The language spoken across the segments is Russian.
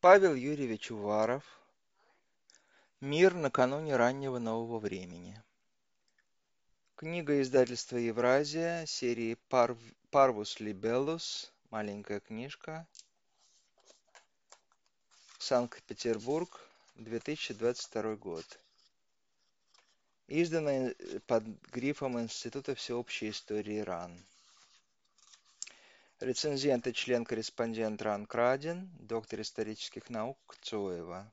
Павел Юрьевич Уваров. Мир накануне раннего нового времени. Книга издательства Евразия, серии Парв... Парвус Либеллус, маленькая книжка. Санкт-Петербург, 2022 год. Издана под грифом Института всеобщей истории РАН. Рецензент и член-корреспондент РАН Крадин, доктор исторических наук Цоева.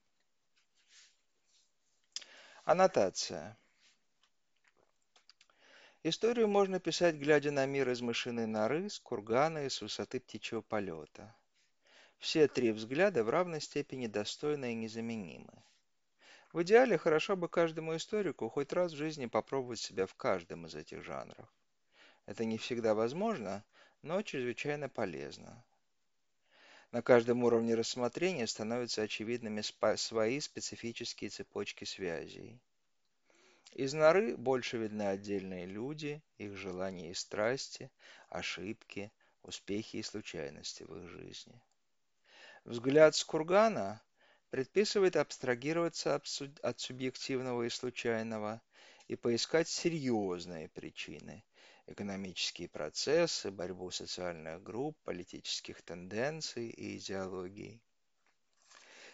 Аннотация. Историю можно писать, глядя на мир из мышиной норы, с кургана и с высоты птичьего полета. Все три взгляда в равной степени достойны и незаменимы. В идеале хорошо бы каждому историку хоть раз в жизни попробовать себя в каждом из этих жанров. Это не всегда возможно, но чрезвычайно полезно. На каждом уровне рассмотрения становятся очевидными свои специфические цепочки связей. Из норы больше видны отдельные люди, их желания и страсти, ошибки, успехи и случайности в их жизни. Взгляд с кургана предписывает абстрагироваться от субъективного и случайного и поискать серьезные причины – экономические процессы, борьбу социальных групп, политических тенденций и идеологий.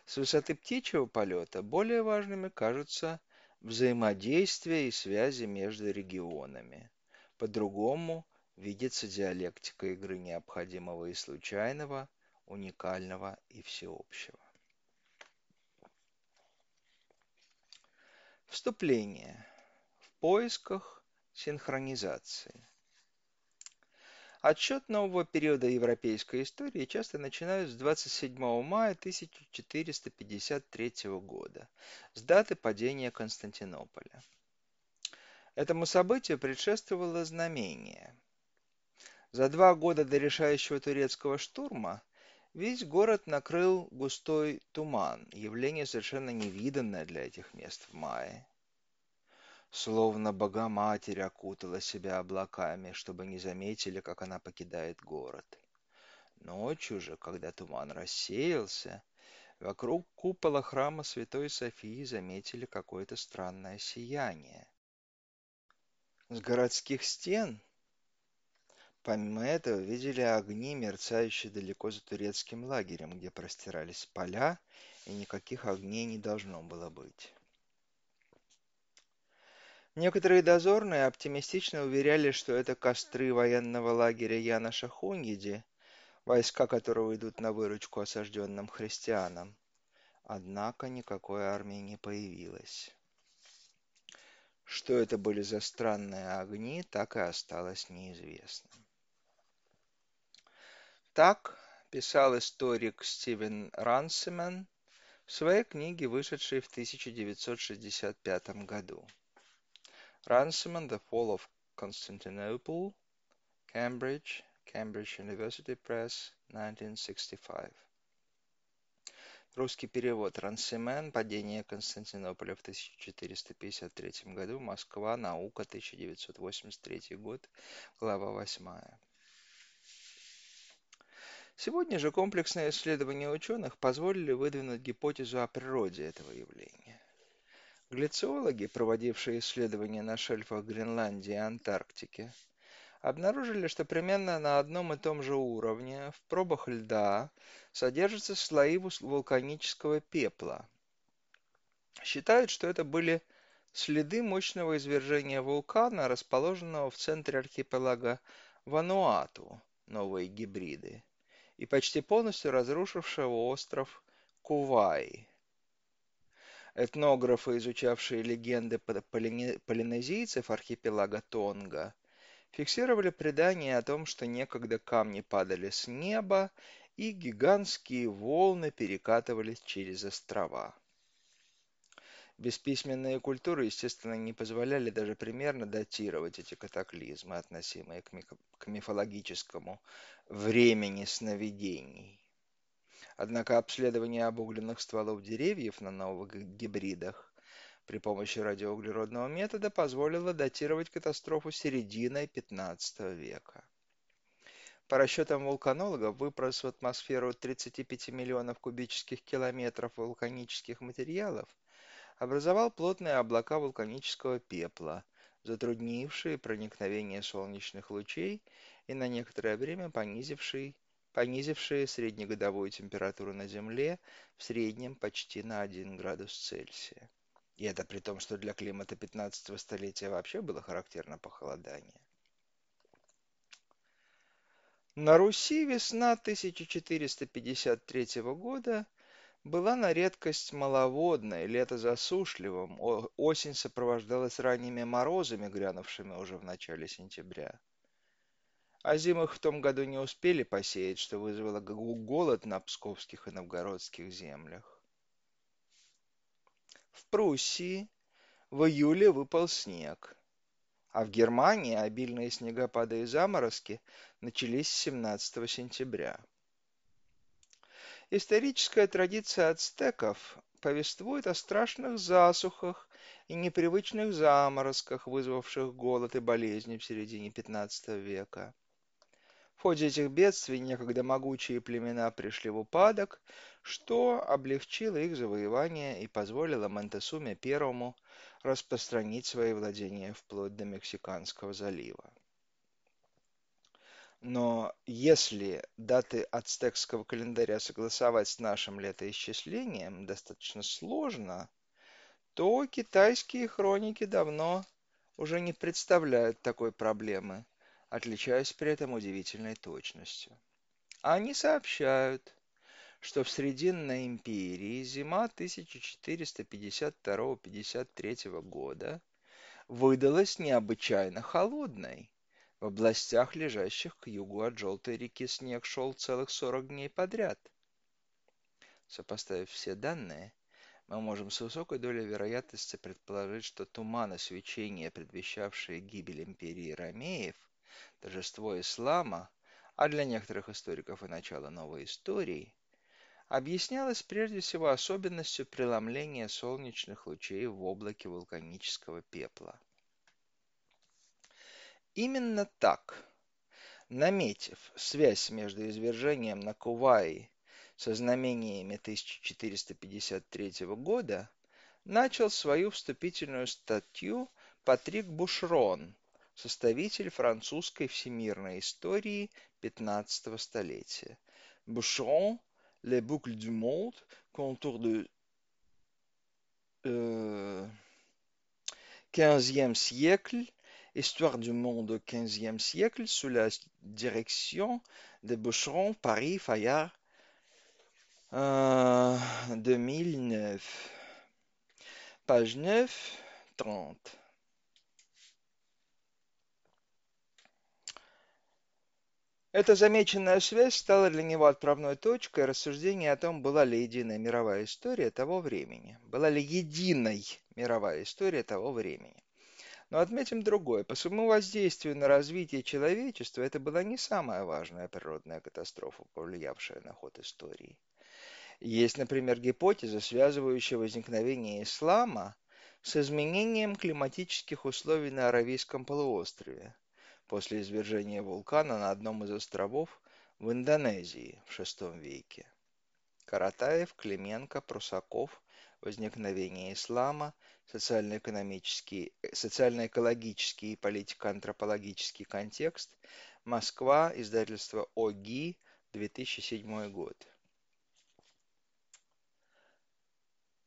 С высоты птичьего полета более важными кажутся взаимодействие и связи между регионами. По-другому видится диалектика игры необходимого и случайного, уникального и всеобщего. Вступление. В поисках Синхронизации. Отсчет нового периода европейской истории часто начинают с 27 мая 1453 года, с даты падения Константинополя. Этому событию предшествовало знамение. За два года до решающего турецкого штурма весь город накрыл густой туман, явление совершенно невиданное для этих мест в мае. Словно Богоматерь окутала себя облаками, чтобы не заметили, как она покидает город. Ночью же, когда туман рассеялся, вокруг купола храма Святой Софии заметили какое-то странное сияние. С городских стен, помимо этого, видели огни, мерцающие далеко за турецким лагерем, где простирались поля, и никаких огней не должно было быть. Некоторые дозорные оптимистично уверяли, что это костры военного лагеря Яна Шахунгиди, войска которого идут на выручку осажденным христианам. Однако никакой армии не появилось. Что это были за странные огни, так и осталось неизвестным. Так писал историк Стивен Рансемен в своей книге, вышедшей в 1965 году. Ransom The Fall of Constantinople, Cambridge, Cambridge University Press, 1965. Русский перевод. Рансемен. Падение Константинополя в 1453 году. Москва. Наука. 1983 год. Глава 8. Сегодня же комплексные исследования ученых позволили выдвинуть гипотезу о природе этого явления. Глициологи, проводившие исследования на шельфах Гренландии и Антарктики, обнаружили, что примерно на одном и том же уровне в пробах льда содержатся слои вулканического пепла. Считают, что это были следы мощного извержения вулкана, расположенного в центре архипелага Вануату, новые гибриды, и почти полностью разрушившего остров Кувай, Этнографы, изучавшие легенды полинезийцев архипелага Тонга, фиксировали предание о том, что некогда камни падали с неба, и гигантские волны перекатывались через острова. Бесписьменные культуры, естественно, не позволяли даже примерно датировать эти катаклизмы, относимые к мифологическому времени сновидений. Однако обследование обугленных стволов деревьев на новых гибридах при помощи радиоуглеродного метода позволило датировать катастрофу серединой XV века. По расчетам вулканологов, выброс в атмосферу 35 миллионов кубических километров вулканических материалов образовал плотные облака вулканического пепла, затруднившие проникновение солнечных лучей и на некоторое время понизившие, понизившие среднегодовую температуру на Земле в среднем почти на 1 градус Цельсия. И это при том, что для климата 15 столетия вообще было характерно похолодание. На Руси весна 1453 года была на редкость маловодной, лето засушливым, осень сопровождалась ранними морозами, грянувшими уже в начале сентября. А зимых в том году не успели посеять, что вызвало голод на псковских и новгородских землях. В Пруссии в июле выпал снег, а в Германии обильные снегопады и заморозки начались 17 сентября. Историческая традиция ацтеков повествует о страшных засухах и непривычных заморозках, вызвавших голод и болезни в середине XV века. В ходе этих бедствий некогда могучие племена пришли в упадок, что облегчило их завоевание и позволило Монтесуме I распространить свои владения вплоть до Мексиканского залива. Но если даты ацтекского календаря согласовать с нашим летоисчислением достаточно сложно, то китайские хроники давно уже не представляют такой проблемы, отличаясь при этом удивительной точностью. Они сообщают, что в Срединной империи зима 1452-53 года выдалась необычайно холодной. В областях, лежащих к югу от Желтой реки, снег шел целых 40 дней подряд. Сопоставив все данные, мы можем с высокой долей вероятности предположить, что туманы свечения, предвещавшие гибель империи Ромеев, торжество ислама, а для некоторых историков и начало новой истории, объяснялось прежде всего особенностью преломления солнечных лучей в облаке вулканического пепла. Именно так, наметив связь между извержением на Кувае со знамениями 1453 года, начал свою вступительную статью Патрик Бушрон, составитель французской всемирной истории XV столетия. Бушрон les boucles du monde contour du euh, 15e siècle, Histoire du monde au 15e siècle, sous la direction de Boucheron, Paris, Fayard, euh, 2009. Page 9, 30. Эта замеченная связь стала для него отправной точкой рассуждения о том, была ли единая мировая история того времени. Была ли единой мировая история того времени. Но отметим другое. По своему воздействию на развитие человечества это была не самая важная природная катастрофа, повлиявшая на ход истории. Есть, например, гипотеза, связывающая возникновение ислама с изменением климатических условий на Аравийском полуострове после извержения вулкана на одном из островов в Индонезии в VI веке. Каратаев, Клименко, Прусаков, возникновение ислама, социально-экономический, социально-экологический и политико-антропологический контекст, Москва, издательство ОГИ, 2007 год.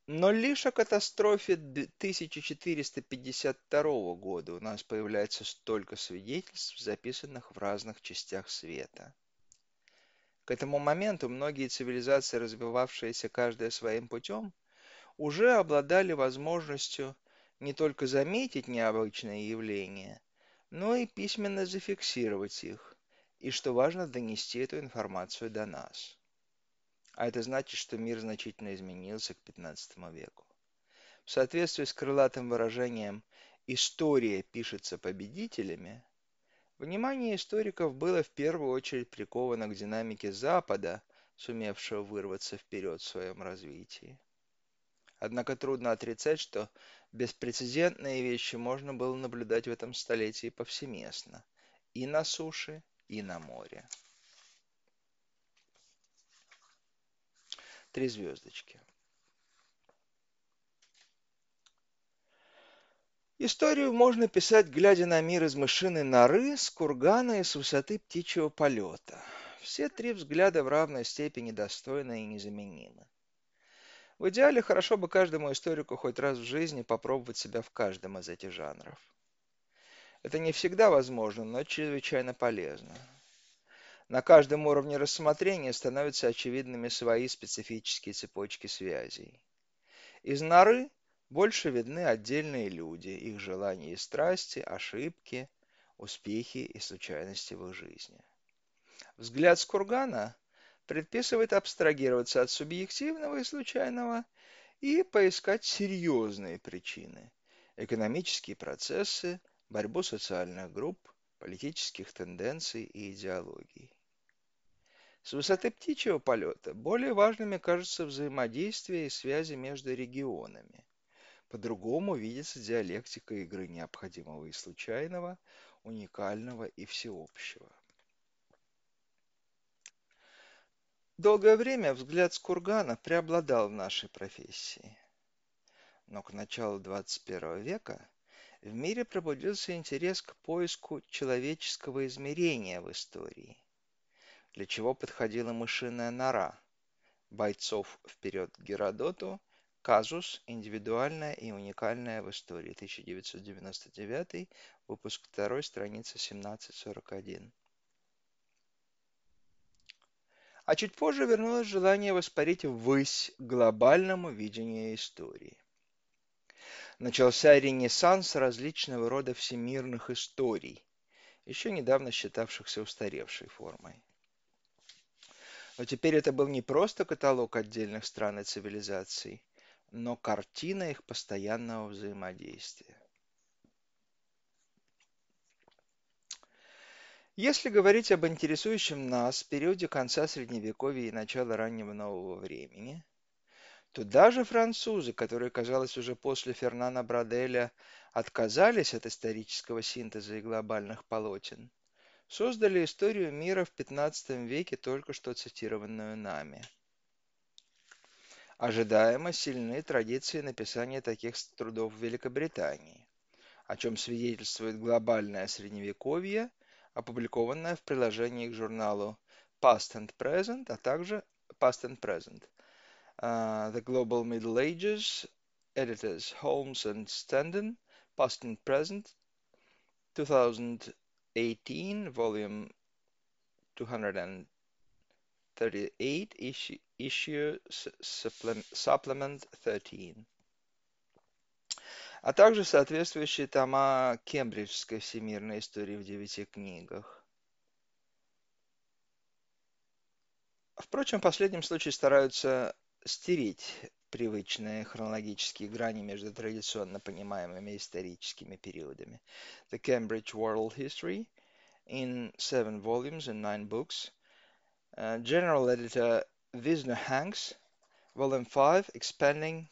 Но лишь о катастрофе 1452 года у нас появляется столько свидетельств, записанных в разных частях света. К этому моменту многие цивилизации, развивавшиеся каждая своим путем, уже обладали возможностью не только заметить необычные явления, но и письменно зафиксировать их, и, что важно, донести эту информацию до нас. А это значит, что мир значительно изменился к XV веку. В соответствии с крылатым выражением «история пишется победителями», внимание историков было в первую очередь приковано к динамике Запада, сумевшего вырваться вперед в своем развитии. Однако трудно отрицать, что беспрецедентные вещи можно было наблюдать в этом столетии повсеместно, и на суше, и на море. Три звездочки. Историю можно писать, глядя на мир из мышиной норы, с кургана и с высоты птичьего полета. Все три взгляда в равной степени достойны и незаменимы. В идеале хорошо бы каждому историку хоть раз в жизни попробовать себя в каждом из этих жанров. Это не всегда возможно, но чрезвычайно полезно. На каждом уровне рассмотрения становятся очевидными свои специфические цепочки связей. Из норы больше видны отдельные люди, их желания и страсти, ошибки, успехи и случайности в их жизни. Взгляд с кургана предписывает абстрагироваться от субъективного и случайного и поискать серьезные причины, экономические процессы, борьбу социальных групп, политических тенденций и идеологий. С высоты птичьего полета более важными кажутся взаимодействия и связи между регионами. По-другому видится диалектика игры необходимого и случайного, уникального и всеобщего. Долгое время взгляд с кургана преобладал в нашей профессии. Но к началу 21 века в мире пробудился интерес к поиску человеческого измерения в истории, для чего подходила мышиная нора, бойцов вперед к Геродоту Казус. Индивидуальное и уникальное в истории. 1999. Выпуск 2. Страница 1741. А чуть позже вернулось желание воспарить ввысь глобальному видению истории. Начался ренессанс различного рода всемирных историй, еще недавно считавшихся устаревшей формой. Но теперь это был не просто каталог отдельных стран и цивилизаций, но картина их постоянного взаимодействия. Если говорить об интересующем нас периоде конца Средневековья и начала раннего нового времени, то даже французы, которые, казалось, уже после Фернана Браделя отказались от исторического синтеза и глобальных полотен, создали историю мира в XV веке, только что цитированную нами – Ожидаемо сильны традиции написания таких трудов в Великобритании, о чем свидетельствует глобальное средневековье, опубликованное в приложении к журналу Past and Present, а также Past and Present. Uh, the Global Middle Ages, editors Holmes and Standen, Past and Present, 2018, volume 200 38, issue, issue supplement 13, а также соответствующие тома Кембриджской всемирной истории в девяти книгах. Впрочем, в последнем случае стараются стереть привычные хронологические грани между традиционно понимаемыми историческими периодами. The Cambridge World History in seven volumes and nine books – uh, General Editor Wisner Hanks, Volume 5, Expanding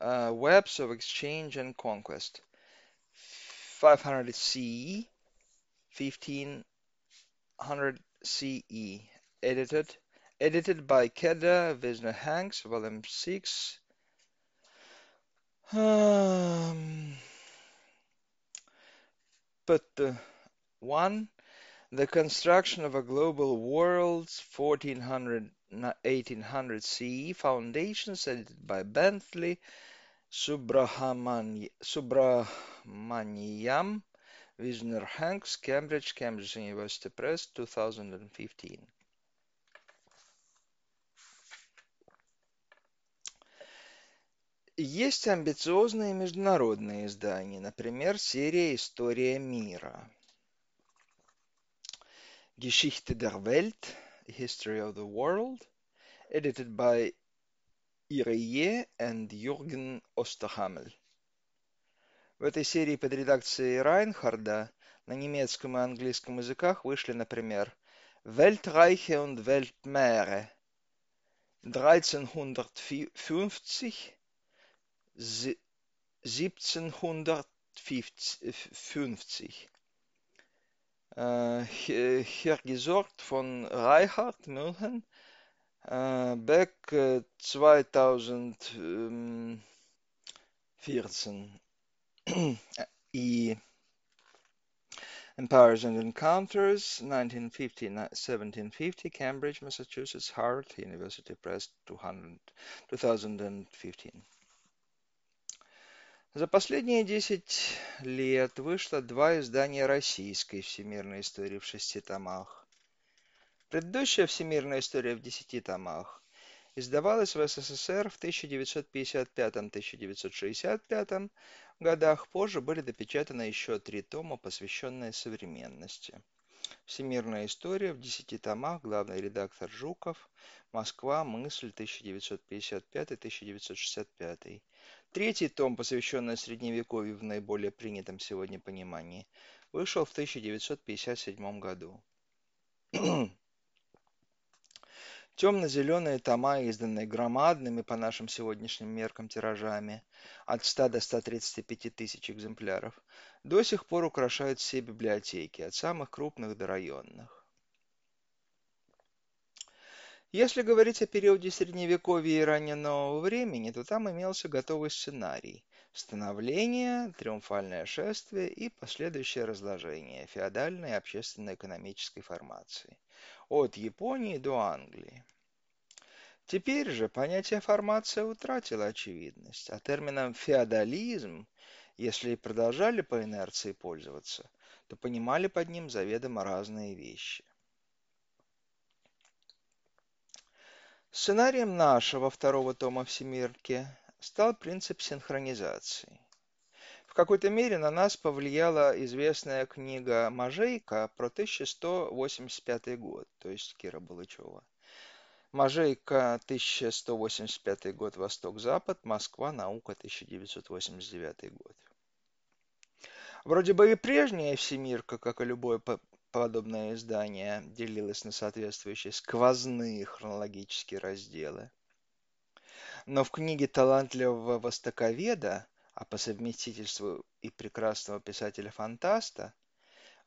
uh, Webs of Exchange and Conquest, 500 CE, 1500 CE, edited edited by Kedda Wisner Hanks, Volume 6. Um, but uh, 1 the construction of a global world's 1400 1800 CE foundations edited by Bentley Subrahmanyam, Wisner Hanks, Cambridge, Cambridge University Press, 2015. Есть амбициозные международные издания, например, серия «История мира». Geschichte der Welt, History of the World, edited by Irie and Jürgen Osterhammel. В этой серии под редакцией Райнхарда на немецком и английском языках вышли, например, Weltreiche und Weltmeere 1350 1750 Herr gesorgt von Reichardt, München, Äh, Back äh, 2014 и Empires and Encounters 1950-1750 Cambridge, Massachusetts Harvard University Press 200, 2015 За последние 10 лет вышло два издания российской всемирной истории в шести томах. Предыдущая всемирная история в десяти томах издавалась в СССР в 1955-1965 годах. Позже были допечатаны еще три тома, посвященные современности. Всемирная история в десяти томах, главный редактор Жуков, Москва, мысль, 1955-1965. Третий том, посвященный Средневековью в наиболее принятом сегодня понимании, вышел в 1957 году. Темно-зеленые тома, изданные громадными по нашим сегодняшним меркам тиражами от 100 до 135 тысяч экземпляров, до сих пор украшают все библиотеки, от самых крупных до районных. Если говорить о периоде Средневековья и раннего времени, то там имелся готовый сценарий – становление, триумфальное шествие и последующее разложение феодальной общественно-экономической формации от Японии до Англии. Теперь же понятие формация утратило очевидность, а термином феодализм, если и продолжали по инерции пользоваться, то понимали под ним заведомо разные вещи. Сценарием нашего второго тома Всемирки стал принцип синхронизации. В какой-то мере на нас повлияла известная книга Мажейка про 1185 год, то есть Кира Балычева. Мажейка, 1185 год, Восток-Запад, Москва, наука, 1989 год. Вроде бы и прежняя Всемирка, как и любое подобное издание, делилась на соответствующие сквозные хронологические разделы. Но в книге талантливого востоковеда а по совместительству и прекрасного писателя-фантаста,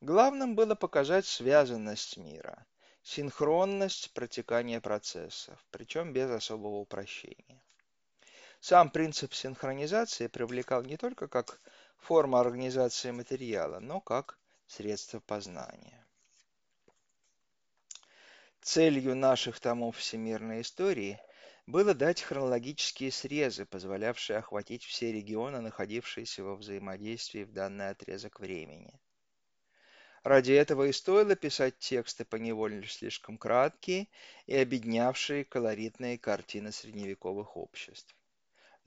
главным было показать связанность мира, синхронность протекания процессов, причем без особого упрощения. Сам принцип синхронизации привлекал не только как форма организации материала, но как средство познания. Целью наших томов всемирной истории было дать хронологические срезы, позволявшие охватить все регионы, находившиеся во взаимодействии в данный отрезок времени. Ради этого и стоило писать тексты поневоле слишком краткие и обеднявшие колоритные картины средневековых обществ.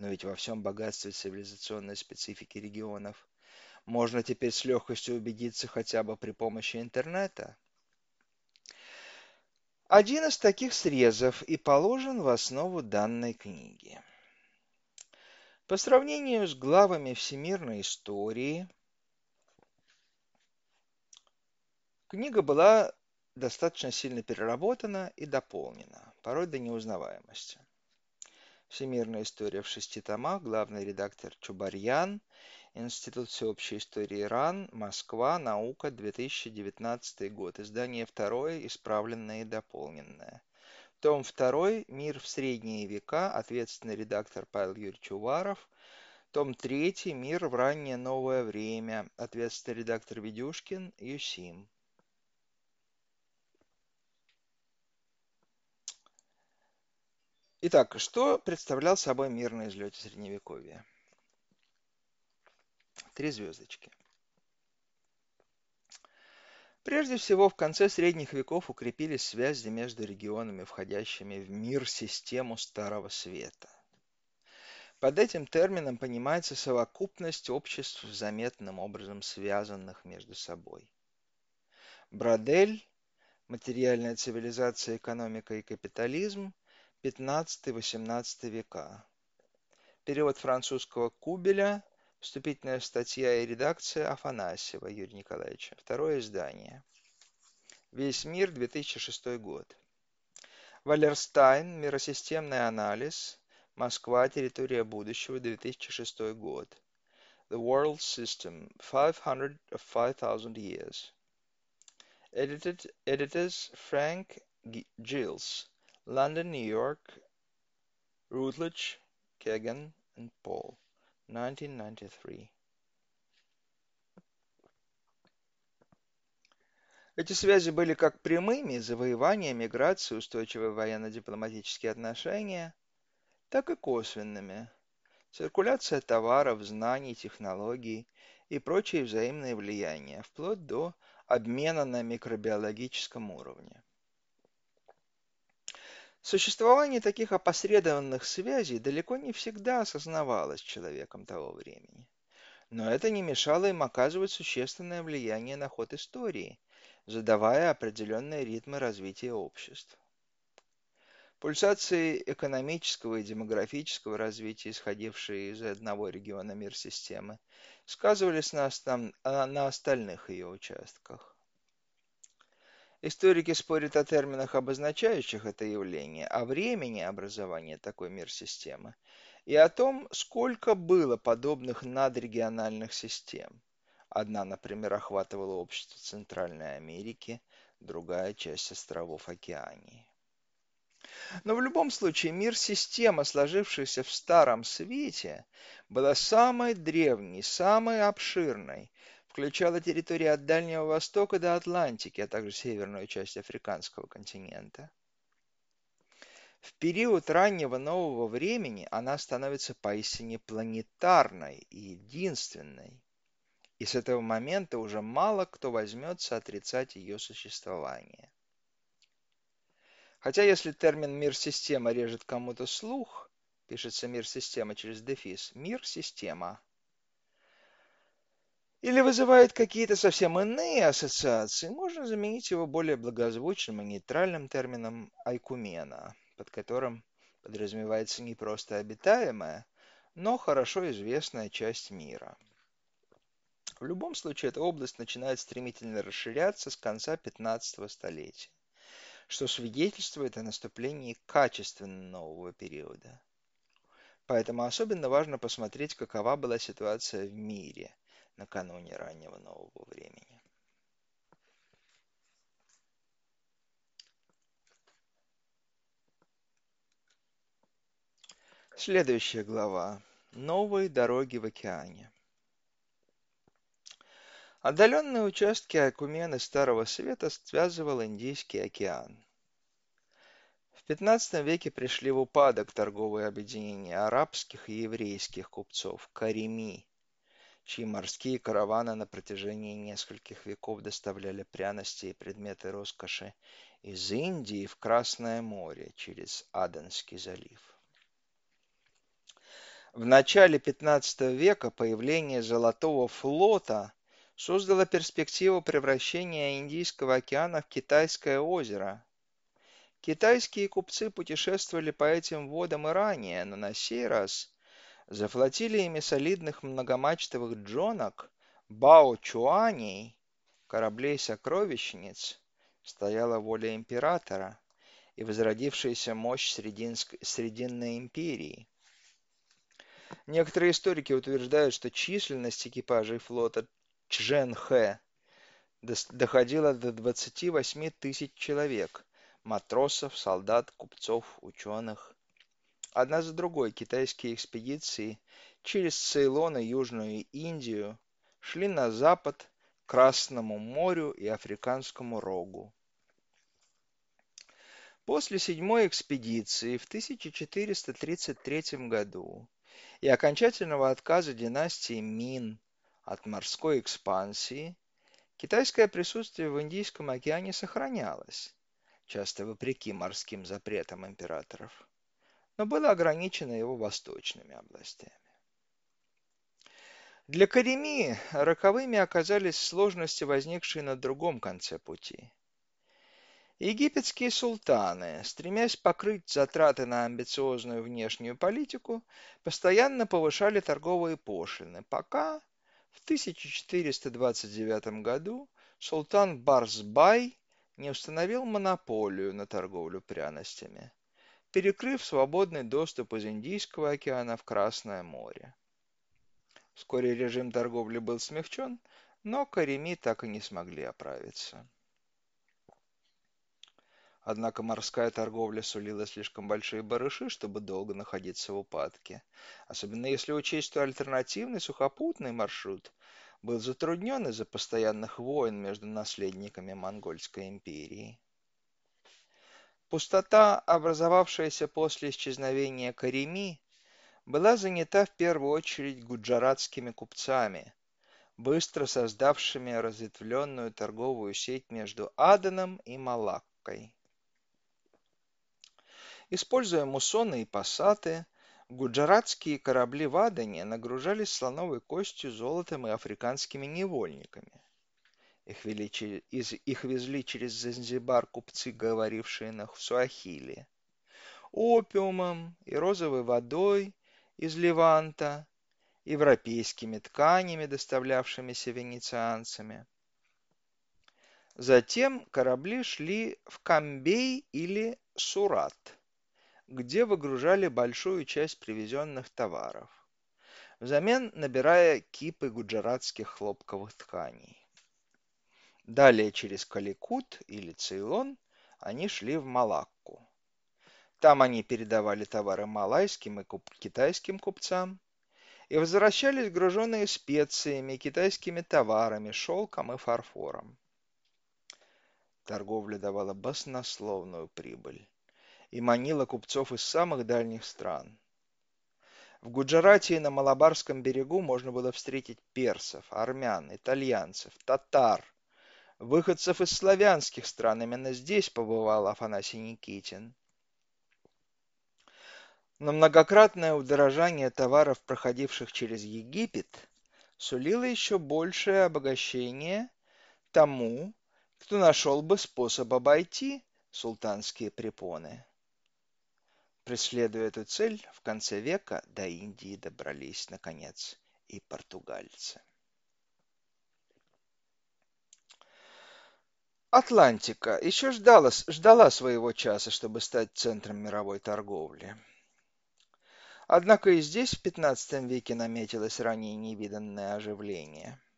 Но ведь во всем богатстве цивилизационной специфики регионов можно теперь с легкостью убедиться хотя бы при помощи интернета. Один из таких срезов и положен в основу данной книги. По сравнению с главами всемирной истории, книга была достаточно сильно переработана и дополнена, порой до неузнаваемости. Всемирная история в шести томах, главный редактор Чубарьян Институт всеобщей истории РАН, Москва, наука, 2019 год. Издание второе, исправленное и дополненное. Том 2. Мир в средние века. Ответственный редактор Павел Юрьевич Уваров. Том 3. Мир в раннее новое время. Ответственный редактор Ведюшкин Юсим. Итак, что представлял собой мир на излете Средневековья? Три звездочки. Прежде всего, в конце средних веков укрепились связи между регионами, входящими в мир-систему Старого Света. Под этим термином понимается совокупность обществ, заметным образом связанных между собой. Брадель, материальная цивилизация, экономика и капитализм, 15-18 века. Перевод французского Кубеля, Вступительная статья и редакция Афанасьева Юрия Николаевича. Второе издание. Весь мир, 2006 год. Валерстайн. Миросистемный анализ. Москва. Территория будущего. 2006 год. The World System. 500 of 5000 Years. Edited, editors Frank Gills. London, New York, Routledge, Kagan and Paul, 1993. Эти связи были как прямыми – завоевания, миграция, устойчивые военно-дипломатические отношения, так и косвенными – циркуляция товаров, знаний, технологий и прочие взаимные влияния, вплоть до обмена на микробиологическом уровне. Существование таких опосредованных связей далеко не всегда осознавалось человеком того времени. Но это не мешало им оказывать существенное влияние на ход истории – задавая определенные ритмы развития общества. Пульсации экономического и демографического развития, исходившие из одного региона мир-системы, сказывались на, основ... А, на остальных ее участках. Историки спорят о терминах, обозначающих это явление, о времени образования такой мир-системы и о том, сколько было подобных надрегиональных систем – Одна, например, охватывала общество Центральной Америки, другая – часть островов Океании. Но в любом случае мир-система, сложившаяся в Старом Свете, была самой древней, самой обширной, включала территории от Дальнего Востока до Атлантики, а также северную часть африканского континента. В период раннего нового времени она становится поистине планетарной и единственной и с этого момента уже мало кто возьмется отрицать ее существование. Хотя если термин «мир-система» режет кому-то слух, пишется «мир-система» через дефис, «мир-система», или вызывает какие-то совсем иные ассоциации, можно заменить его более благозвучным и нейтральным термином «айкумена», под которым подразумевается не просто обитаемая, но хорошо известная часть мира – в любом случае, эта область начинает стремительно расширяться с конца 15 столетия, что свидетельствует о наступлении качественно нового периода. Поэтому особенно важно посмотреть, какова была ситуация в мире накануне раннего нового времени. Следующая глава. Новые дороги в океане. Отдаленные участки Акумены Старого Света связывал Индийский океан. В XV веке пришли в упадок торговые объединения арабских и еврейских купцов Карими, чьи морские караваны на протяжении нескольких веков доставляли пряности и предметы роскоши из Индии в Красное море через Аденский залив. В начале XV века появление Золотого флота создала перспективу превращения Индийского океана в Китайское озеро. Китайские купцы путешествовали по этим водам и ранее, но на сей раз за флотилиями солидных многомачтовых джонок Бао Чуаней, кораблей-сокровищниц, стояла воля императора и возродившаяся мощь Срединной империи. Некоторые историки утверждают, что численность экипажей флота Чжэнхэ доходило до 28 тысяч человек – матросов, солдат, купцов, ученых. Одна за другой китайские экспедиции через Цейлон и Южную Индию шли на запад к Красному морю и Африканскому рогу. После седьмой экспедиции в 1433 году и окончательного отказа династии Мин от морской экспансии, китайское присутствие в Индийском океане сохранялось, часто вопреки морским запретам императоров, но было ограничено его восточными областями. Для Кареми роковыми оказались сложности, возникшие на другом конце пути. Египетские султаны, стремясь покрыть затраты на амбициозную внешнюю политику, постоянно повышали торговые пошлины, пока в 1429 году султан Барсбай не установил монополию на торговлю пряностями, перекрыв свободный доступ из Индийского океана в Красное море. Вскоре режим торговли был смягчен, но Кареми так и не смогли оправиться. Однако морская торговля сулила слишком большие барыши, чтобы долго находиться в упадке. Особенно если учесть, что альтернативный сухопутный маршрут был затруднен из-за постоянных войн между наследниками Монгольской империи. Пустота, образовавшаяся после исчезновения Кареми, была занята в первую очередь гуджаратскими купцами, быстро создавшими разветвленную торговую сеть между Аданом и Малаккой. Используя муссоны и пассаты, гуджаратские корабли в Адане нагружались слоновой костью, золотом и африканскими невольниками. Их, вели, из, их везли через Занзибар купцы, говорившие на суахили, опиумом и розовой водой из Леванта, европейскими тканями, доставлявшимися венецианцами. Затем корабли шли в Камбей или Сурат – где выгружали большую часть привезенных товаров, взамен набирая кипы гуджаратских хлопковых тканей. Далее через Каликут или Цейлон они шли в Малакку. Там они передавали товары малайским и китайским купцам и возвращались груженные специями, китайскими товарами, шелком и фарфором. Торговля давала баснословную прибыль и манила купцов из самых дальних стран. В Гуджарате и на Малабарском берегу можно было встретить персов, армян, итальянцев, татар, выходцев из славянских стран. Именно здесь побывал Афанасий Никитин. Но многократное удорожание товаров, проходивших через Египет, сулило еще большее обогащение тому, кто нашел бы способ обойти султанские препоны. Преследуя эту цель, в конце века до Индии добрались, наконец, и португальцы. Атлантика еще ждала, ждала своего часа, чтобы стать центром мировой торговли. Однако и здесь в XV веке наметилось ранее невиданное оживление –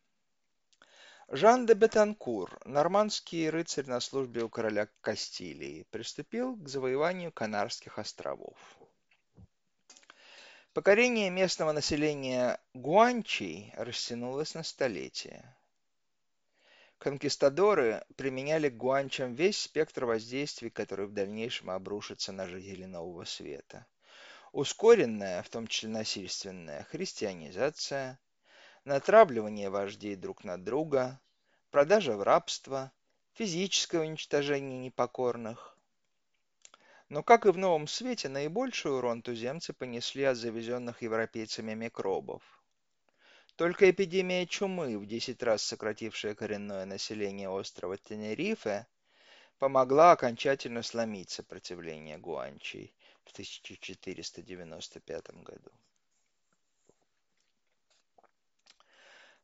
Жан де Бетанкур, нормандский рыцарь на службе у короля Кастилии, приступил к завоеванию Канарских островов. Покорение местного населения гуанчей растянулось на столетия. Конкистадоры применяли гуанчам весь спектр воздействий, который в дальнейшем обрушится на жителей Нового Света. Ускоренная, в том числе насильственная, христианизация, натравливание вождей друг на друга, продажа в рабство, физическое уничтожение непокорных. Но, как и в Новом Свете, наибольший урон туземцы понесли от завезенных европейцами микробов. Только эпидемия чумы, в 10 раз сократившая коренное население острова Тенерифе, помогла окончательно сломить сопротивление гуанчей в 1495 году.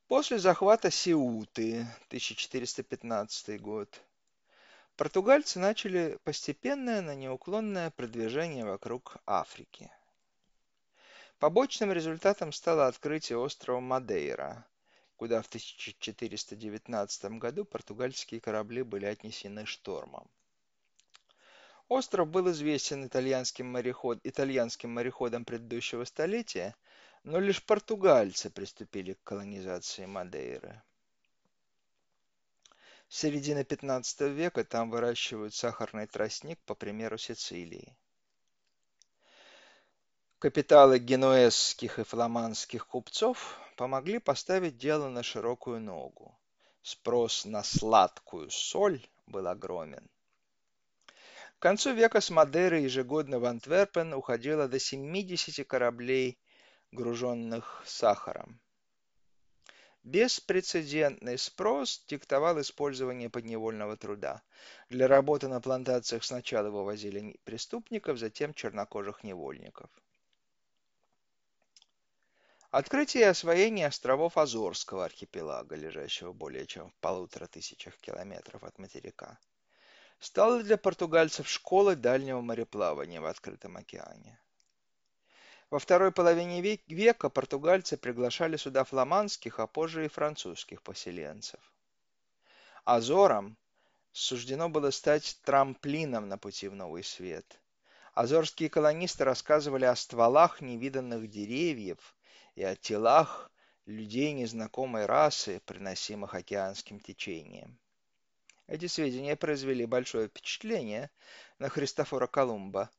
После захвата Сеуты, 1415 год, португальцы начали постепенное, но неуклонное продвижение вокруг Африки. Побочным результатом стало открытие острова Мадейра, куда в 1419 году португальские корабли были отнесены штормом. Остров был известен итальянским, мореход, итальянским мореходам предыдущего столетия – но лишь португальцы приступили к колонизации Мадейры. С середины 15 века там выращивают сахарный тростник по примеру Сицилии. Капиталы генуэзских и фламандских купцов помогли поставить дело на широкую ногу. Спрос на сладкую соль был огромен. К концу века с Мадейры ежегодно в Антверпен уходило до 70 кораблей груженных сахаром. Беспрецедентный спрос диктовал использование подневольного труда. Для работы на плантациях сначала вывозили преступников, затем чернокожих невольников. Открытие и освоение островов Азорского архипелага, лежащего более чем в полутора тысячах километров от материка, стало для португальцев школой дальнего мореплавания в открытом океане. Во второй половине века португальцы приглашали сюда фламандских, а позже и французских поселенцев. Азорам суждено было стать трамплином на пути в новый свет. Азорские колонисты рассказывали о стволах невиданных деревьев и о телах людей незнакомой расы, приносимых океанским течением. Эти сведения произвели большое впечатление на Христофора Колумба,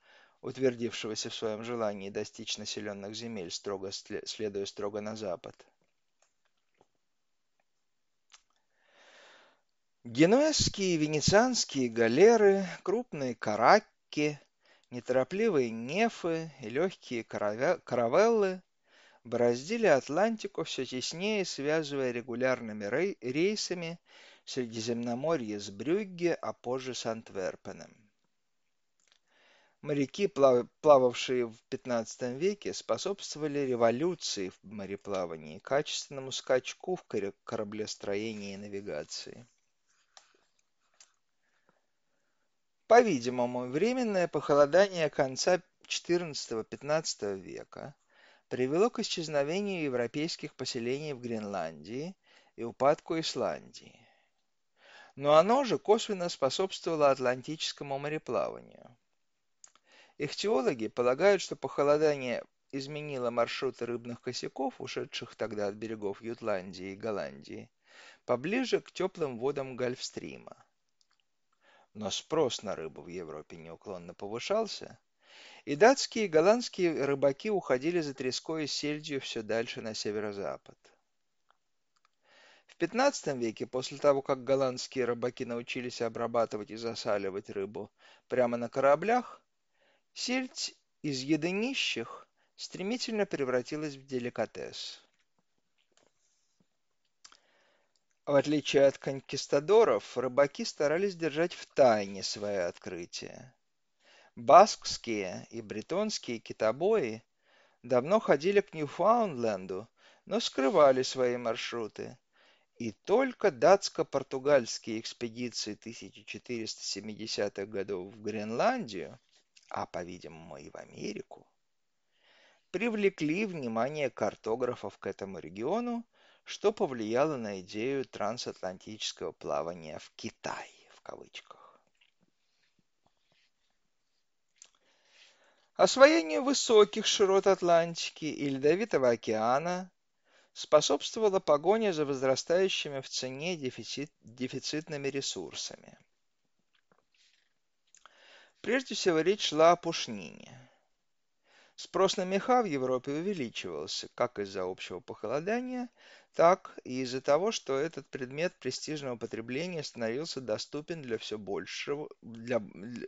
утвердившегося в своем желании достичь населенных земель, строго следуя строго на запад. Генуэзские и венецианские галеры, крупные каракки, неторопливые нефы и легкие каравеллы бороздили Атлантику все теснее, связывая регулярными рейсами Средиземноморье с Брюгге, а позже с Антверпеном. Моряки, плававшие в XV веке, способствовали революции в мореплавании, качественному скачку в кораблестроении и навигации. По-видимому, временное похолодание конца XIV-XV века привело к исчезновению европейских поселений в Гренландии и упадку Исландии. Но оно же косвенно способствовало атлантическому мореплаванию. Ихтиологи полагают, что похолодание изменило маршруты рыбных косяков, ушедших тогда от берегов Ютландии и Голландии, поближе к теплым водам Гольфстрима. Но спрос на рыбу в Европе неуклонно повышался, и датские и голландские рыбаки уходили за треской и сельдью все дальше на северо-запад. В XV веке, после того, как голландские рыбаки научились обрабатывать и засаливать рыбу прямо на кораблях, Сельдь из еды нищих стремительно превратилась в деликатес. В отличие от конкистадоров, рыбаки старались держать в тайне свои открытия. Баскские и бретонские китобои давно ходили к Ньюфаундленду, но скрывали свои маршруты. И только датско-португальские экспедиции 1470-х годов в Гренландию – а, по-видимому, и в Америку, привлекли внимание картографов к этому региону, что повлияло на идею трансатлантического плавания в Китай, в кавычках. Освоению высоких широт Атлантики и Ледовитого океана способствовала погоня за возрастающими в цене дефицит, дефицитными ресурсами – Прежде всего речь шла о пушнине. Спрос на меха в Европе увеличивался как из-за общего похолодания, так и из-за того, что этот предмет престижного потребления становился доступен для все, большего, для,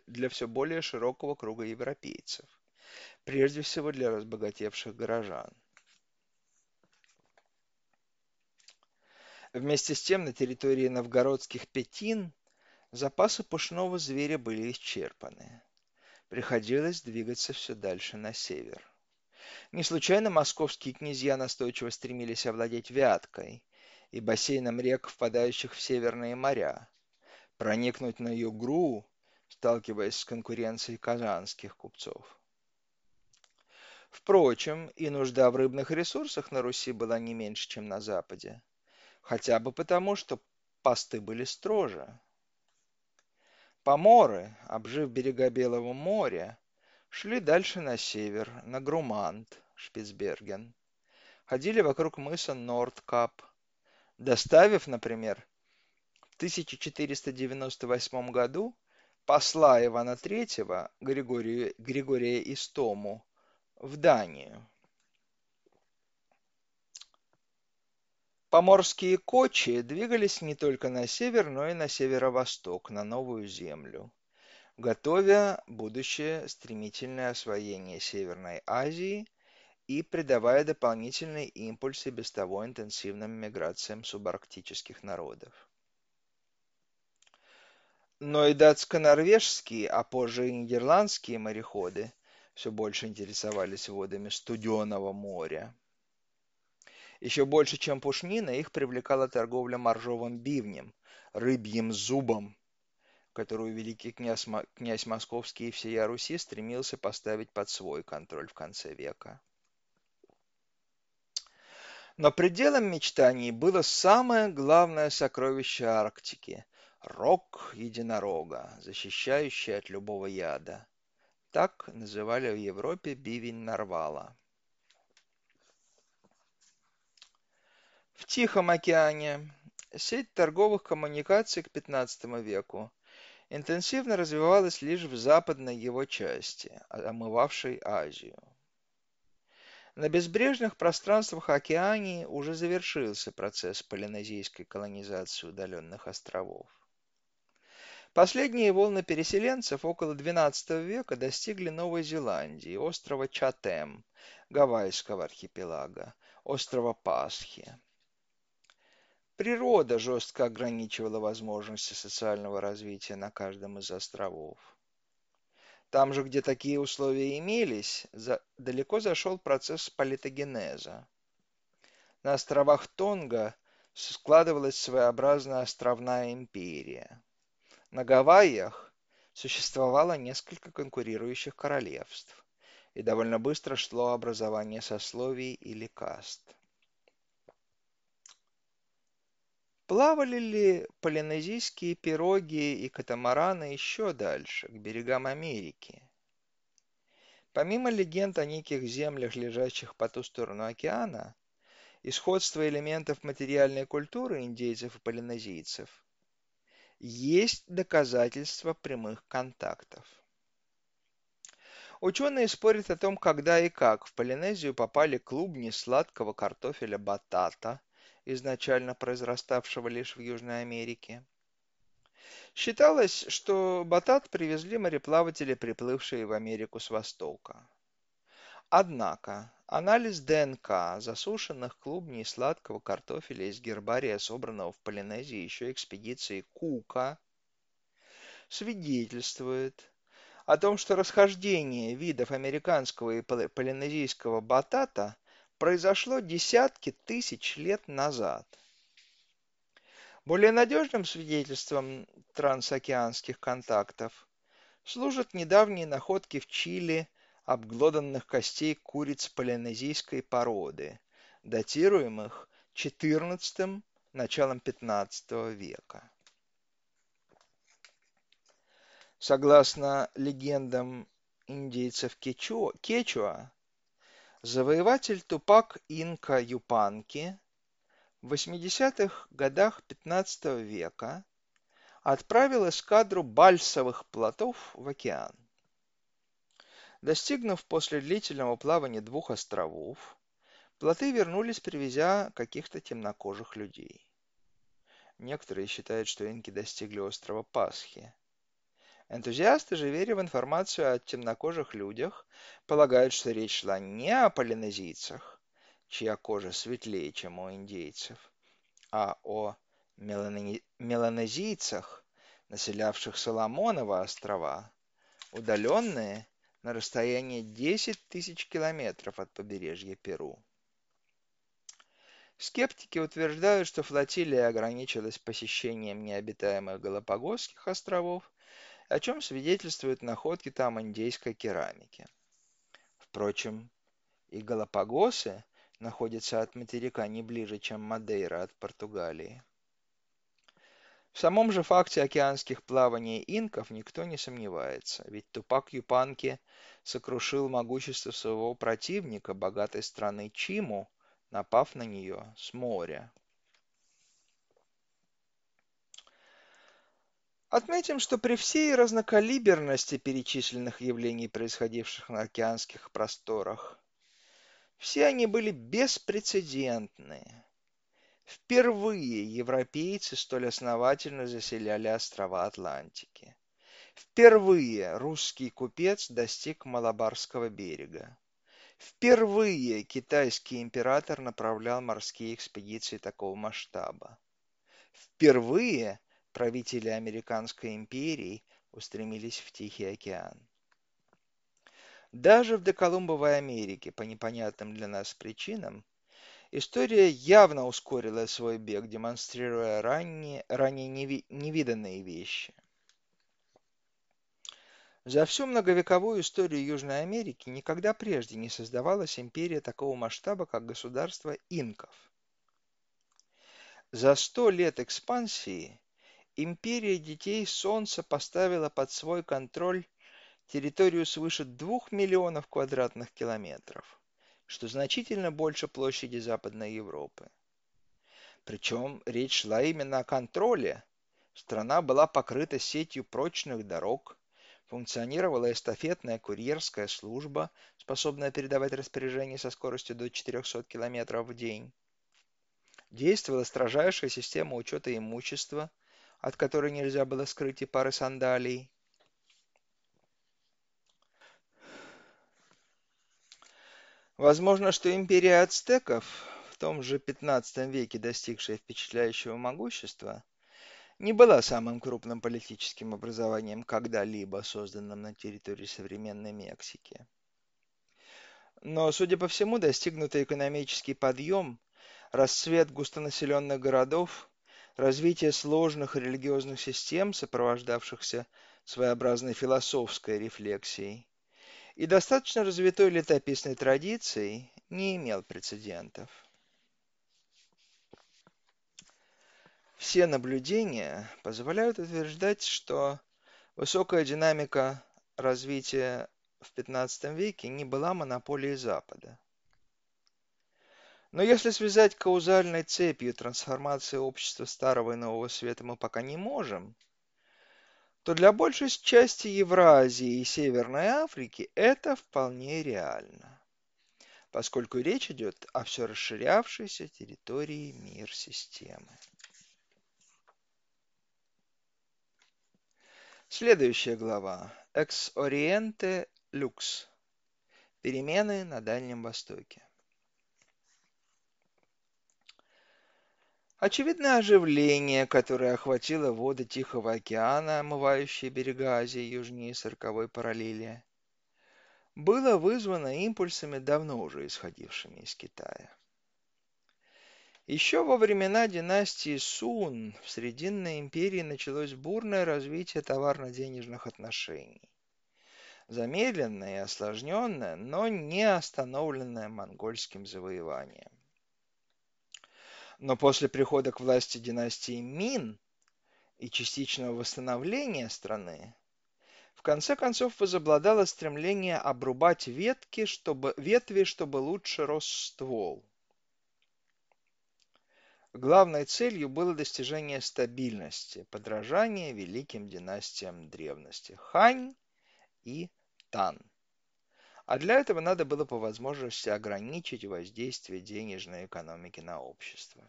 для все более широкого круга европейцев, прежде всего для разбогатевших горожан. Вместе с тем на территории новгородских пятин Запасы пушного зверя были исчерпаны. Приходилось двигаться все дальше на север. Не случайно московские князья настойчиво стремились овладеть Вяткой и бассейном рек, впадающих в северные моря, проникнуть на Югру, сталкиваясь с конкуренцией казанских купцов. Впрочем, и нужда в рыбных ресурсах на Руси была не меньше, чем на Западе, хотя бы потому, что посты были строже. Поморы, обжив берега Белого моря, шли дальше на север, на Грумант, Шпицберген. Ходили вокруг мыса Нордкап, доставив, например, в 1498 году посла Ивана III Григория, Григория Истому в Данию. Поморские кочи двигались не только на север, но и на северо-восток, на Новую Землю, готовя будущее стремительное освоение Северной Азии и придавая дополнительные импульсы без того интенсивным миграциям субарктических народов. Но и датско-норвежские, а позже и нидерландские мореходы все больше интересовались водами Студенного моря. Еще больше, чем пушнина, их привлекала торговля моржовым бивнем, рыбьим зубом, которую великий князь, князь Московский и всея Руси стремился поставить под свой контроль в конце века. Но пределом мечтаний было самое главное сокровище Арктики – Рог единорога, защищающий от любого яда. Так называли в Европе бивень нарвала. В Тихом океане сеть торговых коммуникаций к XV веку интенсивно развивалась лишь в западной его части, омывавшей Азию. На безбрежных пространствах Океании уже завершился процесс полинезийской колонизации удаленных островов. Последние волны переселенцев около XII века достигли Новой Зеландии, острова Чатем, Гавайского архипелага, острова Пасхи. Природа жестко ограничивала возможности социального развития на каждом из островов. Там же, где такие условия имелись, за, далеко зашел процесс политогенеза. На островах Тонга складывалась своеобразная островная империя. На Гавайях существовало несколько конкурирующих королевств, и довольно быстро шло образование сословий или каст. Плавали ли полинезийские пироги и катамараны еще дальше, к берегам Америки? Помимо легенд о неких землях, лежащих по ту сторону океана, и сходства элементов материальной культуры индейцев и полинезийцев, есть доказательства прямых контактов. Ученые спорят о том, когда и как в Полинезию попали клубни сладкого картофеля батата – изначально произраставшего лишь в Южной Америке. Считалось, что батат привезли мореплаватели, приплывшие в Америку с востока. Однако анализ ДНК засушенных клубней сладкого картофеля из гербария, собранного в Полинезии еще экспедицией Кука, свидетельствует о том, что расхождение видов американского и полинезийского батата произошло десятки тысяч лет назад. Более надежным свидетельством трансокеанских контактов служат недавние находки в Чили обглоданных костей куриц полинезийской породы, датируемых XIV – началом XV века. Согласно легендам индейцев Кечуа, Кечуа Завоеватель Тупак Инка Юпанки в 80-х годах XV века отправил эскадру бальсовых плотов в океан. Достигнув после длительного плавания двух островов, плоты вернулись, привезя каких-то темнокожих людей. Некоторые считают, что инки достигли острова Пасхи. Энтузиасты же, веря в информацию о темнокожих людях, полагают, что речь шла не о полинезийцах, чья кожа светлее, чем у индейцев, а о меланезийцах, населявших Соломоново острова, удаленные на расстоянии 10 тысяч километров от побережья Перу. Скептики утверждают, что флотилия ограничилась посещением необитаемых Галапагосских островов о чем свидетельствуют находки там индейской керамики. Впрочем, и Галапагосы находятся от материка не ближе, чем Мадейра от Португалии. В самом же факте океанских плаваний инков никто не сомневается, ведь Тупак Юпанки сокрушил могущество своего противника, богатой страны Чиму, напав на нее с моря. Отметим, что при всей разнокалиберности перечисленных явлений, происходивших на океанских просторах, все они были беспрецедентные. Впервые европейцы столь основательно заселяли острова Атлантики. Впервые русский купец достиг Малабарского берега. Впервые китайский император направлял морские экспедиции такого масштаба. Впервые правители американской империи устремились в Тихий океан. Даже в доколумбовой Америке, по непонятным для нас причинам, история явно ускорила свой бег, демонстрируя ранее, ранее неви, невиданные вещи. За всю многовековую историю Южной Америки никогда прежде не создавалась империя такого масштаба, как государство инков. За сто лет экспансии империя детей Солнца поставила под свой контроль территорию свыше 2 миллионов квадратных километров, что значительно больше площади Западной Европы. Причем речь шла именно о контроле. Страна была покрыта сетью прочных дорог, функционировала эстафетная курьерская служба, способная передавать распоряжения со скоростью до 400 км в день. Действовала строжайшая система учета имущества, от которой нельзя было скрыть и пары сандалий. Возможно, что империя ацтеков, в том же 15 веке достигшая впечатляющего могущества, не была самым крупным политическим образованием, когда-либо созданным на территории современной Мексики. Но, судя по всему, достигнутый экономический подъем, расцвет густонаселенных городов, развитие сложных религиозных систем, сопровождавшихся своеобразной философской рефлексией, и достаточно развитой летописной традицией не имел прецедентов. Все наблюдения позволяют утверждать, что высокая динамика развития в XV веке не была монополией Запада. Но если связать каузальной цепью трансформации общества Старого и Нового Света мы пока не можем, то для большей части Евразии и Северной Африки это вполне реально, поскольку речь идет о все расширявшейся территории мир-системы. Следующая глава. Ex Oriente Lux. Перемены на Дальнем Востоке. Очевидное оживление, которое охватило воды Тихого океана, омывающие берега Азии южнее сороковой параллели, было вызвано импульсами, давно уже исходившими из Китая. Еще во времена династии Сун в Срединной империи началось бурное развитие товарно-денежных отношений. Замедленное и осложненное, но не остановленное монгольским завоеванием. Но после прихода к власти династии Мин и частичного восстановления страны, в конце концов возобладало стремление обрубать ветки, чтобы, ветви, чтобы лучше рос ствол. Главной целью было достижение стабильности, подражание великим династиям древности – Хань и Тан – а для этого надо было по возможности ограничить воздействие денежной экономики на общество.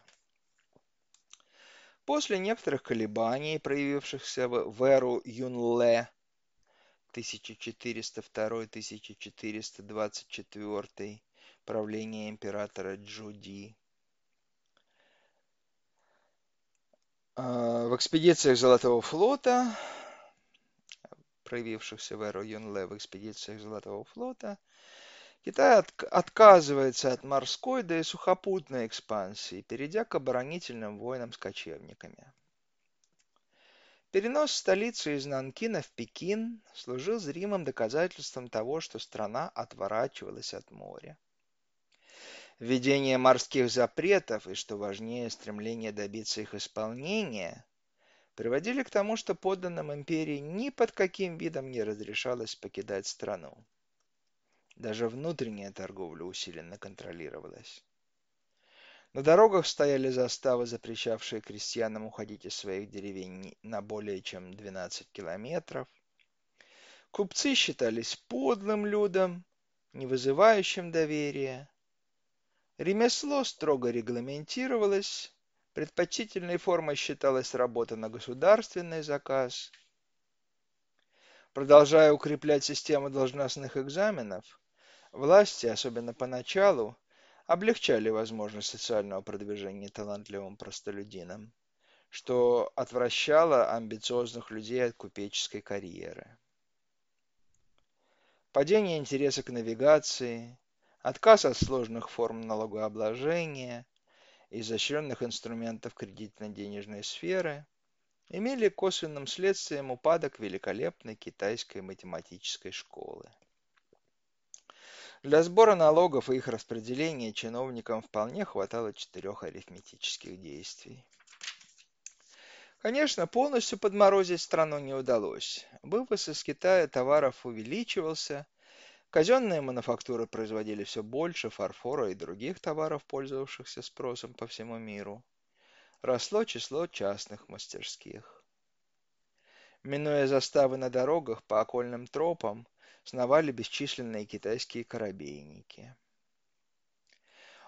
После некоторых колебаний, проявившихся в эру Юнле 1402-1424 правления императора Джуди, а, в экспедициях Золотого флота проявившихся в эру Юнле в экспедициях Золотого флота, Китай от, отказывается от морской, да и сухопутной экспансии, перейдя к оборонительным войнам с кочевниками. Перенос столицы из Нанкина в Пекин служил зримым доказательством того, что страна отворачивалась от моря. Введение морских запретов и, что важнее, стремление добиться их исполнения приводили к тому, что подданным империи ни под каким видом не разрешалось покидать страну. Даже внутренняя торговля усиленно контролировалась. На дорогах стояли заставы, запрещавшие крестьянам уходить из своих деревень на более чем 12 километров. Купцы считались подлым людом, не вызывающим доверия. Ремесло строго регламентировалось, Предпочтительной формой считалась работа на государственный заказ. Продолжая укреплять систему должностных экзаменов, власти, особенно поначалу, облегчали возможность социального продвижения талантливым простолюдинам, что отвращало амбициозных людей от купеческой карьеры. Падение интереса к навигации, отказ от сложных форм налогообложения – изощренных инструментов кредитно-денежной сферы имели косвенным следствием упадок великолепной китайской математической школы. Для сбора налогов и их распределения чиновникам вполне хватало четырех арифметических действий. Конечно, полностью подморозить страну не удалось. Вывоз из Китая товаров увеличивался, казенные мануфактуры производили все больше фарфора и других товаров, пользовавшихся спросом по всему миру. Росло число частных мастерских. Минуя заставы на дорогах по окольным тропам, сновали бесчисленные китайские корабейники.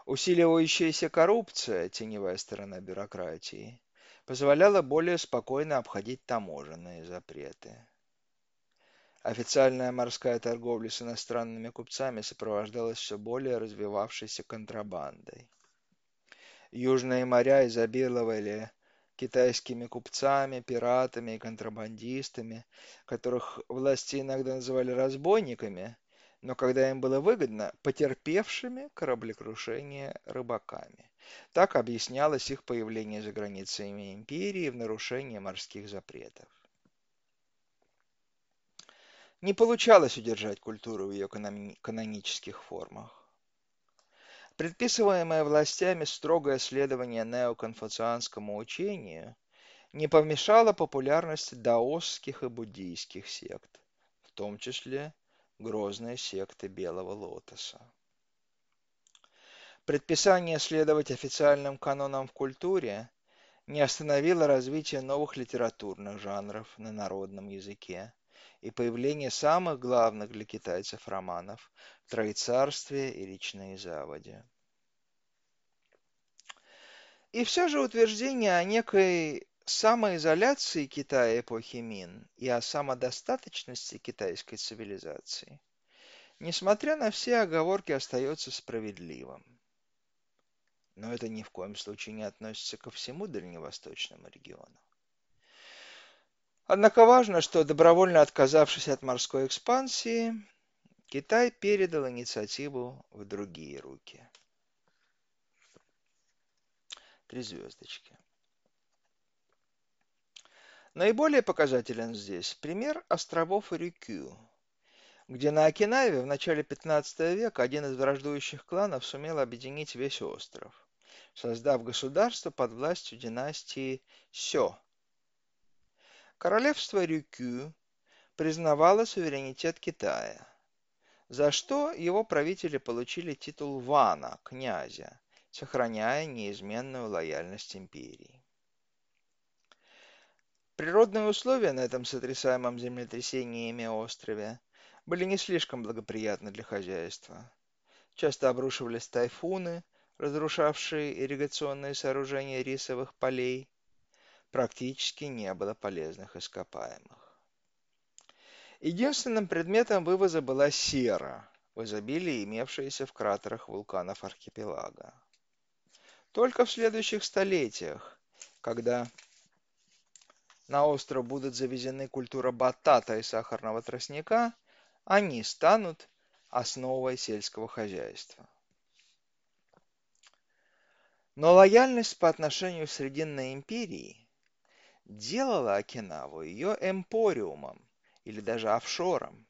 Усиливающаяся коррупция, теневая сторона бюрократии, позволяла более спокойно обходить таможенные запреты. Официальная морская торговля с иностранными купцами сопровождалась все более развивавшейся контрабандой. Южные моря изобиловали китайскими купцами, пиратами и контрабандистами, которых власти иногда называли разбойниками, но когда им было выгодно, потерпевшими кораблекрушение рыбаками. Так объяснялось их появление за границами империи в нарушение морских запретов. Не получалось удержать культуру в ее канонических формах. Предписываемое властями строгое следование неоконфуцианскому учению не помешало популярности даосских и буддийских сект, в том числе грозной секты Белого Лотоса. Предписание следовать официальным канонам в культуре не остановило развитие новых литературных жанров на народном языке и появление самых главных для китайцев романов «Троецарствие» и «Речные заводи». И все же утверждение о некой самоизоляции Китая эпохи Мин и о самодостаточности китайской цивилизации, несмотря на все оговорки, остается справедливым но это ни в коем случае не относится ко всему дальневосточному региону. Однако важно, что добровольно отказавшись от морской экспансии, Китай передал инициативу в другие руки. Три звездочки. Наиболее показателен здесь пример островов Рюкю, где на Окинаве в начале 15 века один из враждующих кланов сумел объединить весь остров создав государство под властью династии Сё. Королевство Рюкю признавало суверенитет Китая, за что его правители получили титул Вана, князя, сохраняя неизменную лояльность империи. Природные условия на этом сотрясаемом землетрясениями острове были не слишком благоприятны для хозяйства. Часто обрушивались тайфуны, разрушавшие ирригационные сооружения рисовых полей, практически не было полезных ископаемых. Единственным предметом вывоза была сера, в изобилии имевшаяся в кратерах вулканов архипелага. Только в следующих столетиях, когда на остров будут завезены культура батата и сахарного тростника, они станут основой сельского хозяйства. Но лояльность по отношению к Срединной империи делала Окинаву ее эмпориумом или даже офшором.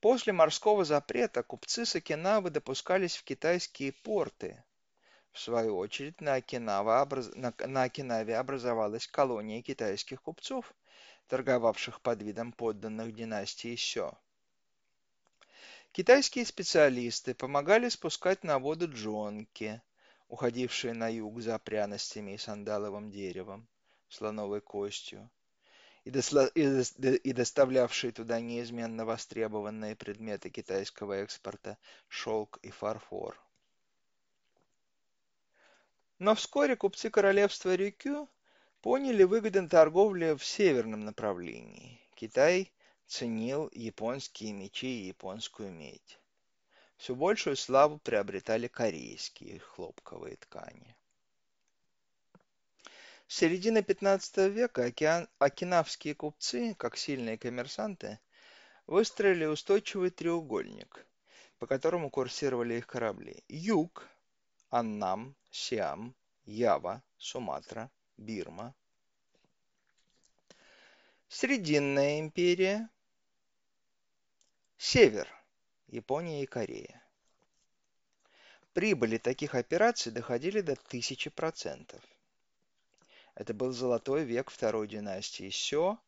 После морского запрета купцы с Окинавы допускались в китайские порты. В свою очередь на, Окинава, на, на Окинаве образовалась колония китайских купцов, торговавших под видом подданных династии Сё. Китайские специалисты помогали спускать на воду джонки, уходившие на юг за пряностями и сандаловым деревом, слоновой костью, и, досла... и, до... и доставлявшие туда неизменно востребованные предметы китайского экспорта – шелк и фарфор. Но вскоре купцы королевства Рюкю поняли выгоды торговли в северном направлении. Китай ценил японские мечи и японскую медь. Все большую славу приобретали корейские хлопковые ткани. С середины 15 века окинавские купцы, как сильные коммерсанты, выстроили устойчивый треугольник, по которому курсировали их корабли. Юг, Аннам, Сиам, Ява, Суматра, Бирма. Срединная империя. Север, Япония и Корея. Прибыли таких операций доходили до 1000%. Это был золотой век второй династии Сё,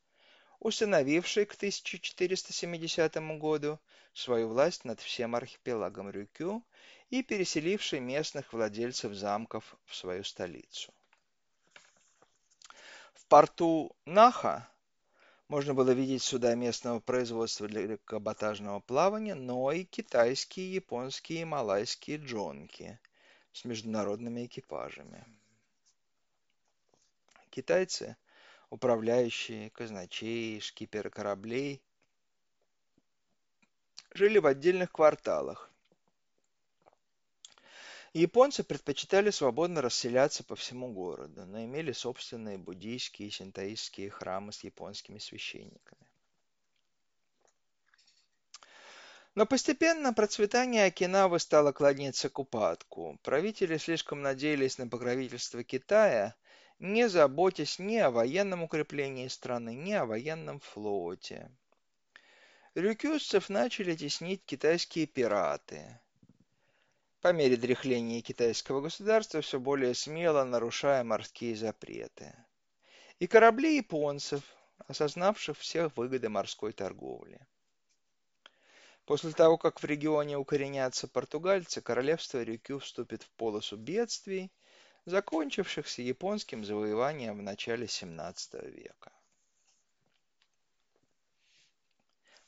установивший к 1470 году свою власть над всем архипелагом Рюкю и переселивший местных владельцев замков в свою столицу. В порту Наха можно было видеть суда местного производства для каботажного плавания, но и китайские, японские и малайские джонки с международными экипажами. Китайцы, управляющие, казначеи, шкиперы кораблей, жили в отдельных кварталах, Японцы предпочитали свободно расселяться по всему городу, но имели собственные буддийские и синтоистские храмы с японскими священниками. Но постепенно процветание Окинавы стало клониться к упадку. Правители слишком надеялись на покровительство Китая, не заботясь ни о военном укреплении страны, ни о военном флоте. Рюкюсцев начали теснить китайские пираты по мере дряхления китайского государства все более смело нарушая морские запреты. И корабли японцев, осознавших все выгоды морской торговли. После того, как в регионе укоренятся португальцы, королевство Рюкю вступит в полосу бедствий, закончившихся японским завоеванием в начале XVII века.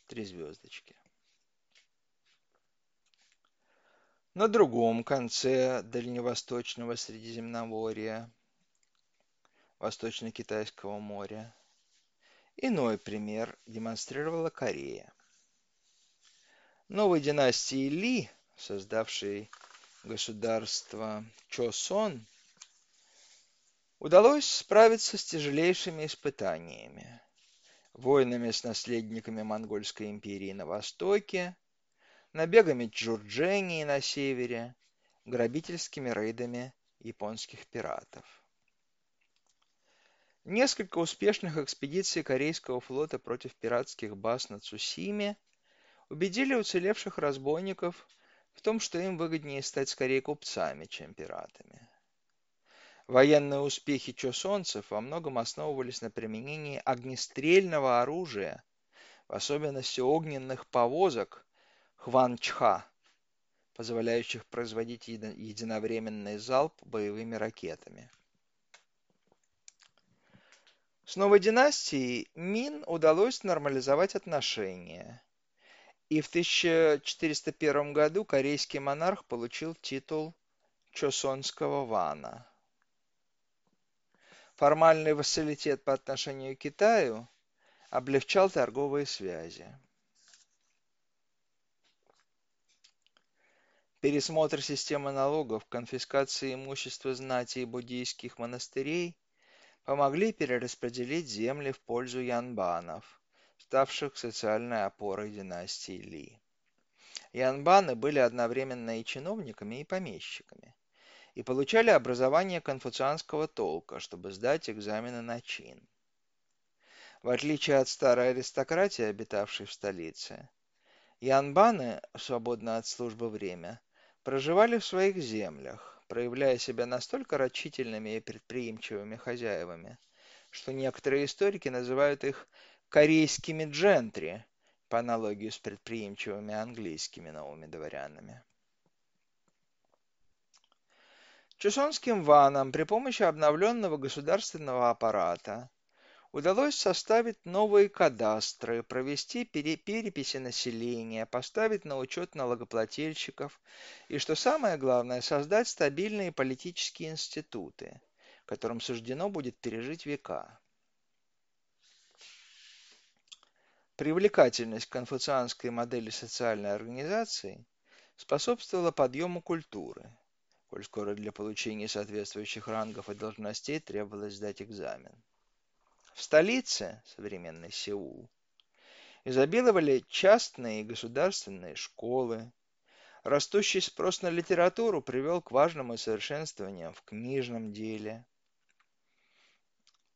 Три звездочки. На другом конце дальневосточного Средиземноморья, Восточно-Китайского моря, иной пример демонстрировала Корея. Новой династии Ли, создавшей государство Чосон, удалось справиться с тяжелейшими испытаниями. Войнами с наследниками Монгольской империи на востоке, набегами Джурджении на севере, грабительскими рейдами японских пиратов. Несколько успешных экспедиций корейского флота против пиратских баз на Цусиме убедили уцелевших разбойников в том, что им выгоднее стать скорее купцами, чем пиратами. Военные успехи чосонцев во многом основывались на применении огнестрельного оружия, в особенности огненных повозок, Хванчха, позволяющих производить единовременный залп боевыми ракетами. С новой династией Мин удалось нормализовать отношения, и в 1401 году корейский монарх получил титул Чосонского вана. Формальный вассалитет по отношению к Китаю облегчал торговые связи. Пересмотр системы налогов, конфискации имущества знати и буддийских монастырей помогли перераспределить земли в пользу янбанов, ставших социальной опорой династии Ли. Янбаны были одновременно и чиновниками, и помещиками, и получали образование конфуцианского толка, чтобы сдать экзамены на чин. В отличие от старой аристократии, обитавшей в столице, Янбаны, свободно от службы время, проживали в своих землях, проявляя себя настолько рачительными и предприимчивыми хозяевами, что некоторые историки называют их корейскими джентри, по аналогии с предприимчивыми английскими новыми дворянами. Чусонским ванам при помощи обновленного государственного аппарата удалось составить новые кадастры, провести переписи населения, поставить на учет налогоплательщиков и, что самое главное, создать стабильные политические институты, которым суждено будет пережить века. Привлекательность конфуцианской модели социальной организации способствовала подъему культуры, коль скоро для получения соответствующих рангов и должностей требовалось сдать экзамен. В столице, современный Сеул, изобиловали частные и государственные школы. Растущий спрос на литературу привел к важным усовершенствованиям в книжном деле.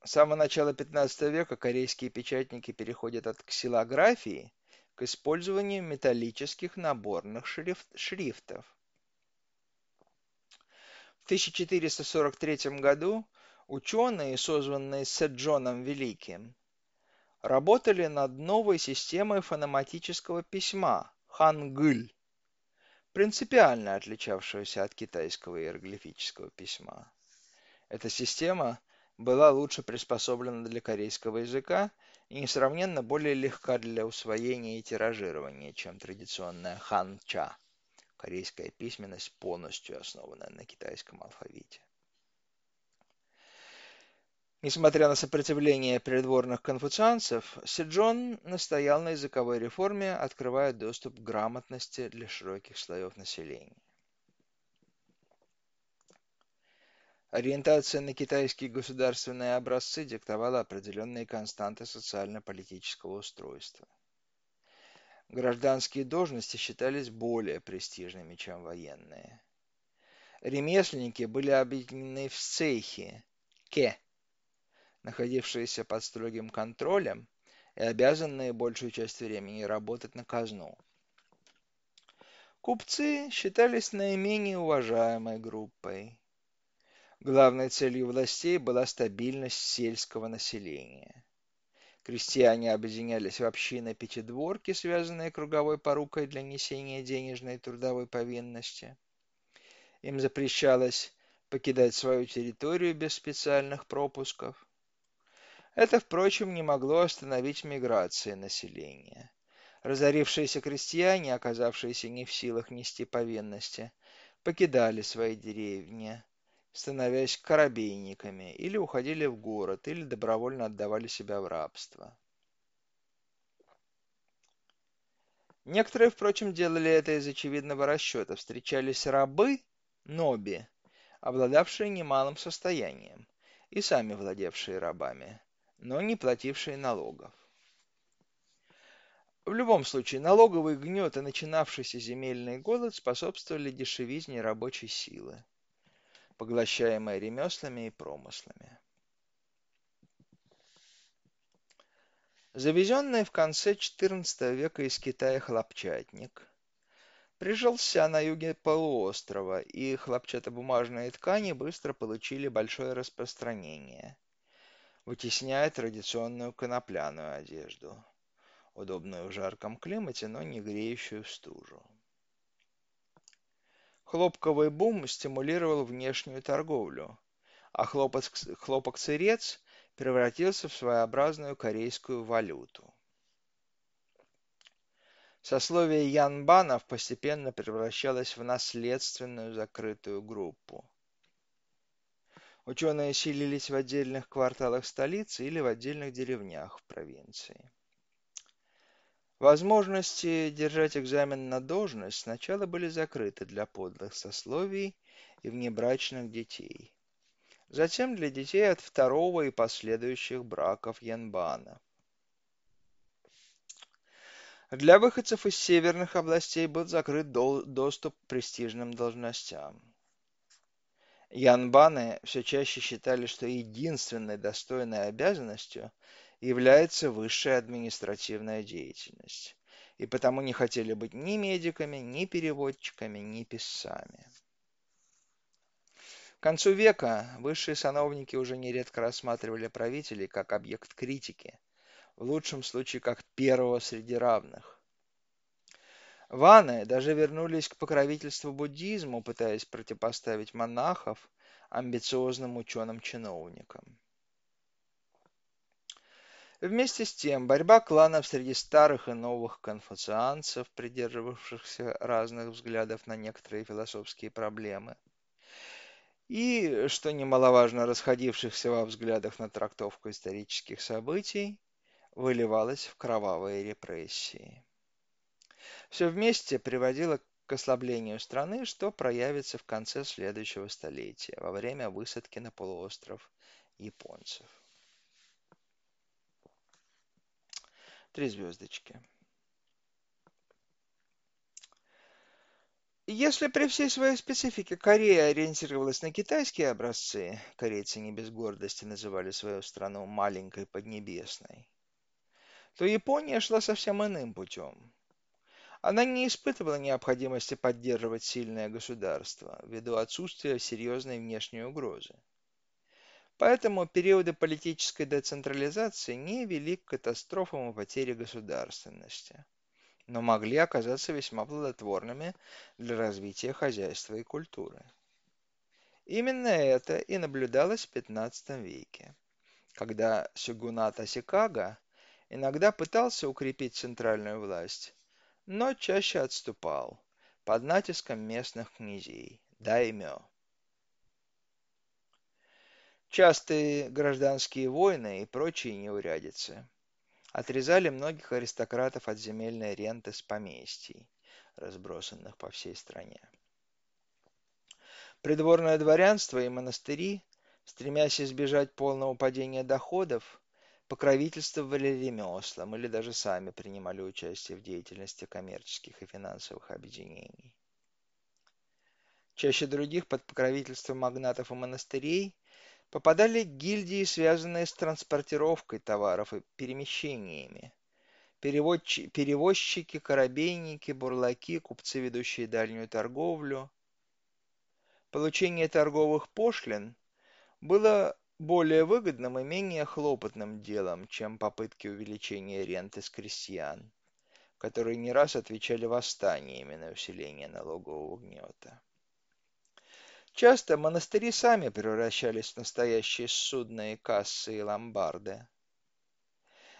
С самого начала XV века корейские печатники переходят от ксилографии к использованию металлических наборных шрифт, шрифтов. В 1443 году Ученые, созванные Седжоном Великим, работали над новой системой фонематического письма Хангыль, принципиально отличавшегося от китайского иероглифического письма. Эта система была лучше приспособлена для корейского языка и несравненно более легка для усвоения и тиражирования, чем традиционная ханча, корейская письменность, полностью основанная на китайском алфавите. Несмотря на сопротивление придворных конфуцианцев, Сиджон настоял на языковой реформе, открывая доступ к грамотности для широких слоев населения. Ориентация на китайские государственные образцы диктовала определенные константы социально-политического устройства. Гражданские должности считались более престижными, чем военные. Ремесленники были объединены в цехи – ке, находившиеся под строгим контролем и обязанные большую часть времени работать на казну. Купцы считались наименее уважаемой группой. Главной целью властей была стабильность сельского населения. Крестьяне объединялись в общины пятидворки, связанные круговой порукой для несения денежной и трудовой повинности. Им запрещалось покидать свою территорию без специальных пропусков. Это, впрочем, не могло остановить миграции населения. Разорившиеся крестьяне, оказавшиеся не в силах нести повинности, покидали свои деревни, становясь корабейниками, или уходили в город, или добровольно отдавали себя в рабство. Некоторые, впрочем, делали это из очевидного расчета. Встречались рабы, ноби, обладавшие немалым состоянием, и сами владевшие рабами но не платившие налогов. В любом случае, налоговый гнет и начинавшийся земельный голод способствовали дешевизне рабочей силы, поглощаемой ремеслами и промыслами. Завезенный в конце XIV века из Китая хлопчатник прижился на юге полуострова, и хлопчатобумажные ткани быстро получили большое распространение вытесняя традиционную конопляную одежду, удобную в жарком климате, но не греющую в стужу. Хлопковый бум стимулировал внешнюю торговлю, а хлопок-сырец превратился в своеобразную корейскую валюту. Сословие янбанов постепенно превращалось в наследственную закрытую группу. Ученые селились в отдельных кварталах столицы или в отдельных деревнях в провинции. Возможности держать экзамен на должность сначала были закрыты для подлых сословий и внебрачных детей. Затем для детей от второго и последующих браков Янбана. Для выходцев из северных областей был закрыт доступ к престижным должностям. Янбаны все чаще считали, что единственной достойной обязанностью является высшая административная деятельность, и потому не хотели быть ни медиками, ни переводчиками, ни писцами. К концу века высшие сановники уже нередко рассматривали правителей как объект критики, в лучшем случае как первого среди равных. Ваны даже вернулись к покровительству буддизму, пытаясь противопоставить монахов амбициозным ученым-чиновникам. Вместе с тем, борьба кланов среди старых и новых конфуцианцев, придерживавшихся разных взглядов на некоторые философские проблемы, и, что немаловажно, расходившихся во взглядах на трактовку исторических событий, выливалась в кровавые репрессии. Все вместе приводило к ослаблению страны, что проявится в конце следующего столетия, во время высадки на полуостров японцев. Три звездочки. Если при всей своей специфике Корея ориентировалась на китайские образцы, корейцы не без гордости называли свою страну маленькой поднебесной, то Япония шла совсем иным путем. Она не испытывала необходимости поддерживать сильное государство ввиду отсутствия серьезной внешней угрозы. Поэтому периоды политической децентрализации не вели к катастрофам и потере государственности, но могли оказаться весьма плодотворными для развития хозяйства и культуры. Именно это и наблюдалось в XV веке, когда сёгунат Асикага иногда пытался укрепить центральную власть, но чаще отступал под натиском местных князей, даймё. Частые гражданские войны и прочие неурядицы отрезали многих аристократов от земельной ренты с поместий, разбросанных по всей стране. Придворное дворянство и монастыри, стремясь избежать полного падения доходов, покровительствовали ремеслам или даже сами принимали участие в деятельности коммерческих и финансовых объединений. Чаще других под покровительством магнатов и монастырей попадали гильдии, связанные с транспортировкой товаров и перемещениями. Переводчи, перевозчики, корабейники, бурлаки, купцы, ведущие дальнюю торговлю. Получение торговых пошлин было более выгодным и менее хлопотным делом, чем попытки увеличения ренты с крестьян, которые не раз отвечали восстаниями на усиление налогового гнета. Часто монастыри сами превращались в настоящие судные кассы и ломбарды.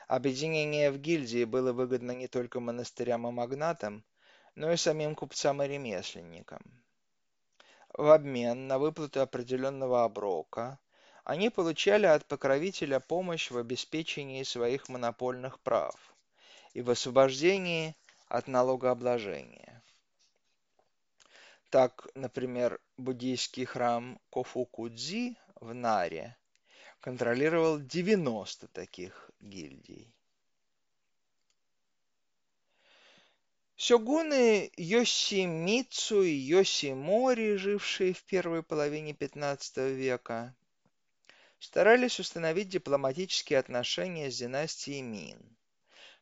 Объединение в гильдии было выгодно не только монастырям и магнатам, но и самим купцам и ремесленникам. В обмен на выплату определенного оброка они получали от покровителя помощь в обеспечении своих монопольных прав и в освобождении от налогообложения. Так, например, буддийский храм Кофукудзи в Наре контролировал 90 таких гильдий. Сёгуны Йосимицу и Йосимори, жившие в первой половине XV века, старались установить дипломатические отношения с династией Мин,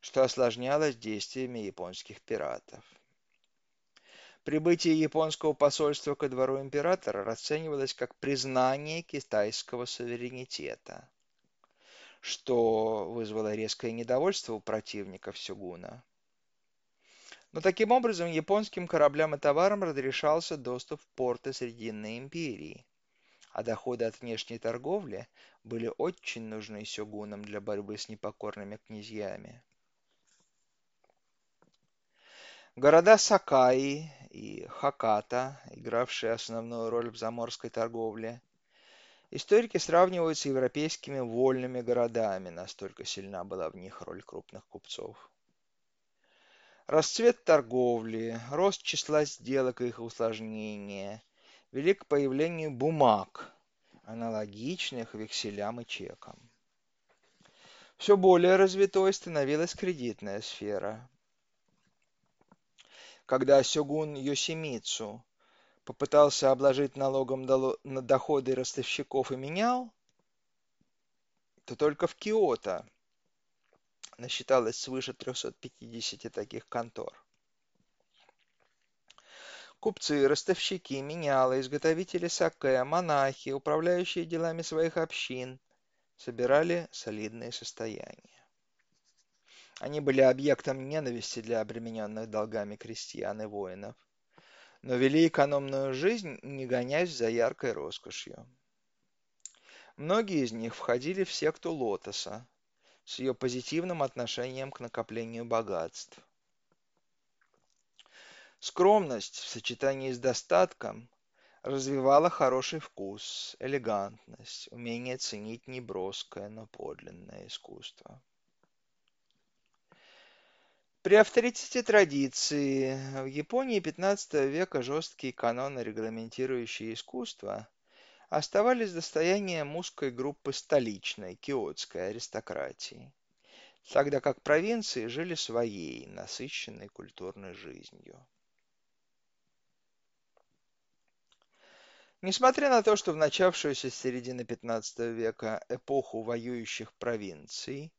что осложнялось действиями японских пиратов. Прибытие японского посольства ко двору императора расценивалось как признание китайского суверенитета, что вызвало резкое недовольство у противников Сюгуна. Но таким образом японским кораблям и товарам разрешался доступ в порты Срединной империи, а доходы от внешней торговли были очень нужны сёгунам для борьбы с непокорными князьями. Города Сакаи и Хаката, игравшие основную роль в заморской торговле, историки сравнивают с европейскими вольными городами, настолько сильна была в них роль крупных купцов. Расцвет торговли, рост числа сделок и их усложнение вели к появлению бумаг, аналогичных векселям и чекам. Все более развитой становилась кредитная сфера, когда сёгун Йосимицу попытался обложить налогом на доходы ростовщиков и менял, то только в Киото насчиталось свыше 350 таких контор. Купцы, ростовщики, менялы, изготовители саке, монахи, управляющие делами своих общин собирали солидные состояния. Они были объектом ненависти для обремененных долгами крестьян и воинов, но вели экономную жизнь, не гонясь за яркой роскошью. Многие из них входили в секту Лотоса с ее позитивным отношением к накоплению богатств. Скромность в сочетании с достатком развивала хороший вкус, элегантность, умение ценить неброское, но подлинное искусство. При авторитете традиции в Японии XV века жесткие каноны, регламентирующие искусство, оставались достоянием узкой группы столичной киотской аристократии, тогда как провинции жили своей насыщенной культурной жизнью. Несмотря на то, что в начавшуюся с середины XV века эпоху воюющих провинций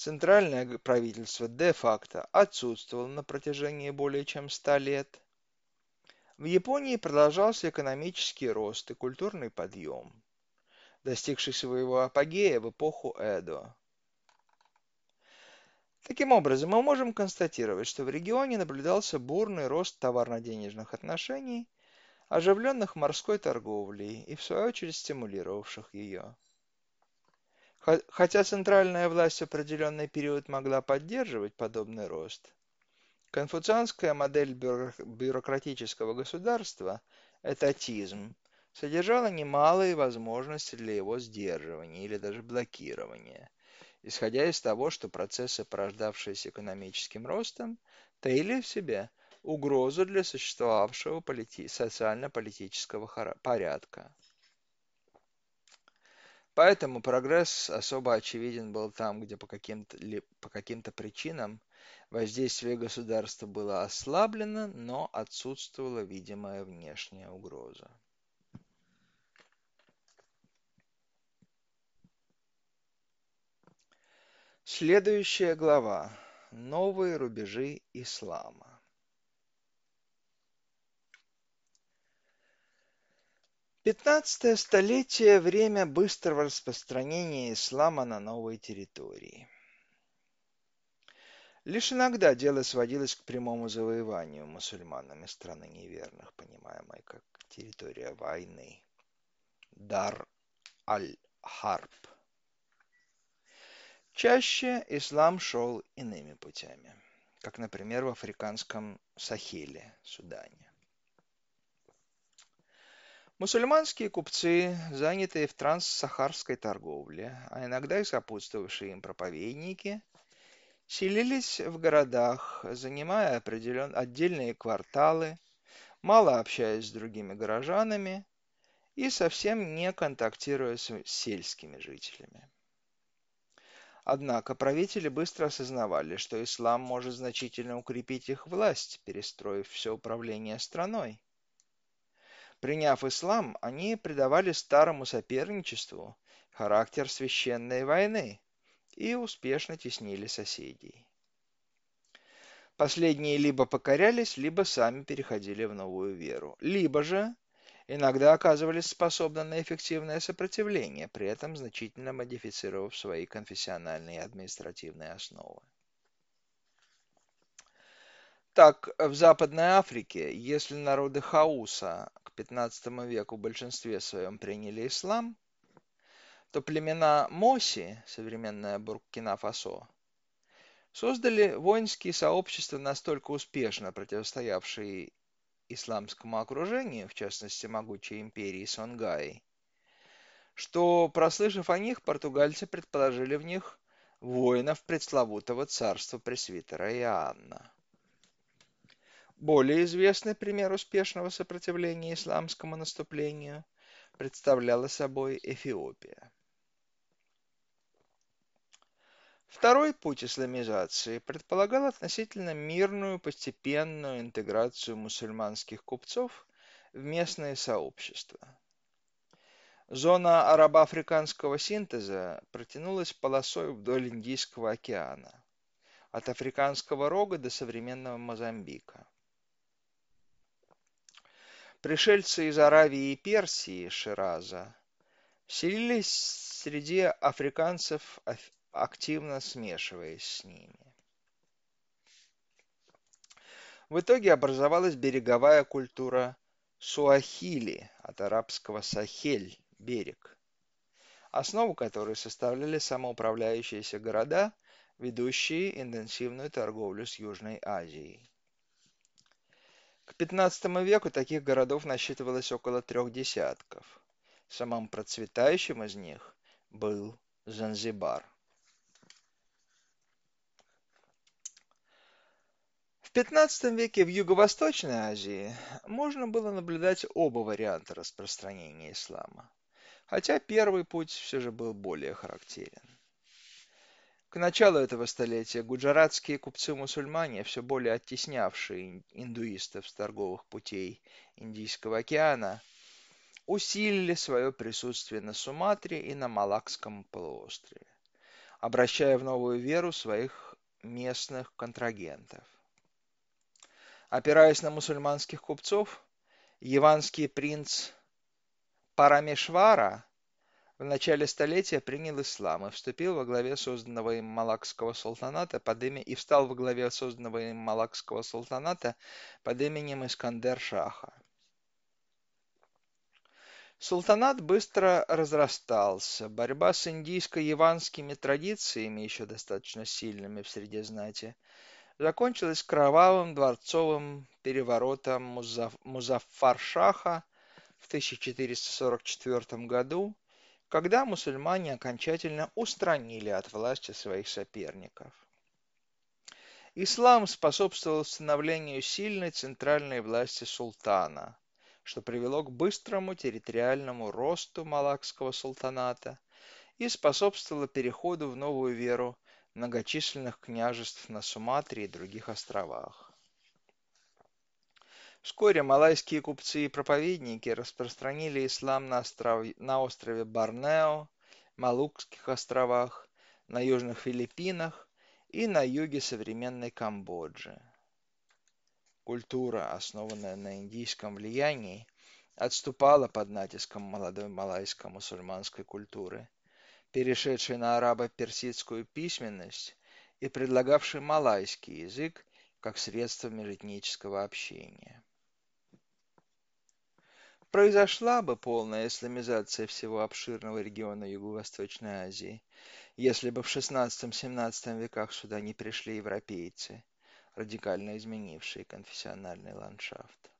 Центральное правительство де-факто отсутствовало на протяжении более чем ста лет. В Японии продолжался экономический рост и культурный подъем. достигший своего апогея в эпоху Эдо. Таким образом, мы можем констатировать, что в регионе наблюдался бурный рост товарно-денежных отношений, оживленных морской торговлей и, в свою очередь, стимулировавших ее. Хотя центральная власть в определенный период могла поддерживать подобный рост, конфуцианская модель бюрократического государства, этатизм, содержала немалые возможности для его сдерживания или даже блокирования, исходя из того, что процессы, порождавшиеся экономическим ростом, таили в себе угрозу для существовавшего полити социально-политического порядка. Поэтому прогресс особо очевиден был там, где по каким-то по каким-то причинам воздействие государства было ослаблено, но отсутствовала видимая внешняя угроза. Следующая глава. Новые рубежи ислама. Пятнадцатое столетие – время быстрого распространения ислама на новые территории. Лишь иногда дело сводилось к прямому завоеванию мусульманами страны неверных, понимаемой как территория войны. Дар аль-Харб. Чаще ислам шел иными путями, как, например, в африканском Сахеле, Судане. Мусульманские купцы, занятые в транссахарской торговле, а иногда и сопутствовавшие им проповедники, селились в городах, занимая определен... отдельные кварталы, мало общаясь с другими горожанами и совсем не контактируя с сельскими жителями. Однако правители быстро осознавали, что ислам может значительно укрепить их власть, перестроив все управление страной. Приняв ислам, они придавали старому соперничеству характер священной войны и успешно теснили соседей. Последние либо покорялись, либо сами переходили в новую веру, либо же иногда оказывались способны на эффективное сопротивление, при этом значительно модифицировав свои конфессиональные и административные основы. Так, в Западной Африке, если народы Хауса к XV веку в большинстве своем приняли ислам, то племена Моси, современная Буркина-Фасо, создали воинские сообщества, настолько успешно противостоявшие исламскому окружению, в частности могучей империи Сонгаи, что, прослышав о них, португальцы предположили в них воинов пресловутого царства пресвитера Иоанна. Более известный пример успешного сопротивления исламскому наступлению представляла собой Эфиопия. Второй путь исламизации предполагал относительно мирную постепенную интеграцию мусульманских купцов в местное сообщество. Зона арабо-африканского синтеза протянулась полосой вдоль Индийского океана, от Африканского рога до современного Мозамбика. Пришельцы из Аравии и Персии, Шираза, селились среди африканцев, активно смешиваясь с ними. В итоге образовалась береговая культура суахили, от арабского сахель – берег, основу которой составляли самоуправляющиеся города, ведущие интенсивную торговлю с Южной Азией. К XV веку таких городов насчитывалось около трех десятков. Самым процветающим из них был Занзибар. В XV веке в Юго-Восточной Азии можно было наблюдать оба варианта распространения ислама, хотя первый путь все же был более характерен. К началу этого столетия гуджаратские купцы-мусульмане, все более оттеснявшие индуистов с торговых путей Индийского океана, усилили свое присутствие на Суматре и на Малакском полуострове, обращая в новую веру своих местных контрагентов. Опираясь на мусульманских купцов, яванский принц Парамешвара в начале столетия принял ислам и вступил во главе созданного им Малакского султаната под именем и встал во главе созданного им Малакского султаната под именем Искандер Шаха. Султанат быстро разрастался. Борьба с индийско-яванскими традициями, еще достаточно сильными в среде знати, закончилась кровавым дворцовым переворотом Музаффар-Шаха в 1444 году, когда мусульмане окончательно устранили от власти своих соперников. Ислам способствовал становлению сильной центральной власти султана, что привело к быстрому территориальному росту Малакского султаната и способствовало переходу в новую веру многочисленных княжеств на Суматре и других островах. Вскоре малайские купцы и проповедники распространили ислам на, остров... на острове Борнео, Малукских островах, на южных Филиппинах и на юге современной Камбоджи. Культура, основанная на индийском влиянии, отступала под натиском молодой малайско-мусульманской культуры, перешедшей на арабо-персидскую письменность и предлагавшей малайский язык как средство межэтнического общения. Произошла бы полная исламизация всего обширного региона Юго-Восточной Азии, если бы в XVI-XVII веках сюда не пришли европейцы, радикально изменившие конфессиональный ландшафт.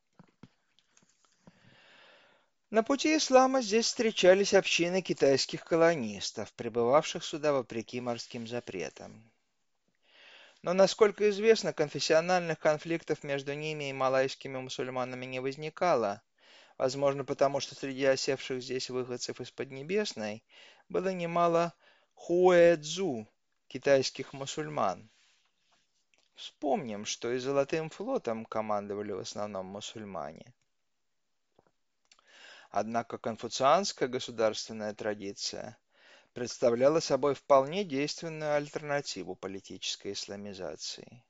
На пути ислама здесь встречались общины китайских колонистов, прибывавших сюда вопреки морским запретам. Но, насколько известно, конфессиональных конфликтов между ними и малайскими мусульманами не возникало, возможно потому, что среди осевших здесь выходцев из Поднебесной было немало хуэцзу, китайских мусульман, Вспомним, что и Золотым флотом командовали в основном мусульмане. Однако конфуцианская государственная традиция представляла собой вполне действенную альтернативу политической исламизации.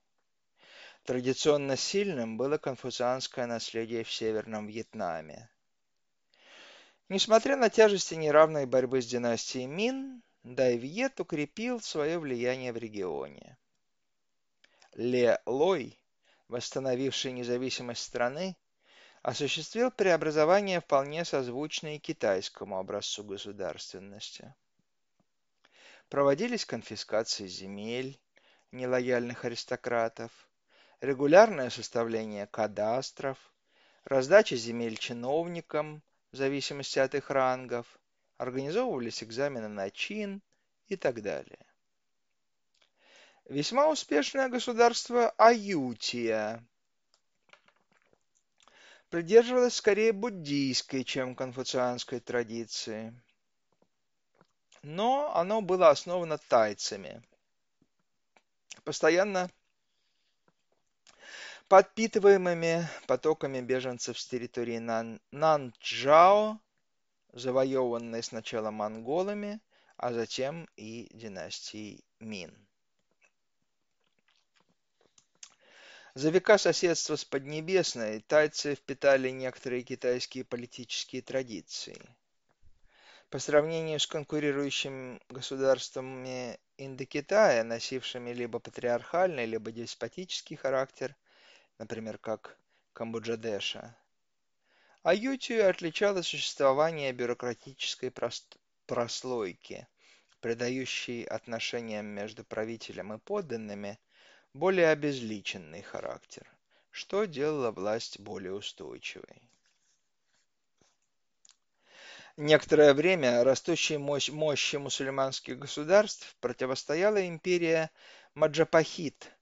Традиционно сильным было конфуцианское наследие в Северном Вьетнаме. Несмотря на тяжести неравной борьбы с династией Мин, Дайвьет укрепил свое влияние в регионе. Ле Лой, восстановивший независимость страны, осуществил преобразование, вполне созвучные китайскому образцу государственности. Проводились конфискации земель нелояльных аристократов, регулярное составление кадастров, раздача земель чиновникам в зависимости от их рангов, организовывались экзамены на чин и так далее. Весьма успешное государство Аютия придерживалось скорее буддийской, чем конфуцианской традиции. Но оно было основано тайцами, постоянно подпитываемыми потоками беженцев с территории Нан Нанчжао, завоеванной сначала монголами, а затем и династией Мин. За века соседства с Поднебесной тайцы впитали некоторые китайские политические традиции. По сравнению с конкурирующими государствами Индокитая, носившими либо патриархальный, либо деспотический характер, например, как Камбоджадеша, Аютию отличало существование бюрократической прослойки, придающей отношениям между правителем и подданными – более обезличенный характер, что делало власть более устойчивой. Некоторое время растущей мощи мусульманских государств противостояла империя Маджапахит,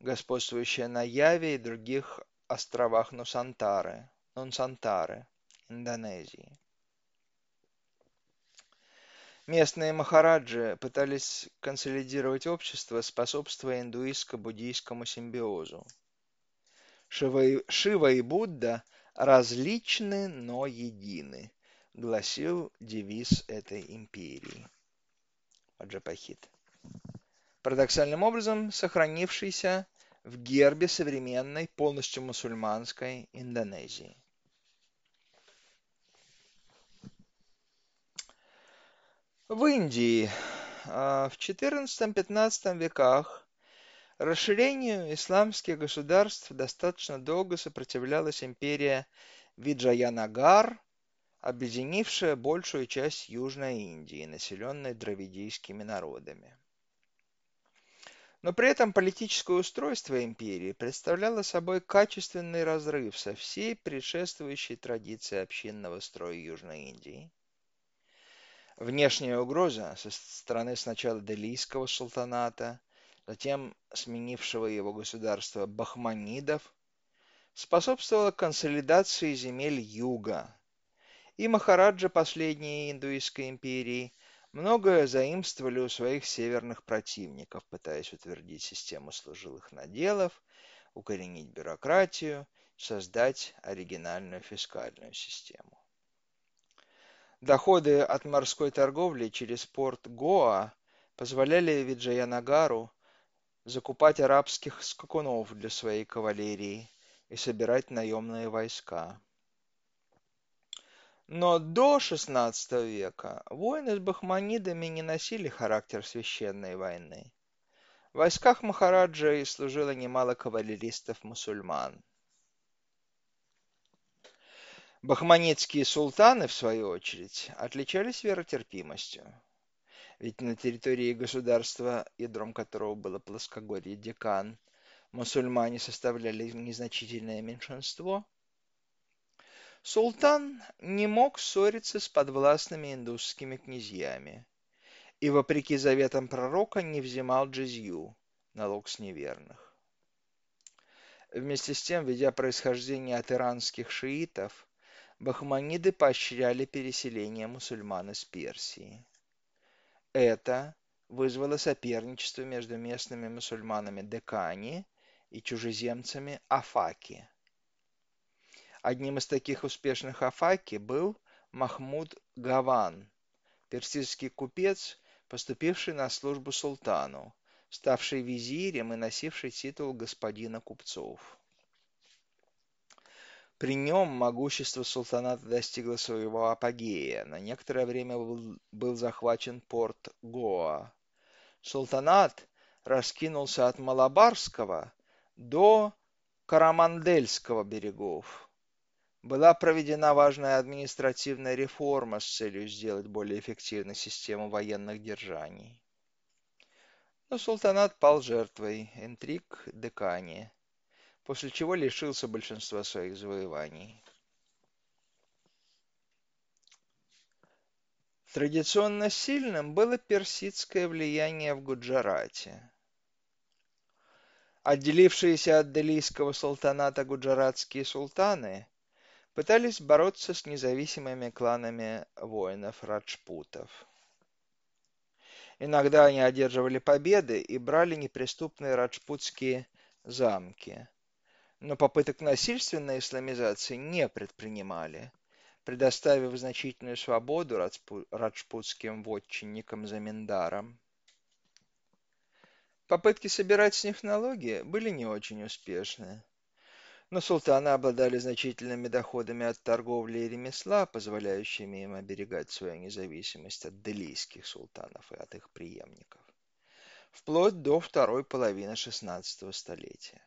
господствующая на Яве и других островах Нусантары, Нунсантары, Индонезии. Местные махараджи пытались консолидировать общество, способствуя индуистско-буддийскому симбиозу. Шива и, Шива и Будда различны, но едины, гласил девиз этой империи. Маджапахит. Парадоксальным образом сохранившийся в гербе современной, полностью мусульманской Индонезии. В Индии а, в XIV-XV веках расширению исламских государств достаточно долго сопротивлялась империя Виджаянагар, объединившая большую часть Южной Индии, населенной дравидийскими народами. Но при этом политическое устройство империи представляло собой качественный разрыв со всей предшествующей традицией общинного строя Южной Индии. Внешняя угроза со стороны сначала Делийского султаната, затем сменившего его государство Бахманидов, способствовала консолидации земель юга, и Махараджа последней индуистской империи многое заимствовали у своих северных противников, пытаясь утвердить систему служилых наделов, укоренить бюрократию, создать оригинальную фискальную систему. Доходы от морской торговли через порт Гоа позволяли Виджаянагару закупать арабских скакунов для своей кавалерии и собирать наемные войска. Но до XVI века войны с бахманидами не носили характер священной войны. В войсках Махараджа и служило немало кавалеристов-мусульман. Бахманитские султаны, в свою очередь, отличались веротерпимостью. Ведь на территории государства, ядром которого было плоскогорье Декан, мусульмане составляли незначительное меньшинство. Султан не мог ссориться с подвластными индусскими князьями и, вопреки заветам пророка, не взимал джизью, налог с неверных. Вместе с тем, ведя происхождение от иранских шиитов, Бахманиды поощряли переселение мусульман из Персии. Это вызвало соперничество между местными мусульманами Декани и чужеземцами Афаки. Одним из таких успешных Афаки был Махмуд Гаван, персидский купец, поступивший на службу султану, ставший визирем и носивший титул господина купцов. При нем могущество султаната достигло своего апогея. На некоторое время был, захвачен порт Гоа. Султанат раскинулся от Малабарского до Карамандельского берегов. Была проведена важная административная реформа с целью сделать более эффективной систему военных держаний. Но султанат пал жертвой интриг Декани после чего лишился большинства своих завоеваний. Традиционно сильным было персидское влияние в Гуджарате. Отделившиеся от делийского султаната гуджаратские султаны пытались бороться с независимыми кланами воинов раджпутов. Иногда они одерживали победы и брали неприступные раджпутские замки, но попыток насильственной исламизации не предпринимали, предоставив значительную свободу раджпутским вотчинникам-заминдарам. Попытки собирать с них налоги были не очень успешны, но султаны обладали значительными доходами от торговли и ремесла, позволяющими им оберегать свою независимость от делийских султанов и от их преемников, вплоть до второй половины XVI столетия.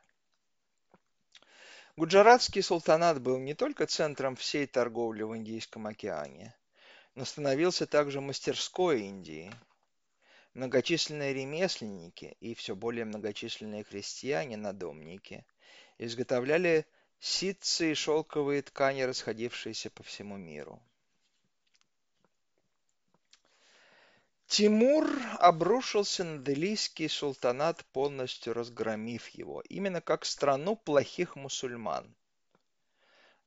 Гуджаратский султанат был не только центром всей торговли в Индийском океане, но становился также мастерской Индии. Многочисленные ремесленники и все более многочисленные крестьяне-надомники изготовляли ситцы и шелковые ткани, расходившиеся по всему миру. Тимур обрушился на Делийский султанат, полностью разгромив его, именно как страну плохих мусульман.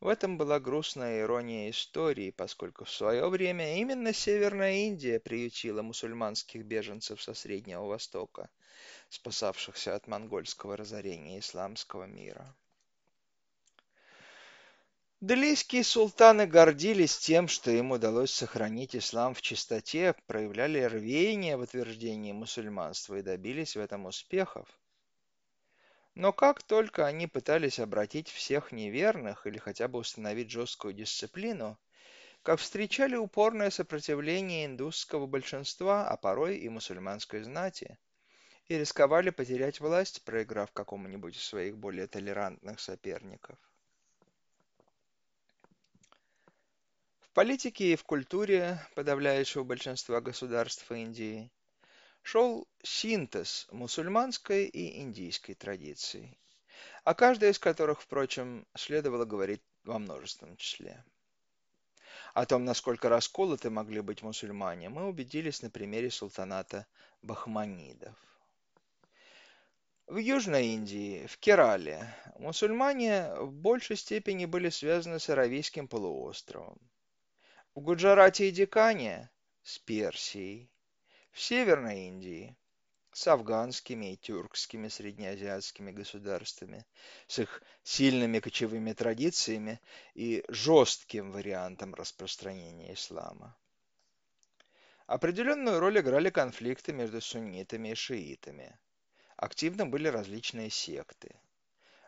В этом была грустная ирония истории, поскольку в свое время именно Северная Индия приютила мусульманских беженцев со Среднего Востока, спасавшихся от монгольского разорения исламского мира. Делийские султаны гордились тем, что им удалось сохранить ислам в чистоте, проявляли рвение в утверждении мусульманства и добились в этом успехов. Но как только они пытались обратить всех неверных или хотя бы установить жесткую дисциплину, как встречали упорное сопротивление индусского большинства, а порой и мусульманской знати, и рисковали потерять власть, проиграв какому-нибудь из своих более толерантных соперников. В политике и в культуре подавляющего большинства государств Индии шел синтез мусульманской и индийской традиций, о каждой из которых, впрочем, следовало говорить во множественном числе. О том, насколько расколоты могли быть мусульмане, мы убедились на примере султаната Бахманидов. В Южной Индии, в Керале, мусульмане в большей степени были связаны с Аравийским полуостровом. В Гуджарате и Декане – с Персией. В Северной Индии с афганскими и тюркскими среднеазиатскими государствами, с их сильными кочевыми традициями и жестким вариантом распространения ислама. Определенную роль играли конфликты между суннитами и шиитами. Активно были различные секты.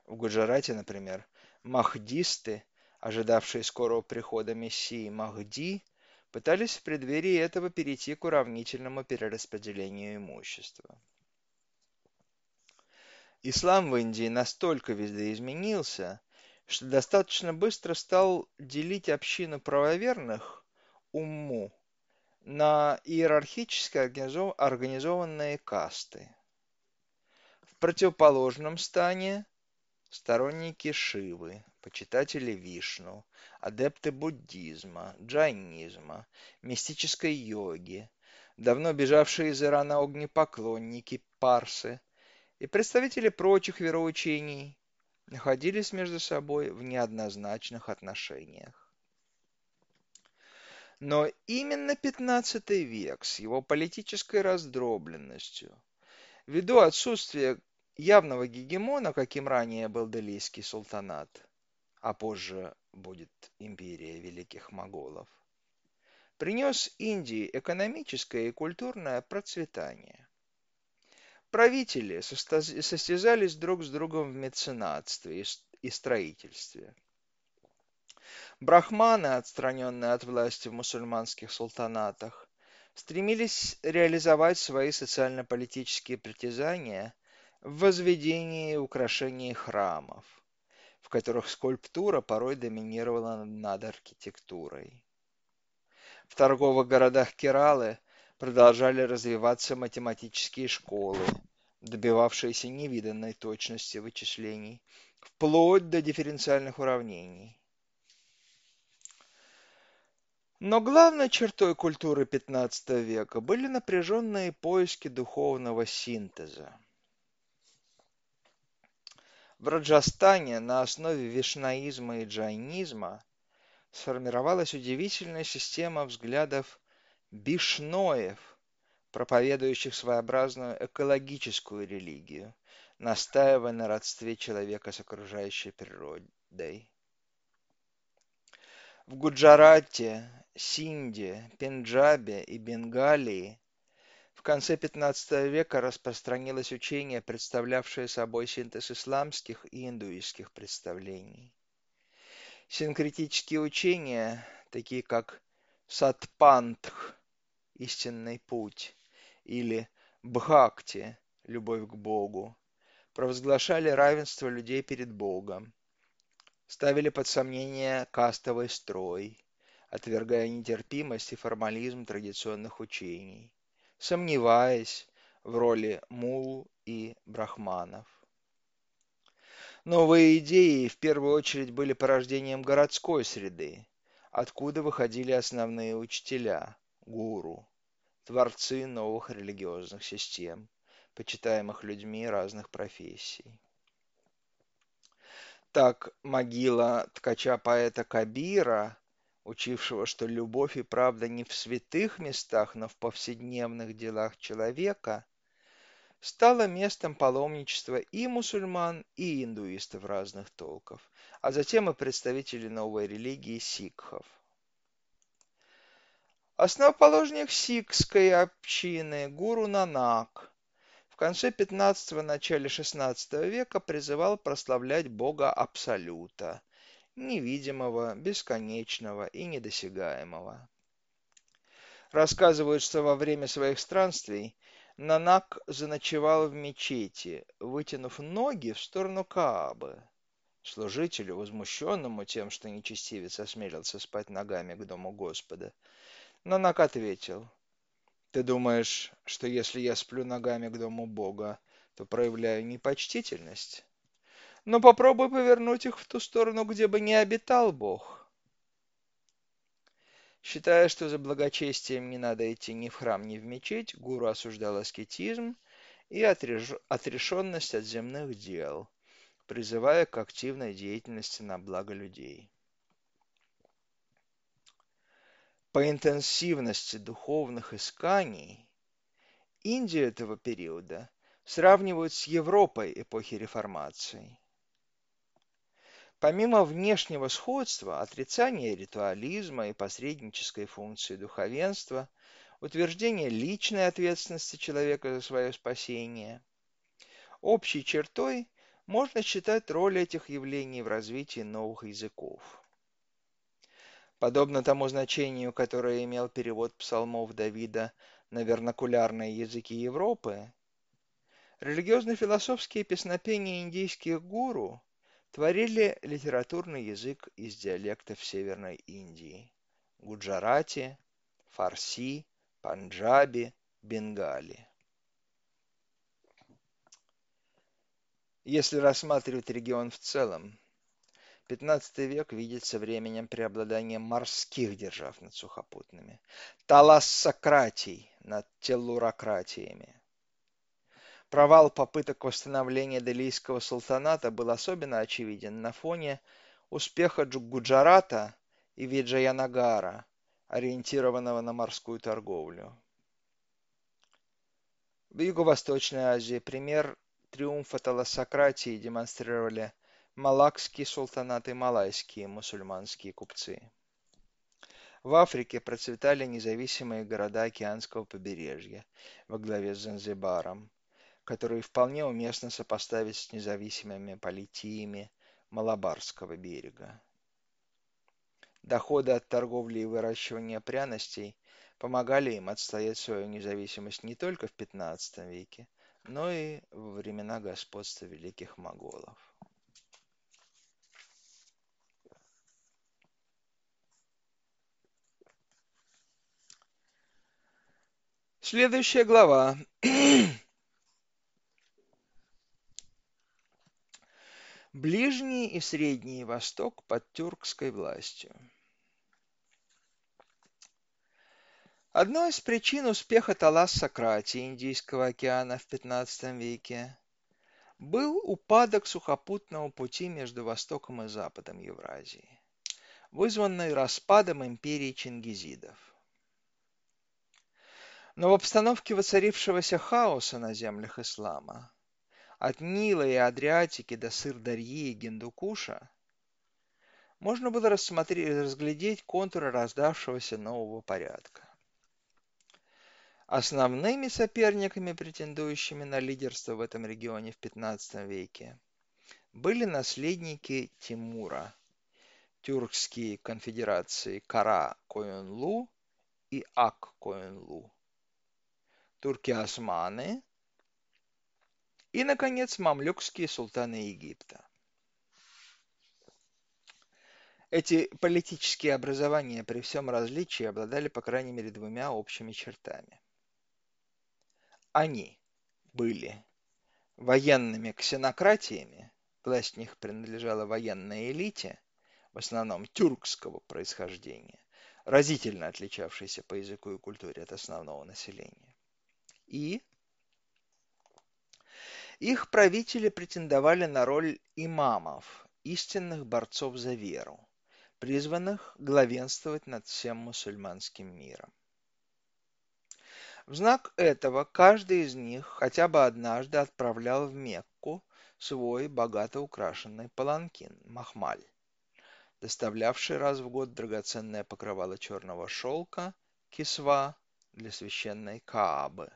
В Гуджарате, например, махдисты, ожидавшие скорого прихода мессии Махди, пытались в преддверии этого перейти к уравнительному перераспределению имущества. Ислам в Индии настолько видоизменился, что достаточно быстро стал делить общину правоверных, умму, на иерархически организованные касты. В противоположном стане сторонники Шивы, почитатели Вишну, адепты буддизма, джайнизма, мистической йоги, давно бежавшие из Ирана огнепоклонники, парсы и представители прочих вероучений находились между собой в неоднозначных отношениях. Но именно XV век с его политической раздробленностью, ввиду отсутствия явного гегемона, каким ранее был Делийский султанат, а позже будет империя великих моголов, принес Индии экономическое и культурное процветание. Правители состязались друг с другом в меценатстве и строительстве. Брахманы, отстраненные от власти в мусульманских султанатах, стремились реализовать свои социально-политические притязания в возведении и украшении храмов, в которых скульптура порой доминировала над архитектурой. В торговых городах Кералы продолжали развиваться математические школы, добивавшиеся невиданной точности вычислений, вплоть до дифференциальных уравнений. Но главной чертой культуры XV века были напряженные поиски духовного синтеза. В Раджастане на основе вишнаизма и джайнизма сформировалась удивительная система взглядов бишноев, проповедующих своеобразную экологическую религию, настаивая на родстве человека с окружающей природой. В Гуджарате, Синде, Пенджабе и Бенгалии конце XV века распространилось учение, представлявшее собой синтез исламских и индуистских представлений. Синкретические учения, такие как Сатпантх, истинный путь, или Бхакти, любовь к Богу, провозглашали равенство людей перед Богом, ставили под сомнение кастовый строй, отвергая нетерпимость и формализм традиционных учений сомневаясь в роли мул и брахманов. Новые идеи в первую очередь были порождением городской среды, откуда выходили основные учителя, гуру, творцы новых религиозных систем, почитаемых людьми разных профессий. Так могила ткача-поэта Кабира учившего, что любовь и правда не в святых местах, но в повседневных делах человека, стала местом паломничества и мусульман, и индуистов разных толков, а затем и представителей новой религии сикхов. Основоположник сикхской общины гуру Нанак в конце 15-начале 16 века призывал прославлять Бога Абсолюта, невидимого, бесконечного и недосягаемого. Рассказывают, что во время своих странствий Нанак заночевал в мечети, вытянув ноги в сторону Каабы. Служителю, возмущенному тем, что нечестивец осмелился спать ногами к дому Господа, Нанак ответил, «Ты думаешь, что если я сплю ногами к дому Бога, то проявляю непочтительность? Но попробуй повернуть их в ту сторону, где бы не обитал Бог». Считая, что за благочестием не надо идти ни в храм, ни в мечеть, гуру осуждал аскетизм и отрешенность от земных дел – призывая к активной деятельности на благо людей. По интенсивности духовных исканий Индию этого периода сравнивают с Европой эпохи реформации. Помимо внешнего сходства, отрицания ритуализма и посреднической функции духовенства, утверждение личной ответственности человека за свое спасение, общей чертой можно считать роль этих явлений в развитии новых языков. Подобно тому значению, которое имел перевод псалмов Давида на вернакулярные языки Европы, религиозно-философские песнопения индийских гуру творили литературный язык из диалектов Северной Индии – гуджарати, фарси, панджаби, бенгали. Если рассматривать регион в целом, XV век видится временем преобладания морских держав над сухопутными, талассократий над теллурократиями. Провал попыток восстановления Делийского султаната был особенно очевиден на фоне успеха Гуджарата и Виджаянагара, ориентированного на морскую торговлю. В Юго-Восточной Азии пример триумфа талассократии демонстрировали малакский султанат и малайские мусульманские купцы. В Африке процветали независимые города океанского побережья во главе с Занзибаром, которые вполне уместно сопоставить с независимыми политиями Малабарского берега. Доходы от торговли и выращивания пряностей помогали им отстоять свою независимость не только в XV веке, но и во времена господства великих моголов. Следующая глава. Ближний и Средний Восток под тюркской властью. Одной из причин успеха талассократии Индийского океана в XV веке был упадок сухопутного пути между Востоком и Западом Евразии, вызванный распадом империи чингизидов. Но в обстановке воцарившегося хаоса на землях ислама, от Нила и Адриатики до Сырдарьи и Гиндукуша, можно было рассмотреть, разглядеть контуры раздавшегося нового порядка. Основными соперниками, претендующими на лидерство в этом регионе в XV веке, были наследники Тимура, тюркские конфедерации Кара-Коюнлу и Ак-Коюнлу, турки-османы и, наконец, мамлюкские султаны Египта. Эти политические образования при всем различии обладали по крайней мере двумя общими чертами. Они были военными ксенократиями, власть в них принадлежала военной элите, в основном тюркского происхождения, разительно отличавшейся по языку и культуре от основного населения. И их правители претендовали на роль имамов, истинных борцов за веру, призванных главенствовать над всем мусульманским миром. В знак этого каждый из них хотя бы однажды отправлял в Мекку свой богато украшенный паланкин – махмаль, доставлявший раз в год драгоценное покрывало черного шелка – кисва для священной Каабы.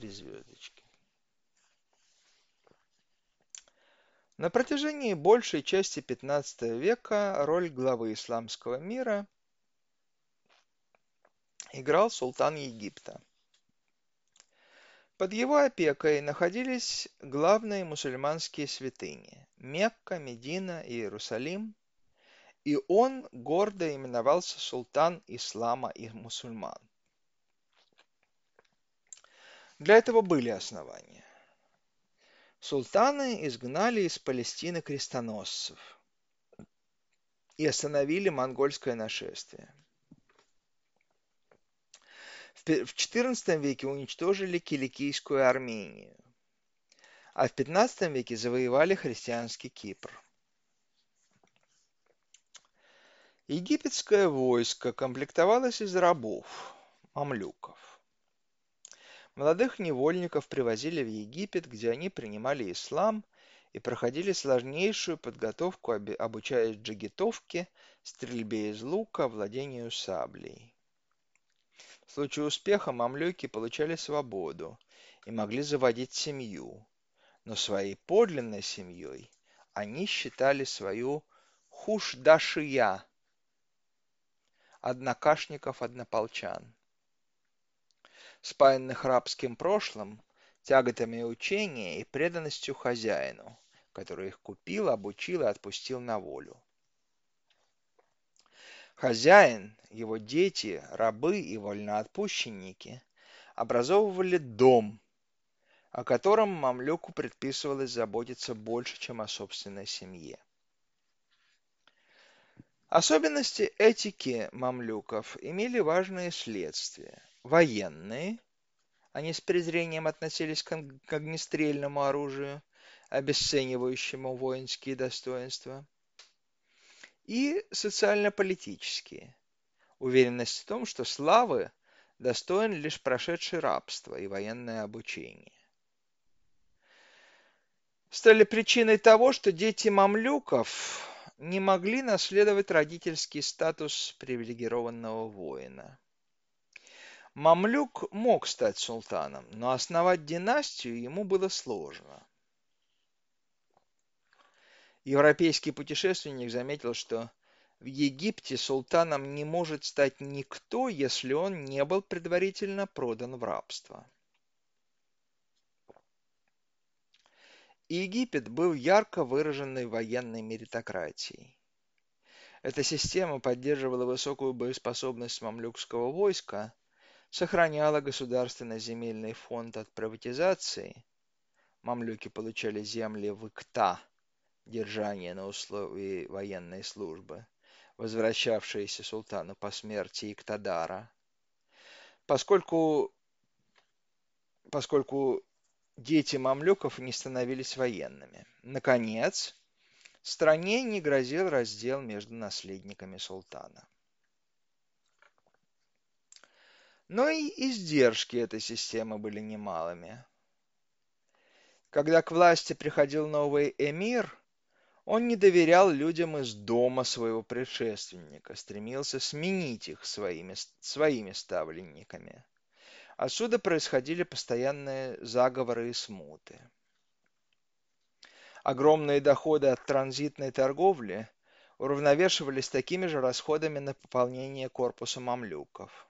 Три звездочки. На протяжении большей части XV века роль главы исламского мира играл султан Египта. Под его опекой находились главные мусульманские святыни – Мекка, Медина и Иерусалим, и он гордо именовался султан ислама и мусульман. Для этого были основания. Султаны изгнали из Палестины крестоносцев и остановили монгольское нашествие. В XIV веке уничтожили Киликийскую Армению, а в XV веке завоевали христианский Кипр. Египетское войско комплектовалось из рабов, мамлюков. Молодых невольников привозили в Египет, где они принимали ислам и проходили сложнейшую подготовку, обучаясь джигитовке, стрельбе из лука, владению саблей. В случае успеха мамлюки получали свободу и могли заводить семью, но своей подлинной семьей они считали свою хушдашия, однокашников-однополчан спаянных рабским прошлым, тяготами учения и преданностью хозяину, который их купил, обучил и отпустил на волю. Хозяин, его дети, рабы и вольноотпущенники образовывали дом, о котором мамлюку предписывалось заботиться больше, чем о собственной семье. Особенности этики мамлюков имели важные следствия военные, они с презрением относились к огнестрельному оружию, обесценивающему воинские достоинства, и социально-политические, уверенность в том, что славы достоин лишь прошедший рабство и военное обучение. Стали причиной того, что дети мамлюков не могли наследовать родительский статус привилегированного воина – Мамлюк мог стать султаном, но основать династию ему было сложно. Европейский путешественник заметил, что в Египте султаном не может стать никто, если он не был предварительно продан в рабство. Египет был ярко выраженной военной меритократией. Эта система поддерживала высокую боеспособность мамлюкского войска, сохраняла государственно-земельный фонд от приватизации. Мамлюки получали земли в Икта, держание на условии военной службы, возвращавшиеся султану по смерти Иктадара. Поскольку, поскольку дети мамлюков не становились военными. Наконец, стране не грозил раздел между наследниками султана. Но и издержки этой системы были немалыми. Когда к власти приходил новый эмир, он не доверял людям из дома своего предшественника, стремился сменить их своими, своими ставленниками. Отсюда происходили постоянные заговоры и смуты. Огромные доходы от транзитной торговли уравновешивались такими же расходами на пополнение корпуса мамлюков.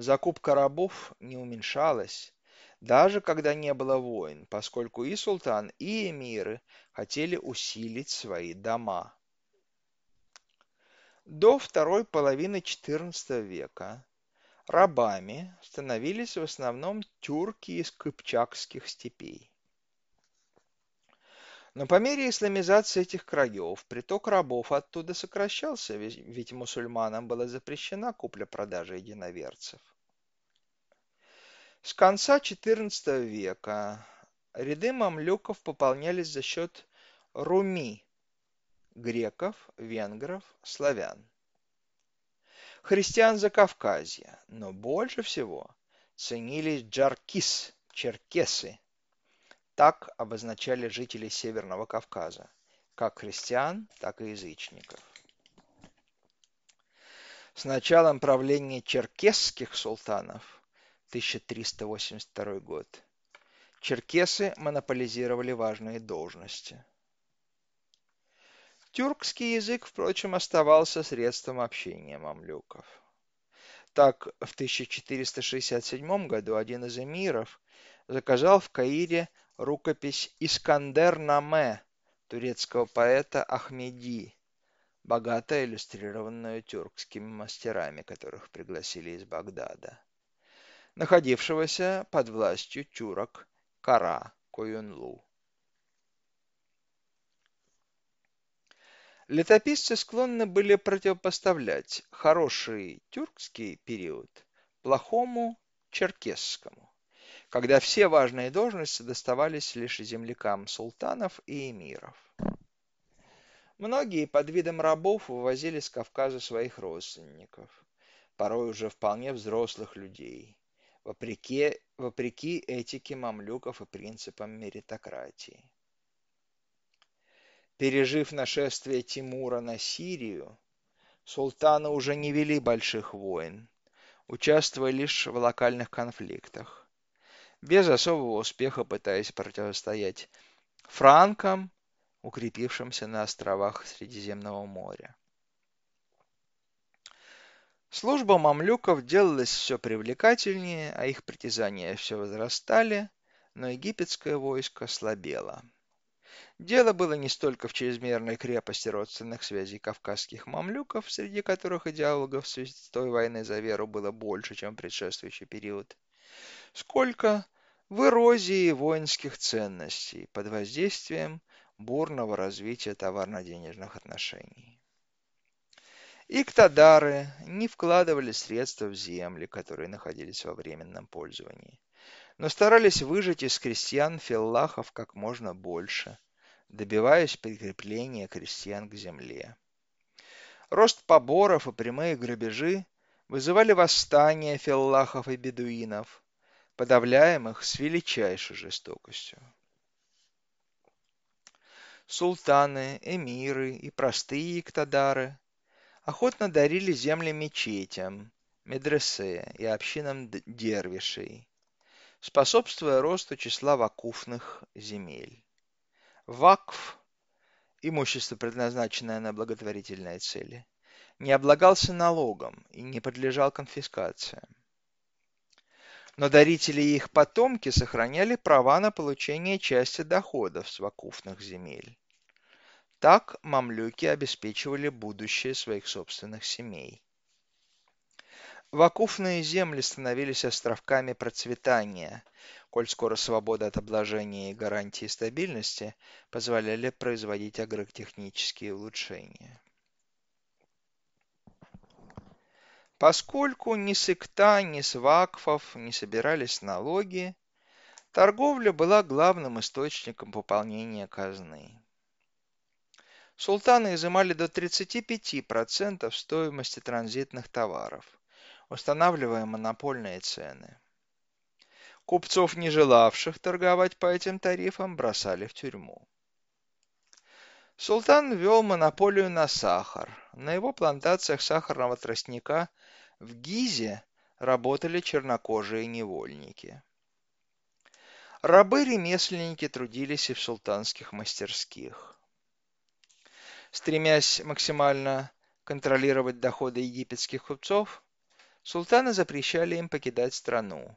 Закупка рабов не уменьшалась, даже когда не было войн, поскольку и султан, и эмиры хотели усилить свои дома. До второй половины XIV века рабами становились в основном тюрки из кыпчакских степей. Но по мере исламизации этих краев приток рабов оттуда сокращался, ведь мусульманам была запрещена купля-продажа единоверцев. С конца XIV века ряды мамлюков пополнялись за счет руми – греков, венгров, славян. Христиан Закавказья, но больше всего ценились джаркис – черкесы – так обозначали жители Северного Кавказа, как христиан, так и язычников. С началом правления черкесских султанов 1382 год черкесы монополизировали важные должности. Тюркский язык, впрочем, оставался средством общения мамлюков. Так, в 1467 году один из эмиров заказал в Каире рукопись «Искандер-Наме» турецкого поэта Ахмеди, богато иллюстрированную тюркскими мастерами, которых пригласили из Багдада, находившегося под властью тюрок Кара Коюнлу. Летописцы склонны были противопоставлять хороший тюркский период плохому черкесскому, когда все важные должности доставались лишь землякам султанов и эмиров. Многие под видом рабов вывозили с Кавказа своих родственников, порой уже вполне взрослых людей, вопреки, вопреки этике мамлюков и принципам меритократии. Пережив нашествие Тимура на Сирию, султаны уже не вели больших войн, участвуя лишь в локальных конфликтах, без особого успеха пытаясь противостоять франкам, укрепившимся на островах Средиземного моря. Служба мамлюков делалась все привлекательнее, а их притязания все возрастали, но египетское войско слабело. Дело было не столько в чрезмерной крепости родственных связей кавказских мамлюков, среди которых идеологов Святой войны за веру было больше, чем в предшествующий период, сколько в эрозии воинских ценностей под воздействием бурного развития товарно-денежных отношений. Иктадары не вкладывали средства в земли, которые находились во временном пользовании, но старались выжать из крестьян филлахов как можно больше – добиваясь прикрепления крестьян к земле. Рост поборов и прямые грабежи вызывали восстания феллахов и бедуинов, подавляемых с величайшей жестокостью. Султаны, эмиры и простые иктадары охотно дарили земли мечетям, медресе и общинам дервишей, способствуя росту числа вакуфных земель. Вакф, имущество, предназначенное на благотворительные цели, не облагался налогом и не подлежал конфискации. Но дарители и их потомки сохраняли права на получение части доходов с вакуфных земель. Так мамлюки обеспечивали будущее своих собственных семей. Вакуфные земли становились островками процветания, коль скоро свобода от обложения и гарантии стабильности позволяли производить агротехнические улучшения. Поскольку ни с икта, ни с вакфов не собирались налоги, торговля была главным источником пополнения казны. Султаны изымали до 35% стоимости транзитных товаров, устанавливая монопольные цены. Купцов, не желавших торговать по этим тарифам, бросали в тюрьму. Султан ввел монополию на сахар. На его плантациях сахарного тростника в Гизе работали чернокожие невольники. Рабы-ремесленники трудились и в султанских мастерских. Стремясь максимально контролировать доходы египетских купцов, султаны запрещали им покидать страну,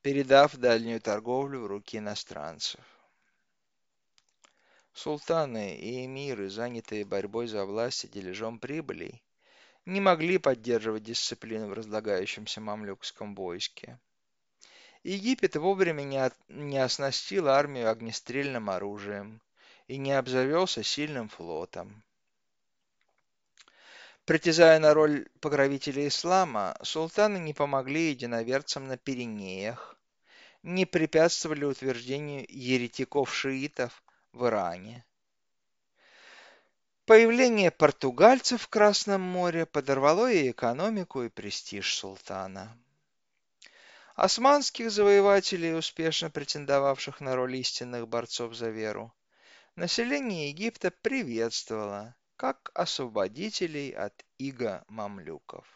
передав дальнюю торговлю в руки иностранцев. Султаны и эмиры, занятые борьбой за власть и дележом прибылей, не могли поддерживать дисциплину в разлагающемся мамлюкском войске. Египет вовремя не, от, не оснастил армию огнестрельным оружием и не обзавелся сильным флотом. Притязая на роль покровителя ислама, султаны не помогли единоверцам на Пиренеях, не препятствовали утверждению еретиков-шиитов в Иране. Появление португальцев в Красном море подорвало и экономику, и престиж султана. Османских завоевателей, успешно претендовавших на роль истинных борцов за веру, население Египта приветствовало как освободителей от иго мамлюков.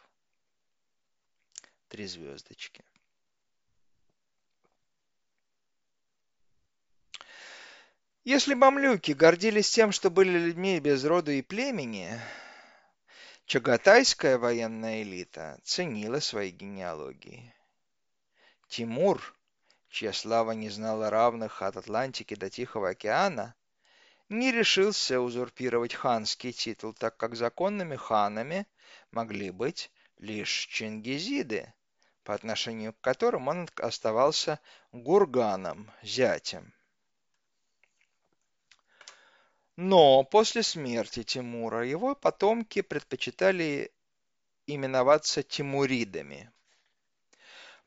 Три звездочки. Если мамлюки гордились тем, что были людьми без роду и племени, чагатайская военная элита ценила свои генеалогии. Тимур, чья слава не знала равных от Атлантики до Тихого океана, не решился узурпировать ханский титул, так как законными ханами могли быть лишь чингизиды, по отношению к которым он оставался гурганом, зятем. Но после смерти Тимура его потомки предпочитали именоваться тимуридами.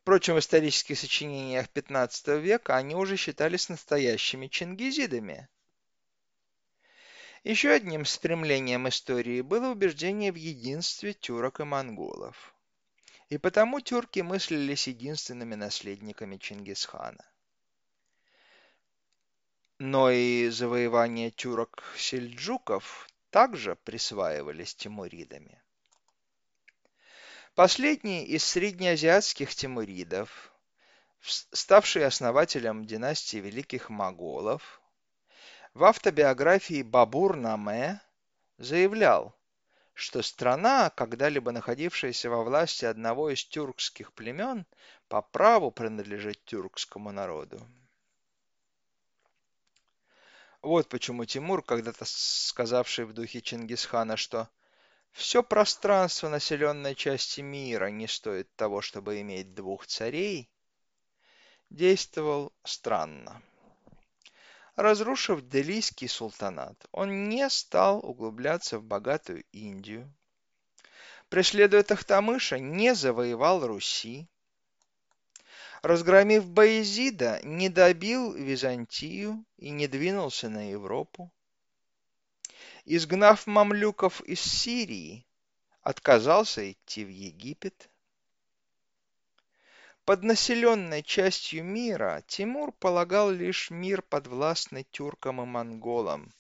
Впрочем, в исторических сочинениях XV века они уже считались настоящими чингизидами. Еще одним стремлением истории было убеждение в единстве тюрок и монголов. И потому тюрки мыслились единственными наследниками Чингисхана но и завоевания тюрок-сельджуков также присваивались тимуридами. Последний из среднеазиатских тимуридов, ставший основателем династии великих моголов, в автобиографии Бабур-Наме заявлял, что страна, когда-либо находившаяся во власти одного из тюркских племен, по праву принадлежит тюркскому народу. Вот почему Тимур, когда-то сказавший в духе Чингисхана, что все пространство населенной части мира не стоит того, чтобы иметь двух царей, действовал странно. Разрушив Делийский султанат, он не стал углубляться в богатую Индию. Преследуя Тахтамыша, не завоевал Руси, разгромив Баязида, не добил Византию и не двинулся на Европу. Изгнав мамлюков из Сирии, отказался идти в Египет. Под населенной частью мира Тимур полагал лишь мир подвластный тюркам и монголам,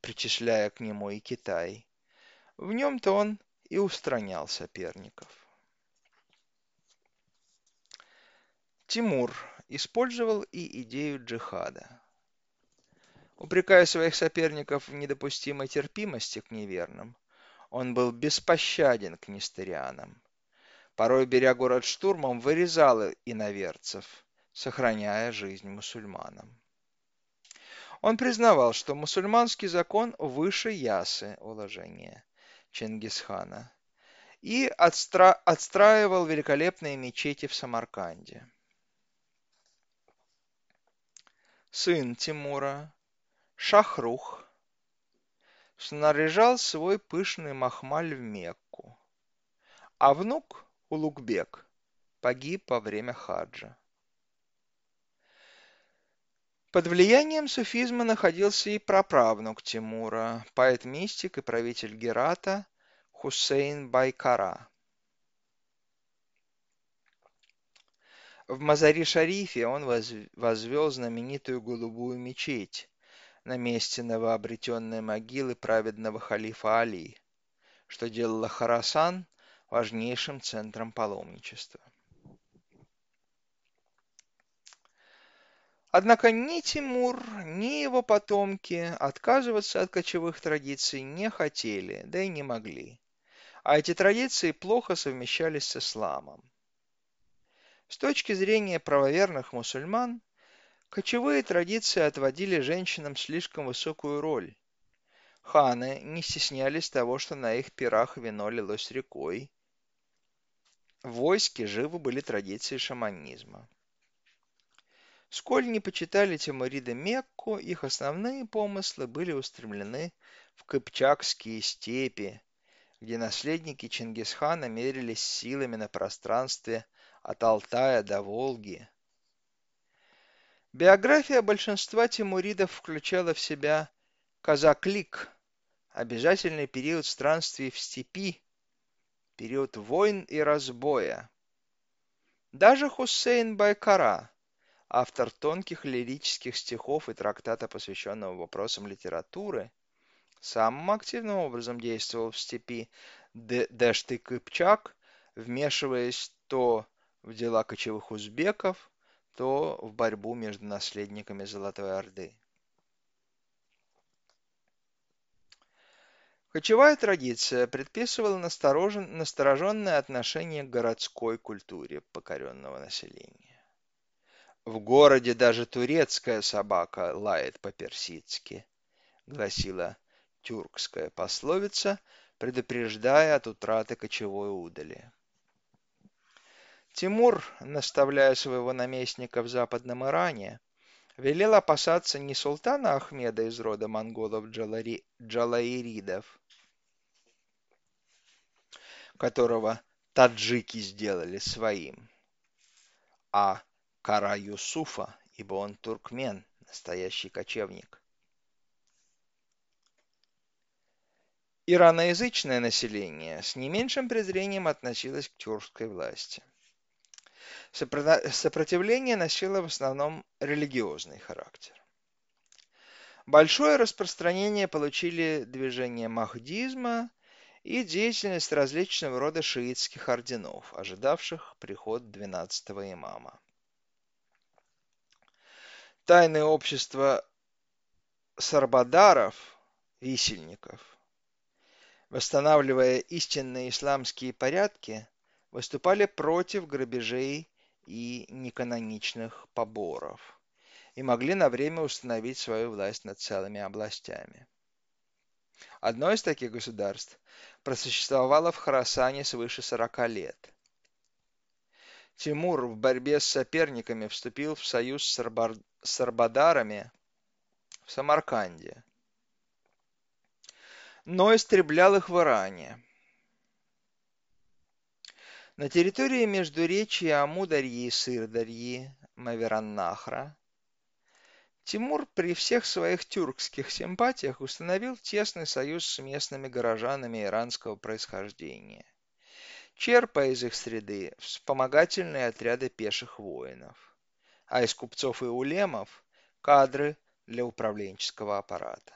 причисляя к нему и Китай. В нем-то он и устранял соперников. Тимур использовал и идею джихада. Упрекая своих соперников в недопустимой терпимости к неверным, он был беспощаден к нестерианам. Порой, беря город штурмом, вырезал иноверцев, сохраняя жизнь мусульманам. Он признавал, что мусульманский закон выше ясы уложения Чингисхана и отстра... отстраивал великолепные мечети в Самарканде. сын Тимура, Шахрух, снаряжал свой пышный махмаль в Мекку, а внук Улугбек погиб во время хаджа. Под влиянием суфизма находился и праправнук Тимура, поэт-мистик и правитель Герата Хусейн Байкара. В Мазари-Шарифе он возвел знаменитую голубую мечеть на месте новообретенной могилы праведного халифа Али, что делало Харасан важнейшим центром паломничества. Однако ни Тимур, ни его потомки отказываться от кочевых традиций не хотели, да и не могли. А эти традиции плохо совмещались с исламом. С точки зрения правоверных мусульман, кочевые традиции отводили женщинам слишком высокую роль. Ханы не стеснялись того, что на их пирах вино лилось рекой. В войске живы были традиции шаманизма. Сколь не почитали тимуриды Мекку, их основные помыслы были устремлены в Кыпчакские степи, где наследники Чингисхана мерились силами на пространстве от Алтая до Волги. Биография большинства тимуридов включала в себя казаклик, обязательный период странствий в степи, период войн и разбоя. Даже Хусейн Байкара, автор тонких лирических стихов и трактата, посвященного вопросам литературы, самым активным образом действовал в степи Дэшты-Кыпчак, вмешиваясь то в дела кочевых узбеков, то в борьбу между наследниками Золотой Орды. Кочевая традиция предписывала настороженное отношение к городской культуре покоренного населения. В городе даже турецкая собака лает по-персидски, гласила тюркская пословица, предупреждая от утраты кочевой удали. Тимур, наставляя своего наместника в Западном Иране, велел опасаться не султана Ахмеда из рода монголов Джалаиридов, которого таджики сделали своим, а Кара Юсуфа, ибо он туркмен, настоящий кочевник. Ираноязычное население с не меньшим презрением относилось к тюркской власти. Сопротивление носило в основном религиозный характер. Большое распространение получили движение махдизма и деятельность различного рода шиитских орденов, ожидавших приход 12-го имама. Тайное общество сарбадаров, висельников, восстанавливая истинные исламские порядки, выступали против грабежей и неканоничных поборов и могли на время установить свою власть над целыми областями. Одно из таких государств просуществовало в Харасане свыше 40 лет. Тимур в борьбе с соперниками вступил в союз с, Арбар... Арбадарами в Самарканде, но истреблял их в Иране. На территории междуречия Амударьи и Сырдарьи Мавераннахра Тимур при всех своих тюркских симпатиях установил тесный союз с местными горожанами иранского происхождения, черпая из их среды вспомогательные отряды пеших воинов, а из купцов и улемов – кадры для управленческого аппарата.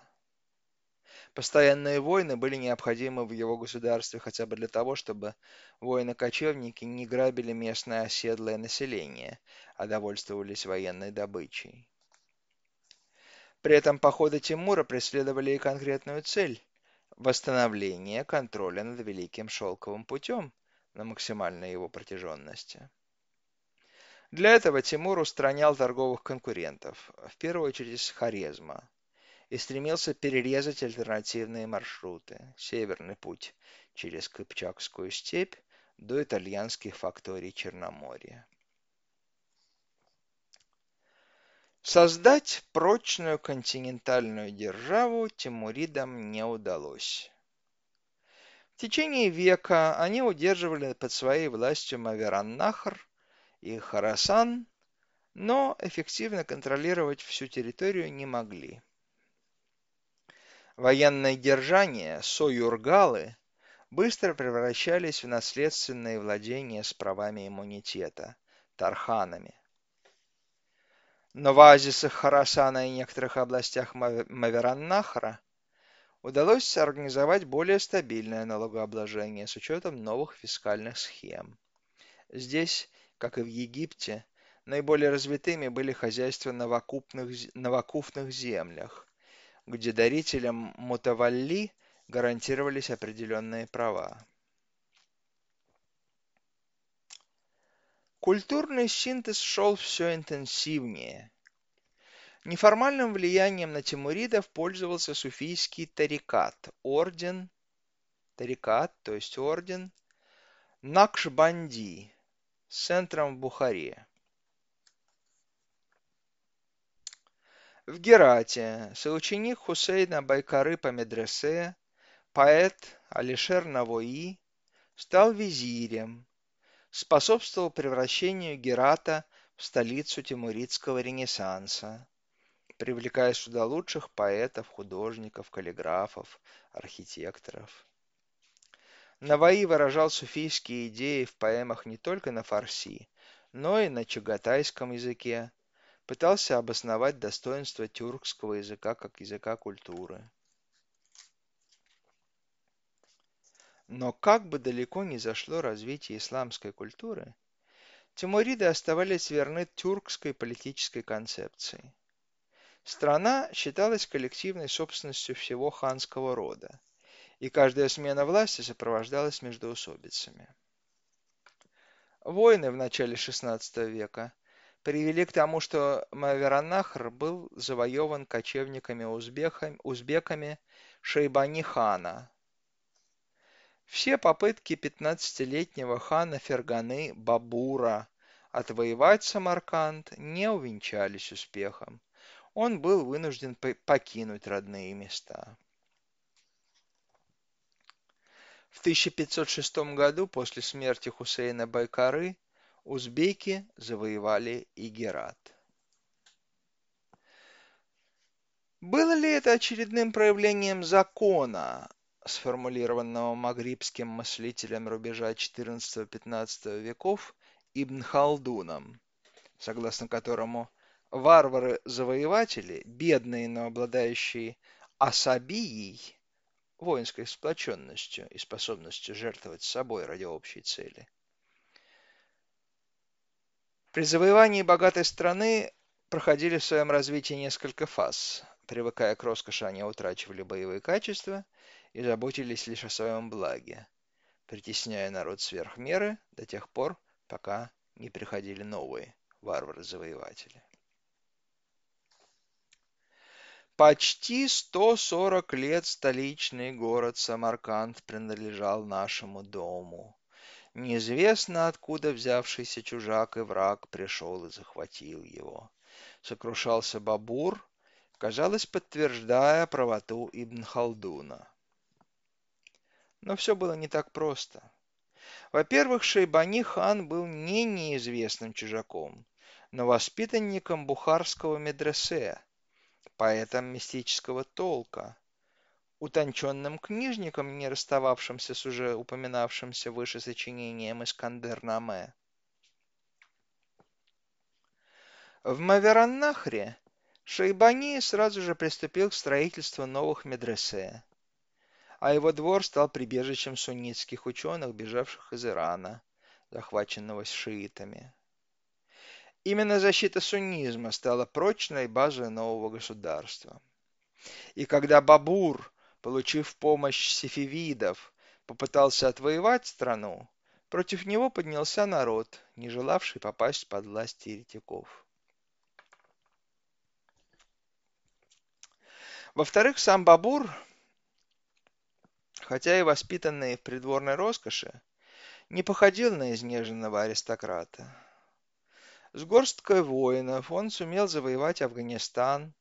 Постоянные войны были необходимы в его государстве хотя бы для того, чтобы воины-кочевники не грабили местное оседлое население, а довольствовались военной добычей. При этом походы Тимура преследовали и конкретную цель – восстановление контроля над Великим Шелковым путем на максимальной его протяженности. Для этого Тимур устранял торговых конкурентов, в первую очередь из Хорезма, и стремился перерезать альтернативные маршруты – Северный путь через Кыпчакскую степь до итальянских факторий Черноморья. Создать прочную континентальную державу Тимуридам не удалось. В течение века они удерживали под своей властью Мавераннахр и Харасан, но эффективно контролировать всю территорию не могли. Военное держание Союргалы быстро превращались в наследственные владения с правами иммунитета, тарханами. Но в оазисах Харасана и некоторых областях Мавераннахра удалось организовать более стабильное налогообложение с учетом новых фискальных схем. Здесь, как и в Египте, наиболее развитыми были хозяйства на вакуфных землях, где дарителям мутавалли гарантировались определенные права. Культурный синтез шел все интенсивнее. Неформальным влиянием на тимуридов пользовался суфийский тарикат, орден, тарикат, то есть орден, Накшбанди, с центром в Бухаре. В Герате соученик Хусейна Байкары по медресе, поэт Алишер Навои, стал визирем, способствовал превращению Герата в столицу тимуридского ренессанса, привлекая сюда лучших поэтов, художников, каллиграфов, архитекторов. Наваи выражал суфийские идеи в поэмах не только на фарси, но и на чагатайском языке, пытался обосновать достоинство тюркского языка как языка культуры. Но как бы далеко ни зашло развитие исламской культуры, тимуриды оставались верны тюркской политической концепции. Страна считалась коллективной собственностью всего ханского рода, и каждая смена власти сопровождалась междоусобицами. Войны в начале XVI века привели к тому, что Мавераннахр был завоеван кочевниками-узбеками Шейбани-хана. Все попытки 15-летнего хана Ферганы Бабура отвоевать Самарканд не увенчались успехом. Он был вынужден покинуть родные места. В 1506 году, после смерти Хусейна Байкары, узбеки завоевали и Герат. Было ли это очередным проявлением закона, сформулированного магрибским мыслителем рубежа XIV-XV веков Ибн Халдуном, согласно которому варвары-завоеватели, бедные, но обладающие асабией, воинской сплоченностью и способностью жертвовать собой ради общей цели. При завоевании богатой страны проходили в своем развитии несколько фаз. Привыкая к роскоши, они утрачивали боевые качества и заботились лишь о своем благе, притесняя народ сверх меры до тех пор, пока не приходили новые варвары-завоеватели. Почти 140 лет столичный город Самарканд принадлежал нашему дому. Неизвестно откуда взявшийся чужак и враг пришел и захватил его. Сокрушался Бабур, казалось, подтверждая правоту Ибн Халдуна. Но все было не так просто. Во-первых, Шейбани хан был не неизвестным чужаком, но воспитанником бухарского медресе, поэтом мистического толка, утонченным книжником, не расстававшимся с уже упоминавшимся выше сочинением Искандер-Наме. В Мавераннахре Шейбани сразу же приступил к строительству новых медресе, а его двор стал прибежищем суннитских ученых, бежавших из Ирана, захваченного шиитами. Именно защита суннизма стала прочной базой нового государства. И когда Бабур, получив помощь сефевидов, попытался отвоевать страну, против него поднялся народ, не желавший попасть под власть еретиков. Во-вторых, сам Бабур, хотя и воспитанный в придворной роскоши, не походил на изнеженного аристократа. С горсткой воинов он сумел завоевать Афганистан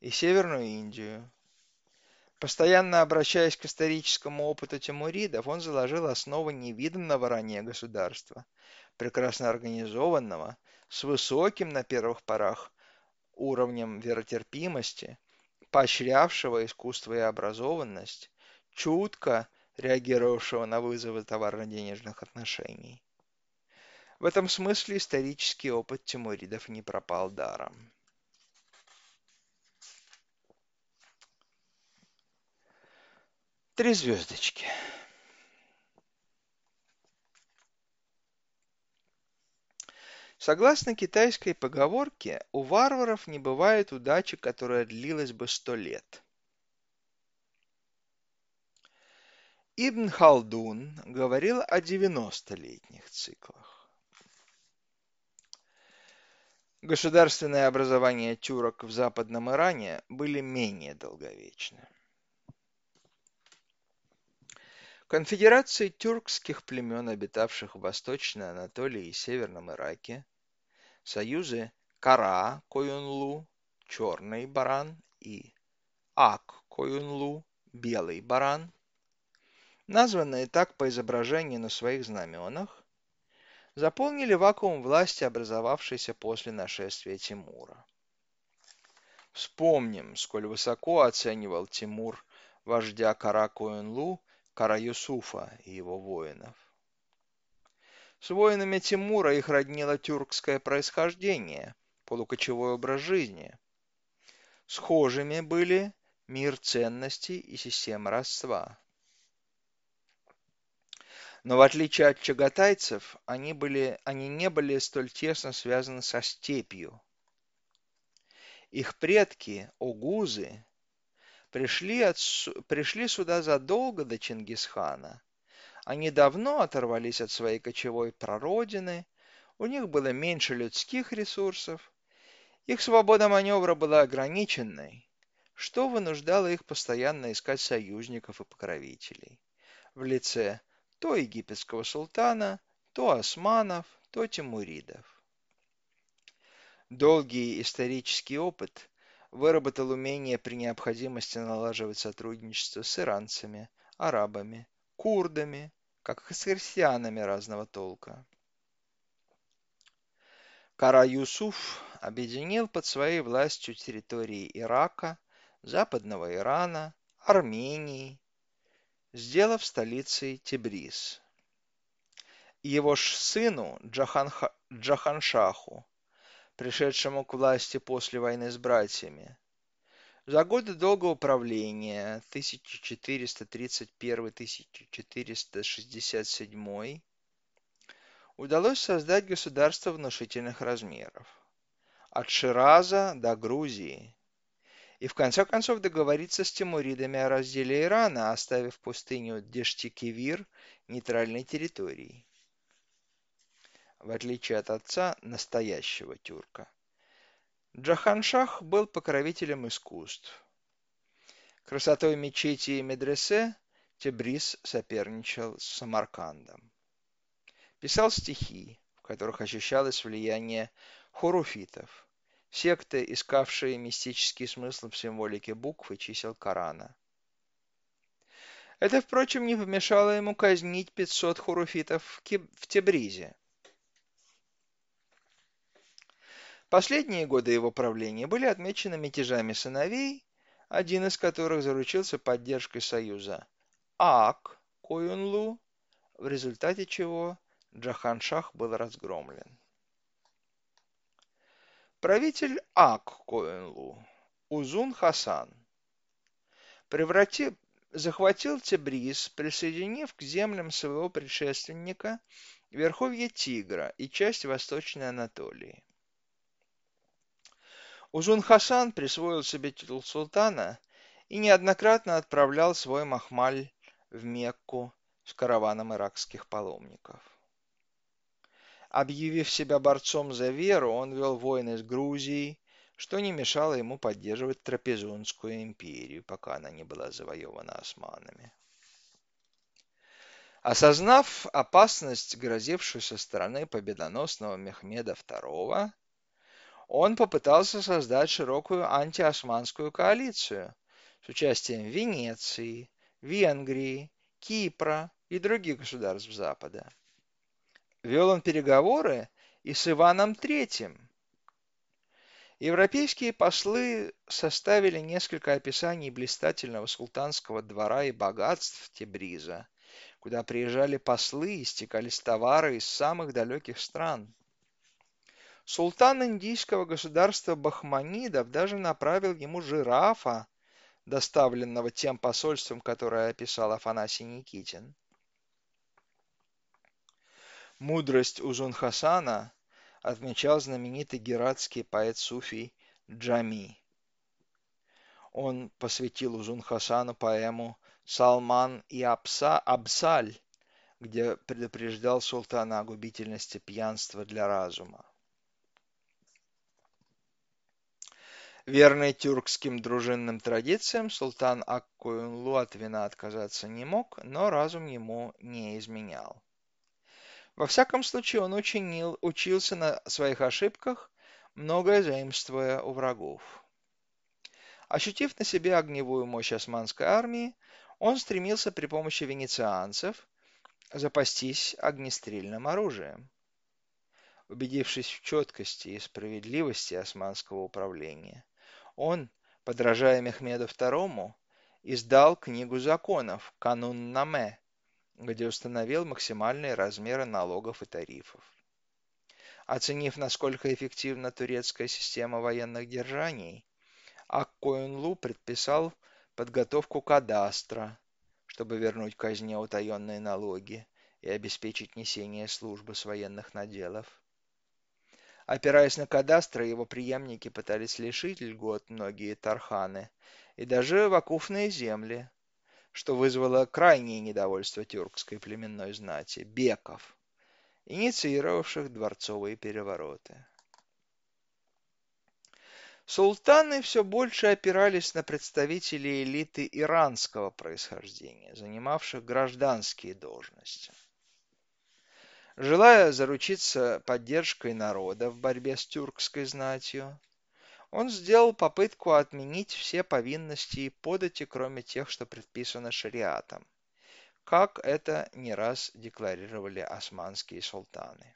и Северную Индию. Постоянно обращаясь к историческому опыту тимуридов, он заложил основы невиданного ранее государства, прекрасно организованного, с высоким на первых порах уровнем веротерпимости, поощрявшего искусство и образованность, чутко реагировавшего на вызовы товарно-денежных отношений. В этом смысле исторический опыт тимуридов не пропал даром. Три звездочки. Согласно китайской поговорке, у варваров не бывает удачи, которая длилась бы сто лет. Ибн Халдун говорил о 90-летних циклах. Государственные образования тюрок в Западном Иране были менее долговечны. Конфедерации тюркских племен, обитавших в Восточной Анатолии и Северном Ираке, союзы Кара Коюнлу, черный баран, и Ак Коюнлу, белый баран, названные так по изображению на своих знаменах, заполнили вакуум власти, образовавшийся после нашествия Тимура. Вспомним, сколь высоко оценивал Тимур вождя Каракуэнлу, Кара Юсуфа и его воинов. С воинами Тимура их роднило тюркское происхождение, полукочевой образ жизни. Схожими были мир ценностей и система родства. Но в отличие от чагатайцев, они, были, они не были столь тесно связаны со степью. Их предки, огузы, пришли, от, пришли сюда задолго до Чингисхана. Они давно оторвались от своей кочевой прародины, у них было меньше людских ресурсов, их свобода маневра была ограниченной, что вынуждало их постоянно искать союзников и покровителей в лице то египетского султана, то османов, то тимуридов. Долгий исторический опыт выработал умение при необходимости налаживать сотрудничество с иранцами, арабами, курдами, как и с христианами разного толка. Кара Юсуф объединил под своей властью территории Ирака, Западного Ирана, Армении, сделав столицей Тебриз. Его сыну Джаханха, Джаханшаху пришедшему к власти после войны с братьями. За годы долгого правления 1431-1467 удалось создать государство внушительных размеров. От Шираза до Грузии. И в конце концов договориться с тимуридами о разделе Ирана, оставив пустыню Дештикивир нейтральной территорией в отличие от отца, настоящего тюрка. Джаханшах был покровителем искусств. Красотой мечети и медресе Тебриз соперничал с Самаркандом. Писал стихи, в которых ощущалось влияние хуруфитов, секты, искавшие мистический смысл в символике букв и чисел Корана. Это, впрочем, не помешало ему казнить 500 хуруфитов в Тебризе. Последние годы его правления были отмечены мятежами сыновей, один из которых заручился поддержкой союза Аак Коюнлу, в результате чего Джаханшах был разгромлен. Правитель Ак Коюнлу Узун Хасан превратил, захватил Тебриз, присоединив к землям своего предшественника верховье Тигра и часть Восточной Анатолии. Узун Хасан присвоил себе титул султана и неоднократно отправлял свой махмаль в Мекку с караваном иракских паломников. Объявив себя борцом за веру, он вел войны с Грузией, что не мешало ему поддерживать Трапезунскую империю, пока она не была завоевана османами. Осознав опасность, грозившую со стороны победоносного Мехмеда II, он попытался создать широкую антиосманскую коалицию с участием Венеции, Венгрии, Кипра и других государств Запада. Вел он переговоры и с Иваном III. Европейские послы составили несколько описаний блистательного султанского двора и богатств Тебриза, куда приезжали послы и стекались товары из самых далеких стран – Султан индийского государства Бахманидов даже направил ему жирафа, доставленного тем посольством, которое описал Афанасий Никитин. Мудрость Узун-Хасана отмечал знаменитый гератский поэт Суфий Джами. Он посвятил Узун-Хасану поэму «Салман и Абса, Абсаль», где предупреждал султана о губительности пьянства для разума. Верный тюркским дружинным традициям, султан Ак-Коюнлу от вина отказаться не мог, но разум ему не изменял. Во всяком случае, он учинил, учился на своих ошибках, многое заимствуя у врагов. Ощутив на себе огневую мощь османской армии, он стремился при помощи венецианцев запастись огнестрельным оружием. Убедившись в четкости и справедливости османского управления, он, подражая Мехмеду II, издал книгу законов «Канун-Наме», где установил максимальные размеры налогов и тарифов. Оценив, насколько эффективна турецкая система военных держаний, Ак-Коюнлу предписал подготовку кадастра, чтобы вернуть казне утаенные налоги и обеспечить несение службы с военных наделов. Опираясь на кадастры, его преемники пытались лишить льгот многие тарханы и даже вакуфные земли, что вызвало крайнее недовольство тюркской племенной знати – беков, инициировавших дворцовые перевороты. Султаны все больше опирались на представителей элиты иранского происхождения, занимавших гражданские должности. Желая заручиться поддержкой народа в борьбе с тюркской знатью, он сделал попытку отменить все повинности и подати, кроме тех, что предписано шариатом, как это не раз декларировали османские султаны.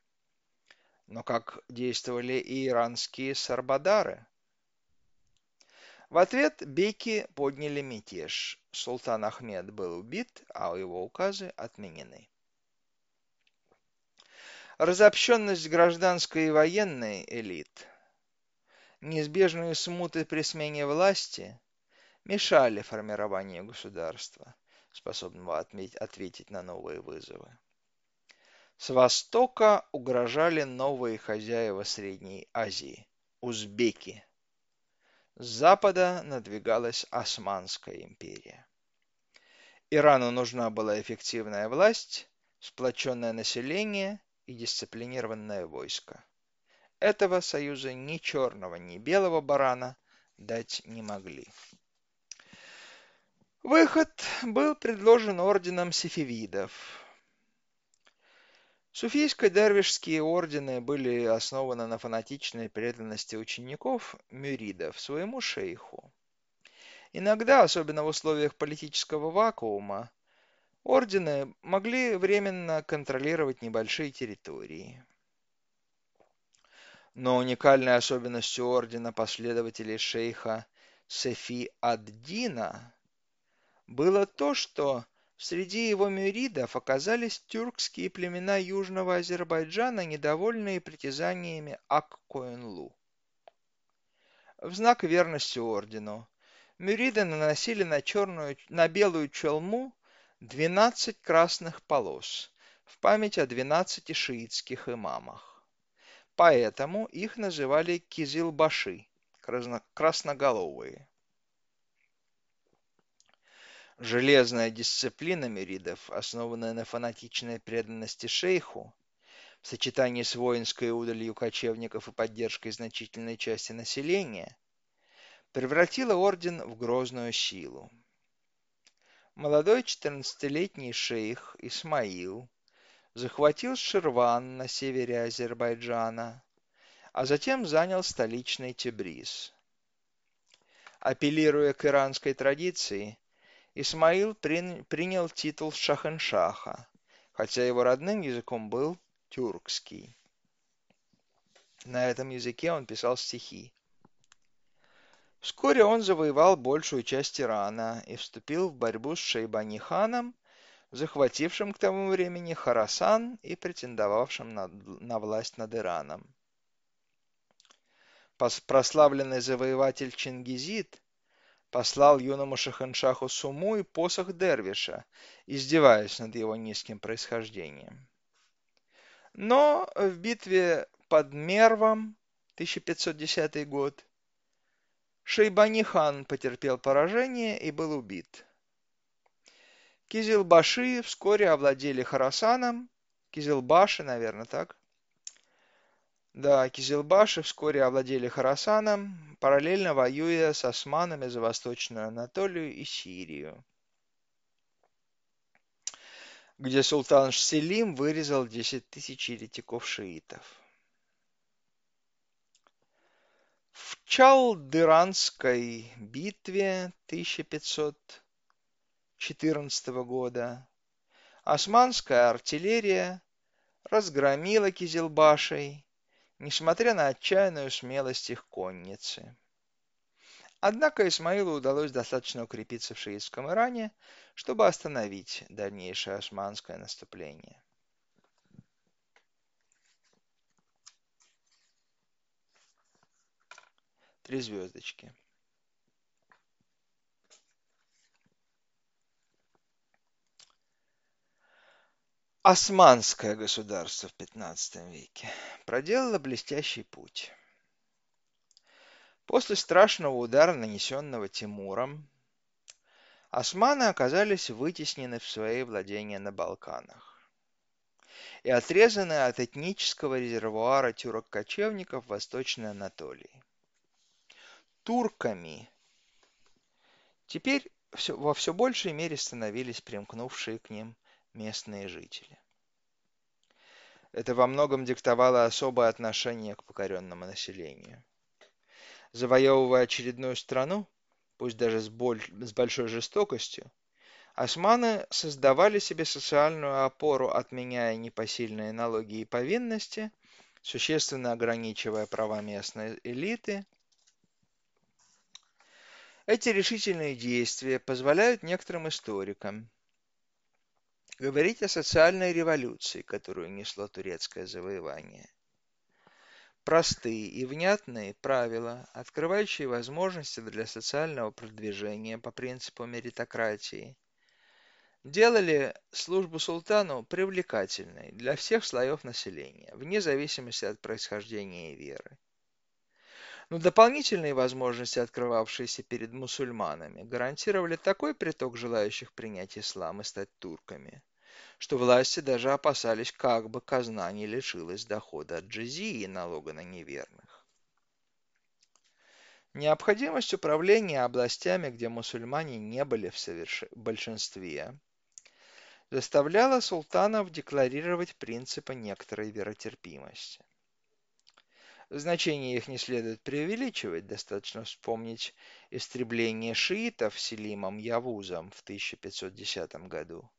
Но как действовали и иранские сарбадары? В ответ беки подняли мятеж. Султан Ахмед был убит, а его указы отменены. Разобщенность гражданской и военной элит, неизбежные смуты при смене власти мешали формированию государства, способного ответить на новые вызовы. С востока угрожали новые хозяева Средней Азии – узбеки. С запада надвигалась Османская империя. Ирану нужна была эффективная власть, сплоченное население и дисциплинированное войско. Этого союза ни черного, ни белого барана дать не могли. Выход был предложен орденом сефевидов, Суфийско-дервишские ордены были основаны на фанатичной преданности учеников мюридов своему шейху. Иногда, особенно в условиях политического вакуума, ордены могли временно контролировать небольшие территории. Но уникальной особенностью ордена последователей шейха Сефи ад-Дина было то, что Среди его мюридов оказались тюркские племена Южного Азербайджана, недовольные притязаниями Ак-Коинлу. В знак верности ордену мюриды наносили на, черную, на белую челму 12 красных полос в память о 12 шиитских имамах. Поэтому их называли кизилбаши, красноголовые. Железная дисциплина миридов, основанная на фанатичной преданности шейху, в сочетании с воинской удалью кочевников и поддержкой значительной части населения, превратила орден в грозную силу. Молодой 14-летний шейх Исмаил захватил Ширван на севере Азербайджана, а затем занял столичный Тебриз. Апеллируя к иранской традиции, Исмаил принял титул шахеншаха, хотя его родным языком был тюркский. На этом языке он писал стихи. Вскоре он завоевал большую часть Ирана и вступил в борьбу с Шейбани-ханом, захватившим к тому времени Харасан и претендовавшим на, на власть над Ираном. Прославленный завоеватель Чингизид послал юному Шаханшаху Суму и посох Дервиша, издеваясь над его низким происхождением. Но в битве под Мервом, 1510 год, Шейбани хан потерпел поражение и был убит. Кизилбаши вскоре овладели Харасаном, Кизилбаши, наверное, так, да, Кизилбаши вскоре овладели Харасаном, параллельно воюя с османами за Восточную Анатолию и Сирию, где султан Селим вырезал 10 тысяч еретиков-шиитов. В Чалдыранской битве 1514 года османская артиллерия разгромила Кизилбашей несмотря на отчаянную смелость их конницы. Однако Исмаилу удалось достаточно укрепиться в шиитском Иране, чтобы остановить дальнейшее османское наступление. Три звездочки. Османское государство в XV веке проделало блестящий путь. После страшного удара, нанесенного Тимуром, османы оказались вытеснены в свои владения на Балканах и отрезаны от этнического резервуара тюрок-кочевников Восточной Анатолии. Турками теперь во все большей мере становились примкнувшие к ним местные жители. Это во многом диктовало особое отношение к покоренному населению. Завоевывая очередную страну, пусть даже с, боль, с большой жестокостью, османы создавали себе социальную опору, отменяя непосильные налоги и повинности, существенно ограничивая права местной элиты. Эти решительные действия позволяют некоторым историкам говорить о социальной революции, которую несло турецкое завоевание. Простые и внятные правила, открывающие возможности для социального продвижения по принципу меритократии, делали службу султану привлекательной для всех слоев населения, вне зависимости от происхождения и веры. Но дополнительные возможности, открывавшиеся перед мусульманами, гарантировали такой приток желающих принять ислам и стать турками, что власти даже опасались, как бы казна не лишилась дохода от джизии и налога на неверных. Необходимость управления областями, где мусульмане не были в соверш... большинстве, заставляла султанов декларировать принципы некоторой веротерпимости. Значение их не следует преувеличивать, достаточно вспомнить истребление шиитов Селимом Явузом в 1510 году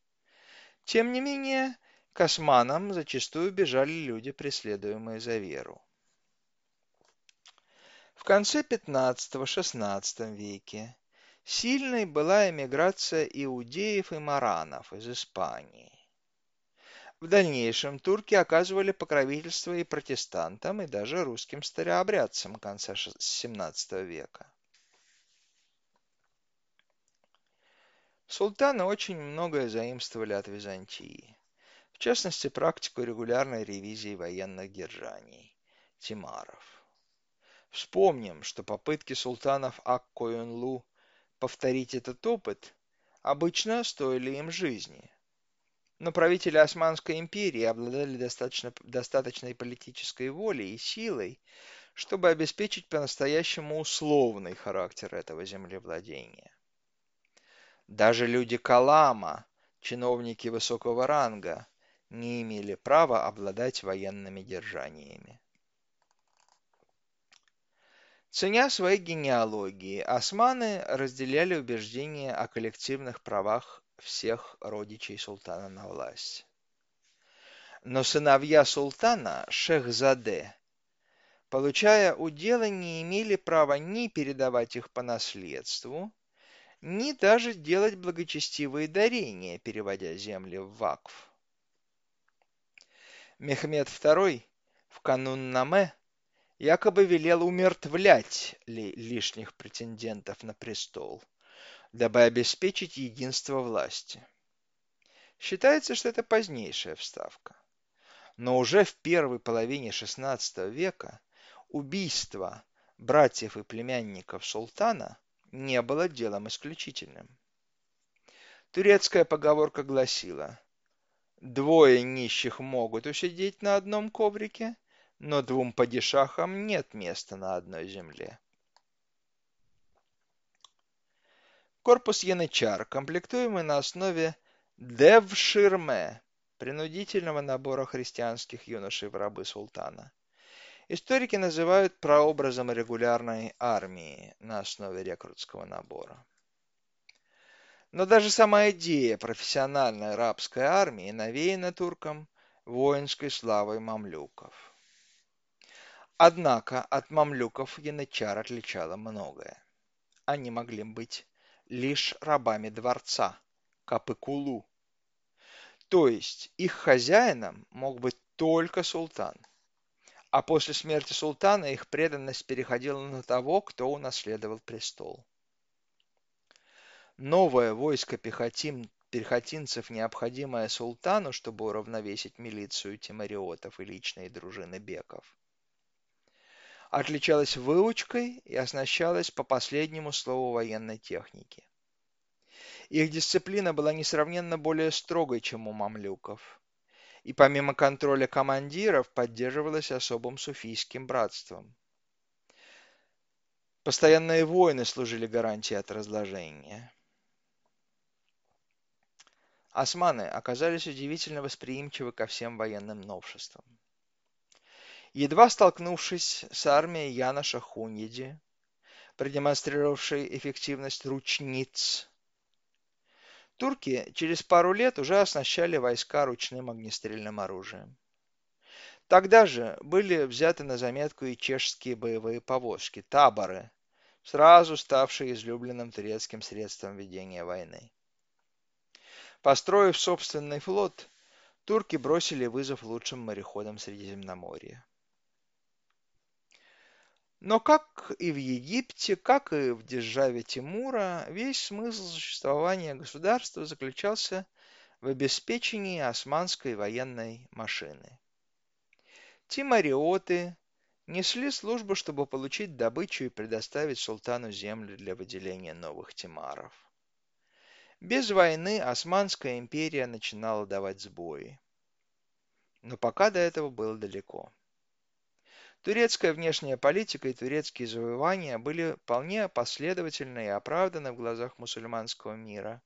тем не менее, к османам зачастую бежали люди, преследуемые за веру. В конце XV-XVI веке сильной была эмиграция иудеев и маранов из Испании. В дальнейшем турки оказывали покровительство и протестантам, и даже русским старообрядцам конца XVII века. Султаны очень многое заимствовали от Византии, в частности практику регулярной ревизии военных держаний – тимаров. Вспомним, что попытки султанов Ак-Коюнлу повторить этот опыт обычно стоили им жизни. Но правители Османской империи обладали достаточно, достаточной политической волей и силой, чтобы обеспечить по-настоящему условный характер этого землевладения. Даже люди Калама, чиновники высокого ранга, не имели права обладать военными держаниями. Ценя своей генеалогии, османы разделяли убеждения о коллективных правах всех родичей султана на власть. Но сыновья султана, шехзаде, получая уделы, не имели права ни передавать их по наследству, ни даже делать благочестивые дарения, переводя земли в вакф. Мехмед II в канун Наме якобы велел умертвлять ли лишних претендентов на престол, дабы обеспечить единство власти. Считается, что это позднейшая вставка. Но уже в первой половине XVI века убийство братьев и племянников султана не было делом исключительным. Турецкая поговорка гласила «Двое нищих могут усидеть на одном коврике, но двум падишахам нет места на одной земле». Корпус янычар, комплектуемый на основе Девширме, принудительного набора христианских юношей в рабы султана, историки называют прообразом регулярной армии на основе рекрутского набора. Но даже сама идея профессиональной рабской армии навеяна туркам воинской славой мамлюков. Однако от мамлюков янычар отличало многое. Они могли быть лишь рабами дворца, капыкулу. То есть их хозяином мог быть только султан – а после смерти султана их преданность переходила на того, кто унаследовал престол. Новое войско пехотин пехотинцев, необходимое султану, чтобы уравновесить милицию тимариотов и личные дружины беков, отличалась выучкой и оснащалась по последнему слову военной техники. Их дисциплина была несравненно более строгой, чем у мамлюков, и помимо контроля командиров поддерживалась особым суфийским братством. Постоянные войны служили гарантией от разложения. Османы оказались удивительно восприимчивы ко всем военным новшествам. Едва столкнувшись с армией Яна Шахуньеди, продемонстрировавшей эффективность ручниц, турки через пару лет уже оснащали войска ручным огнестрельным оружием. Тогда же были взяты на заметку и чешские боевые повозки, таборы, сразу ставшие излюбленным турецким средством ведения войны. Построив собственный флот, турки бросили вызов лучшим мореходам Средиземноморья. Но как и в Египте, как и в державе Тимура, весь смысл существования государства заключался в обеспечении османской военной машины. Тимариоты несли службу, чтобы получить добычу и предоставить султану землю для выделения новых тимаров. Без войны Османская империя начинала давать сбои. Но пока до этого было далеко. Турецкая внешняя политика и турецкие завоевания были вполне последовательны и оправданы в глазах мусульманского мира.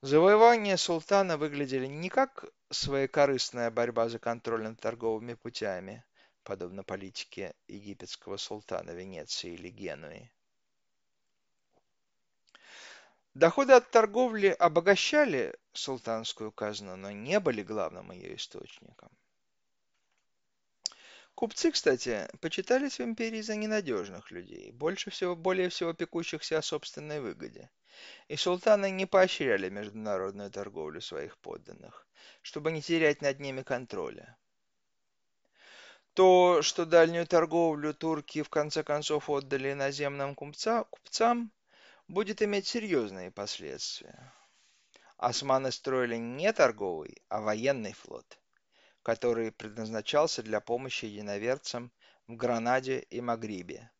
Завоевания султана выглядели не как своекорыстная борьба за контроль над торговыми путями, подобно политике египетского султана Венеции или Генуи. Доходы от торговли обогащали султанскую казну, но не были главным ее источником. Купцы, кстати, почитались в империи за ненадежных людей, больше всего, более всего пекущихся о собственной выгоде. И султаны не поощряли международную торговлю своих подданных, чтобы не терять над ними контроля. То, что дальнюю торговлю турки в конце концов отдали иноземным купца, купцам, будет иметь серьезные последствия. Османы строили не торговый, а военный флот – который предназначался для помощи единоверцам в Гранаде и Магрибе.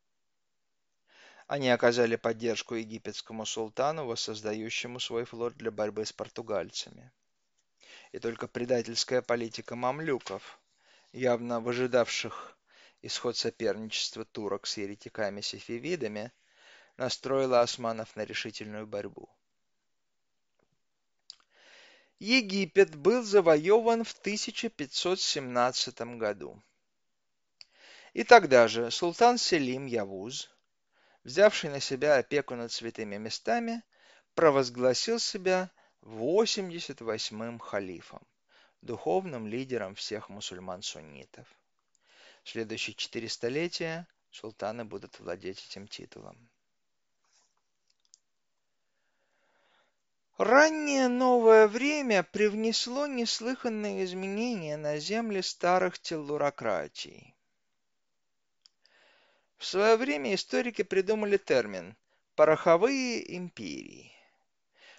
Они оказали поддержку египетскому султану, воссоздающему свой флот для борьбы с португальцами. И только предательская политика мамлюков, явно выжидавших исход соперничества турок с еретиками-сефевидами, настроила османов на решительную борьбу. Египет был завоеван в 1517 году. И тогда же султан Селим Явуз, взявший на себя опеку над святыми местами, провозгласил себя 88-м халифом, духовным лидером всех мусульман-суннитов. В следующие четыре столетия султаны будут владеть этим титулом. Раннее новое время привнесло неслыханные изменения на земли старых теллурократий. В свое время историки придумали термин «пороховые империи»,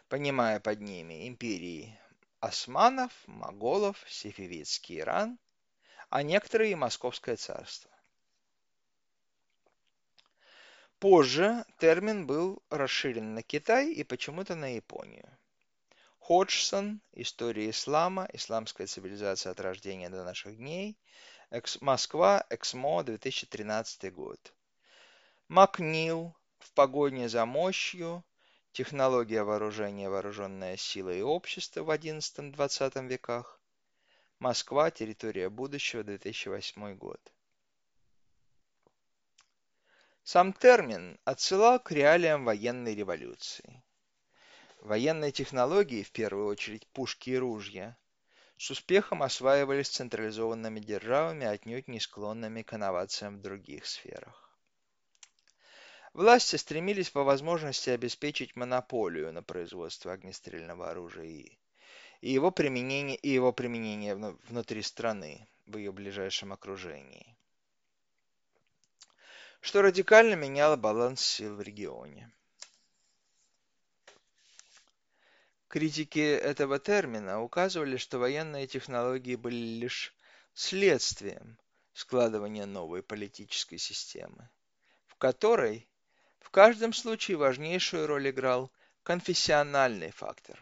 понимая под ними империи османов, моголов, сефевидский Иран, а некоторые и Московское царство. Позже термин был расширен на Китай и почему-то на Японию. Ходжсон «История ислама. Исламская цивилизация от рождения до наших дней», Москва, Эксмо, 2013 год. Макнил «В погоне за мощью. Технология вооружения, вооруженная сила и общество в XI-XX веках». Москва, территория будущего, 2008 год. Сам термин отсылал к реалиям военной революции. Военные технологии, в первую очередь пушки и ружья, с успехом осваивались централизованными державами, отнюдь не склонными к инновациям в других сферах. Власти стремились по возможности обеспечить монополию на производство огнестрельного оружия и, и его применение, и его применение внутри страны, в ее ближайшем окружении что радикально меняло баланс сил в регионе. Критики этого термина указывали, что военные технологии были лишь следствием складывания новой политической системы, в которой в каждом случае важнейшую роль играл конфессиональный фактор.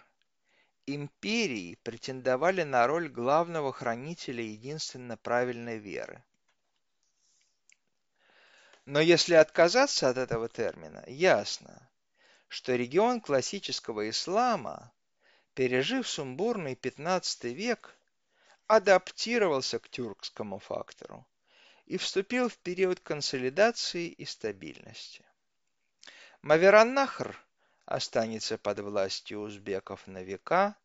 Империи претендовали на роль главного хранителя единственно правильной веры. Но если отказаться от этого термина, ясно, что регион классического ислама пережив сумбурный XV век, адаптировался к тюркскому фактору и вступил в период консолидации и стабильности. Мавераннахр останется под властью узбеков на века,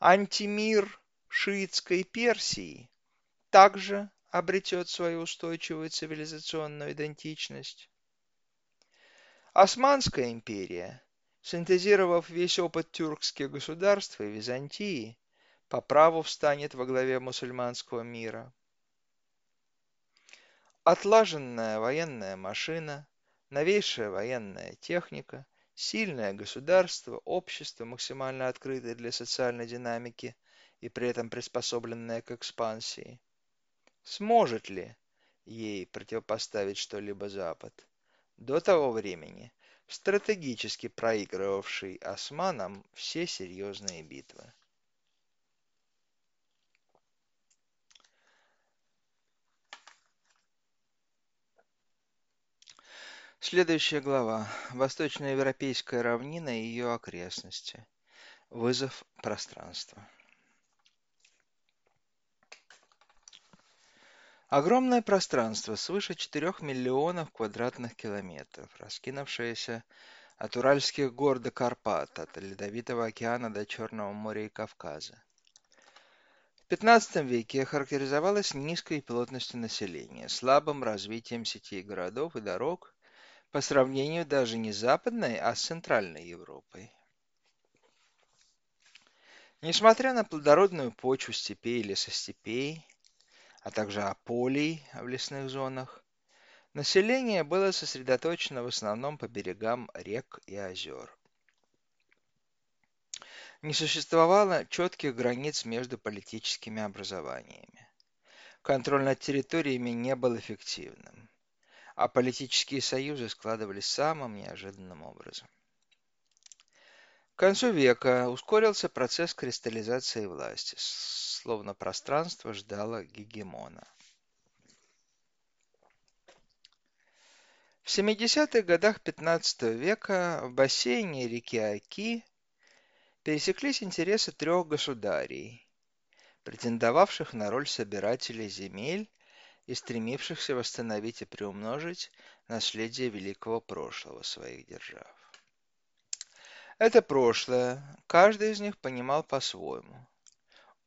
антимир шиитской Персии также обретет свою устойчивую цивилизационную идентичность. Османская империя Синтезировав весь опыт тюркских государств и Византии, по праву встанет во главе мусульманского мира. Отлаженная военная машина, новейшая военная техника, сильное государство, общество, максимально открытое для социальной динамики и при этом приспособленное к экспансии. Сможет ли ей противопоставить что-либо Запад? До того времени стратегически проигрывавший османам все серьезные битвы. Следующая глава. Восточноевропейская равнина и ее окрестности. Вызов пространства. Огромное пространство, свыше 4 миллионов квадратных километров, раскинувшееся от Уральских гор до Карпат, от Ледовитого океана до Черного моря и Кавказа. В XV веке характеризовалось низкой плотностью населения, слабым развитием сетей городов и дорог по сравнению даже не с Западной, а с Центральной Европой. Несмотря на плодородную почву степей и лесостепей, а также аполий в лесных зонах, население было сосредоточено в основном по берегам рек и озер. Не существовало четких границ между политическими образованиями. Контроль над территориями не был эффективным, а политические союзы складывались самым неожиданным образом. К концу века ускорился процесс кристаллизации власти словно пространство ждало гегемона. В 70-х годах 15 века в бассейне реки Аки пересеклись интересы трех государей, претендовавших на роль собирателей земель и стремившихся восстановить и приумножить наследие великого прошлого своих держав. Это прошлое каждый из них понимал по-своему.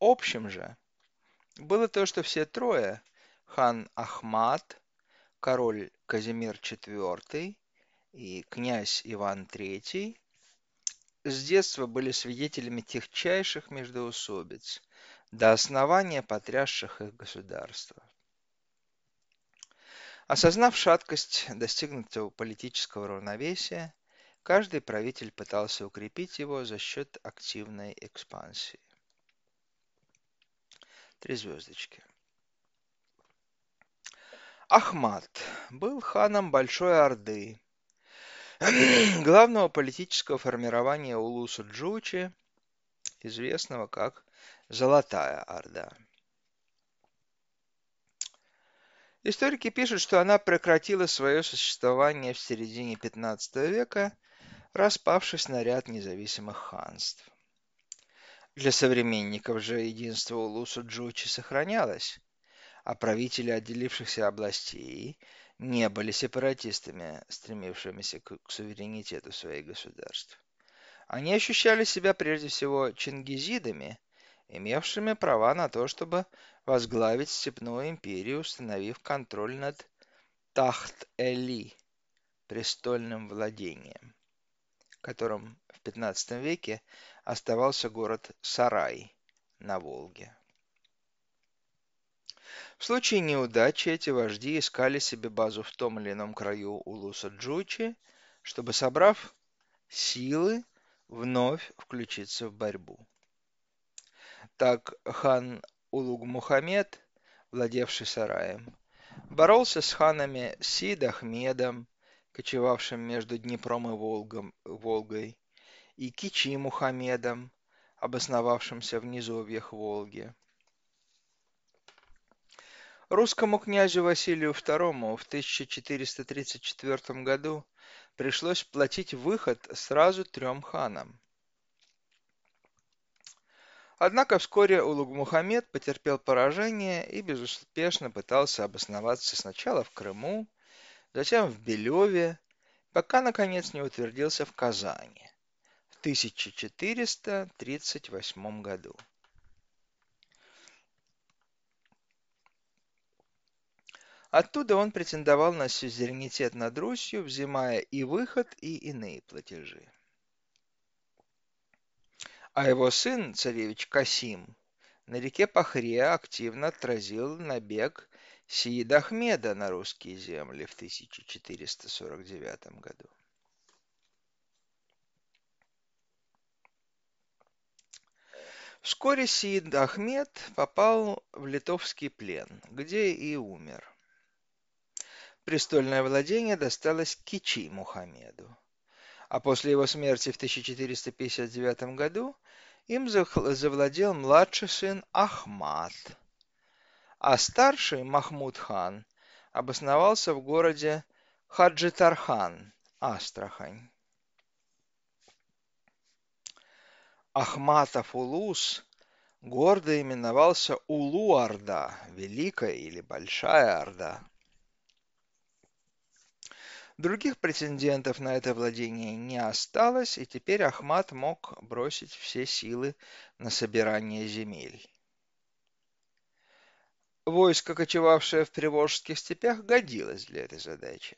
Общим же было то, что все трое – хан Ахмат, король Казимир IV и князь Иван III – с детства были свидетелями техчайших междоусобиц, до основания потрясших их государства. Осознав шаткость достигнутого политического равновесия, каждый правитель пытался укрепить его за счет активной экспансии. Три звездочки. Ахмат был ханом Большой Орды, главного политического формирования Улуса Джучи, известного как Золотая Орда. Историки пишут, что она прекратила свое существование в середине 15 века, распавшись на ряд независимых ханств. Для современников же единство Улуса Джучи сохранялось, а правители отделившихся областей не были сепаратистами, стремившимися к суверенитету своих государств. Они ощущали себя прежде всего чингизидами, имевшими права на то, чтобы возглавить степную империю, установив контроль над Тахт-Эли, престольным владением, которым в XV веке оставался город Сарай на Волге. В случае неудачи эти вожди искали себе базу в том или ином краю Улуса Джучи, чтобы, собрав силы, вновь включиться в борьбу. Так хан Улуг-Мухаммед, владевший сараем, боролся с ханами Сид Ахмедом, кочевавшим между Днепром и Волгой, и Кичи Мухаммедом, обосновавшимся в низовьях Волги. Русскому князю Василию II в 1434 году пришлось платить выход сразу трем ханам. Однако вскоре Улуг-Мухаммед потерпел поражение и безуспешно пытался обосноваться сначала в Крыму, затем в Белеве, пока наконец не утвердился в Казани в 1438 году. Оттуда он претендовал на сюзеренитет над Русью, взимая и выход, и иные платежи. А его сын, царевич Касим, на реке Пахре активно отразил набег Сиида Ахмеда на русские земли в 1449 году. Вскоре Сиид Ахмед попал в литовский плен, где и умер. Престольное владение досталось Кичи Мухаммеду, а после его смерти в 1459 году им завладел младший сын Ахмад, а старший Махмуд хан обосновался в городе Хаджитархан, Астрахань. Ахматов Улус гордо именовался Улу-Орда, Великая или Большая Орда. Других претендентов на это владение не осталось, и теперь Ахмат мог бросить все силы на собирание земель. Войско, кочевавшее в Приволжских степях, годилось для этой задачи.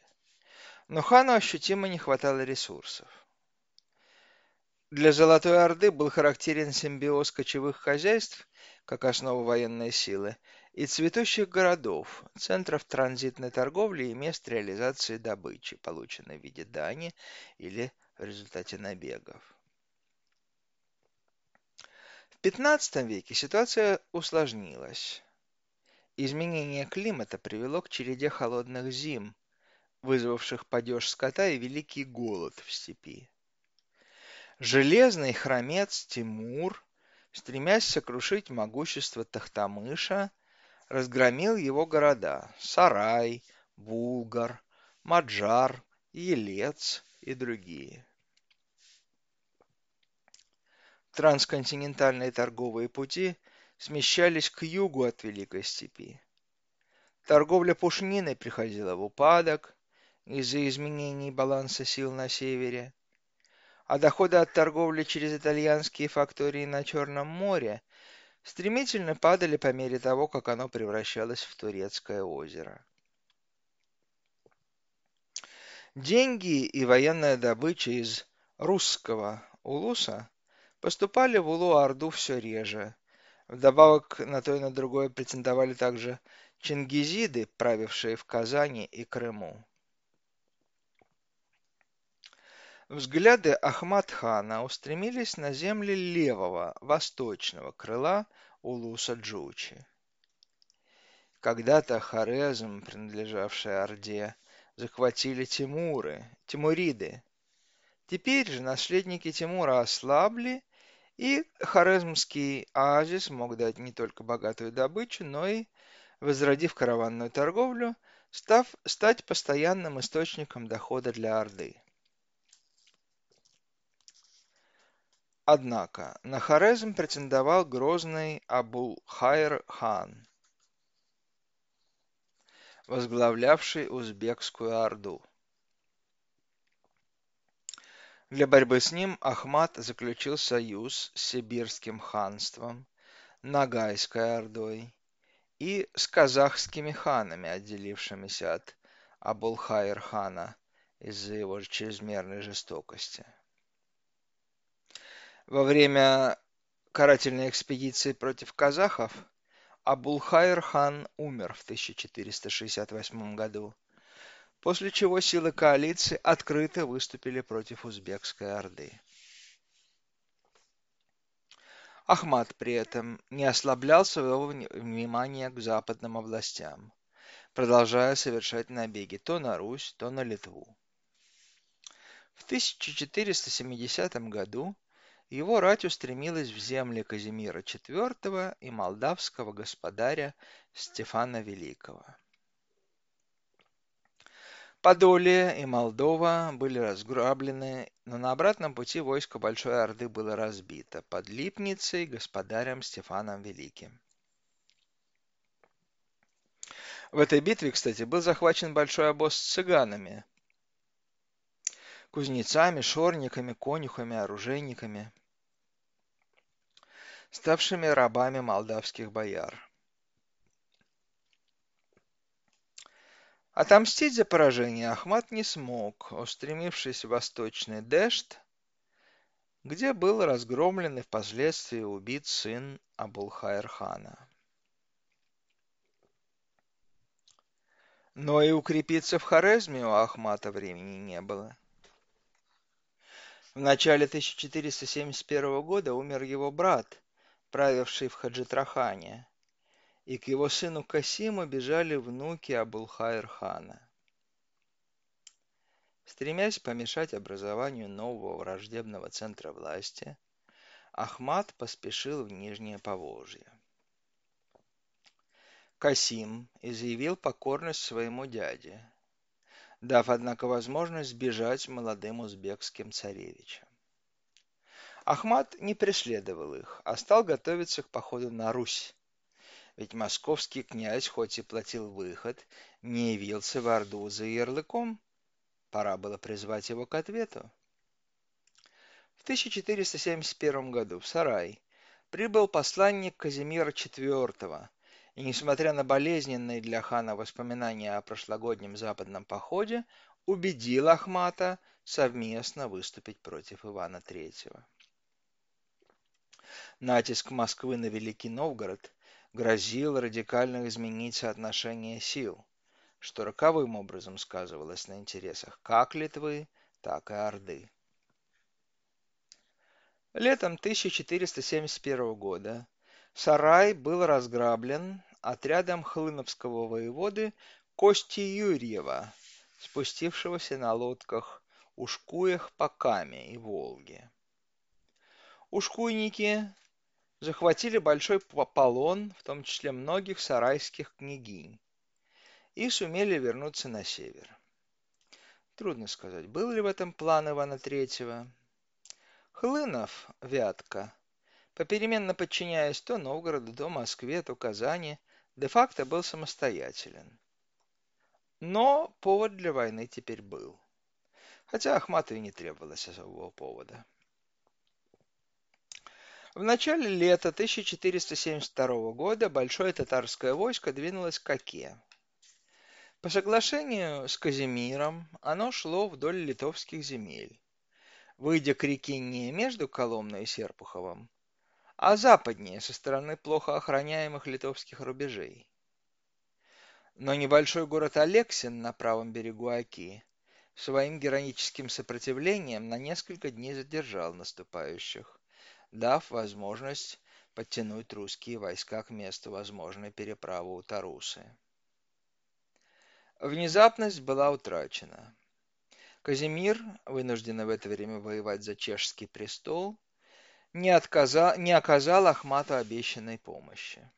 Но хану ощутимо не хватало ресурсов. Для Золотой Орды был характерен симбиоз кочевых хозяйств, как основа военной силы, и цветущих городов, центров транзитной торговли и мест реализации добычи, полученной в виде дани или в результате набегов. В XV веке ситуация усложнилась. Изменение климата привело к череде холодных зим, вызвавших падеж скота и великий голод в степи. Железный хромец Тимур, стремясь сокрушить могущество Тахтамыша, разгромил его города Сарай, Булгар, Маджар, Елец и другие. Трансконтинентальные торговые пути смещались к югу от Великой Степи. Торговля пушниной приходила в упадок из-за изменений баланса сил на севере, а доходы от торговли через итальянские фактории на Черном море стремительно падали по мере того, как оно превращалось в Турецкое озеро. Деньги и военная добыча из русского улуса поступали в Улу-Орду все реже. Вдобавок на то и на другое претендовали также чингизиды, правившие в Казани и Крыму. Взгляды Ахмад-хана устремились на земли левого, восточного крыла Улуса Джучи. Когда-то Хорезм, принадлежавший Орде, захватили Тимуры, Тимуриды. Теперь же наследники Тимура ослабли, и Хорезмский оазис мог дать не только богатую добычу, но и, возродив караванную торговлю, став стать постоянным источником дохода для Орды. Однако на Хорезм претендовал грозный Абул-Хайр-хан, возглавлявший узбекскую орду. Для борьбы с ним Ахмат заключил союз с Сибирским ханством, Нагайской ордой и с казахскими ханами, отделившимися от Абулхайр-хана из-за его чрезмерной жестокости. Во время карательной экспедиции против казахов Абулхайр хан умер в 1468 году, после чего силы коалиции открыто выступили против Узбекской Орды. Ахмат при этом не ослаблял своего внимания к западным областям, продолжая совершать набеги то на Русь, то на Литву. В 1470 году его рать устремилась в земли Казимира IV и молдавского господаря Стефана Великого. Подолье и Молдова были разграблены, но на обратном пути войско Большой Орды было разбито под Липницей господарем Стефаном Великим. В этой битве, кстати, был захвачен большой обоз с цыганами, кузнецами, шорниками, конюхами, оружейниками, ставшими рабами молдавских бояр. Отомстить за поражение Ахмат не смог, устремившись в восточный Дешт, где был разгромлен и впоследствии убит сын Абулхайр-хана. Но и укрепиться в Хорезме у Ахмата времени не было. В начале 1471 года умер его брат, правивший в Хаджитрахане, и к его сыну Касиму бежали внуки Абулхайр-хана. Стремясь помешать образованию нового враждебного центра власти, Ахмат поспешил в Нижнее Поволжье. Касим изъявил покорность своему дяде, дав, однако, возможность сбежать молодым узбекским царевичам. Ахмат не преследовал их, а стал готовиться к походу на Русь, ведь московский князь, хоть и платил выход, не явился в Орду за ярлыком. Пора было призвать его к ответу. В 1471 году в Сарай прибыл посланник Казимира IV, и, несмотря на болезненные для хана воспоминания о прошлогоднем западном походе, убедил Ахмата совместно выступить против Ивана III. Натиск Москвы на Великий Новгород грозил радикально изменить соотношение сил, что роковым образом сказывалось на интересах как Литвы, так и Орды. Летом 1471 года Сарай был разграблен отрядом хлыновского воеводы Кости Юрьева, спустившегося на лодках Ушкуях по Каме и Волге. Ушкуйники захватили большой полон, в том числе многих сарайских княгинь, и сумели вернуться на север. Трудно сказать, был ли в этом план Ивана Третьего. Хлынов, Вятка, попеременно подчиняясь то Новгороду, то Москве, то Казани, де-факто был самостоятелен. Но повод для войны теперь был. Хотя Ахмату и не требовалось особого повода. В начале лета 1472 года большое татарское войско двинулось к Оке. По соглашению с Казимиром оно шло вдоль литовских земель, выйдя к реке не между Коломной и Серпуховым, а западнее, со стороны плохо охраняемых литовских рубежей. Но небольшой город Алексин на правом берегу Оки своим героическим сопротивлением на несколько дней задержал наступающих дав возможность подтянуть русские войска к месту возможной переправы у Тарусы. Внезапность была утрачена. Казимир, вынужденный в это время воевать за чешский престол, не, отказал, не оказал Ахмату обещанной помощи.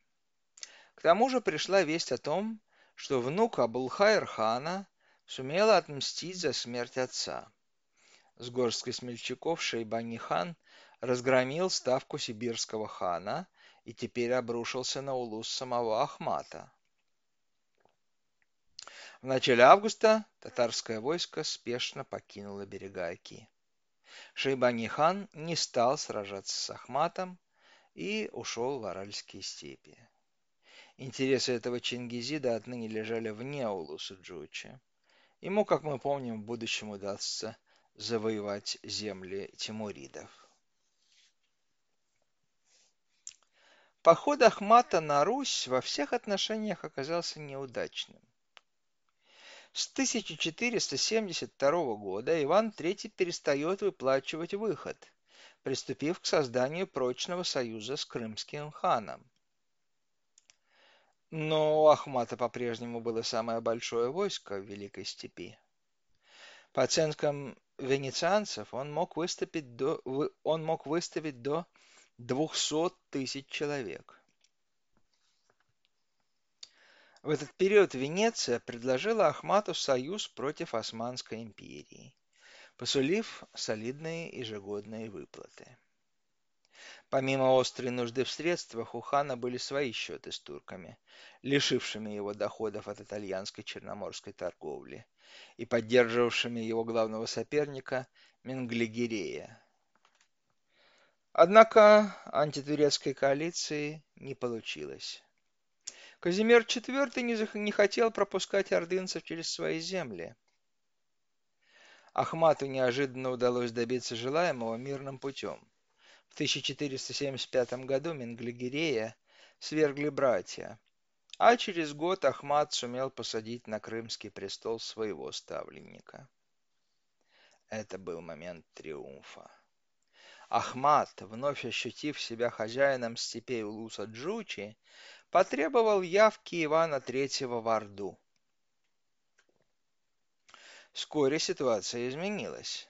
К тому же пришла весть о том, что внук Абулхайр-хана сумел отмстить за смерть отца. С горсткой смельчаков Шейбани-хан разгромил ставку сибирского хана и теперь обрушился на улус самого Ахмата. В начале августа татарское войско спешно покинуло берега Оки. Шейбани-хан не стал сражаться с Ахматом и ушел в Аральские степи. Интересы этого Чингизида отныне лежали вне Улуса Джучи. Ему, как мы помним, в будущем удастся завоевать земли тимуридов. Поход Ахмата на Русь во всех отношениях оказался неудачным. С 1472 года Иван III перестает выплачивать выход, приступив к созданию прочного союза с крымским ханом. Но у Ахмата по-прежнему было самое большое войско в Великой Степи. По оценкам венецианцев, он мог, выступить до, он мог выставить до 200 тысяч человек. В этот период Венеция предложила Ахмату союз против Османской империи, посулив солидные ежегодные выплаты. Помимо острой нужды в средствах, у хана были свои счеты с турками, лишившими его доходов от итальянской черноморской торговли и поддерживавшими его главного соперника Менглигерея. Однако антитурецкой коалиции не получилось. Казимир IV не, хотел пропускать ордынцев через свои земли. Ахмату неожиданно удалось добиться желаемого мирным путем. В 1475 году Менглигерея свергли братья, а через год Ахмат сумел посадить на крымский престол своего ставленника. Это был момент триумфа. Ахмат, вновь ощутив себя хозяином степей Улуса Джучи, потребовал явки Ивана III в Орду. Вскоре ситуация изменилась.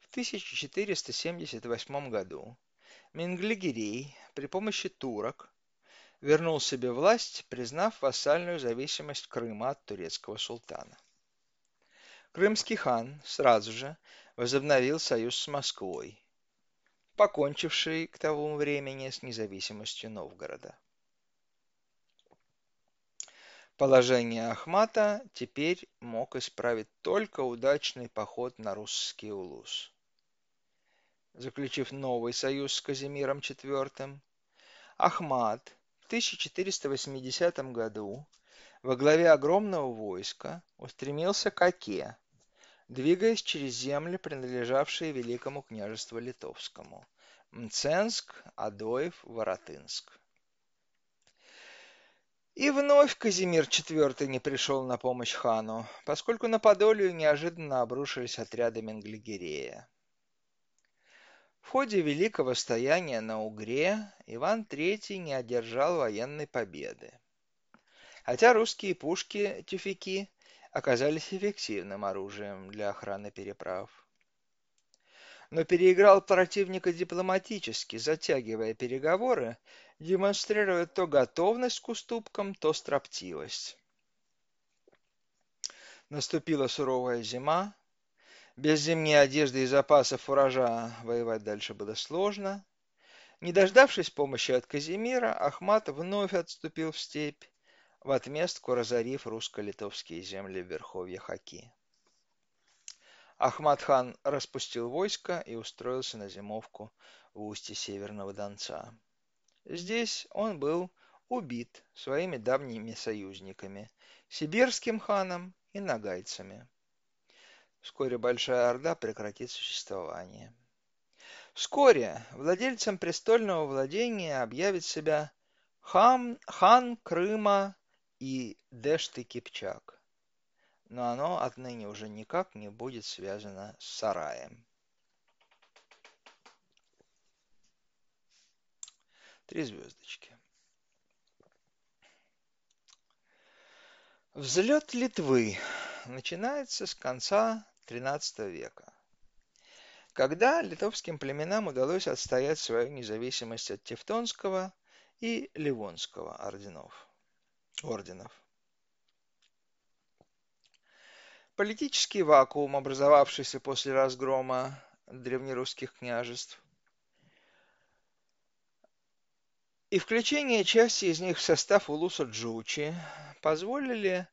В 1478 году Менглигерей при помощи турок вернул себе власть, признав вассальную зависимость Крыма от турецкого султана. Крымский хан сразу же возобновил союз с Москвой, покончивший к тому времени с независимостью Новгорода. Положение Ахмата теперь мог исправить только удачный поход на русский улус. Заключив новый союз с Казимиром IV, Ахмат в 1480 году во главе огромного войска устремился к Оке, двигаясь через земли, принадлежавшие Великому княжеству Литовскому – Мценск, Адоев, Воротынск. И вновь Казимир IV не пришел на помощь хану, поскольку на Подолию неожиданно обрушились отряды Менглигерея. В ходе Великого стояния на Угре Иван III не одержал военной победы. Хотя русские пушки-тюфяки оказались эффективным оружием для охраны переправ. Но переиграл противника дипломатически, затягивая переговоры демонстрируя то готовность к уступкам, то строптивость. Наступила суровая зима. Без зимней одежды и запасов урожая воевать дальше было сложно. Не дождавшись помощи от Казимира, Ахмат вновь отступил в степь, в отместку разорив русско-литовские земли в верховье Хаки. Ахмат-хан распустил войско и устроился на зимовку в устье Северного Донца. Здесь он был убит своими давними союзниками – сибирским ханом и нагайцами. Вскоре Большая Орда прекратит существование. Вскоре владельцем престольного владения объявит себя хан, хан Крыма и Дэшты Кипчак. Но оно отныне уже никак не будет связано с сараем. Три звездочки. Взлет Литвы начинается с конца XIII века, когда литовским племенам удалось отстоять свою независимость от Тевтонского и Ливонского орденов. Орденов. Политический вакуум, образовавшийся после разгрома древнерусских княжеств, и включение части из них в состав Улуса Джучи позволили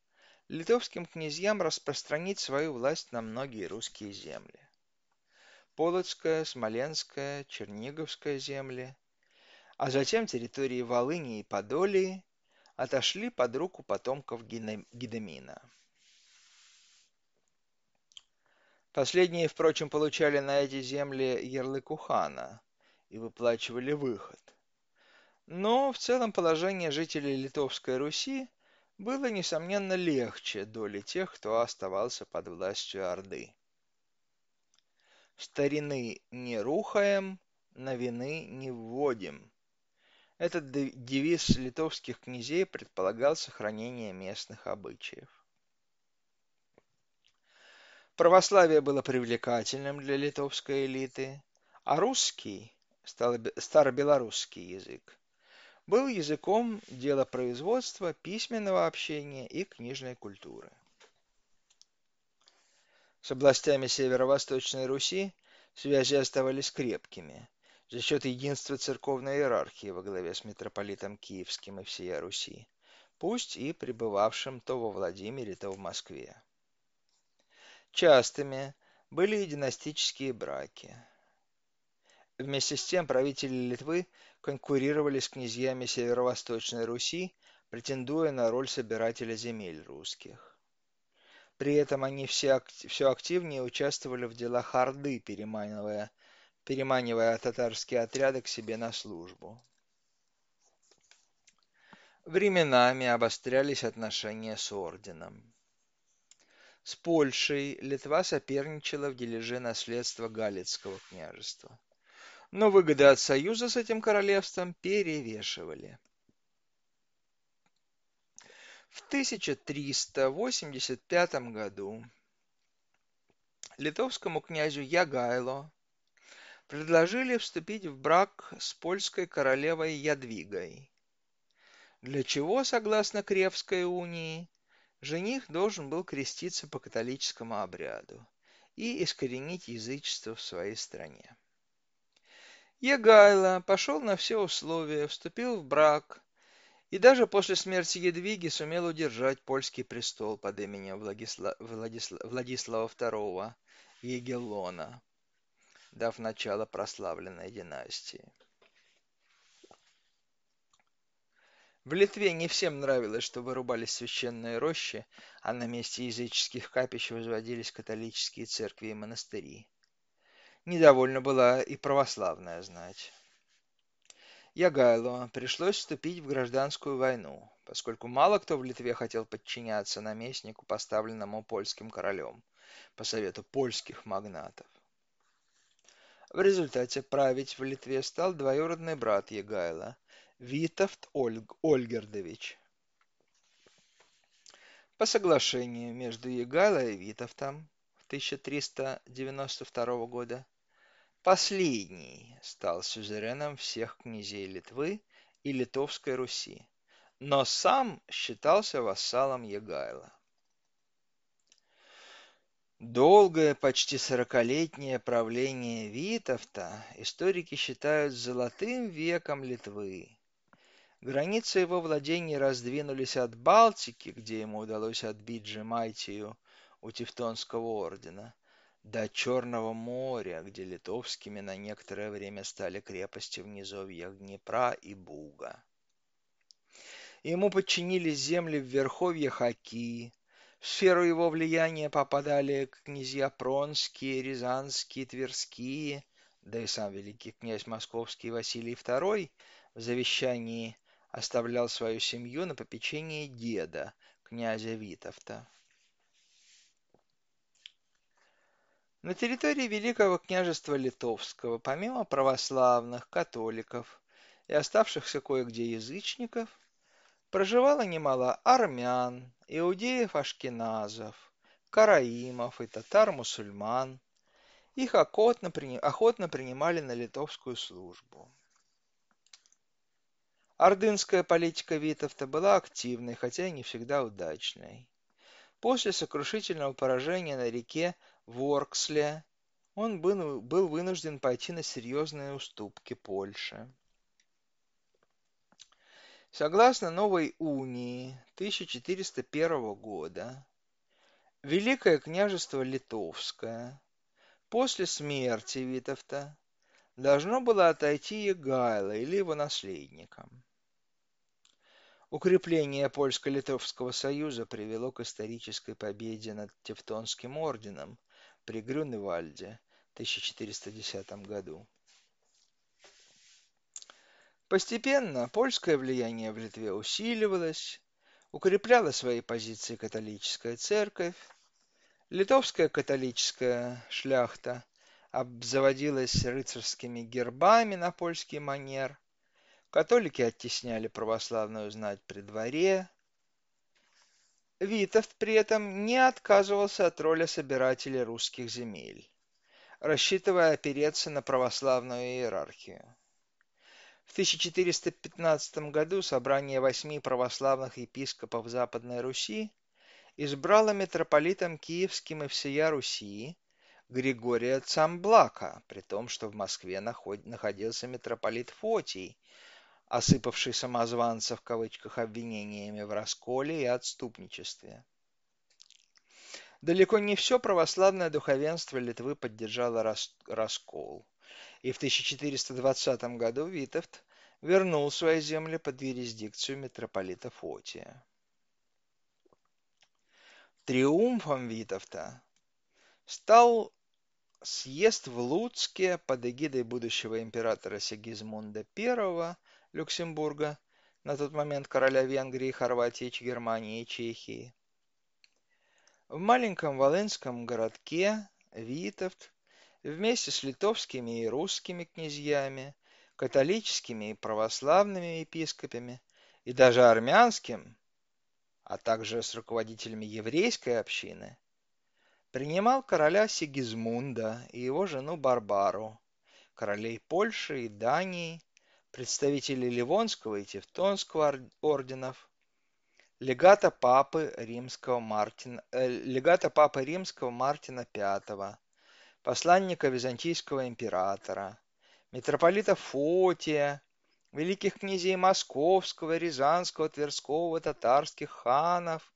литовским князьям распространить свою власть на многие русские земли. Полоцкая, Смоленская, Черниговская земли, а затем территории Волыни и Подолии отошли под руку потомков Гидемина. Последние, впрочем, получали на эти земли ярлык Ухана и выплачивали выход. Но в целом положение жителей Литовской Руси было, несомненно, легче доли тех, кто оставался под властью Орды. Старины не рухаем, на вины не вводим. Этот девиз литовских князей предполагал сохранение местных обычаев. Православие было привлекательным для литовской элиты, а русский, старобелорусский язык, был языком делопроизводства, письменного общения и книжной культуры. С областями северо-восточной Руси связи оставались крепкими за счет единства церковной иерархии во главе с митрополитом Киевским и всея Руси, пусть и пребывавшим то во Владимире, то в Москве. Частыми были и династические браки. Вместе с тем правители Литвы конкурировали с князьями Северо-Восточной Руси, претендуя на роль собирателя земель русских. При этом они все, все активнее участвовали в делах Орды, переманивая, переманивая татарские отряды к себе на службу. Временами обострялись отношения с орденом. С Польшей Литва соперничала в дележе наследства Галицкого княжества. Но выгоды от союза с этим королевством перевешивали. В 1385 году литовскому князю Ягайло предложили вступить в брак с польской королевой Ядвигой, для чего, согласно Кревской унии, жених должен был креститься по католическому обряду и искоренить язычество в своей стране. Егайло пошел на все условия, вступил в брак и даже после смерти Едвиги сумел удержать польский престол под именем Владисла... Владисла... Владислава II Егеллона, дав начало прославленной династии. В Литве не всем нравилось, что вырубались священные рощи, а на месте языческих капищ возводились католические церкви и монастыри. Недовольна была и православная знать. Ягайло пришлось вступить в гражданскую войну, поскольку мало кто в Литве хотел подчиняться наместнику, поставленному польским королем, по совету польских магнатов. В результате править в Литве стал двоюродный брат Егайла, Витовт Ольг, Ольгердович. По соглашению между Егайло и Витовтом в 1392 года последний стал сюзереном всех князей Литвы и Литовской Руси, но сам считался вассалом Егайла. Долгое, почти сорокалетнее правление Витовта историки считают золотым веком Литвы, Границы его владений раздвинулись от Балтики, где ему удалось отбить Жемайтию у Тевтонского ордена, до Черного моря, где литовскими на некоторое время стали крепости в низовьях Днепра и Буга. Ему подчинились земли в верховьях Оки, сферу его влияния попадали князья Пронские, Рязанские, Тверские, да и сам великий князь Московский Василий II в завещании оставлял свою семью на попечении деда, князя Витовта. На территории Великого княжества Литовского, помимо православных, католиков и оставшихся кое-где язычников, проживало немало армян, иудеев-ашкеназов, караимов и татар-мусульман. Их охотно, охотно принимали на литовскую службу. Ордынская политика Витовта была активной, хотя и не всегда удачной. После сокрушительного поражения на реке Ворксле он был, вынужден пойти на серьезные уступки Польше. Согласно новой унии 1401 года, Великое княжество Литовское после смерти Витовта должно было отойти Егайло или его наследникам. Укрепление польско-литовского союза привело к исторической победе над Тевтонским орденом при Грюневальде в 1410 году. Постепенно польское влияние в Литве усиливалось, укрепляла свои позиции католическая церковь, литовская католическая шляхта обзаводилась рыцарскими гербами на польский манер, католики оттесняли православную знать при дворе. Витовт при этом не отказывался от роли собирателя русских земель, рассчитывая опереться на православную иерархию. В 1415 году собрание восьми православных епископов Западной Руси избрало митрополитом Киевским и всея Руси Григория Цамблака, при том, что в Москве находился митрополит Фотий, осыпавший самозванца в кавычках обвинениями в расколе и отступничестве. Далеко не все православное духовенство Литвы поддержало раскол, и в 1420 году Витовт вернул свои земли под юрисдикцию митрополита Фотия. Триумфом Витовта стал съезд в Луцке под эгидой будущего императора Сигизмунда I Люксембурга, на тот момент короля Венгрии, Хорватии, Германии и Чехии. В маленьком волынском городке Витовт вместе с литовскими и русскими князьями, католическими и православными епископами и даже армянским, а также с руководителями еврейской общины, принимал короля Сигизмунда и его жену Барбару, королей Польши и Дании, представителей Ливонского и Тевтонского орденов, легата папы римского Мартина, э, легата папы римского Мартина V, посланника византийского императора, митрополита Фотия, великих князей Московского, Рязанского, Тверского, татарских ханов,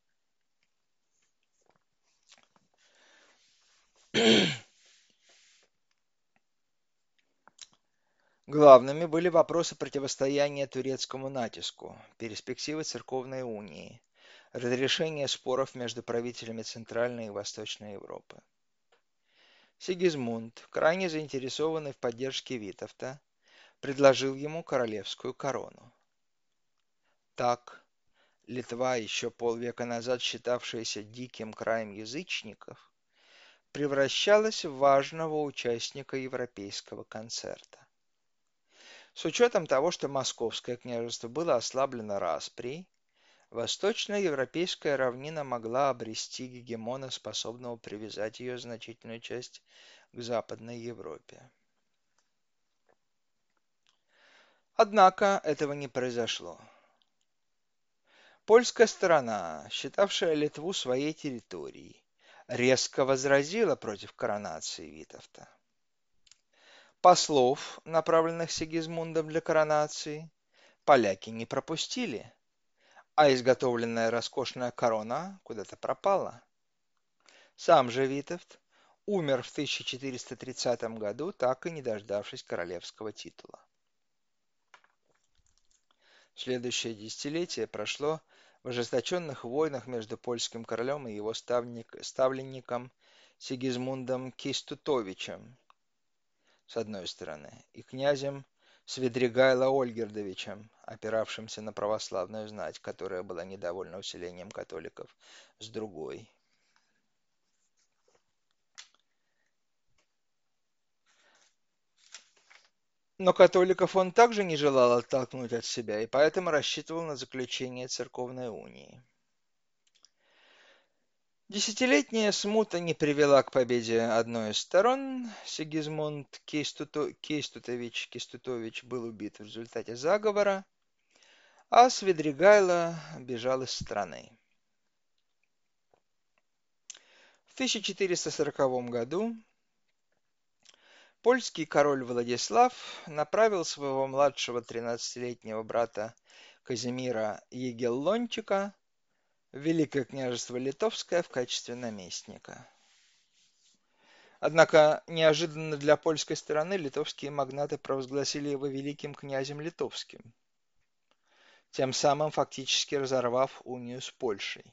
Главными были вопросы противостояния турецкому натиску, перспективы церковной унии, разрешение споров между правителями Центральной и Восточной Европы. Сигизмунд, крайне заинтересованный в поддержке Витовта, предложил ему королевскую корону. Так, Литва, еще полвека назад считавшаяся диким краем язычников, превращалась в важного участника европейского концерта. С учетом того, что Московское княжество было ослаблено распри, восточноевропейская равнина могла обрести гегемона, способного привязать ее значительную часть к Западной Европе. Однако этого не произошло. Польская сторона, считавшая Литву своей территорией, резко возразила против коронации Витовта. Послов, направленных Сигизмундом для коронации, поляки не пропустили, а изготовленная роскошная корона куда-то пропала. Сам же Витовт умер в 1430 году, так и не дождавшись королевского титула. Следующее десятилетие прошло в ожесточенных войнах между польским королем и его ставник, ставленником Сигизмундом Кистутовичем, с одной стороны, и князем Свидригайло Ольгердовичем, опиравшимся на православную знать, которая была недовольна усилением католиков, с другой. Но католиков он также не желал оттолкнуть от себя и поэтому рассчитывал на заключение церковной унии. Десятилетняя смута не привела к победе одной из сторон. Сигизмунд Кейстуто... Кейстутович Кистутович был убит в результате заговора, а Свидригайло бежал из страны. В 1440 году Польский король Владислав направил своего младшего 13-летнего брата Казимира Егеллончика Великое княжество Литовское в качестве наместника. Однако неожиданно для польской стороны литовские магнаты провозгласили его великим князем литовским, тем самым фактически разорвав унию с Польшей.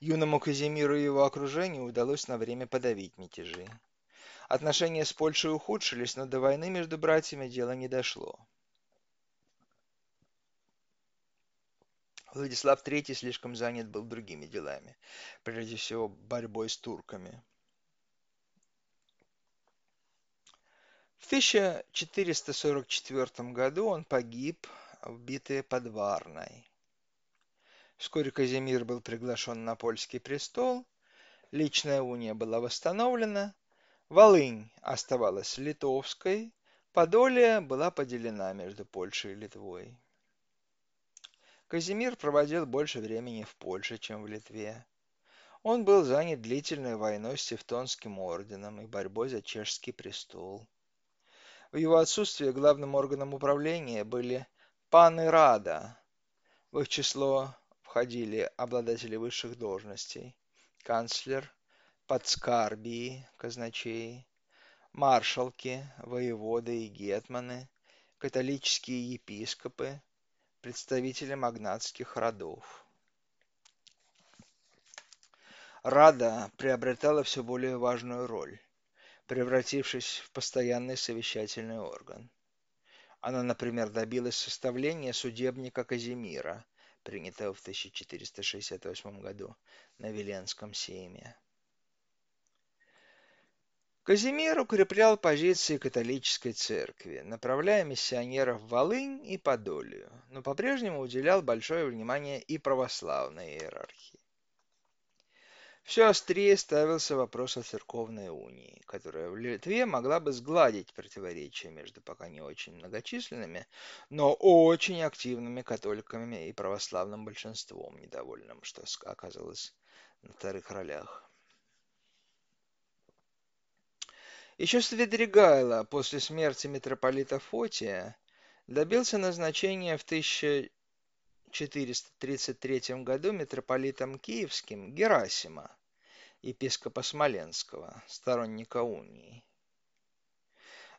Юному Казимиру и его окружению удалось на время подавить мятежи. Отношения с Польшей ухудшились, но до войны между братьями дело не дошло. Владислав III слишком занят был другими делами, прежде всего борьбой с турками. В 1444 году он погиб в битве под Варной. Вскоре Казимир был приглашен на польский престол, личная уния была восстановлена, Волынь оставалась литовской, Подолия была поделена между Польшей и Литвой. Казимир проводил больше времени в Польше, чем в Литве. Он был занят длительной войной с Тевтонским орденом и борьбой за чешский престол. В его отсутствие главным органом управления были паны Рада. В их число входили обладатели высших должностей, канцлер, подскарбии, казначеи, маршалки, воеводы и гетманы, католические епископы, представители магнатских родов. Рада приобретала все более важную роль, превратившись в постоянный совещательный орган. Она, например, добилась составления судебника Казимира, принятого в 1468 году на Веленском сейме. Казимир укреплял позиции католической церкви, направляя миссионеров в Волынь и Подолию, но по-прежнему уделял большое внимание и православной иерархии. Все острее ставился вопрос о церковной унии, которая в Литве могла бы сгладить противоречия между пока не очень многочисленными, но очень активными католиками и православным большинством, недовольным, что оказалось на вторых ролях. Еще Свидригайло после смерти митрополита Фотия добился назначения в 1433 году митрополитом Киевским Герасима, епископа Смоленского, сторонника унии.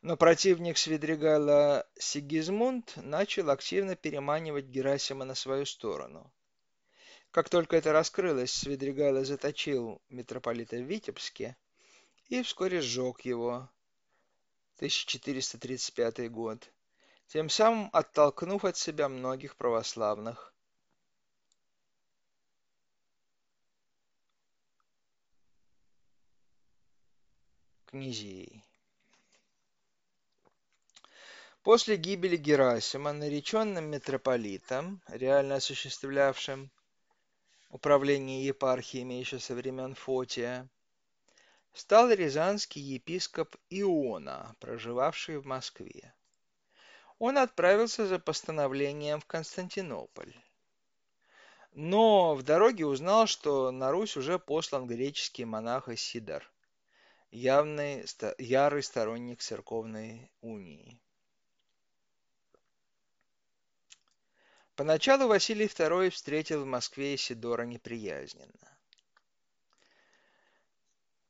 Но противник Свидригайла Сигизмунд начал активно переманивать Герасима на свою сторону. Как только это раскрылось, Свидригайло заточил митрополита в Витебске – и вскоре сжег его. 1435 год, тем самым оттолкнув от себя многих православных. князей. После гибели Герасима, нареченным митрополитом, реально осуществлявшим управление епархиями еще со времен Фотия, стал рязанский епископ Иона, проживавший в Москве. Он отправился за постановлением в Константинополь. Но в дороге узнал, что на Русь уже послан греческий монах Исидор, явный, ярый сторонник церковной унии. Поначалу Василий II встретил в Москве Исидора неприязненно.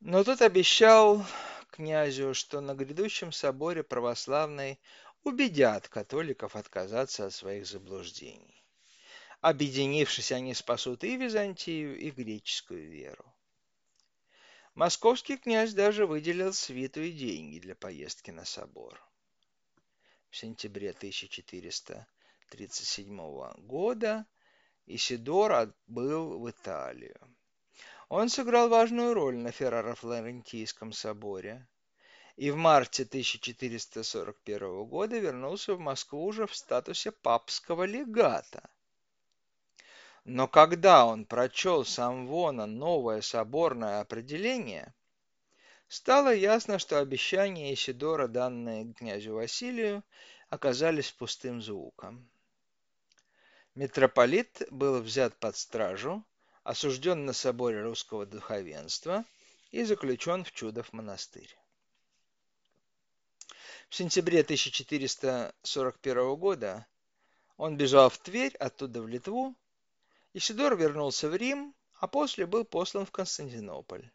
Но тот обещал князю, что на грядущем соборе православной убедят католиков отказаться от своих заблуждений. Объединившись, они спасут и Византию, и греческую веру. Московский князь даже выделил свиту и деньги для поездки на собор. В сентябре 1437 года Исидор отбыл в Италию. Он сыграл важную роль на Ферраро-Флорентийском соборе и в марте 1441 года вернулся в Москву уже в статусе папского легата. Но когда он прочел сам Вона новое соборное определение, стало ясно, что обещания Исидора, данные князю Василию, оказались пустым звуком. Митрополит был взят под стражу, осужден на соборе русского духовенства и заключен в Чудов монастырь. В сентябре 1441 года он бежал в Тверь, оттуда в Литву. Исидор вернулся в Рим, а после был послан в Константинополь,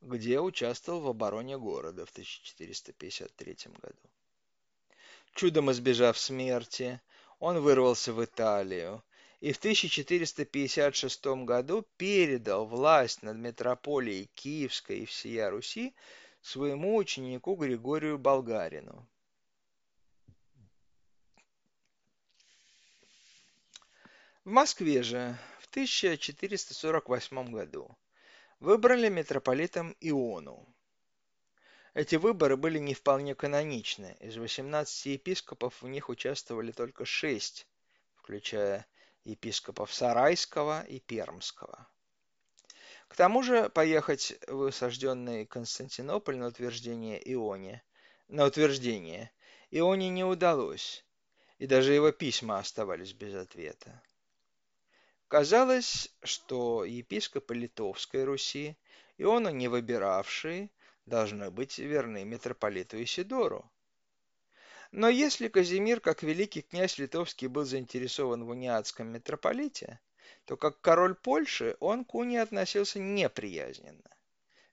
где участвовал в обороне города в 1453 году. Чудом избежав смерти, он вырвался в Италию, и в 1456 году передал власть над метрополией Киевской и всея Руси своему ученику Григорию Болгарину. В Москве же в 1448 году выбрали митрополитом Иону. Эти выборы были не вполне каноничны. Из 18 епископов в них участвовали только шесть, включая епископов Сарайского и Пермского. К тому же поехать в осажденный Константинополь на утверждение Ионе, на утверждение Ионе не удалось, и даже его письма оставались без ответа. Казалось, что епископы Литовской Руси, Иону не выбиравшие, должны быть верны митрополиту Исидору. Но если Казимир, как великий князь литовский, был заинтересован в униатском митрополите, то как король Польши он к унии относился неприязненно.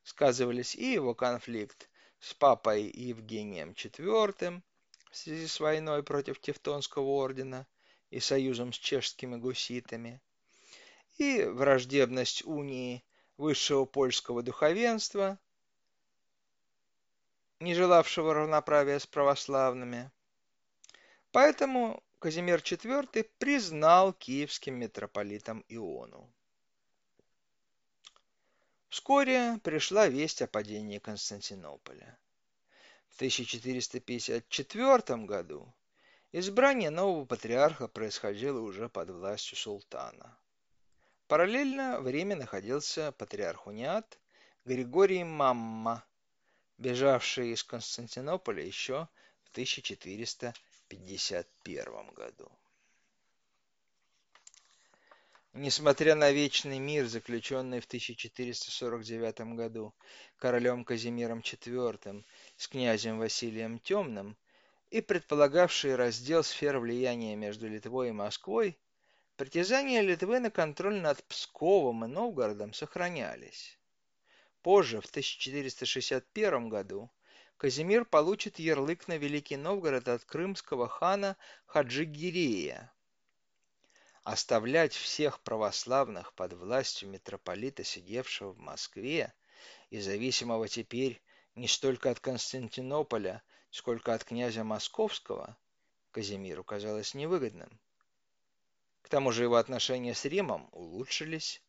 Сказывались и его конфликт с папой Евгением IV в связи с войной против Тевтонского ордена и союзом с чешскими гуситами, и враждебность унии высшего польского духовенства не желавшего равноправия с православными. Поэтому Казимир IV признал киевским митрополитом Иону. Вскоре пришла весть о падении Константинополя. В 1454 году избрание нового патриарха происходило уже под властью султана. Параллельно в Риме находился патриарх Униат Григорий Мамма, бежавший из Константинополя еще в 1451 году. Несмотря на вечный мир, заключенный в 1449 году королем Казимиром IV с князем Василием Темным и предполагавший раздел сфер влияния между Литвой и Москвой, притязания Литвы на контроль над Псковом и Новгородом сохранялись. Позже, в 1461 году, Казимир получит ярлык на Великий Новгород от крымского хана Хаджигирея. Оставлять всех православных под властью митрополита, сидевшего в Москве, и зависимого теперь не столько от Константинополя, сколько от князя Московского, Казимиру казалось невыгодным. К тому же его отношения с Римом улучшились.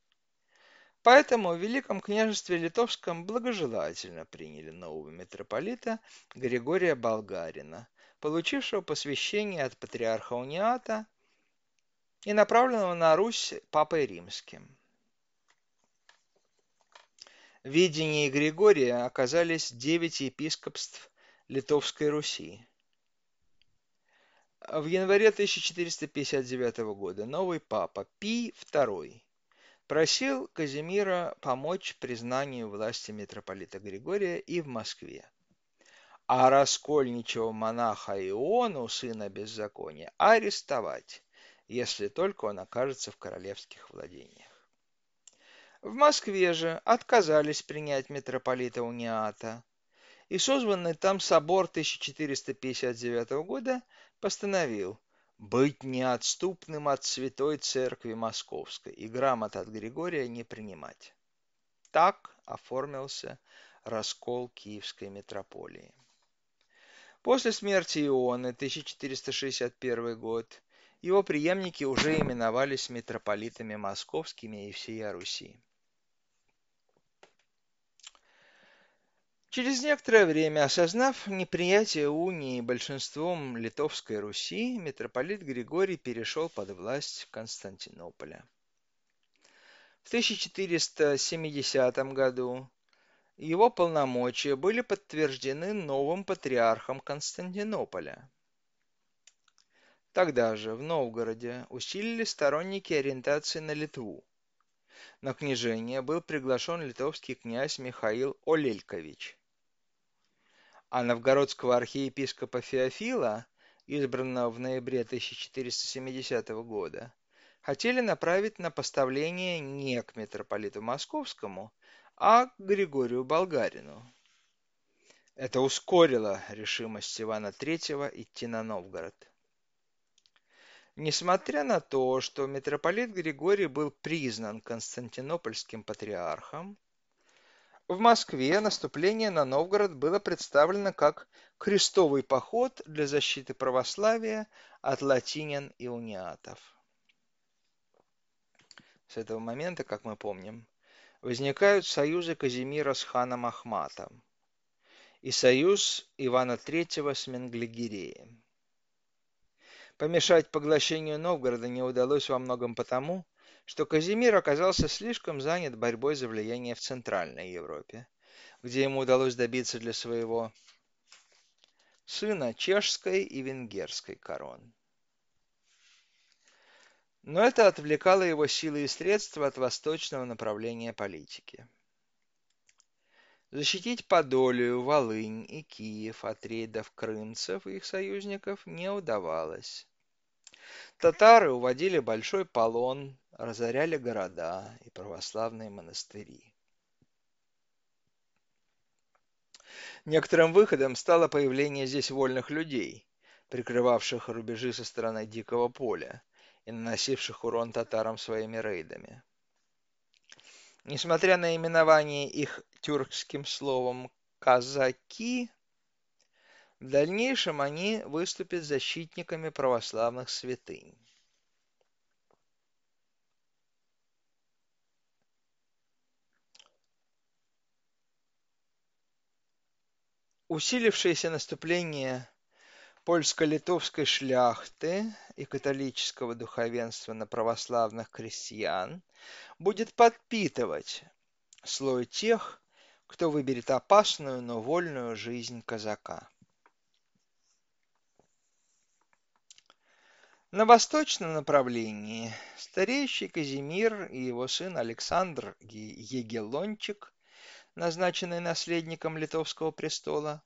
Поэтому в Великом княжестве Литовском благожелательно приняли нового митрополита Григория Болгарина, получившего посвящение от патриарха Униата и направленного на Русь Папой Римским. В видении Григория оказались девять епископств Литовской Руси. В январе 1459 года новый папа Пий II просил Казимира помочь признанию власти митрополита Григория и в Москве. А раскольничего монаха Иону, сына беззакония, арестовать, если только он окажется в королевских владениях. В Москве же отказались принять митрополита Униата, и созванный там собор 1459 года постановил – быть неотступным от Святой Церкви Московской и грамот от Григория не принимать. Так оформился раскол Киевской митрополии. После смерти Ионы, 1461 год, его преемники уже именовались митрополитами московскими и всея Руси. Через некоторое время, осознав неприятие унии большинством Литовской Руси, митрополит Григорий перешел под власть Константинополя. В 1470 году его полномочия были подтверждены новым патриархом Константинополя. Тогда же в Новгороде усилили сторонники ориентации на Литву. На княжение был приглашен литовский князь Михаил Олелькович – а новгородского архиепископа Феофила, избранного в ноябре 1470 года, хотели направить на поставление не к митрополиту Московскому, а к Григорию Болгарину. Это ускорило решимость Ивана III идти на Новгород. Несмотря на то, что митрополит Григорий был признан Константинопольским патриархом, в Москве наступление на Новгород было представлено как крестовый поход для защиты православия от латинян и униатов. С этого момента, как мы помним, возникают союзы Казимира с ханом Ахматом. и союз Ивана III с Менглигереем. Помешать поглощению Новгорода не удалось во многом потому, что Казимир оказался слишком занят борьбой за влияние в Центральной Европе, где ему удалось добиться для своего сына чешской и венгерской корон. Но это отвлекало его силы и средства от восточного направления политики. Защитить Подолию, Волынь и Киев от рейдов крымцев и их союзников не удавалось. Татары уводили большой полон, разоряли города и православные монастыри. Некоторым выходом стало появление здесь вольных людей, прикрывавших рубежи со стороны Дикого поля и наносивших урон татарам своими рейдами. Несмотря на именование их тюркским словом «казаки», в дальнейшем они выступят защитниками православных святынь. Усилившееся наступление польско-литовской шляхты и католического духовенства на православных крестьян будет подпитывать слой тех, кто выберет опасную, но вольную жизнь казака. На восточном направлении стареющий Казимир и его сын Александр Егелончик, назначенный наследником литовского престола,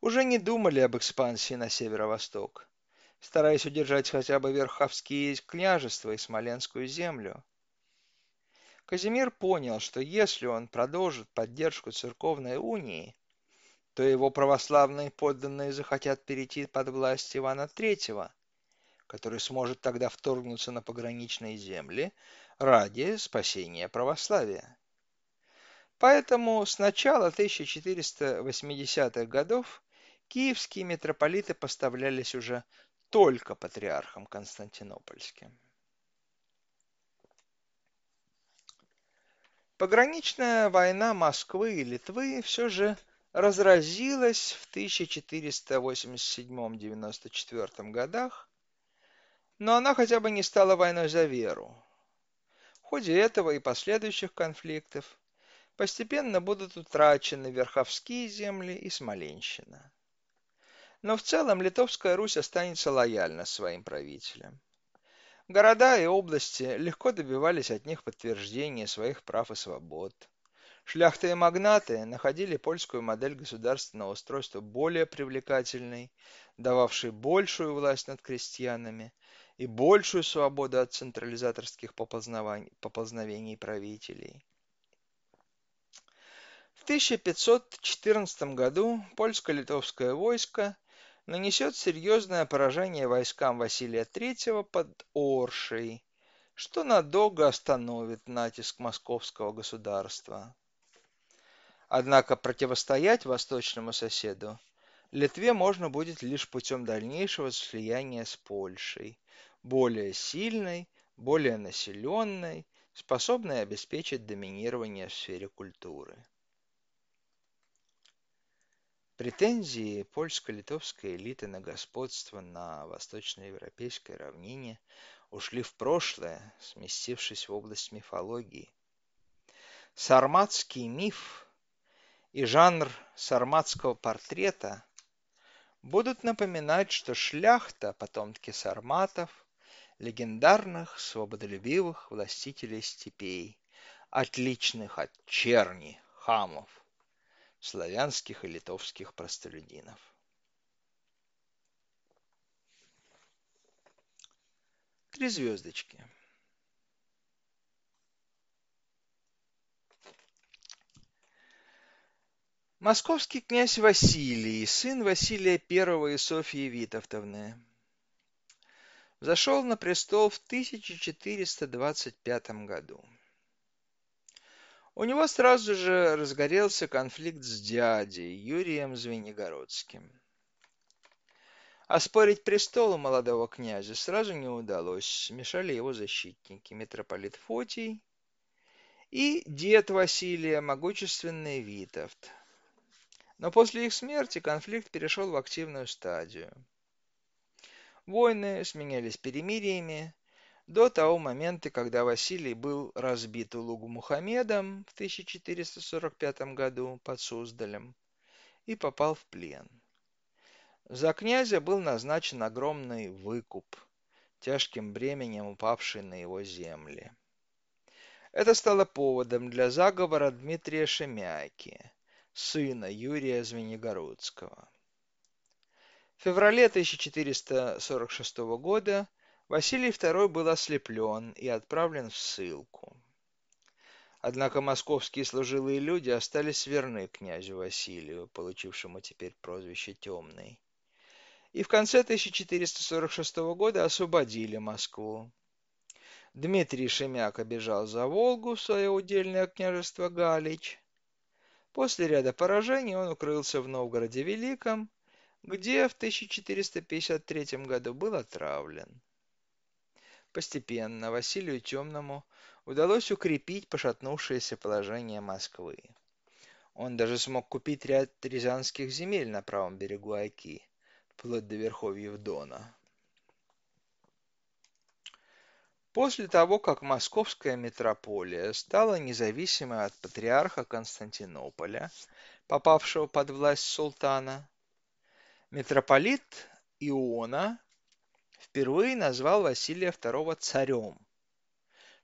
уже не думали об экспансии на северо-восток, стараясь удержать хотя бы Верховские княжества и Смоленскую землю. Казимир понял, что если он продолжит поддержку церковной унии, то его православные подданные захотят перейти под власть Ивана III, который сможет тогда вторгнуться на пограничные земли ради спасения православия. Поэтому с начала 1480-х годов киевские митрополиты поставлялись уже только патриархом Константинопольским. Пограничная война Москвы и Литвы все же разразилась в 1487-94 годах, но она хотя бы не стала войной за веру. В ходе этого и последующих конфликтов постепенно будут утрачены Верховские земли и Смоленщина. Но в целом Литовская Русь останется лояльна своим правителям. Города и области легко добивались от них подтверждения своих прав и свобод. Шляхта и магнаты находили польскую модель государственного устройства более привлекательной, дававшей большую власть над крестьянами и большую свободу от централизаторских поползновений правителей. В 1514 году польско-литовское войско нанесет серьезное поражение войскам Василия III под Оршей, что надолго остановит натиск московского государства. Однако противостоять восточному соседу Литве можно будет лишь путем дальнейшего слияния с Польшей, более сильной, более населенной, способной обеспечить доминирование в сфере культуры. Претензии польско-литовской элиты на господство на восточноевропейской равнине ушли в прошлое, сместившись в область мифологии. Сарматский миф и жанр сарматского портрета будут напоминать, что шляхта, потомки сарматов, легендарных свободолюбивых властителей степей, отличных от черни, хамов, славянских и литовских простолюдинов. Три звездочки. Московский князь Василий, сын Василия I и Софьи Витовтовны, зашел на престол в 1425 году. У него сразу же разгорелся конфликт с дядей Юрием Звенигородским. Оспорить престол у молодого князя сразу не удалось, мешали его защитники, митрополит Фотий и дед Василия, могущественный Витовт. Но после их смерти конфликт перешел в активную стадию. Войны сменялись перемириями до того момента, когда Василий был разбит Улугу Мухаммедом в 1445 году под Суздалем и попал в плен. За князя был назначен огромный выкуп, тяжким бременем упавший на его земли. Это стало поводом для заговора Дмитрия Шемяки, сына Юрия Звенигородского. В феврале 1446 года Василий II был ослеплен и отправлен в ссылку. Однако московские служилые люди остались верны князю Василию, получившему теперь прозвище Темный. И в конце 1446 года освободили Москву. Дмитрий Шемяк бежал за Волгу в свое удельное княжество Галич, После ряда поражений он укрылся в Новгороде Великом, где в 1453 году был отравлен. Постепенно Василию Темному удалось укрепить пошатнувшееся положение Москвы. Он даже смог купить ряд рязанских земель на правом берегу Оки, вплоть до верховьев Дона. После того, как московская митрополия стала независимой от патриарха Константинополя, попавшего под власть султана, митрополит Иона впервые назвал Василия II царем,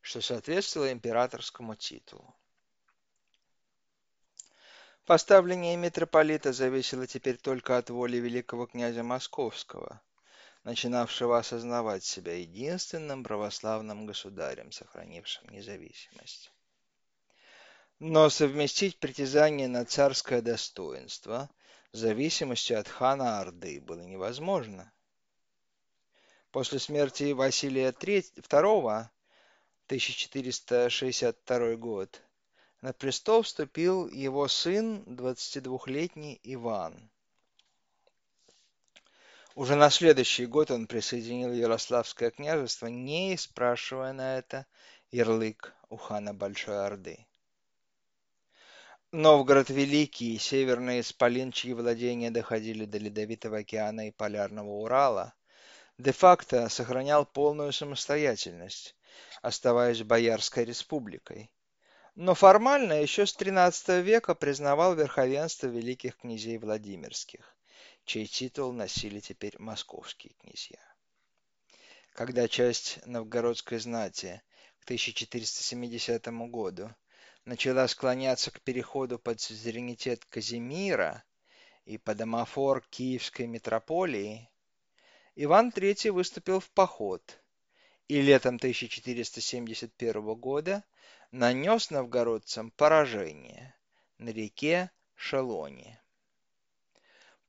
что соответствовало императорскому титулу. Поставление митрополита зависело теперь только от воли великого князя Московского, начинавшего осознавать себя единственным православным государем, сохранившим независимость. Но совместить притязание на царское достоинство с зависимостью от хана Орды было невозможно. После смерти Василия II, 1462 год, на престол вступил его сын, 22-летний Иван. Уже на следующий год он присоединил Ярославское княжество, не спрашивая на это ярлык у хана Большой Орды. Новгород Великий северные Спалин, чьи владения доходили до Ледовитого океана и Полярного Урала, де-факто сохранял полную самостоятельность, оставаясь Боярской республикой. Но формально еще с XIII века признавал верховенство великих князей Владимирских чей титул носили теперь московские князья. Когда часть новгородской знати к 1470 году начала склоняться к переходу под суверенитет Казимира и под амафор Киевской митрополии, Иван III выступил в поход и летом 1471 года нанес новгородцам поражение на реке Шелоне.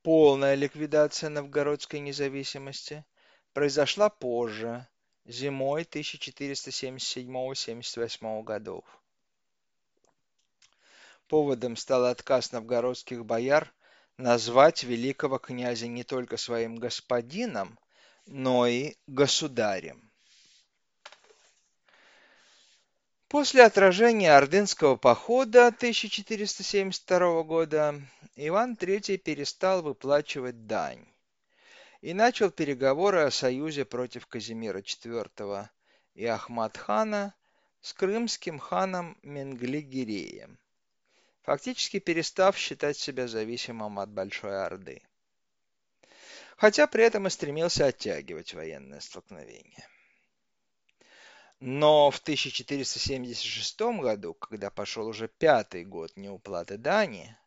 Полная ликвидация новгородской независимости произошла позже, зимой 1477-78 годов. Поводом стал отказ новгородских бояр назвать великого князя не только своим господином, но и государем. После отражения Ордынского похода 1472 года Иван III перестал выплачивать дань и начал переговоры о союзе против Казимира IV и Ахмад-хана с крымским ханом Менгли-Гиреем, фактически перестав считать себя зависимым от Большой Орды. Хотя при этом и стремился оттягивать военное столкновение. Но в 1476 году, когда пошел уже пятый год неуплаты дани,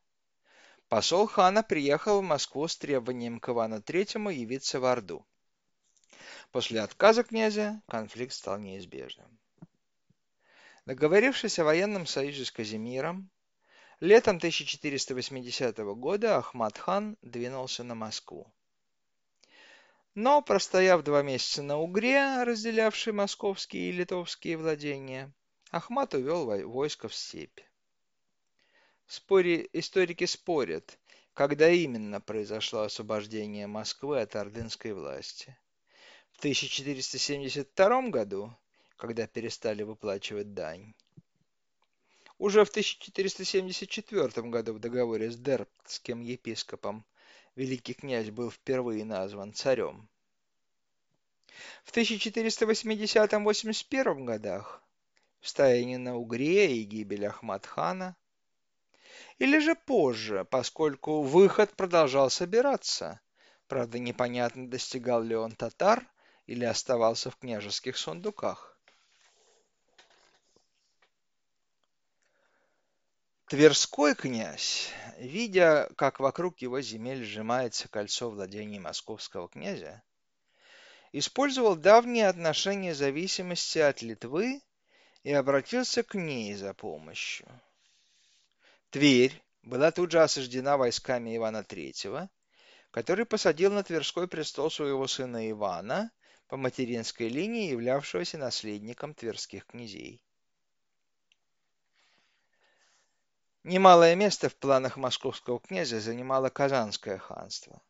посол хана приехал в Москву с требованием к Ивану III явиться в Орду. После отказа князя конфликт стал неизбежным. Договорившись о военном союзе с Казимиром, летом 1480 года Ахмад хан двинулся на Москву. Но, простояв два месяца на Угре, разделявшей московские и литовские владения, Ахмат увел войско в степь. Спори... Историки спорят, когда именно произошло освобождение Москвы от ордынской власти. В 1472 году, когда перестали выплачивать дань. Уже в 1474 году в договоре с Дербтским епископом великий князь был впервые назван царем. В 1480-81 годах в стоянии на Угре и гибель Ахмад-хана, или же позже, поскольку выход продолжал собираться, правда непонятно, достигал ли он татар или оставался в княжеских сундуках. Тверской князь, видя, как вокруг его земель сжимается кольцо владений московского князя, использовал давние отношения зависимости от Литвы и обратился к ней за помощью. Тверь была тут же осаждена войсками Ивана III, который посадил на Тверской престол своего сына Ивана по материнской линии, являвшегося наследником тверских князей. Немалое место в планах московского князя занимало Казанское ханство.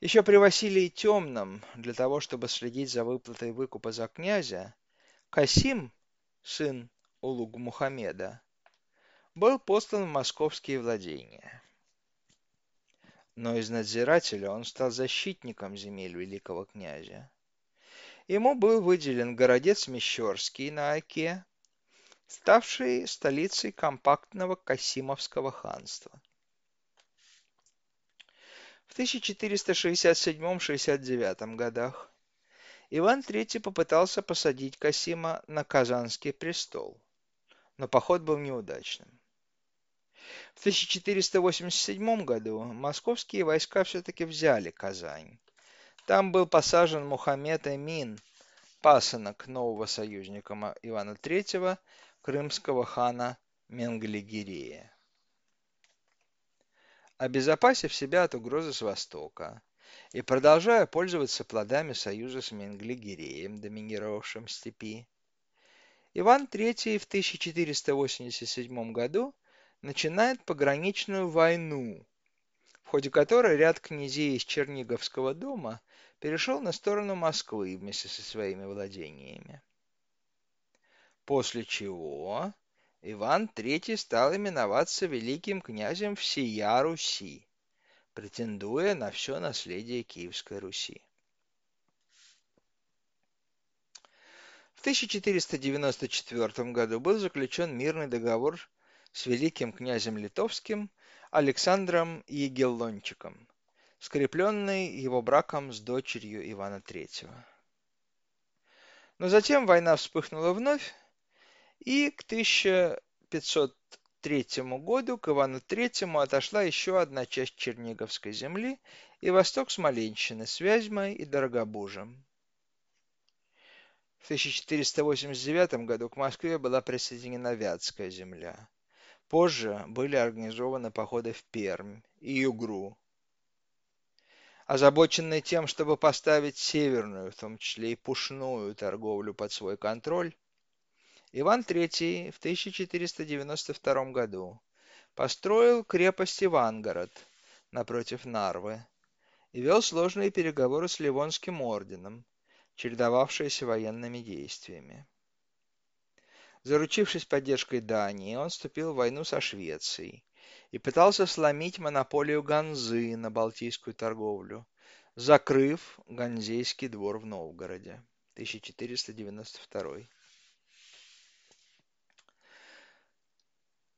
Еще при Василии Темном, для того, чтобы следить за выплатой выкупа за князя, Касим, сын Улуг Мухаммеда, был послан в московские владения. Но из надзирателя он стал защитником земель великого князя. Ему был выделен городец Мещерский на Оке, ставшей столицей компактного Касимовского ханства. В 1467-69 годах Иван III попытался посадить Касима на Казанский престол, но поход был неудачным. В 1487 году московские войска все-таки взяли Казань. Там был посажен Мухаммед Эмин, пасынок нового союзника Ивана III, крымского хана Менглигерея. Обезопасив себя от угрозы с востока и продолжая пользоваться плодами союза с Менглигереем, доминировавшим степи, Иван III в 1487 году начинает пограничную войну, в ходе которой ряд князей из Черниговского дома перешел на сторону Москвы вместе со своими владениями после чего Иван III стал именоваться великим князем всея Руси, претендуя на все наследие Киевской Руси. В 1494 году был заключен мирный договор с великим князем литовским Александром Егеллончиком, скрепленный его браком с дочерью Ивана III. Но затем война вспыхнула вновь, и к 1503 году к Ивану III отошла еще одна часть Черниговской земли и восток Смоленщины с Вязьмой и Дорогобужем. В 1489 году к Москве была присоединена Вятская земля. Позже были организованы походы в Пермь и Югру. Озабоченный тем, чтобы поставить северную, в том числе и пушную торговлю под свой контроль, Иван III в 1492 году построил крепость Ивангород напротив Нарвы и вел сложные переговоры с Ливонским орденом, чередовавшиеся военными действиями. Заручившись поддержкой Дании, он вступил в войну со Швецией и пытался сломить монополию Ганзы на балтийскую торговлю, закрыв Ганзейский двор в Новгороде. 1492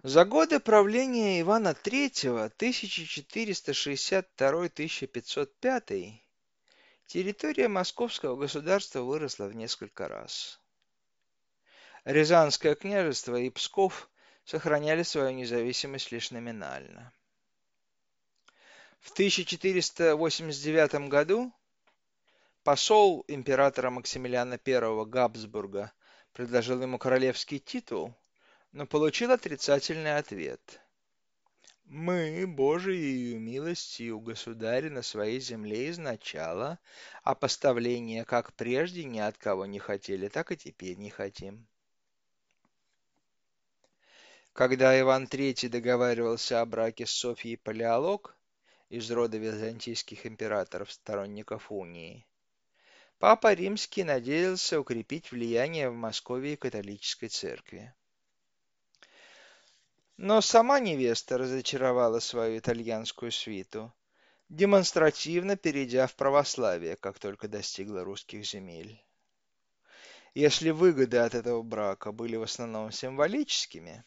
За годы правления Ивана III 1462-1505 территория Московского государства выросла в несколько раз. Рязанское княжество и Псков сохраняли свою независимость лишь номинально. В 1489 году посол императора Максимилиана I Габсбурга предложил ему королевский титул – но получил отрицательный ответ. Мы, Божией милостью, государи на своей земле изначала, а поставления как прежде ни от кого не хотели, так и теперь не хотим. Когда Иван III договаривался о браке с Софьей Палеолог из рода византийских императоров сторонников унии, Папа Римский надеялся укрепить влияние в Москве католической церкви. Но сама невеста разочаровала свою итальянскую свиту, демонстративно перейдя в православие, как только достигла русских земель. Если выгоды от этого брака были в основном символическими,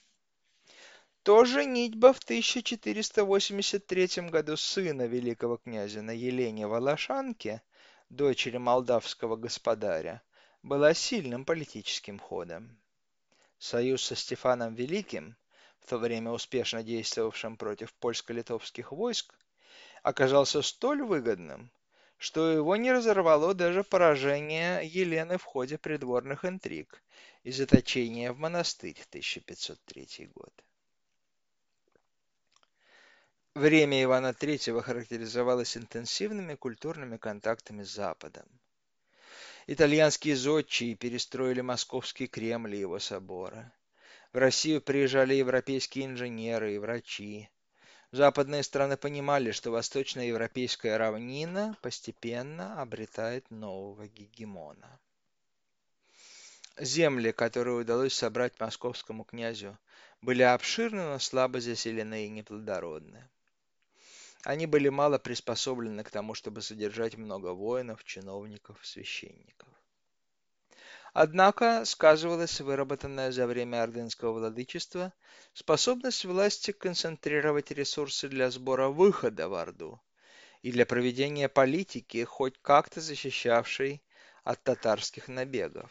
то женитьба в 1483 году сына великого князя на Елене Волошанке, дочери молдавского господаря, была сильным политическим ходом. Союз со Стефаном Великим, в то время успешно действовавшим против польско-литовских войск, оказался столь выгодным, что его не разорвало даже поражение Елены в ходе придворных интриг и заточение в монастырь в 1503 год. Время Ивана III характеризовалось интенсивными культурными контактами с Западом. Итальянские зодчие перестроили московский Кремль и его соборы. В Россию приезжали европейские инженеры и врачи. Западные страны понимали, что восточноевропейская равнина постепенно обретает нового гегемона. Земли, которые удалось собрать московскому князю, были обширны, но слабо заселены и неплодородны. Они были мало приспособлены к тому, чтобы содержать много воинов, чиновников, священников. Однако сказывалась выработанная за время ордынского владычества способность власти концентрировать ресурсы для сбора выхода в Орду и для проведения политики, хоть как-то защищавшей от татарских набегов.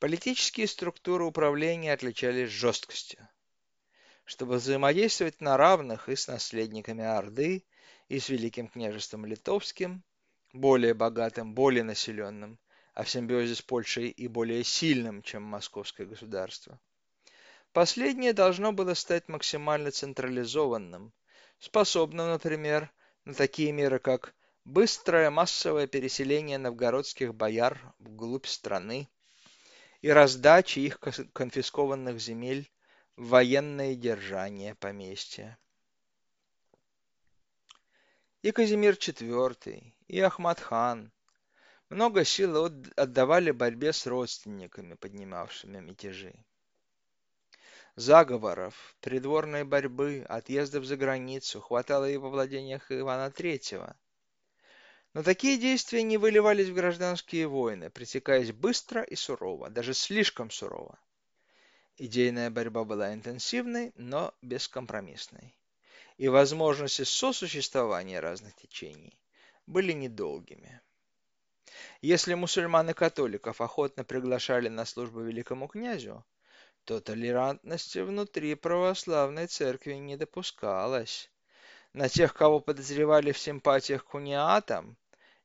Политические структуры управления отличались жесткостью чтобы взаимодействовать на равных и с наследниками Орды, и с Великим княжеством Литовским, более богатым, более населенным, а в симбиозе с Польшей и более сильным, чем московское государство. Последнее должно было стать максимально централизованным, способным, например, на такие меры, как быстрое массовое переселение новгородских бояр вглубь страны и раздача их конфискованных земель военное держание поместья. И Казимир IV, и Ахмад-хан много сил отдавали борьбе с родственниками, поднимавшими мятежи. Заговоров, придворной борьбы, отъездов за границу хватало и во владениях Ивана III. Но такие действия не выливались в гражданские войны, пресекаясь быстро и сурово, даже слишком сурово. Идейная борьба была интенсивной, но бескомпромиссной. И возможности сосуществования разных течений были недолгими. Если мусульман и католиков охотно приглашали на службу великому князю, то толерантности внутри православной церкви не допускалось. На тех, кого подозревали в симпатиях к униатам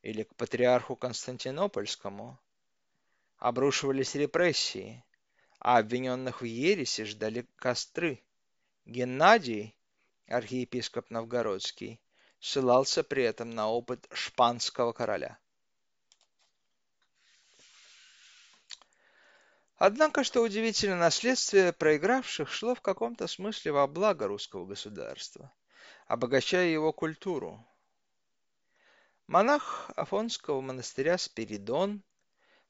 или к патриарху Константинопольскому, обрушивались репрессии, а обвиненных в ереси ждали костры. Геннадий, архиепископ Новгородский, ссылался при этом на опыт шпанского короля. Однако, что удивительно, наследствие проигравших шло в каком-то смысле во благо русского государства, обогащая его культуру. Монах Афонского монастыря Спиридон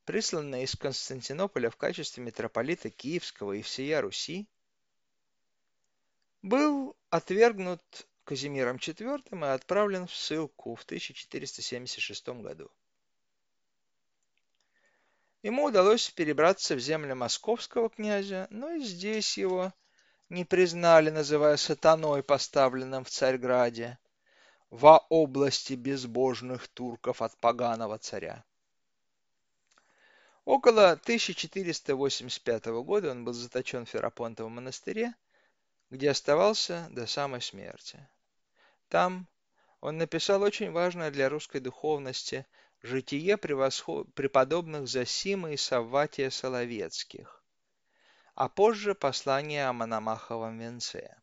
присланный из Константинополя в качестве митрополита Киевского и всея Руси, был отвергнут Казимиром IV и отправлен в ссылку в 1476 году. Ему удалось перебраться в земли московского князя, но и здесь его не признали, называя сатаной, поставленным в Царьграде, во области безбожных турков от поганого царя. Около 1485 года он был заточен в Ферапонтовом монастыре, где оставался до самой смерти. Там он написал очень важное для русской духовности житие преподобных Зосима и Савватия Соловецких, а позже послание о Мономаховом венце,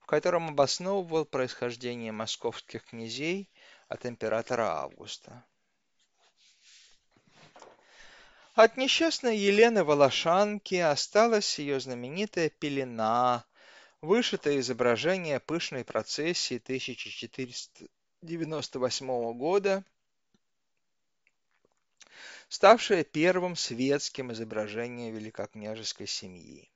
в котором обосновывал происхождение московских князей от императора Августа. От несчастной Елены Волошанки осталась ее знаменитая пелена, вышитое изображение пышной процессии 1498 года, ставшее первым светским изображением великокняжеской семьи.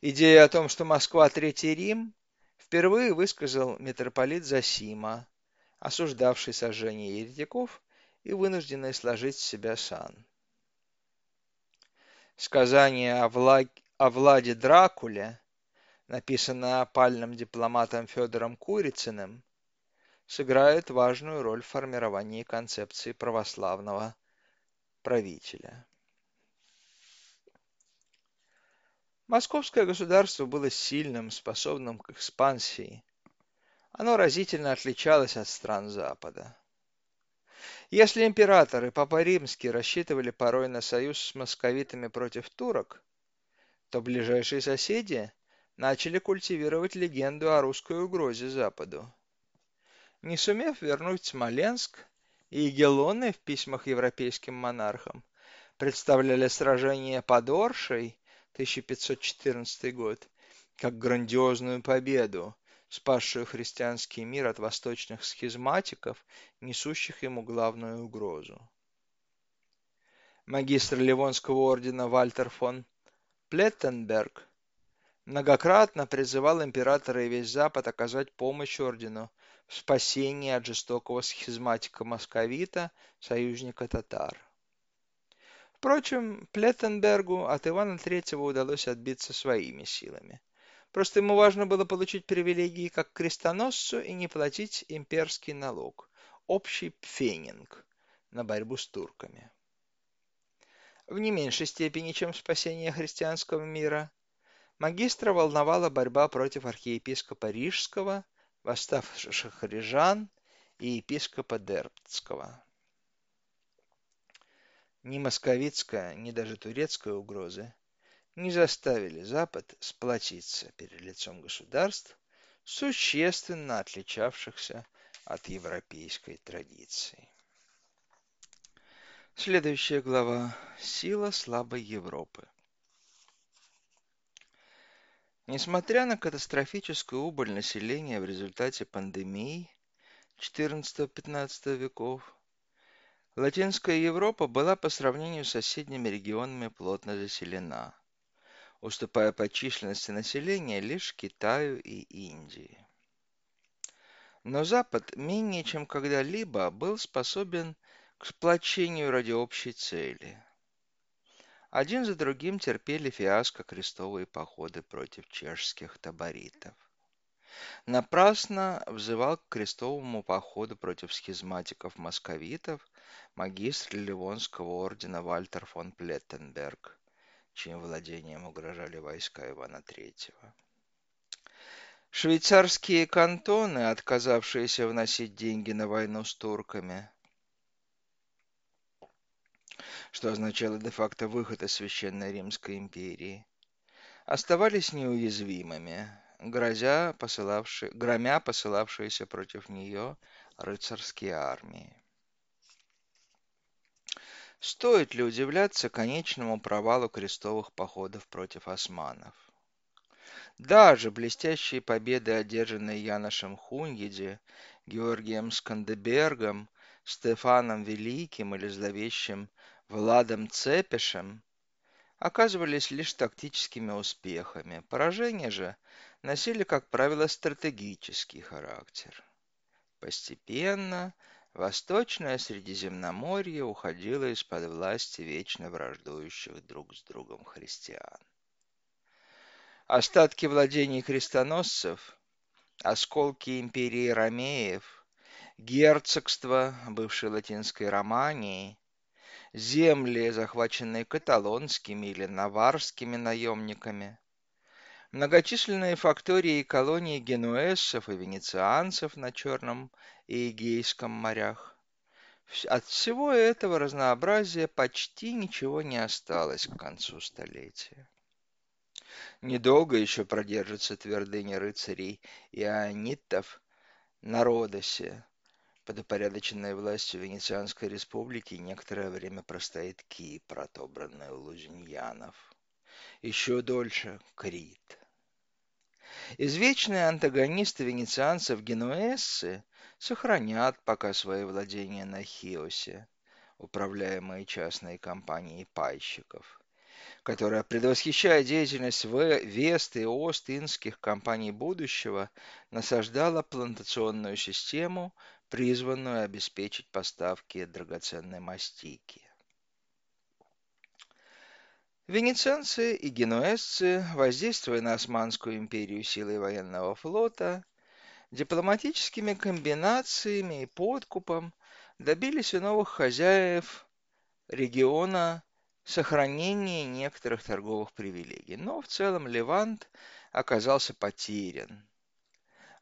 Идею о том, что Москва – Третий Рим, впервые высказал митрополит Засима, осуждавший сожжение еретиков и вынужденный сложить с себя сан. Сказание о, Влад... о Владе Дракуле, написанное опальным дипломатом Федором Курицыным, сыграет важную роль в формировании концепции православного правителя. Московское государство было сильным, способным к экспансии. Оно разительно отличалось от стран Запада. Если императоры и Папа Римский рассчитывали порой на союз с московитами против турок, то ближайшие соседи начали культивировать легенду о русской угрозе Западу. Не сумев вернуть Смоленск, Егелоны в письмах европейским монархам представляли сражение под Оршей 1514 год как грандиозную победу, спасшую христианский мир от восточных схизматиков, несущих ему главную угрозу. Магистр Ливонского ордена Вальтер фон Плеттенберг многократно призывал императора и весь Запад оказать помощь ордену в спасении от жестокого схизматика-московита, союзника татар. Впрочем, Плеттенбергу от Ивана III удалось отбиться своими силами. Просто ему важно было получить привилегии как крестоносцу и не платить имперский налог, общий пфенинг, на борьбу с турками. В не меньшей степени, чем спасение христианского мира, магистра волновала борьба против архиепископа Рижского, восставших рижан и епископа Дербцкого. Ни московицкая, ни даже турецкая угрозы не заставили Запад сплотиться перед лицом государств, существенно отличавшихся от европейской традиции. Следующая глава. Сила слабой Европы. Несмотря на катастрофическую убыль населения в результате пандемии XIV-XV веков, Латинская Европа была по сравнению с соседними регионами плотно заселена уступая по численности населения лишь Китаю и Индии. Но Запад менее чем когда-либо был способен к сплочению ради общей цели. Один за другим терпели фиаско крестовые походы против чешских таборитов. Напрасно взывал к крестовому походу против схизматиков-московитов магистр Ливонского ордена Вальтер фон Плеттенберг, чьим владением угрожали войска Ивана III. Швейцарские кантоны, отказавшиеся вносить деньги на войну с турками, что означало де-факто выход из Священной Римской империи, оставались неуязвимыми, грозя посылавшие, громя посылавшиеся против нее рыцарские армии. Стоит ли удивляться конечному провалу крестовых походов против османов? Даже блестящие победы, одержанные Яношем Хуньеде, Георгием Скандебергом, Стефаном Великим или зловещим Владом Цепешем, оказывались лишь тактическими успехами. Поражения же носили, как правило, стратегический характер. Постепенно Восточное Средиземноморье уходило из-под власти вечно враждующих друг с другом христиан. Остатки владений крестоносцев, осколки империи Ромеев, герцогство бывшей латинской Романии, земли, захваченные каталонскими или наварскими наемниками, многочисленные фактории и колонии генуэзцев и венецианцев на Черном и Эгейском морях. От всего этого разнообразия почти ничего не осталось к концу столетия. Недолго еще продержится твердыня рыцарей и анитов на Родосе. Под упорядоченной властью Венецианской республики некоторое время простоит Кипр, отобранный у лузиньянов. Еще дольше Крит. Извечные антагонисты венецианцев генуэзцы сохранят пока свои владения на Хиосе, управляемые частной компанией пайщиков, которая, предвосхищая деятельность Вест и Ост-Индских компаний будущего, насаждала плантационную систему, призванную обеспечить поставки драгоценной мастики. Венецианцы и генуэзцы, воздействуя на Османскую империю силой военного флота, дипломатическими комбинациями и подкупом добились у новых хозяев региона сохранения некоторых торговых привилегий. Но в целом Левант оказался потерян.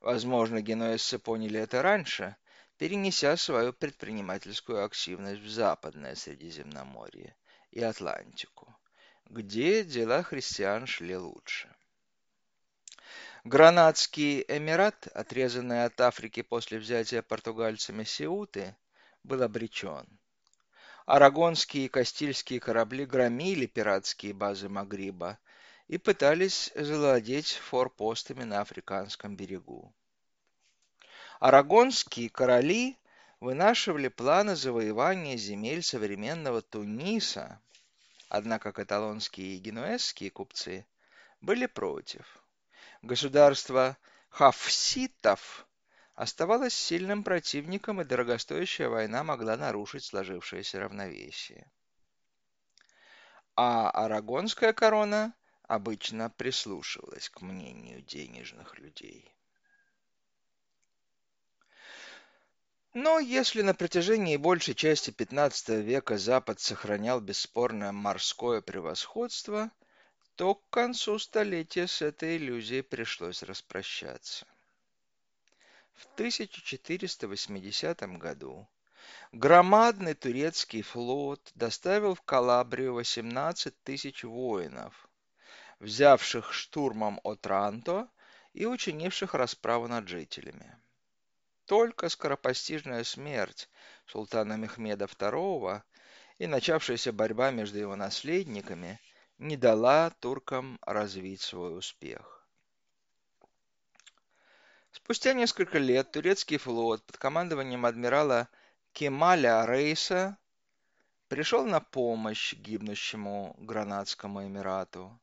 Возможно, генуэзцы поняли это раньше, перенеся свою предпринимательскую активность в Западное Средиземноморье и Атлантику, где дела христиан шли лучше. Гранадский эмират, отрезанный от Африки после взятия португальцами Сеуты, был обречен. Арагонские и Кастильские корабли громили пиратские базы Магриба и пытались завладеть форпостами на Африканском берегу. Арагонские короли вынашивали планы завоевания земель современного Туниса, однако каталонские и генуэзские купцы были против. Государство хафситов оставалось сильным противником, и дорогостоящая война могла нарушить сложившееся равновесие. А арагонская корона обычно прислушивалась к мнению денежных людей. Но если на протяжении большей части XV века Запад сохранял бесспорное морское превосходство, то к концу столетия с этой иллюзией пришлось распрощаться. В 1480 году громадный турецкий флот доставил в Калабрию 18 тысяч воинов, взявших штурмом Отранто и учинивших расправу над жителями. Только скоропостижная смерть султана Мехмеда II и начавшаяся борьба между его наследниками не дала туркам развить свой успех. Спустя несколько лет турецкий флот под командованием адмирала Кемаля Рейса пришел на помощь гибнущему Гранадскому Эмирату.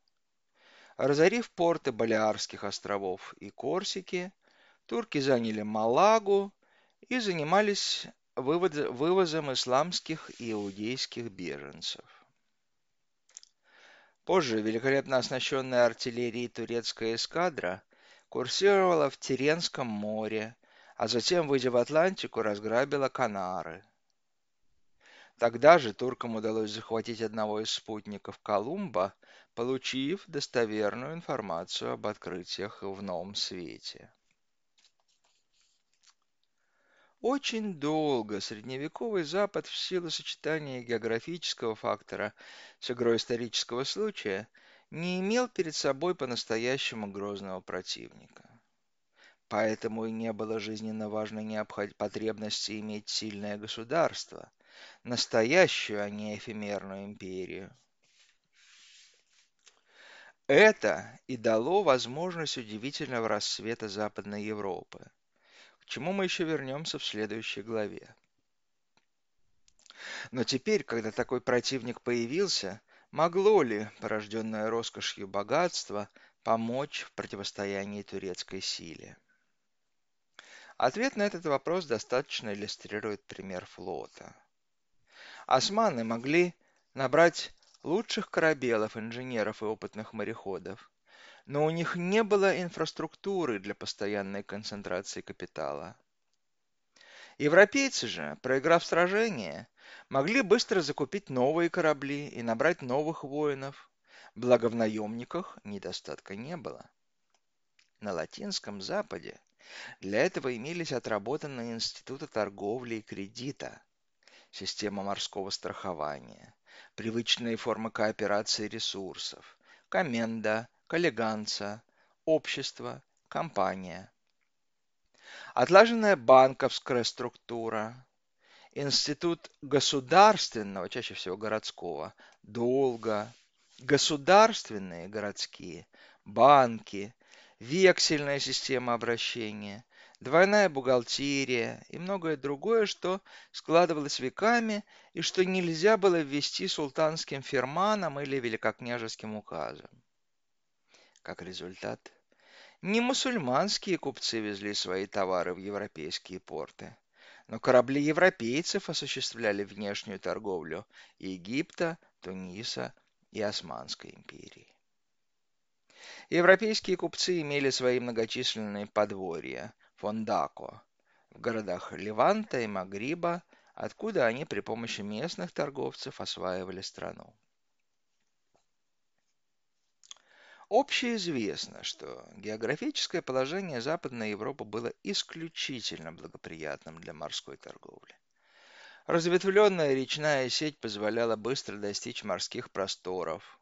Разорив порты Балиарских островов и Корсики, турки заняли Малагу и занимались вывозом исламских и иудейских беженцев. Позже великолепно оснащенная артиллерией турецкая эскадра – курсировала в Теренском море, а затем, выйдя в Атлантику, разграбила Канары. Тогда же туркам удалось захватить одного из спутников Колумба, получив достоверную информацию об открытиях в новом свете. Очень долго средневековый Запад в силу сочетания географического фактора с игрой исторического случая – не имел перед собой по-настоящему грозного противника. Поэтому и не было жизненно важной потребности иметь сильное государство, настоящую, а не эфемерную империю. Это и дало возможность удивительного рассвета Западной Европы, к чему мы еще вернемся в следующей главе. Но теперь, когда такой противник появился, Могло ли порожденное роскошью богатство помочь в противостоянии турецкой силе? Ответ на этот вопрос достаточно иллюстрирует пример флота. Османы могли набрать лучших корабелов, инженеров и опытных мореходов, но у них не было инфраструктуры для постоянной концентрации капитала. Европейцы же, проиграв сражение, могли быстро закупить новые корабли и набрать новых воинов, благо в наемниках недостатка не было. На Латинском Западе для этого имелись отработанные институты торговли и кредита, система морского страхования, привычные формы кооперации ресурсов, коменда, коллеганца, общество, компания. Отлаженная банковская структура, институт государственного, чаще всего городского, долга, государственные городские, банки, вексельная система обращения, двойная бухгалтерия и многое другое, что складывалось веками и что нельзя было ввести султанским ферманом или великокняжеским указом. Как результат, не мусульманские купцы везли свои товары в европейские порты, но корабли европейцев осуществляли внешнюю торговлю Египта, Туниса и Османской империи. Европейские купцы имели свои многочисленные подворья, Фондако, в городах Леванта и Магриба, откуда они при помощи местных торговцев осваивали страну. Общеизвестно, что географическое положение Западной Европы было исключительно благоприятным для морской торговли. Разветвленная речная сеть позволяла быстро достичь морских просторов.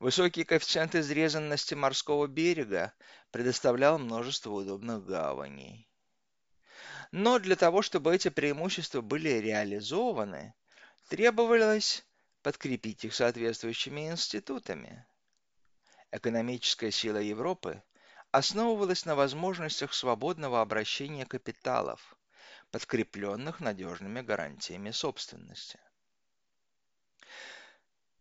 Высокий коэффициент изрезанности морского берега предоставлял множество удобных гаваней. Но для того, чтобы эти преимущества были реализованы, требовалось подкрепить их соответствующими институтами. Экономическая сила Европы основывалась на возможностях свободного обращения капиталов, подкрепленных надежными гарантиями собственности.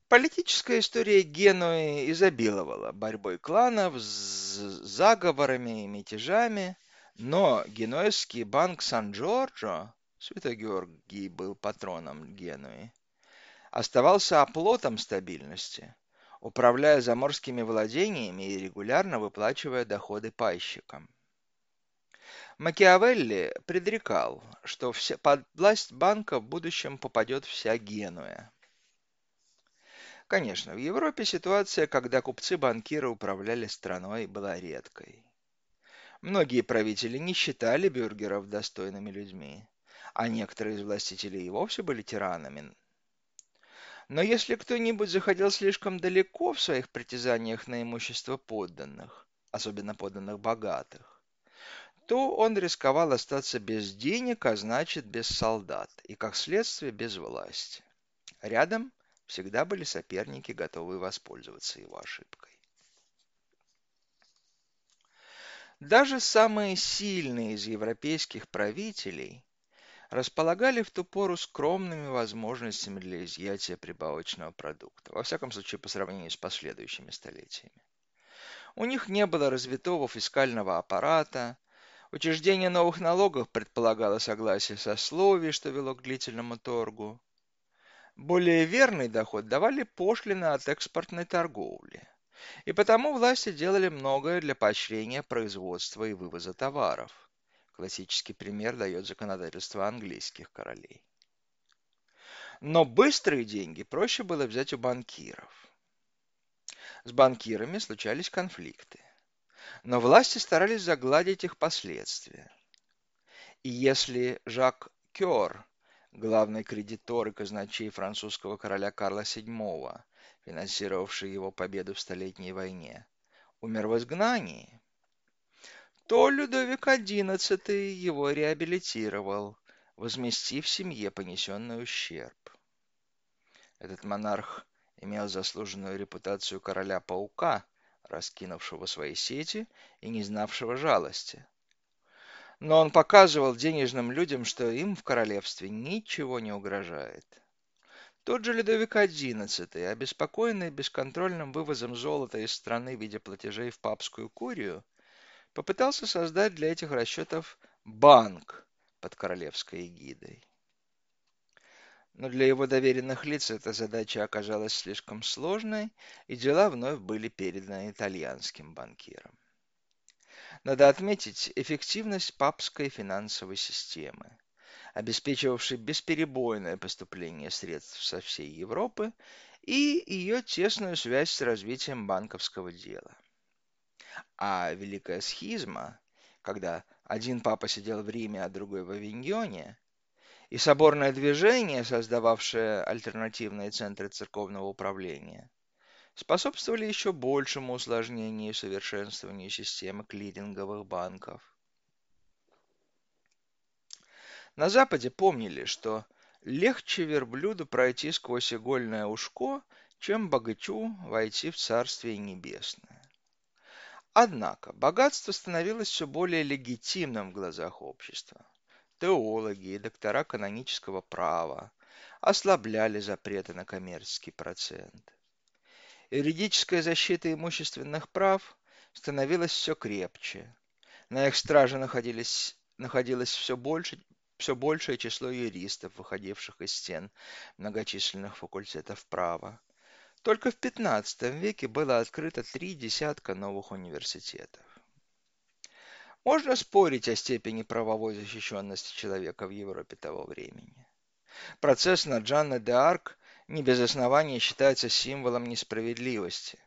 Политическая история Генуи изобиловала борьбой кланов, с заговорами и мятежами, но Генуэзский банк Сан-Джорджо, Святой Георгий был патроном Генуи, оставался оплотом стабильности, управляя заморскими владениями и регулярно выплачивая доходы пайщикам. Макиавелли предрекал, что под власть банка в будущем попадет вся Генуя. Конечно, в Европе ситуация, когда купцы-банкиры управляли страной, была редкой. Многие правители не считали бюргеров достойными людьми, а некоторые из властителей и вовсе были тиранами. Но если кто-нибудь заходил слишком далеко в своих притязаниях на имущество подданных, особенно подданных богатых, то он рисковал остаться без денег, а значит без солдат, и как следствие без власти. Рядом Всегда были соперники, готовые воспользоваться его ошибкой. Даже самые сильные из европейских правителей располагали в ту пору скромными возможностями для изъятия прибавочного продукта, во всяком случае по сравнению с последующими столетиями. У них не было развитого фискального аппарата, учреждение новых налогов предполагало согласие сословий, что вело к длительному торгу, более верный доход давали пошлины от экспортной торговли. И потому власти делали многое для поощрения производства и вывоза товаров. Классический пример дает законодательство английских королей. Но быстрые деньги проще было взять у банкиров. С банкирами случались конфликты. Но власти старались загладить их последствия. И если Жак Кёр главный кредитор и казначей французского короля Карла VII, финансировавший его победу в Столетней войне, умер в изгнании, то Людовик XI его реабилитировал, возместив семье понесенный ущерб. Этот монарх имел заслуженную репутацию короля-паука, раскинувшего свои сети и не знавшего жалости но он показывал денежным людям, что им в королевстве ничего не угрожает. Тот же Людовик XI, обеспокоенный бесконтрольным вывозом золота из страны в виде платежей в папскую курию, попытался создать для этих расчетов банк под королевской эгидой. Но для его доверенных лиц эта задача оказалась слишком сложной, и дела вновь были переданы итальянским банкирам. Надо отметить эффективность папской финансовой системы, обеспечивавшей бесперебойное поступление средств со всей Европы и ее тесную связь с развитием банковского дела. А Великая Схизма, когда один папа сидел в Риме, а другой в Авиньоне, и соборное движение, создававшее альтернативные центры церковного управления, способствовали еще большему усложнению и совершенствованию системы клиринговых банков. На Западе помнили, что легче верблюду пройти сквозь игольное ушко, чем богачу войти в Царствие Небесное. Однако богатство становилось все более легитимным в глазах общества. Теологи и доктора канонического права ослабляли запреты на коммерческий процент. Юридическая защита имущественных прав становилась все крепче. На их страже находились, находилось все, больше, все большее число юристов, выходивших из стен многочисленных факультетов права. Только в XV веке было открыто три десятка новых университетов. Можно спорить о степени правовой защищенности человека в Европе того времени. Процесс над Жанной де Арк не без основания считается символом несправедливости.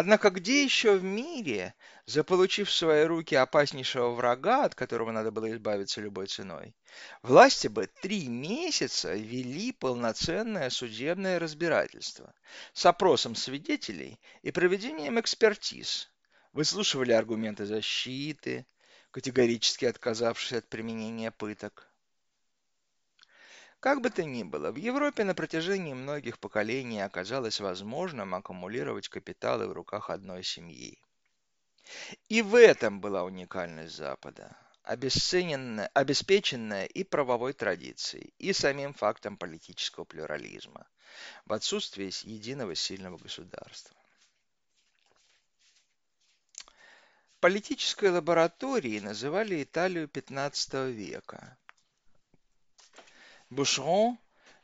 Однако где еще в мире, заполучив в свои руки опаснейшего врага, от которого надо было избавиться любой ценой, власти бы три месяца вели полноценное судебное разбирательство с опросом свидетелей и проведением экспертиз, выслушивали аргументы защиты, категорически отказавшись от применения пыток, как бы то ни было, в Европе на протяжении многих поколений оказалось возможным аккумулировать капиталы в руках одной семьи. И в этом была уникальность Запада, обеспеченная и правовой традицией, и самим фактом политического плюрализма, в отсутствии единого сильного государства. Политической лабораторией называли Италию XV века – Boucheron,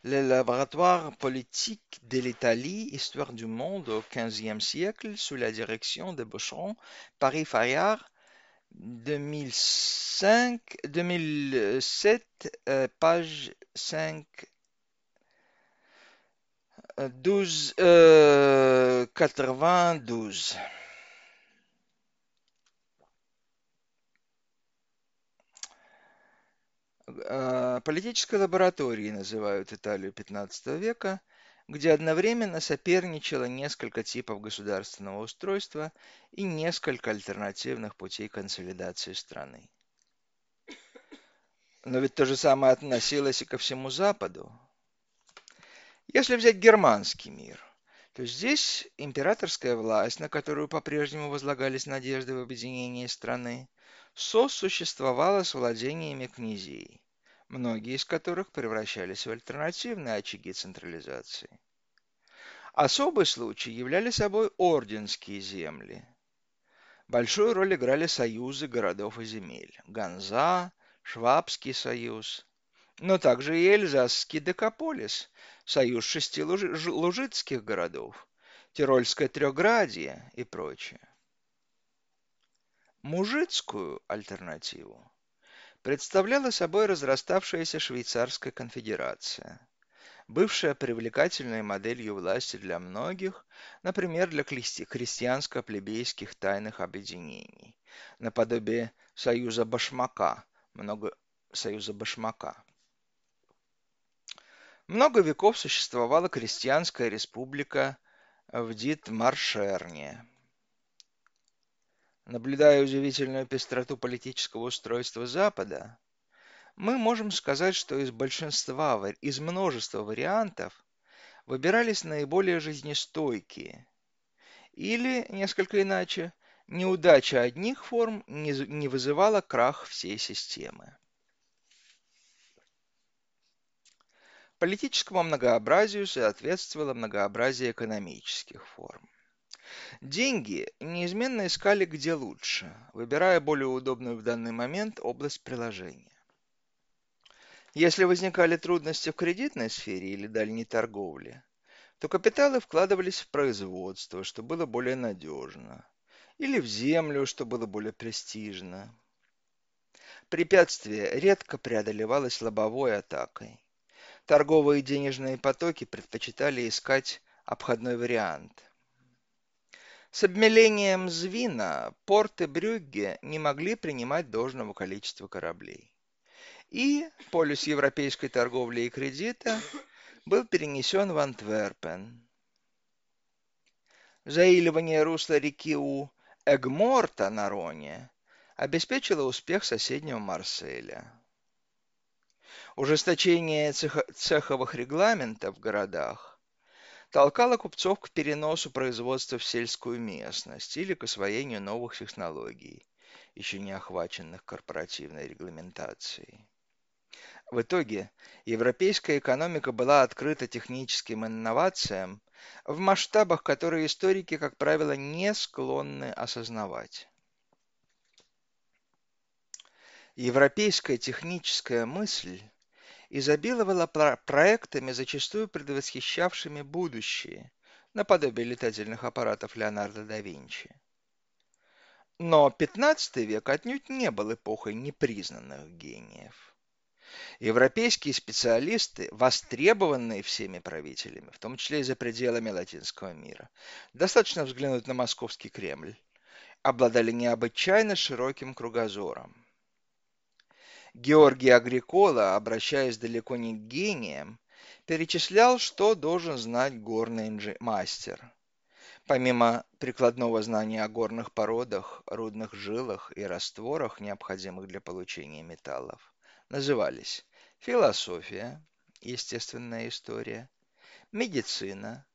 le laboratoire politique de l'Italie, histoire du monde au XVe siècle, sous la direction de Boucheron, Paris Fayard, 2005, 2007, euh, page 5, 12, euh, 92. Политической лабораторией называют Италию XV века, где одновременно соперничало несколько типов государственного устройства и несколько альтернативных путей консолидации страны. Но ведь то же самое относилось и ко всему Западу. Если взять германский мир, то здесь императорская власть, на которую по-прежнему возлагались надежды в объединении страны, сосуществовала с владениями князей многие из которых превращались в альтернативные очаги централизации. Особый случай являли собой орденские земли. Большую роль играли союзы городов и земель – Ганза, Швабский союз, но также и Эльзасский декаполис, союз шести лужицких городов, Тирольское трехградие и прочее. Мужицкую альтернативу представляла собой разраставшаяся Швейцарская конфедерация, бывшая привлекательной моделью власти для многих, например, для крестьянско-плебейских тайных объединений, наподобие Союза Башмака, много Союза Башмака. Много веков существовала крестьянская республика в Дит-Маршерне, Наблюдая удивительную пестроту политического устройства Запада, мы можем сказать, что из большинства, из множества вариантов выбирались наиболее жизнестойкие. Или, несколько иначе, неудача одних форм не, вызывала крах всей системы. Политическому многообразию соответствовало многообразие экономических форм. Деньги неизменно искали где лучше, выбирая более удобную в данный момент область приложения. Если возникали трудности в кредитной сфере или дальней торговле, то капиталы вкладывались в производство, что было более надежно, или в землю, что было более престижно. Препятствие редко преодолевалось лобовой атакой. Торговые и денежные потоки предпочитали искать обходной вариант – с обмелением Звина порты Брюгге не могли принимать должного количества кораблей. И полюс европейской торговли и кредита был перенесен в Антверпен. Заиливание русла реки у Эгморта на Роне обеспечило успех соседнего Марселя. Ужесточение цех цеховых регламентов в городах толкало купцов к переносу производства в сельскую местность или к освоению новых технологий, еще не охваченных корпоративной регламентацией. В итоге европейская экономика была открыта техническим инновациям в масштабах, которые историки, как правило, не склонны осознавать. Европейская техническая мысль изобиловала проектами, зачастую предвосхищавшими будущее, наподобие летательных аппаратов Леонардо да Винчи. Но XV век отнюдь не был эпохой непризнанных гениев. Европейские специалисты, востребованные всеми правителями, в том числе и за пределами латинского мира, достаточно взглянуть на московский Кремль, обладали необычайно широким кругозором. Георгий Агрикола, обращаясь далеко не к гениям, перечислял, что должен знать горный мастер. Помимо прикладного знания о горных породах, рудных жилах и растворах, необходимых для получения металлов, назывались философия, естественная история, медицина,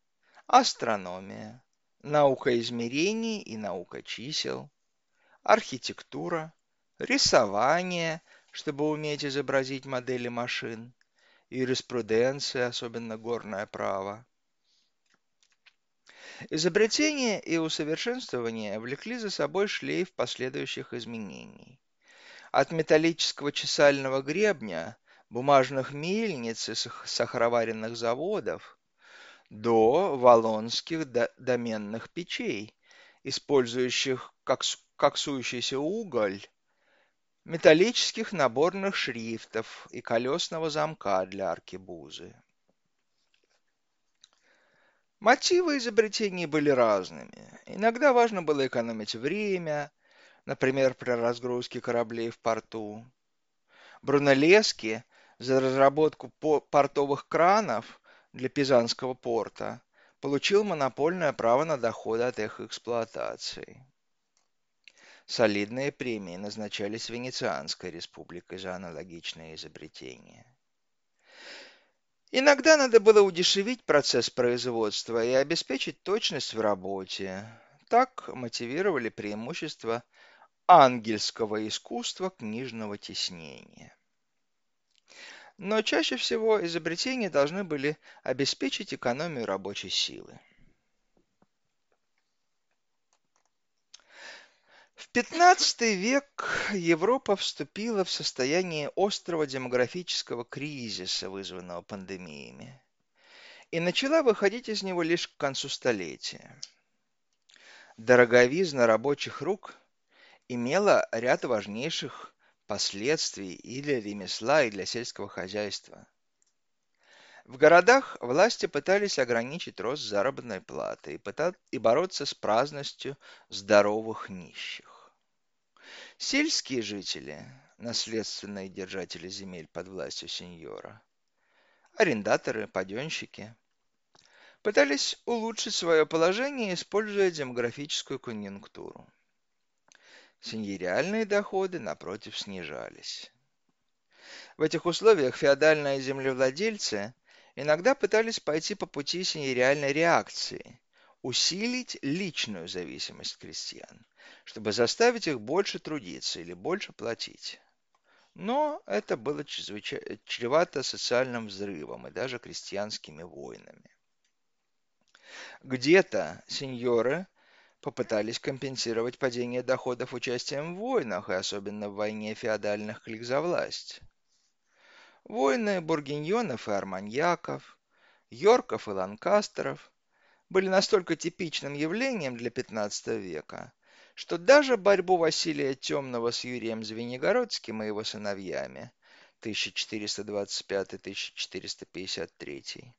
астрономия, наука измерений и наука чисел, архитектура, рисование – чтобы уметь изобразить модели машин, юриспруденция, особенно горное право. Изобретение и усовершенствование влекли за собой шлейф последующих изменений. От металлического чесального гребня, бумажных мельниц и сахароваренных заводов до валонских доменных печей, использующих коксующийся уголь металлических наборных шрифтов и колесного замка для аркебузы. Мотивы изобретений были разными. Иногда важно было экономить время, например, при разгрузке кораблей в порту. Брунеллески за разработку портовых кранов для Пизанского порта получил монопольное право на доходы от их эксплуатации. Солидные премии назначались Венецианской республикой за аналогичные изобретения. Иногда надо было удешевить процесс производства и обеспечить точность в работе. Так мотивировали преимущества ангельского искусства книжного тиснения. Но чаще всего изобретения должны были обеспечить экономию рабочей силы. В XV век Европа вступила в состояние острого демографического кризиса, вызванного пандемиями, и начала выходить из него лишь к концу столетия. Дороговизна рабочих рук имела ряд важнейших последствий и для ремесла, и для сельского хозяйства. В городах власти пытались ограничить рост заработной платы и, пытать, и бороться с праздностью здоровых нищих. Сельские жители, наследственные держатели земель под властью сеньора, арендаторы, паденщики, пытались улучшить свое положение, используя демографическую конъюнктуру. Сеньориальные доходы, напротив, снижались. В этих условиях феодальные землевладельцы иногда пытались пойти по пути синереальной реакции, усилить личную зависимость крестьян, чтобы заставить их больше трудиться или больше платить. Но это было чревато социальным взрывом и даже крестьянскими войнами. Где-то сеньоры попытались компенсировать падение доходов участием в войнах, и особенно в войне феодальных клик за власть. Войны бургиньонов и арманьяков, йорков и ланкастеров были настолько типичным явлением для XV века, что даже борьбу Василия Темного с Юрием Звенигородским и его сыновьями 1425-1453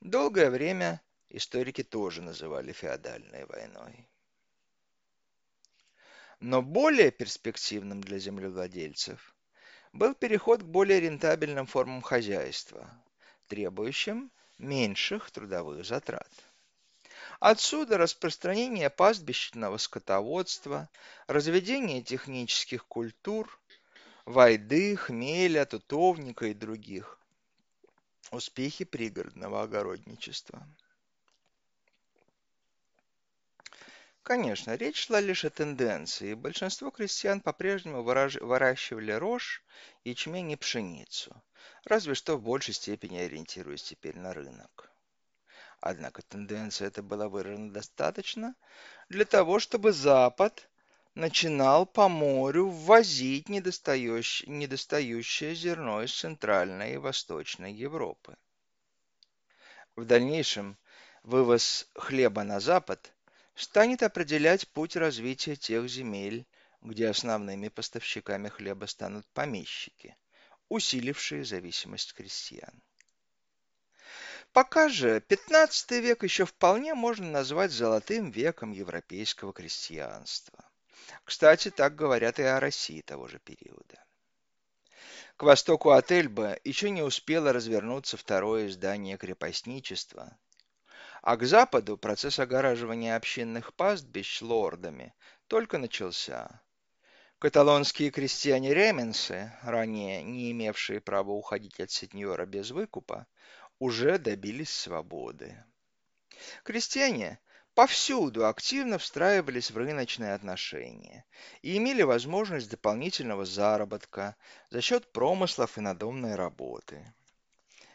долгое время историки тоже называли феодальной войной. Но более перспективным для землевладельцев был переход к более рентабельным формам хозяйства, требующим меньших трудовых затрат. Отсюда распространение пастбищного скотоводства, разведение технических культур, вайды, хмеля, тутовника и других. Успехи пригородного огородничества. Конечно, речь шла лишь о тенденции. Большинство крестьян по-прежнему выращивали рожь, ячмень и пшеницу, разве что в большей степени ориентируясь теперь на рынок. Однако тенденция эта была выражена достаточно для того, чтобы Запад начинал по морю ввозить недостающее, недостающее зерно из Центральной и Восточной Европы. В дальнейшем вывоз хлеба на Запад станет определять путь развития тех земель, где основными поставщиками хлеба станут помещики, усилившие зависимость крестьян. Пока же 15 век еще вполне можно назвать золотым веком европейского крестьянства. Кстати, так говорят и о России того же периода. К востоку от Эльбы еще не успело развернуться второе издание крепостничества, а к западу процесс огораживания общинных пастбищ лордами только начался. Каталонские крестьяне-ременсы, ранее не имевшие права уходить от сеньора без выкупа, уже добились свободы. Крестьяне повсюду активно встраивались в рыночные отношения и имели возможность дополнительного заработка за счет промыслов и надомной работы.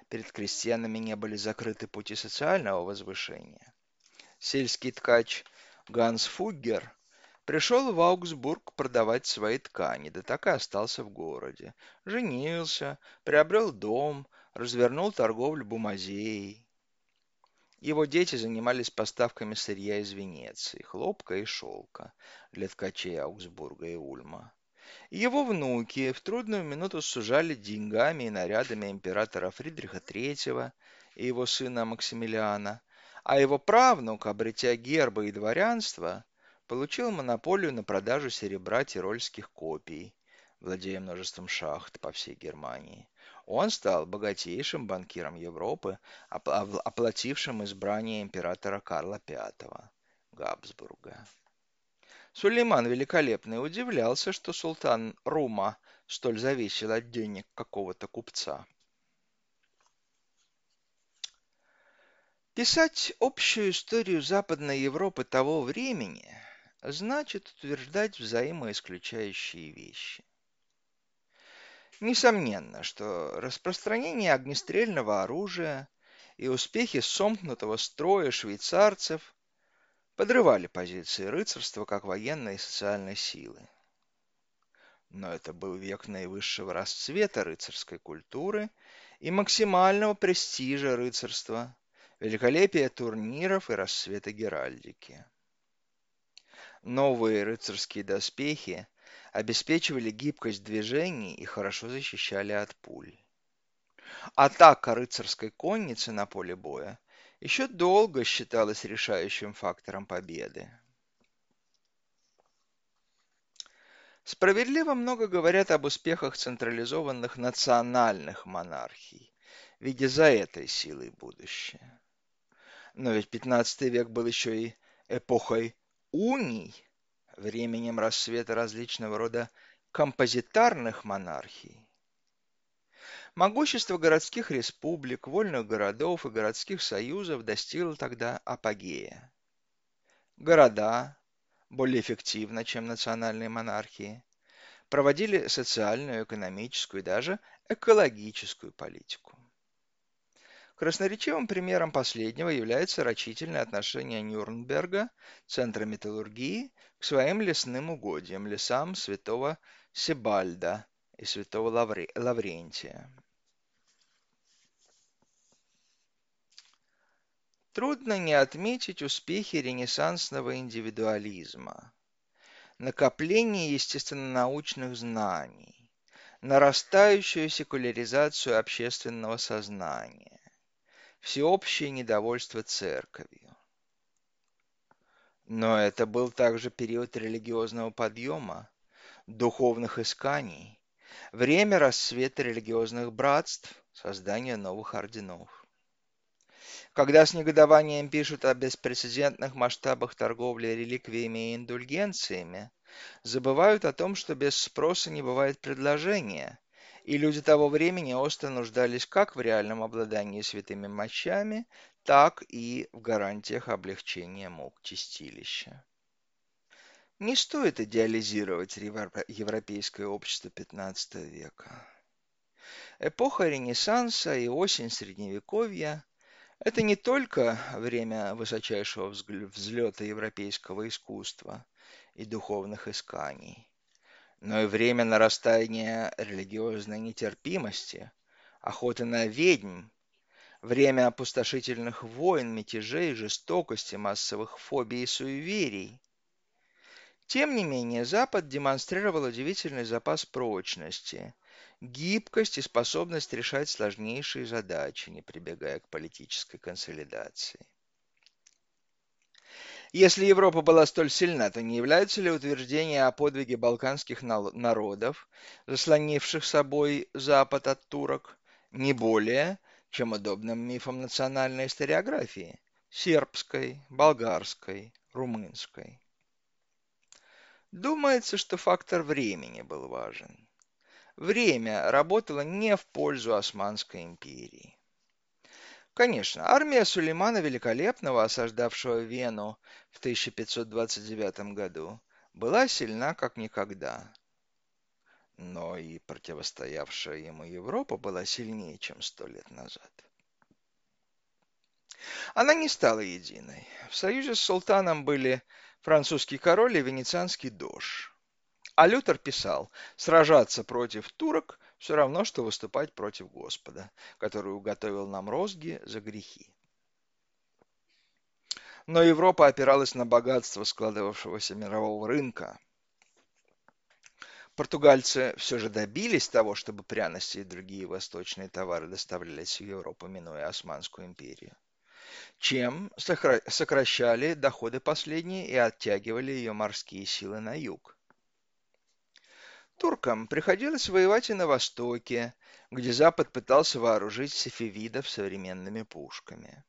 Перед крестьянами не были закрыты пути социального возвышения. Сельский ткач Ганс Фуггер пришел в Аугсбург продавать свои ткани, да так и остался в городе. Женился, приобрел дом, развернул торговлю бумазеей. Его дети занимались поставками сырья из Венеции, хлопка и шелка для ткачей Аугсбурга и Ульма. Его внуки в трудную минуту сужали деньгами и нарядами императора Фридриха III и его сына Максимилиана, а его правнук, обретя гербы и дворянство, получил монополию на продажу серебра тирольских копий, владея множеством шахт по всей Германии. Он стал богатейшим банкиром Европы, оплатившим избрание императора Карла V Габсбурга. Сулейман Великолепный удивлялся, что султан Рума столь зависел от денег какого-то купца. Писать общую историю Западной Европы того времени значит утверждать взаимоисключающие вещи. Несомненно, что распространение огнестрельного оружия и успехи сомкнутого строя швейцарцев подрывали позиции рыцарства как военной и социальной силы. Но это был век наивысшего расцвета рыцарской культуры и максимального престижа рыцарства, великолепия турниров и расцвета геральдики. Новые рыцарские доспехи обеспечивали гибкость движений и хорошо защищали от пуль. Атака рыцарской конницы на поле боя еще долго считалась решающим фактором победы. Справедливо много говорят об успехах централизованных национальных монархий, видя за этой силой будущее. Но ведь 15 век был еще и эпохой уний, временем рассвета различного рода композитарных монархий. Могущество городских республик, вольных городов и городских союзов достигло тогда апогея. Города, более эффективно, чем национальные монархии, проводили социальную, экономическую и даже экологическую политику. Красноречивым примером последнего является рачительное отношение Нюрнберга, центра металлургии, к своим лесным угодьям, лесам святого Себальда и святого Лаврентия. Трудно не отметить успехи ренессансного индивидуализма, накопление естественно-научных знаний, нарастающую секуляризацию общественного сознания, всеобщее недовольство церковью. Но это был также период религиозного подъема, духовных исканий, время расцвета религиозных братств, создания новых орденов. Когда с негодованием пишут о беспрецедентных масштабах торговли реликвиями и индульгенциями, забывают о том, что без спроса не бывает предложения, и люди того времени остро нуждались как в реальном обладании святыми мощами, так и в гарантиях облегчения мук чистилища. Не стоит идеализировать европейское общество XV века. Эпоха Ренессанса и осень Средневековья – это не только время высочайшего взлета европейского искусства и духовных исканий, но и время нарастания религиозной нетерпимости, охоты на ведьм, время опустошительных войн, мятежей, жестокости, массовых фобий и суеверий. Тем не менее, Запад демонстрировал удивительный запас прочности, гибкость и способность решать сложнейшие задачи, не прибегая к политической консолидации. Если Европа была столь сильна, то не является ли утверждение о подвиге балканских народов, заслонивших собой Запад от турок, не более, чем удобным мифом национальной историографии – сербской, болгарской, румынской? Думается, что фактор времени был важен. Время работало не в пользу Османской империи. Конечно, армия Сулеймана Великолепного, осаждавшего Вену в 1529 году, была сильна как никогда. Но и противостоявшая ему Европа была сильнее, чем сто лет назад. Она не стала единой. В союзе с султаном были французский король и венецианский дож. А Лютер писал, сражаться против турок все равно, что выступать против Господа, который уготовил нам розги за грехи. Но Европа опиралась на богатство складывавшегося мирового рынка. Португальцы все же добились того, чтобы пряности и другие восточные товары доставлялись в Европу, минуя Османскую империю, чем сокращали доходы последней и оттягивали ее морские силы на юг. Туркам приходилось воевать и на Востоке, где Запад пытался вооружить сефевидов современными пушками.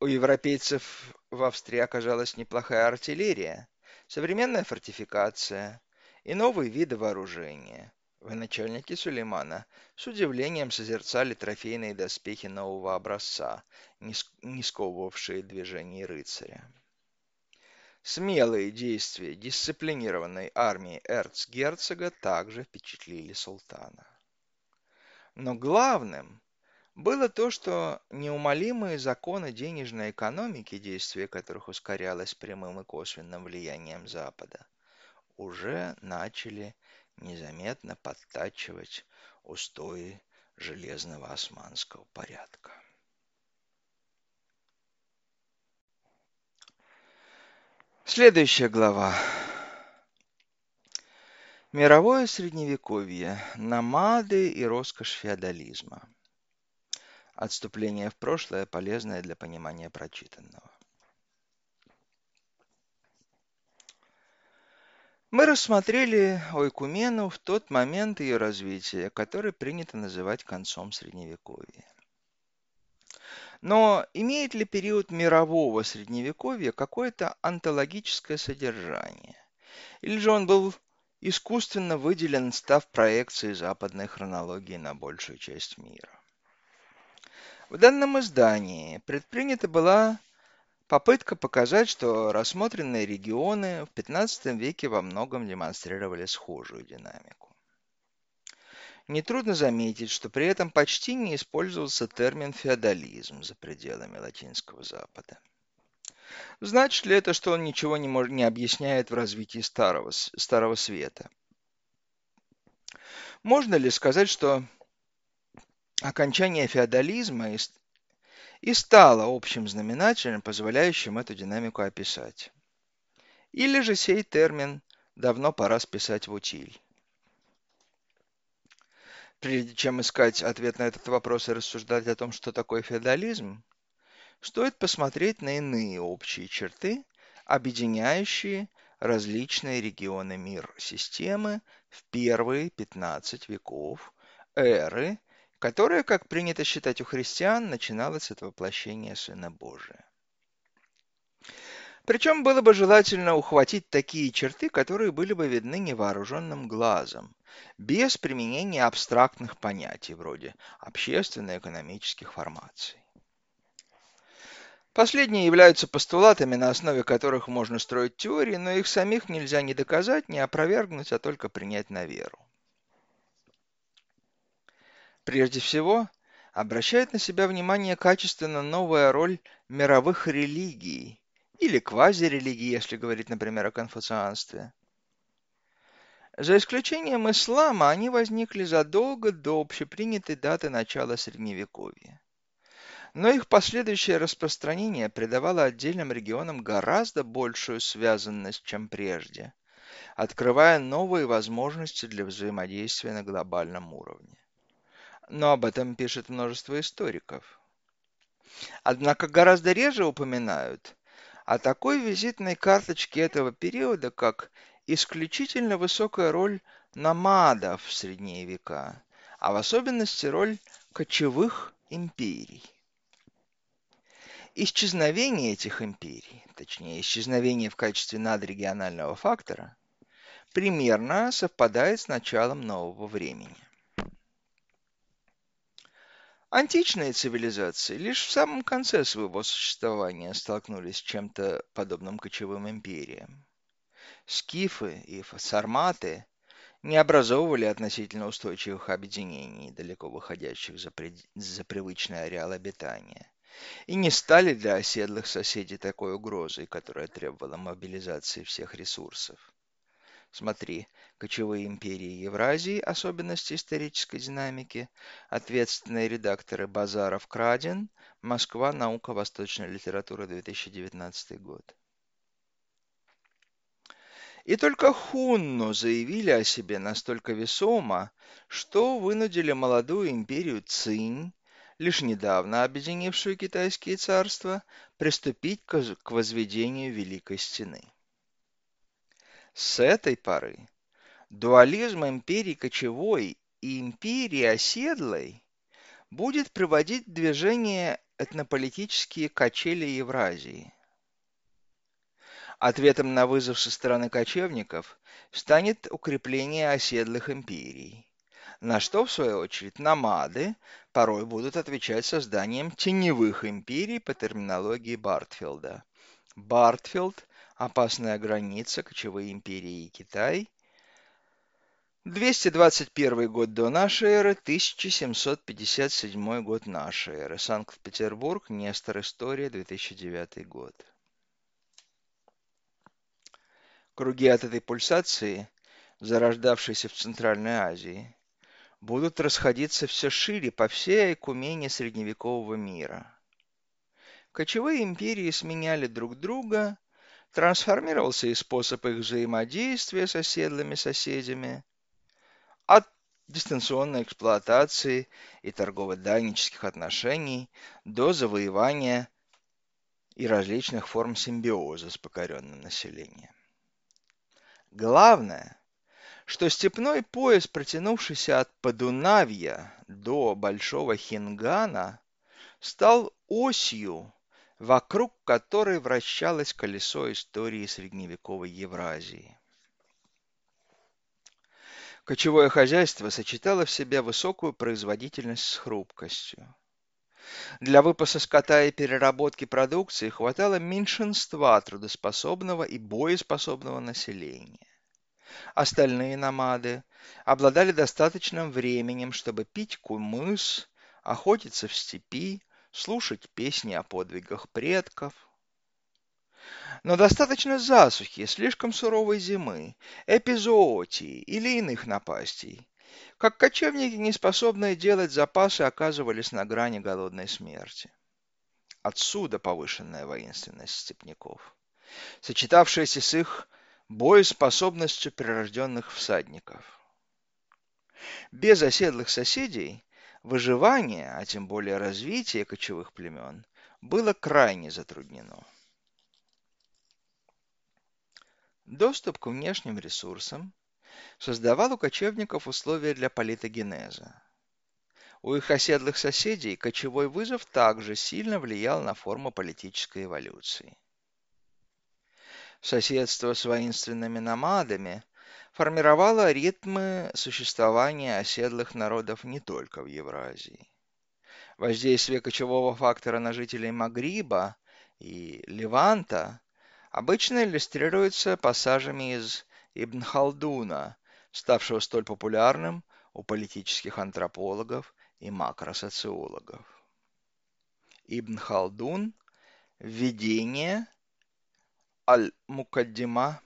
У европейцев в Австрии оказалась неплохая артиллерия, современная фортификация и новые виды вооружения. Военачальники Сулеймана с удивлением созерцали трофейные доспехи нового образца, не сковывавшие движений рыцаря. Смелые действия дисциплинированной армии эрцгерцога также впечатлили султана. Но главным было то, что неумолимые законы денежной экономики, действие которых ускорялось прямым и косвенным влиянием Запада, уже начали незаметно подтачивать устои железного османского порядка. Следующая глава. Мировое средневековье. Намады и роскошь феодализма. Отступление в прошлое, полезное для понимания прочитанного. Мы рассмотрели Ойкумену в тот момент ее развития, который принято называть концом Средневековья. Но имеет ли период мирового средневековья какое-то онтологическое содержание? Или же он был искусственно выделен, став проекцией западной хронологии на большую часть мира? В данном издании предпринята была попытка показать, что рассмотренные регионы в XV веке во многом демонстрировали схожую динамику. Нетрудно заметить, что при этом почти не использовался термин «феодализм» за пределами Латинского Запада. Значит ли это, что он ничего не, может, не объясняет в развитии Старого, Старого Света? Можно ли сказать, что окончание феодализма и, и стало общим знаменателем, позволяющим эту динамику описать? Или же сей термин давно пора списать в утиль? Прежде чем искать ответ на этот вопрос и рассуждать о том, что такое феодализм, стоит посмотреть на иные общие черты, объединяющие различные регионы мир-системы в первые 15 веков эры, которая, как принято считать у христиан, начиналась от воплощения Сына Божия. Причем было бы желательно ухватить такие черты, которые были бы видны невооруженным глазом, без применения абстрактных понятий вроде общественно-экономических формаций. Последние являются постулатами, на основе которых можно строить теории, но их самих нельзя ни доказать, ни опровергнуть, а только принять на веру. Прежде всего, обращает на себя внимание качественно новая роль мировых религий, или квазирелигий, если говорить, например, о конфуцианстве. За исключением ислама, они возникли задолго до общепринятой даты начала Средневековья. Но их последующее распространение придавало отдельным регионам гораздо большую связанность, чем прежде, открывая новые возможности для взаимодействия на глобальном уровне. Но об этом пишет множество историков. Однако гораздо реже упоминают о такой визитной карточке этого периода, как исключительно высокая роль намадов в средние века, а в особенности роль кочевых империй. Исчезновение этих империй, точнее исчезновение в качестве надрегионального фактора, примерно совпадает с началом нового времени. Античные цивилизации лишь в самом конце своего существования столкнулись с чем-то подобным кочевым империям. Скифы и сарматы не образовывали относительно устойчивых объединений, далеко выходящих за, пред... за привычный ареал обитания, и не стали для оседлых соседей такой угрозой, которая требовала мобилизации всех ресурсов. Смотри, кочевые империи Евразии, особенности исторической динамики, ответственные редакторы Базаров Крадин, Москва, наука, восточная литература, 2019 год. И только Хунну заявили о себе настолько весомо, что вынудили молодую империю Цинь, лишь недавно объединившую китайские царства, приступить к возведению Великой Стены. С этой поры дуализм империи кочевой и империи оседлой будет приводить в движение этнополитические качели Евразии. Ответом на вызов со стороны кочевников станет укрепление оседлых империй, на что, в свою очередь, намады порой будут отвечать созданием теневых империй по терминологии Бартфилда. Бартфилд опасная граница кочевой империи и Китай. 221 год до нашей эры, 1757 год нашей эры. Санкт-Петербург, Нестор, История, 2009 год. Круги от этой пульсации, зарождавшейся в Центральной Азии, будут расходиться все шире по всей Айкумене средневекового мира. Кочевые империи сменяли друг друга, трансформировался и способ их взаимодействия с оседлыми соседями, от дистанционной эксплуатации и торгово-дайнических отношений до завоевания и различных форм симбиоза с покоренным населением. Главное, что степной пояс, протянувшийся от Подунавья до Большого Хингана, стал осью вокруг которой вращалось колесо истории средневековой Евразии. Кочевое хозяйство сочетало в себе высокую производительность с хрупкостью. Для выпаса скота и переработки продукции хватало меньшинства трудоспособного и боеспособного населения. Остальные намады обладали достаточным временем, чтобы пить кумыс, охотиться в степи, слушать песни о подвигах предков. Но достаточно засухи, слишком суровой зимы, эпизоотии или иных напастей. Как кочевники, не способные делать запасы, оказывались на грани голодной смерти. Отсюда повышенная воинственность степняков, сочетавшаяся с их боеспособностью прирожденных всадников. Без оседлых соседей Выживание, а тем более развитие кочевых племен, было крайне затруднено. Доступ к внешним ресурсам создавал у кочевников условия для политогенеза. У их оседлых соседей кочевой вызов также сильно влиял на форму политической эволюции. Соседство с воинственными намадами формировала ритмы существования оседлых народов не только в Евразии. Воздействие кочевого фактора на жителей Магриба и Леванта обычно иллюстрируются пассажами из Ибн Халдуна, ставшего столь популярным у политических антропологов и макросоциологов. Ибн Халдун Введение Аль-Мукаддима.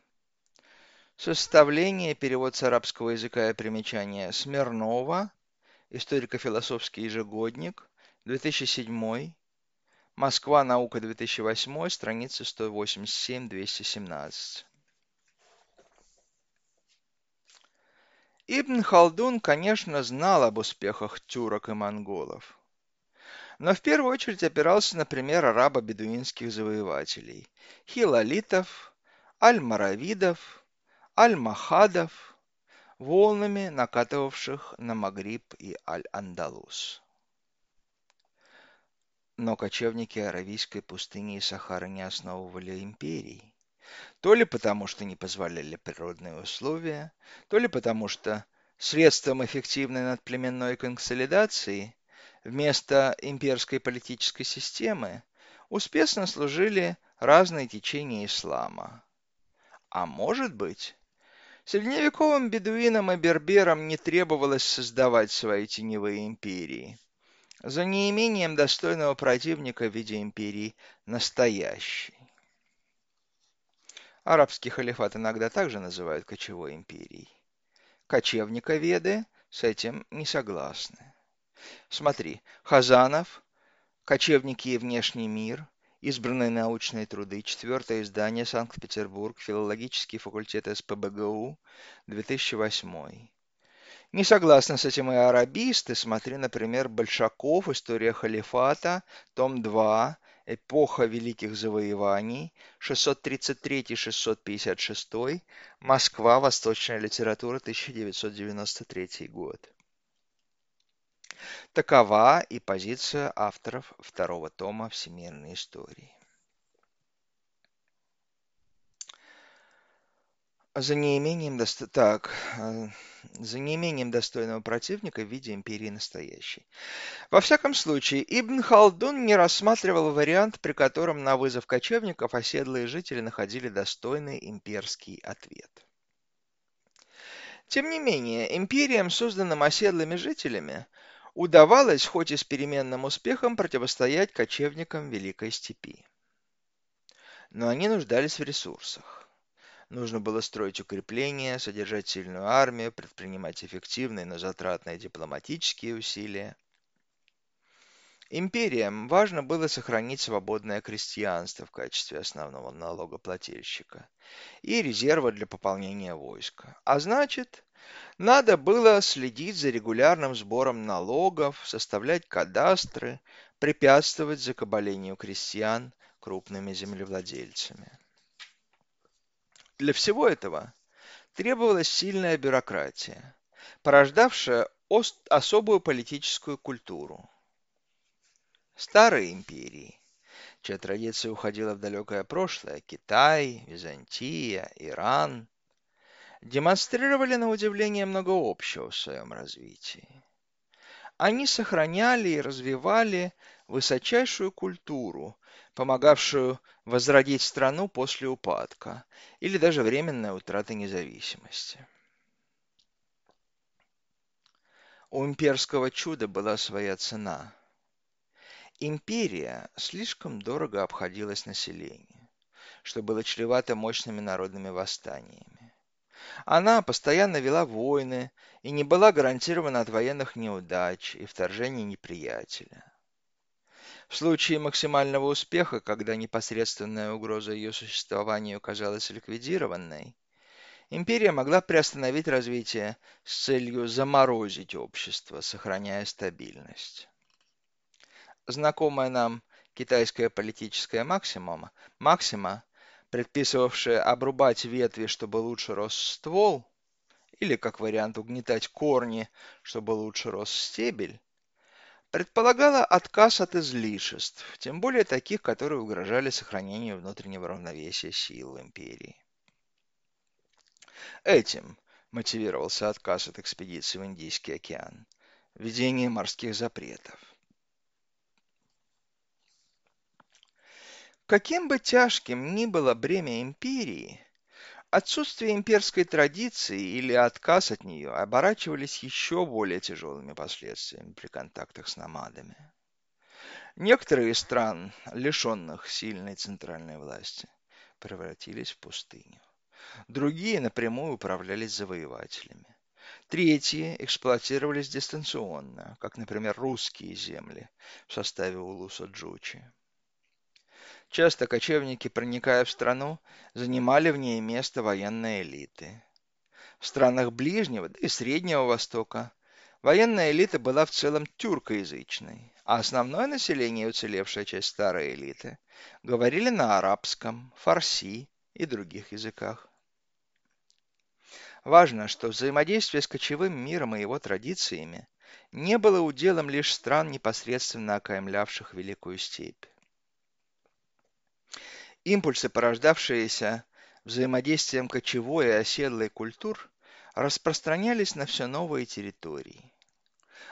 Составление, перевод с арабского языка и примечания Смирнова, историко-философский ежегодник, 2007, Москва, наука, 2008, страница 187-217. Ибн Халдун, конечно, знал об успехах тюрок и монголов, но в первую очередь опирался на пример арабо-бедуинских завоевателей – хилолитов, аль-маравидов, аль-махадов, волнами накатывавших на Магриб и Аль-Андалус. Но кочевники Аравийской пустыни и Сахары не основывали империй. То ли потому, что не позволяли природные условия, то ли потому, что средством эффективной надплеменной консолидации вместо имперской политической системы успешно служили разные течения ислама. А может быть, средневековым бедуинам и берберам не требовалось создавать свои теневые империи, за неимением достойного противника в виде империи настоящей. Арабский халифат иногда также называют кочевой империей. Кочевниковеды с этим не согласны. Смотри, Хазанов, Кочевники и внешний мир, Избранные научные труды, четвертое издание, Санкт-Петербург, филологический факультет СПБГУ, 2008. Не согласны с этим и арабисты. Смотри, например, Большаков, История халифата, том 2, Эпоха великих завоеваний, 633-656, Москва, Восточная литература, 1993 год. Такова и позиция авторов второго тома Всемирной истории. За неимением, доста... так, э, за неимением достойного противника в виде империи настоящей. Во всяком случае, Ибн Халдун не рассматривал вариант, при котором на вызов кочевников оседлые жители находили достойный имперский ответ. Тем не менее, империям, созданным оседлыми жителями, удавалось, хоть и с переменным успехом, противостоять кочевникам Великой Степи. Но они нуждались в ресурсах. Нужно было строить укрепления, содержать сильную армию, предпринимать эффективные, но затратные дипломатические усилия. Империям важно было сохранить свободное крестьянство в качестве основного налогоплательщика и резерва для пополнения войска. А значит, надо было следить за регулярным сбором налогов, составлять кадастры, препятствовать закабалению крестьян крупными землевладельцами. Для всего этого требовалась сильная бюрократия, порождавшая особую политическую культуру. Старые империи, чья традиция уходила в далекое прошлое, Китай, Византия, Иран, демонстрировали на удивление много общего в своем развитии. Они сохраняли и развивали высочайшую культуру, помогавшую возродить страну после упадка или даже временной утраты независимости. У имперского чуда была своя цена. Империя слишком дорого обходилась населению, что было чревато мощными народными восстаниями. Она постоянно вела войны и не была гарантирована от военных неудач и вторжений неприятеля. В случае максимального успеха, когда непосредственная угроза ее существованию казалась ликвидированной, империя могла приостановить развитие с целью заморозить общество, сохраняя стабильность. Знакомая нам китайская политическая максимума, максима предписывавшая обрубать ветви, чтобы лучше рос ствол, или, как вариант, угнетать корни, чтобы лучше рос стебель, предполагала отказ от излишеств, тем более таких, которые угрожали сохранению внутреннего равновесия сил империи. Этим мотивировался отказ от экспедиции в Индийский океан, введение морских запретов. Каким бы тяжким ни было бремя империи, отсутствие имперской традиции или отказ от нее оборачивались еще более тяжелыми последствиями при контактах с номадами. Некоторые из стран, лишенных сильной центральной власти, превратились в пустыню. Другие напрямую управлялись завоевателями. Третьи эксплуатировались дистанционно, как, например, русские земли в составе Улуса Джучи. Часто кочевники, проникая в страну, занимали в ней место военной элиты. В странах Ближнего да и Среднего Востока военная элита была в целом тюркоязычной, а основное население, уцелевшая часть старой элиты, говорили на арабском, фарси и других языках. Важно, что взаимодействие с кочевым миром и его традициями не было уделом лишь стран, непосредственно окаймлявших Великую Степь. Импульсы, порождавшиеся взаимодействием кочевой и оседлой культур, распространялись на все новые территории.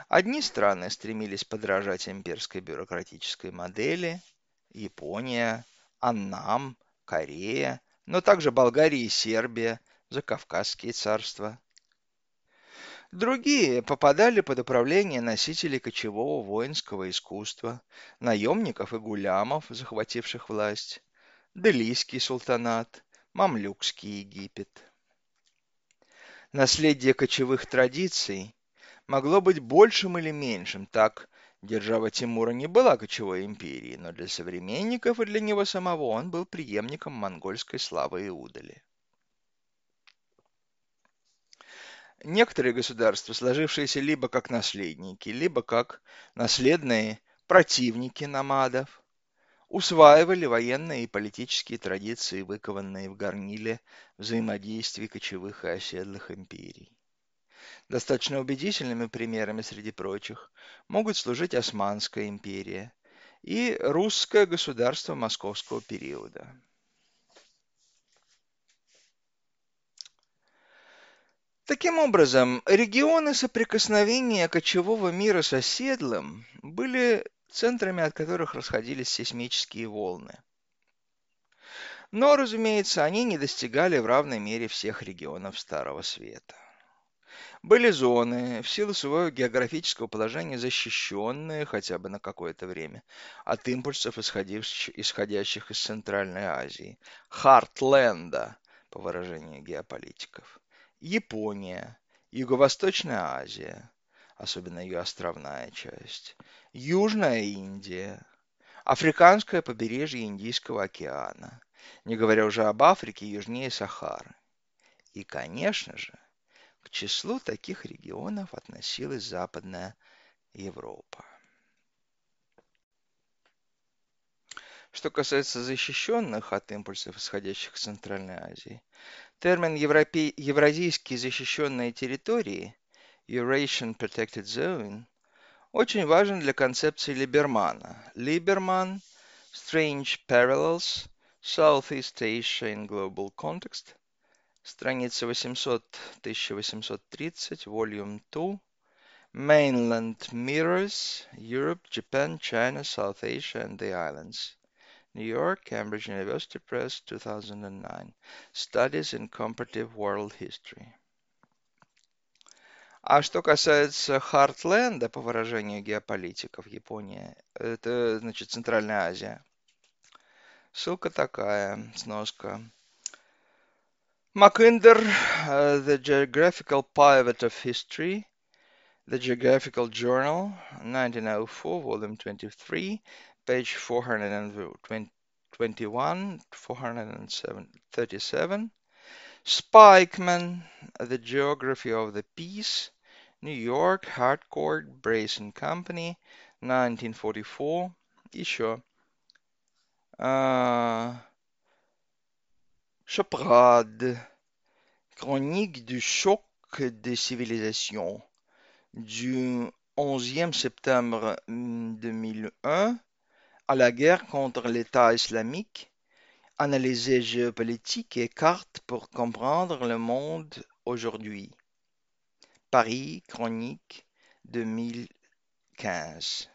Одни страны стремились подражать имперской бюрократической модели – Япония, Аннам, Корея, но также Болгария и Сербия, Закавказские царства. Другие попадали под управление носителей кочевого воинского искусства, наемников и гулямов, захвативших власть, Делийский султанат, Мамлюкский Египет. Наследие кочевых традиций могло быть большим или меньшим, так держава Тимура не была кочевой империей, но для современников и для него самого он был преемником монгольской славы и удали. Некоторые государства, сложившиеся либо как наследники, либо как наследные противники намадов, усваивали военные и политические традиции, выкованные в горниле взаимодействий кочевых и оседлых империй. Достаточно убедительными примерами среди прочих могут служить Османская империя и русское государство московского периода. Таким образом, регионы соприкосновения кочевого мира с оседлым были центрами от которых расходились сейсмические волны. Но, разумеется, они не достигали в равной мере всех регионов Старого Света. Были зоны, в силу своего географического положения защищенные хотя бы на какое-то время от импульсов, исходящих из Центральной Азии. Хартленда, по выражению геополитиков. Япония, Юго-Восточная Азия, особенно ее островная часть, Южная Индия, Африканское побережье Индийского океана, не говоря уже об Африке южнее Сахары. И, конечно же, к числу таких регионов относилась Западная Европа. Что касается защищенных от импульсов, исходящих из Центральной Азии, Термин Европе... «евразийские защищенные территории» Eurasian Protected Zone очень важен для концепции Либермана. Либерман Strange Parallels Southeast Asia in Global Context страница 800 1830 volume 2 Mainland Mirrors Europe, Japan, China, South Asia and the Islands New York, Cambridge University Press, 2009. Studies in Comparative World History. А что касается Хартленда, по выражению геополитиков Япония, это, значит, Центральная Азия. Ссылка такая, сноска. Макиндер, uh, The Geographical Pivot of History, The Geographical Journal, 1904, Volume 23, page 421, 437. Spikeman, The Geography of the Peace, New York, Harcourt, Brace and Company, 1944. Еще. Uh, Choprade, Chronique du choc des civilisations, du 11e septembre 2001 à la guerre contre l'État islamique, analyser géopolitique et cartes pour comprendre le monde aujourd'hui. Paris, Chronique, 2015.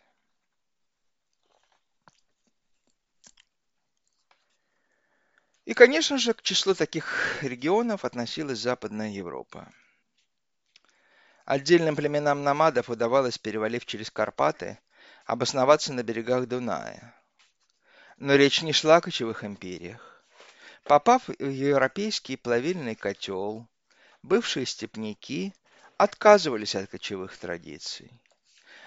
И, конечно же, к числу таких регионов относилась Западная Европа. Отдельным племенам намадов удавалось, перевалив через Карпаты, обосноваться на берегах Дуная. Но речь не шла о кочевых империях. Попав в европейский плавильный котел, бывшие степняки отказывались от кочевых традиций.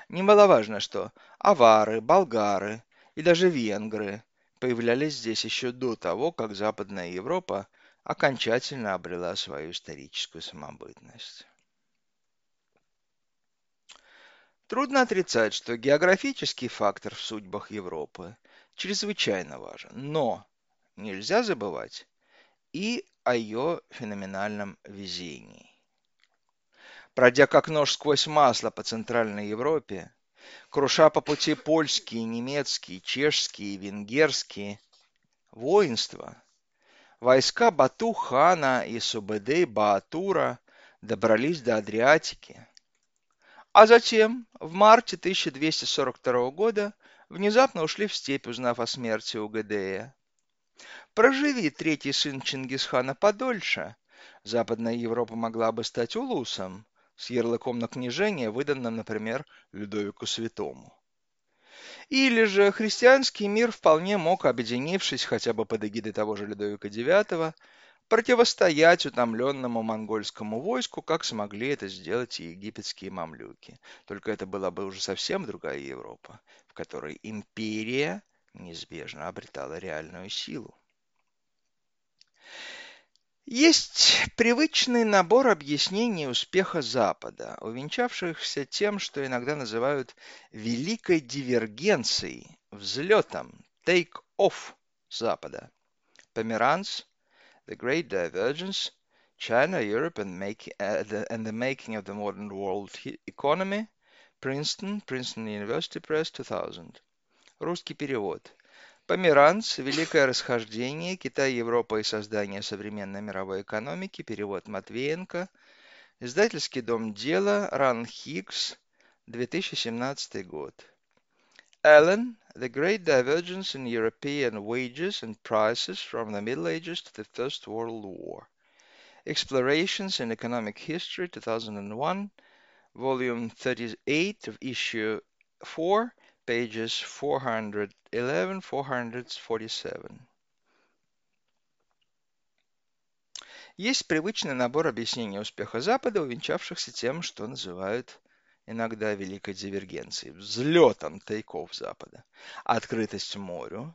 Немаловажно, что авары, болгары и даже венгры появлялись здесь еще до того, как Западная Европа окончательно обрела свою историческую самобытность. Трудно отрицать, что географический фактор в судьбах Европы чрезвычайно важен, но нельзя забывать и о ее феноменальном везении. Пройдя как нож сквозь масло по Центральной Европе, круша по пути польские, немецкие, чешские, венгерские воинства, войска Бату-хана и Субэдэй Баатура добрались до Адриатики. А затем, в марте 1242 года, внезапно ушли в степь, узнав о смерти Угадея. Проживи третий сын Чингисхана подольше, Западная Европа могла бы стать улусом, с ярлыком на княжение, выданным, например, Людовику Святому. Или же христианский мир вполне мог, объединившись хотя бы под эгидой того же Людовика IX, противостоять утомленному монгольскому войску, как смогли это сделать и египетские мамлюки. Только это была бы уже совсем другая Европа, которой империя неизбежно обретала реальную силу. Есть привычный набор объяснений успеха Запада, увенчавшихся тем, что иногда называют великой дивергенцией, взлетом, take-off Запада. Померанц, The Great Divergence, China, Europe and, make, uh, the, and the Making of the Modern World Economy, Princeton, Princeton University Press, 2000. Русский перевод. Померанц, Великое расхождение, Китай, Европа и создание современной мировой экономики, перевод Матвеенко, издательский дом «Дело», Ран Хиггс, 2017 год. Allen, The Great Divergence in European Wages and Prices from the Middle Ages to the First World War. Explorations in Economic History, 2001, Volume 38 of Issue 4, pages 411-447. Есть привычный набор объяснений успеха Запада, увенчавшихся тем, что называют иногда великой дивергенцией, взлетом тайков Запада, открытость морю,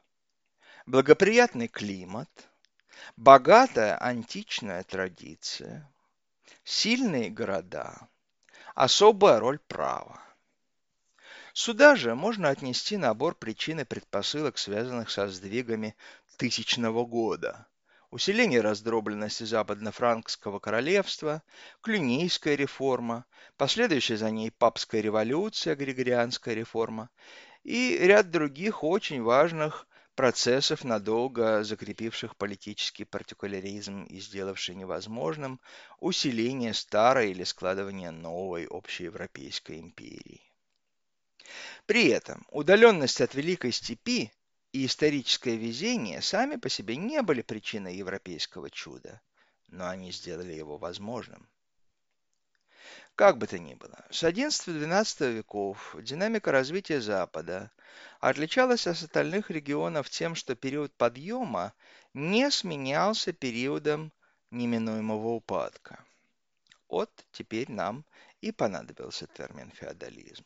благоприятный климат, богатая античная традиция, сильные города, особая роль права. Сюда же можно отнести набор причин и предпосылок, связанных со сдвигами тысячного года. Усиление раздробленности западно-франкского королевства, Клюнийская реформа, последующая за ней папская революция, Григорианская реформа и ряд других очень важных процессов, надолго закрепивших политический партикуляризм и сделавший невозможным усиление старой или складывание новой общеевропейской империи. При этом удаленность от Великой Степи и историческое везение сами по себе не были причиной европейского чуда, но они сделали его возможным. Как бы то ни было, с XI-XII веков динамика развития Запада отличалась от остальных регионов тем, что период подъема не сменялся периодом неминуемого упадка. Вот теперь нам и понадобился термин феодализм.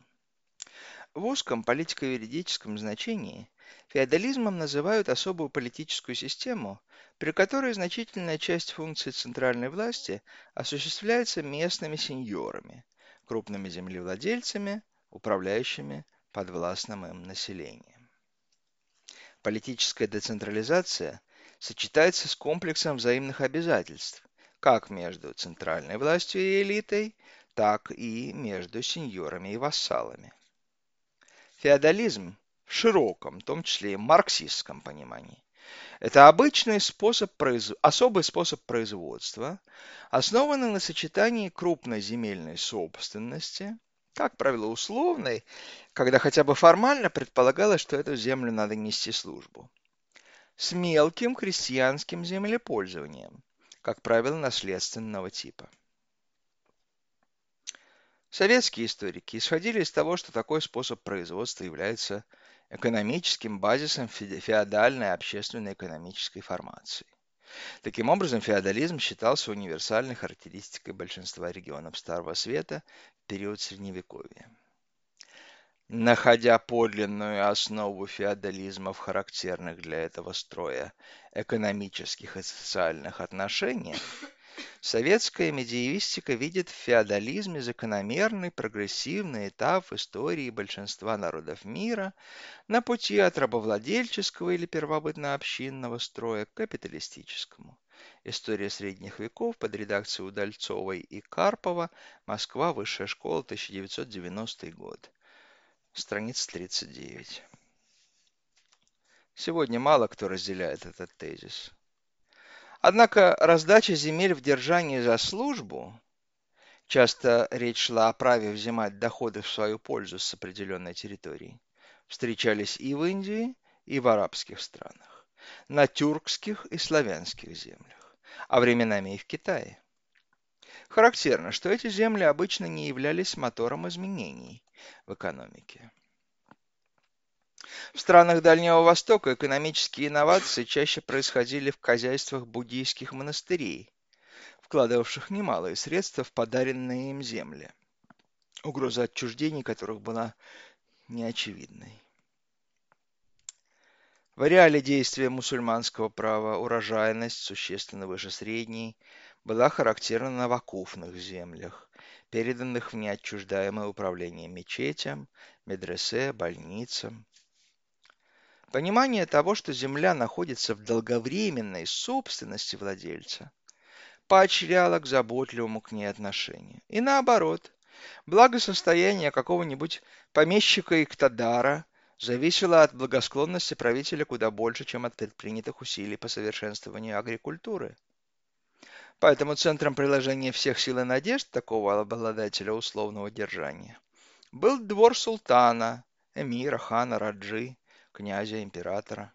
В узком политико-юридическом значении феодализмом называют особую политическую систему, при которой значительная часть функций центральной власти осуществляется местными сеньорами, крупными землевладельцами, управляющими подвластным им населением. Политическая децентрализация сочетается с комплексом взаимных обязательств, как между центральной властью и элитой, так и между сеньорами и вассалами. Феодализм в широком, в том числе и марксистском понимании, это обычный способ, особый способ производства, основанный на сочетании крупной земельной собственности, как правило, условной, когда хотя бы формально предполагалось, что эту землю надо нести службу, с мелким крестьянским землепользованием, как правило, наследственного типа. Советские историки исходили из того, что такой способ производства является экономическим базисом феодальной общественной экономической формации. Таким образом, феодализм считался универсальной характеристикой большинства регионов Старого Света в период Средневековья. Находя подлинную основу феодализма в характерных для этого строя экономических и социальных отношениях, Советская медиевистика видит в феодализме закономерный прогрессивный этап в истории большинства народов мира на пути от рабовладельческого или первобытно-общинного строя к капиталистическому. История средних веков под редакцией Удальцовой и Карпова, Москва, Высшая школа, 1990 год. Страница 39. Сегодня мало кто разделяет этот тезис. Однако раздача земель в держании за службу, часто речь шла о праве взимать доходы в свою пользу с определенной территории, встречались и в Индии, и в арабских странах, на тюркских и славянских землях, а временами и в Китае. Характерно, что эти земли обычно не являлись мотором изменений в экономике. В странах Дальнего Востока экономические инновации чаще происходили в хозяйствах буддийских монастырей, вкладывавших немалые средства в подаренные им земли, угроза отчуждений которых была неочевидной. В реале действия мусульманского права урожайность, существенно выше средней, была характерна на вакуфных землях, переданных в неотчуждаемое управление мечетям, медресе, больницам, Понимание того, что земля находится в долговременной собственности владельца, поощряло к заботливому к ней отношению. И наоборот, благосостояние какого-нибудь помещика Иктадара зависело от благосклонности правителя куда больше, чем от предпринятых усилий по совершенствованию агрикультуры. Поэтому центром приложения всех сил и надежд такого обладателя условного держания был двор султана, эмира, хана, раджи, князя, императора.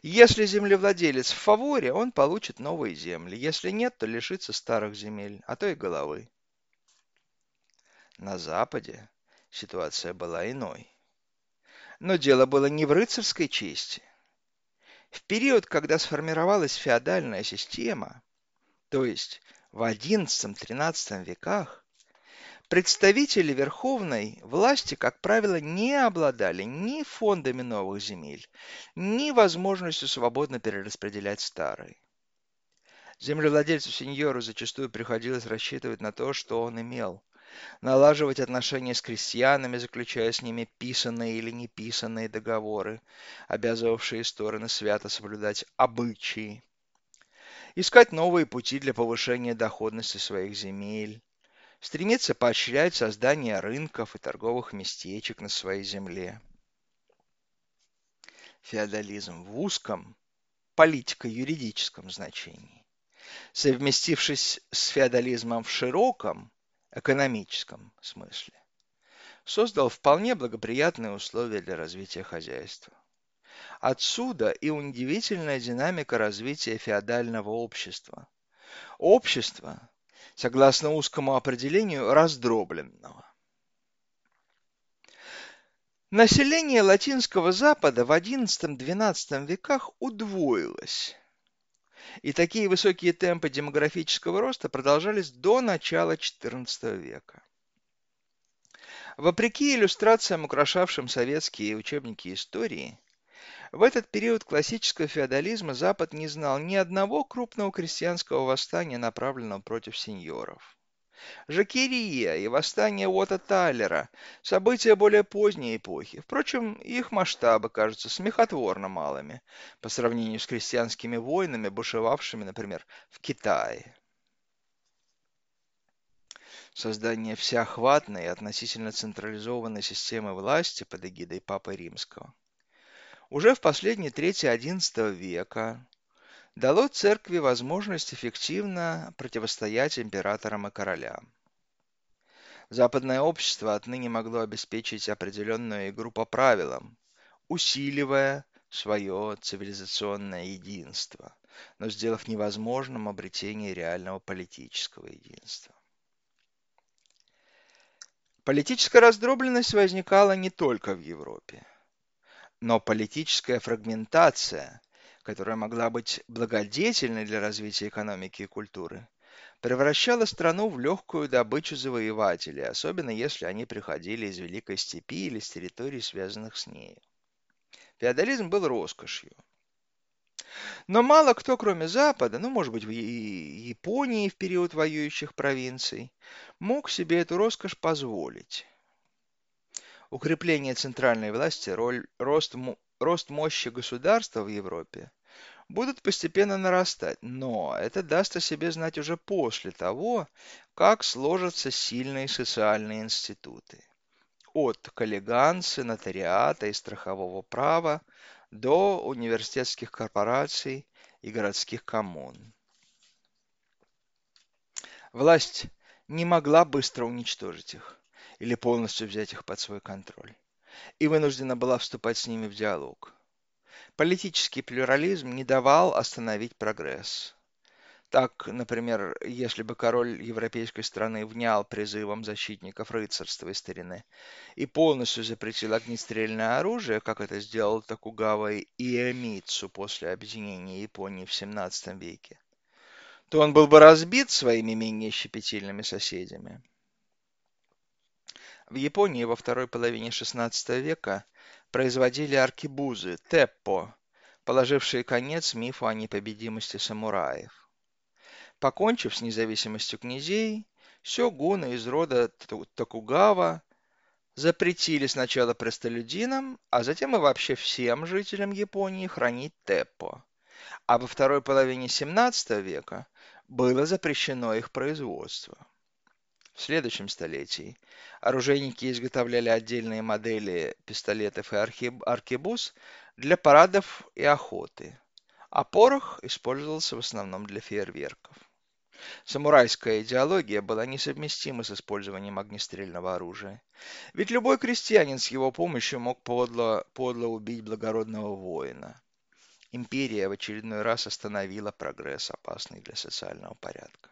Если землевладелец в фаворе, он получит новые земли. Если нет, то лишится старых земель, а то и головы. На Западе ситуация была иной. Но дело было не в рыцарской чести. В период, когда сформировалась феодальная система, то есть в XI-XIII веках, Представители верховной власти, как правило, не обладали ни фондами новых земель, ни возможностью свободно перераспределять старые. Землевладельцу-сеньору зачастую приходилось рассчитывать на то, что он имел, налаживать отношения с крестьянами, заключая с ними писанные или неписанные договоры, обязывавшие стороны свято соблюдать обычаи, искать новые пути для повышения доходности своих земель, стремится поощрять создание рынков и торговых местечек на своей земле. Феодализм в узком, политико-юридическом значении, совместившись с феодализмом в широком, экономическом смысле, создал вполне благоприятные условия для развития хозяйства. Отсюда и удивительная динамика развития феодального общества. Общество, согласно узкому определению раздробленного. Население Латинского Запада в XI-XII веках удвоилось. И такие высокие темпы демографического роста продолжались до начала XIV века. Вопреки иллюстрациям, украшавшим советские учебники истории, в этот период классического феодализма Запад не знал ни одного крупного крестьянского восстания, направленного против сеньоров. Жакерия и восстание Уота Тайлера – события более поздней эпохи. Впрочем, их масштабы кажутся смехотворно малыми по сравнению с крестьянскими войнами, бушевавшими, например, в Китае. Создание всеохватной и относительно централизованной системы власти под эгидой Папы Римского уже в последней трети XI века дало церкви возможность эффективно противостоять императорам и королям. Западное общество отныне могло обеспечить определенную игру по правилам, усиливая свое цивилизационное единство, но сделав невозможным обретение реального политического единства. Политическая раздробленность возникала не только в Европе, но политическая фрагментация, которая могла быть благодетельной для развития экономики и культуры, превращала страну в легкую добычу завоевателей, особенно если они приходили из Великой Степи или с территорий, связанных с нею. Феодализм был роскошью. Но мало кто, кроме Запада, ну, может быть, в Японии в период воюющих провинций, мог себе эту роскошь позволить. Укрепление центральной власти, роль, рост, рост мощи государства в Европе будут постепенно нарастать, но это даст о себе знать уже после того, как сложатся сильные социальные институты от коллеганции, нотариата и страхового права до университетских корпораций и городских коммун. Власть не могла быстро уничтожить их или полностью взять их под свой контроль и вынуждена была вступать с ними в диалог. Политический плюрализм не давал остановить прогресс. Так, например, если бы король европейской страны внял призывам защитников рыцарства и старины и полностью запретил огнестрельное оружие, как это сделал Токугава и Иэмицу после объединения Японии в 17 веке, то он был бы разбит своими менее щепетильными соседями. В Японии во второй половине XVI века производили аркебузы, теппо, положившие конец мифу о непобедимости самураев. Покончив с независимостью князей, сёгуны из рода Токугава запретили сначала простолюдинам, а затем и вообще всем жителям Японии хранить теппо. А во второй половине 17 века было запрещено их производство. В следующем столетии оружейники изготовляли отдельные модели пистолетов и аркебуз для парадов и охоты, а порох использовался в основном для фейерверков. Самурайская идеология была несовместима с использованием огнестрельного оружия. Ведь любой крестьянин с его помощью мог подло, подло убить благородного воина. Империя в очередной раз остановила прогресс, опасный для социального порядка.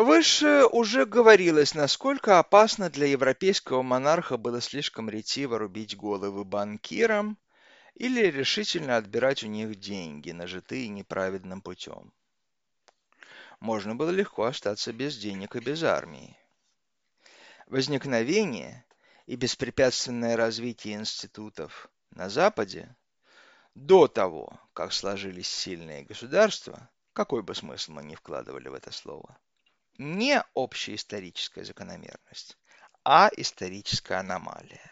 Выше уже говорилось, насколько опасно для европейского монарха было слишком ретиво рубить головы банкирам, или решительно отбирать у них деньги, нажитые неправедным путем. Можно было легко остаться без денег и без армии. Возникновение и беспрепятственное развитие институтов на Западе до того, как сложились сильные государства, какой бы смысл мы ни вкладывали в это слово, не общеисторическая закономерность, а историческая аномалия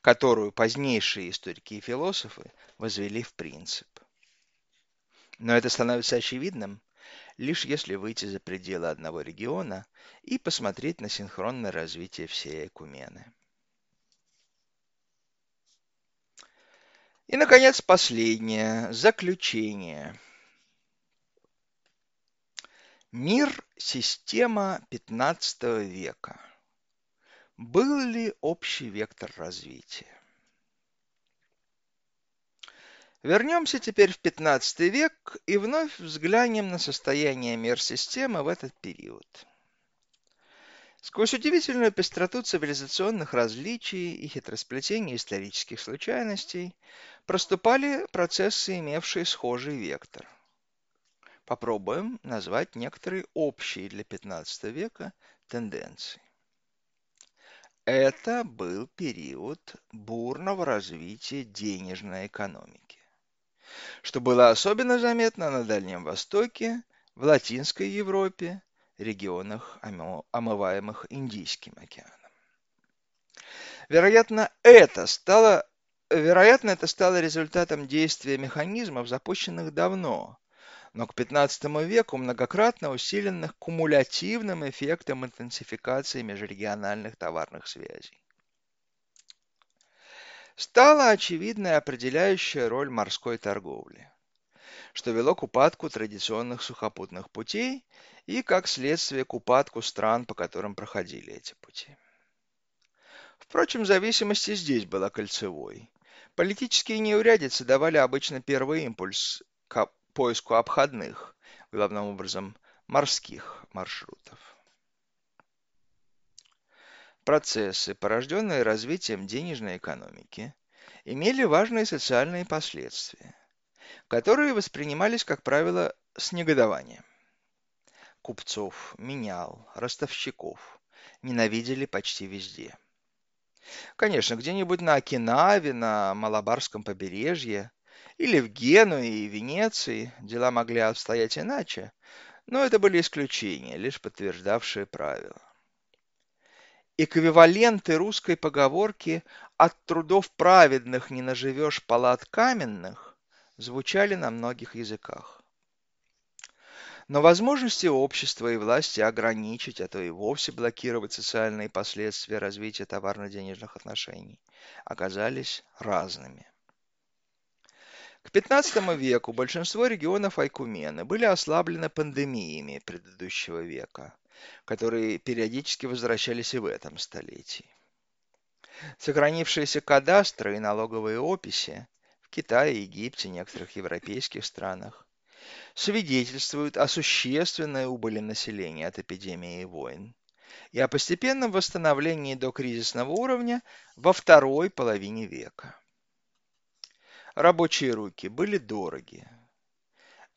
которую позднейшие историки и философы возвели в принцип. Но это становится очевидным, лишь если выйти за пределы одного региона и посмотреть на синхронное развитие всей Экумены. И, наконец, последнее, заключение. Мир – система 15 века – был ли общий вектор развития? Вернемся теперь в 15 век и вновь взглянем на состояние мир-системы в этот период. Сквозь удивительную пестроту цивилизационных различий и хитросплетение исторических случайностей проступали процессы, имевшие схожий вектор. Попробуем назвать некоторые общие для 15 века тенденции. Это был период бурного развития денежной экономики, что было особенно заметно на Дальнем Востоке, в Латинской Европе, регионах, омываемых Индийским океаном. Вероятно, это стало Вероятно, это стало результатом действия механизмов, запущенных давно, но к XV веку многократно усиленных кумулятивным эффектом интенсификации межрегиональных товарных связей. Стала очевидной определяющая роль морской торговли, что вело к упадку традиционных сухопутных путей и, как следствие, к упадку стран, по которым проходили эти пути. Впрочем, зависимость и здесь была кольцевой. Политические неурядицы давали обычно первый импульс к поиску обходных, главным образом морских маршрутов. Процессы, порожденные развитием денежной экономики, имели важные социальные последствия, которые воспринимались, как правило, с негодованием. Купцов, менял, ростовщиков ненавидели почти везде – Конечно, где-нибудь на Окинаве, на Малабарском побережье или в Генуе и Венеции дела могли обстоять иначе, но это были исключения, лишь подтверждавшие правила. Эквиваленты русской поговорки «от трудов праведных не наживешь палат каменных» звучали на многих языках. Но возможности общества и власти ограничить, а то и вовсе блокировать социальные последствия развития товарно-денежных отношений оказались разными. К XV веку большинство регионов Айкумены были ослаблены пандемиями предыдущего века, которые периодически возвращались и в этом столетии. Сохранившиеся кадастры и налоговые описи в Китае, Египте, некоторых европейских странах свидетельствуют о существенной убыли населения от эпидемии и войн и о постепенном восстановлении до кризисного уровня во второй половине века. Рабочие руки были дороги.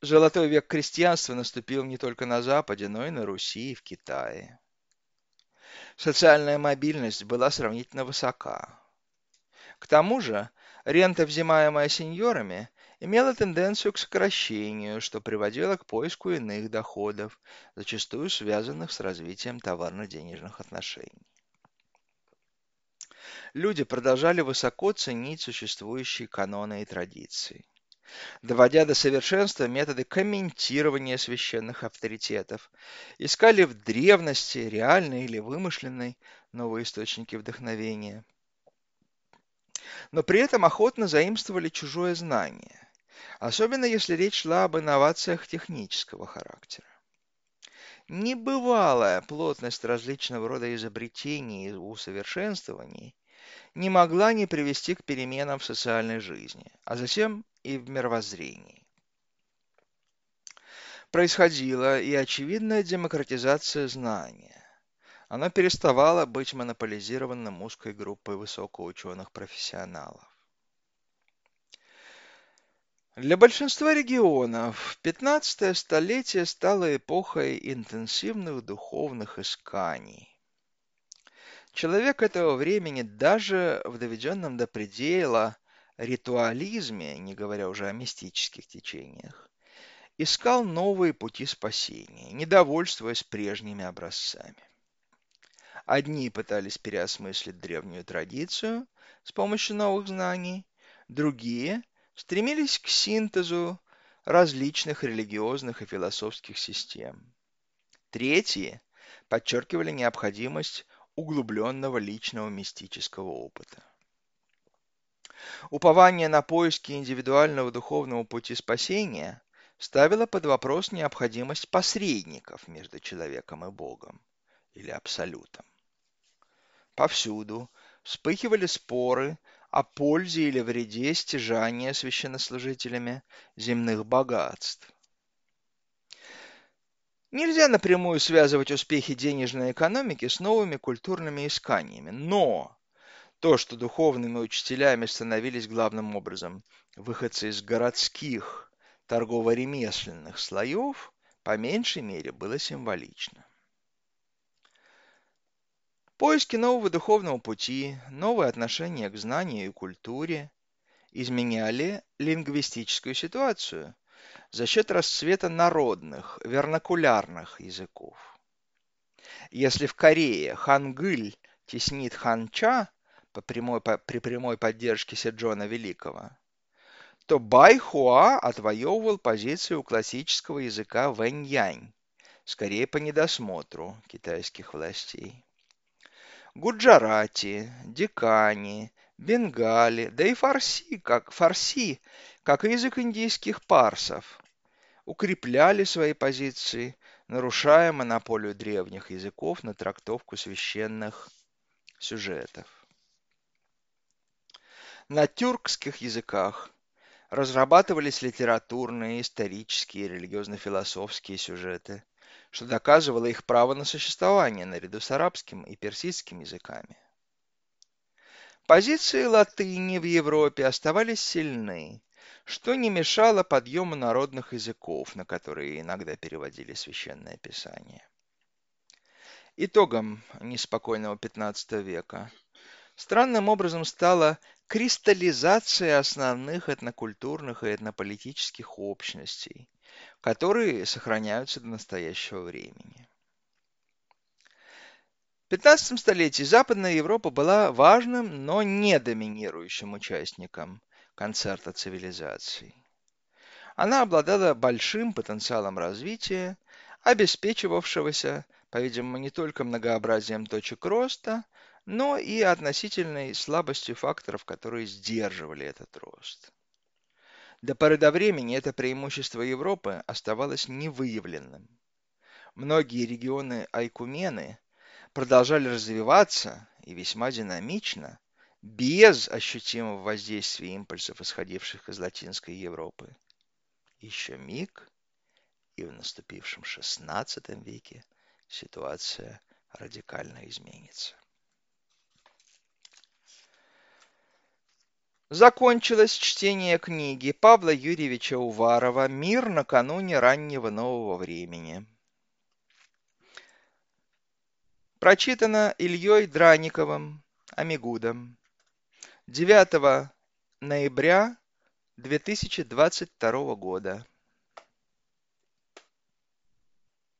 Золотой век крестьянства наступил не только на Западе, но и на Руси и в Китае. Социальная мобильность была сравнительно высока. К тому же рента, взимаемая сеньорами, имела тенденцию к сокращению, что приводило к поиску иных доходов, зачастую связанных с развитием товарно-денежных отношений. Люди продолжали высоко ценить существующие каноны и традиции, доводя до совершенства методы комментирования священных авторитетов, искали в древности, реальной или вымышленной, новые источники вдохновения – но при этом охотно заимствовали чужое знание, особенно если речь шла об инновациях технического характера. Небывалая плотность различного рода изобретений и усовершенствований не могла не привести к переменам в социальной жизни, а затем и в мировоззрении. Происходила и очевидная демократизация знания. Оно переставало быть монополизированным узкой группой высокоученых профессионалов. Для большинства регионов 15 столетие стало эпохой интенсивных духовных исканий. Человек этого времени даже в доведенном до предела ритуализме, не говоря уже о мистических течениях, искал новые пути спасения, недовольствуясь прежними образцами. Одни пытались переосмыслить древнюю традицию с помощью новых знаний, другие стремились к синтезу различных религиозных и философских систем. Третьи подчеркивали необходимость углубленного личного мистического опыта. Упование на поиски индивидуального духовного пути спасения ставило под вопрос необходимость посредников между человеком и Богом или Абсолютом. Повсюду вспыхивали споры о пользе или вреде стяжания священнослужителями земных богатств. Нельзя напрямую связывать успехи денежной экономики с новыми культурными исканиями, но то, что духовными учителями становились главным образом выходцы из городских торгово-ремесленных слоев, по меньшей мере было символично. Поиски нового духовного пути, новое отношение к знанию и культуре изменяли лингвистическую ситуацию за счет расцвета народных, вернакулярных языков. Если в Корее хангыль теснит ханча по прямой, по, при прямой поддержке Седжона Великого, то Байхуа отвоевывал позицию у классического языка вэньянь, скорее по недосмотру китайских властей. Гуджарати, Дикани, Бенгали, да и фарси, как, фарси, как язык индийских парсов, укрепляли свои позиции, нарушая монополию древних языков на трактовку священных сюжетов. На тюркских языках разрабатывались литературные, исторические и религиозно-философские сюжеты, что доказывало их право на существование наряду с арабским и персидским языками. Позиции латыни в Европе оставались сильны, что не мешало подъему народных языков, на которые иногда переводили священное писание. Итогом неспокойного XV века странным образом стала кристаллизация основных этнокультурных и этнополитических общностей, которые сохраняются до настоящего времени. В XV столетии Западная Европа была важным, но не доминирующим участником концерта цивилизаций. Она обладала большим потенциалом развития, обеспечивавшегося, по-видимому, не только многообразием точек роста, но и относительной слабостью факторов, которые сдерживали этот рост. До поры до времени это преимущество Европы оставалось невыявленным. Многие регионы Айкумены продолжали развиваться и весьма динамично, без ощутимого воздействия импульсов, исходивших из Латинской Европы. Еще миг, и в наступившем XVI веке ситуация радикально изменится. Закончилось чтение книги Павла Юрьевича Уварова «Мир накануне раннего нового времени». Прочитано Ильей Драниковым, Амигудом. 9 ноября 2022 года.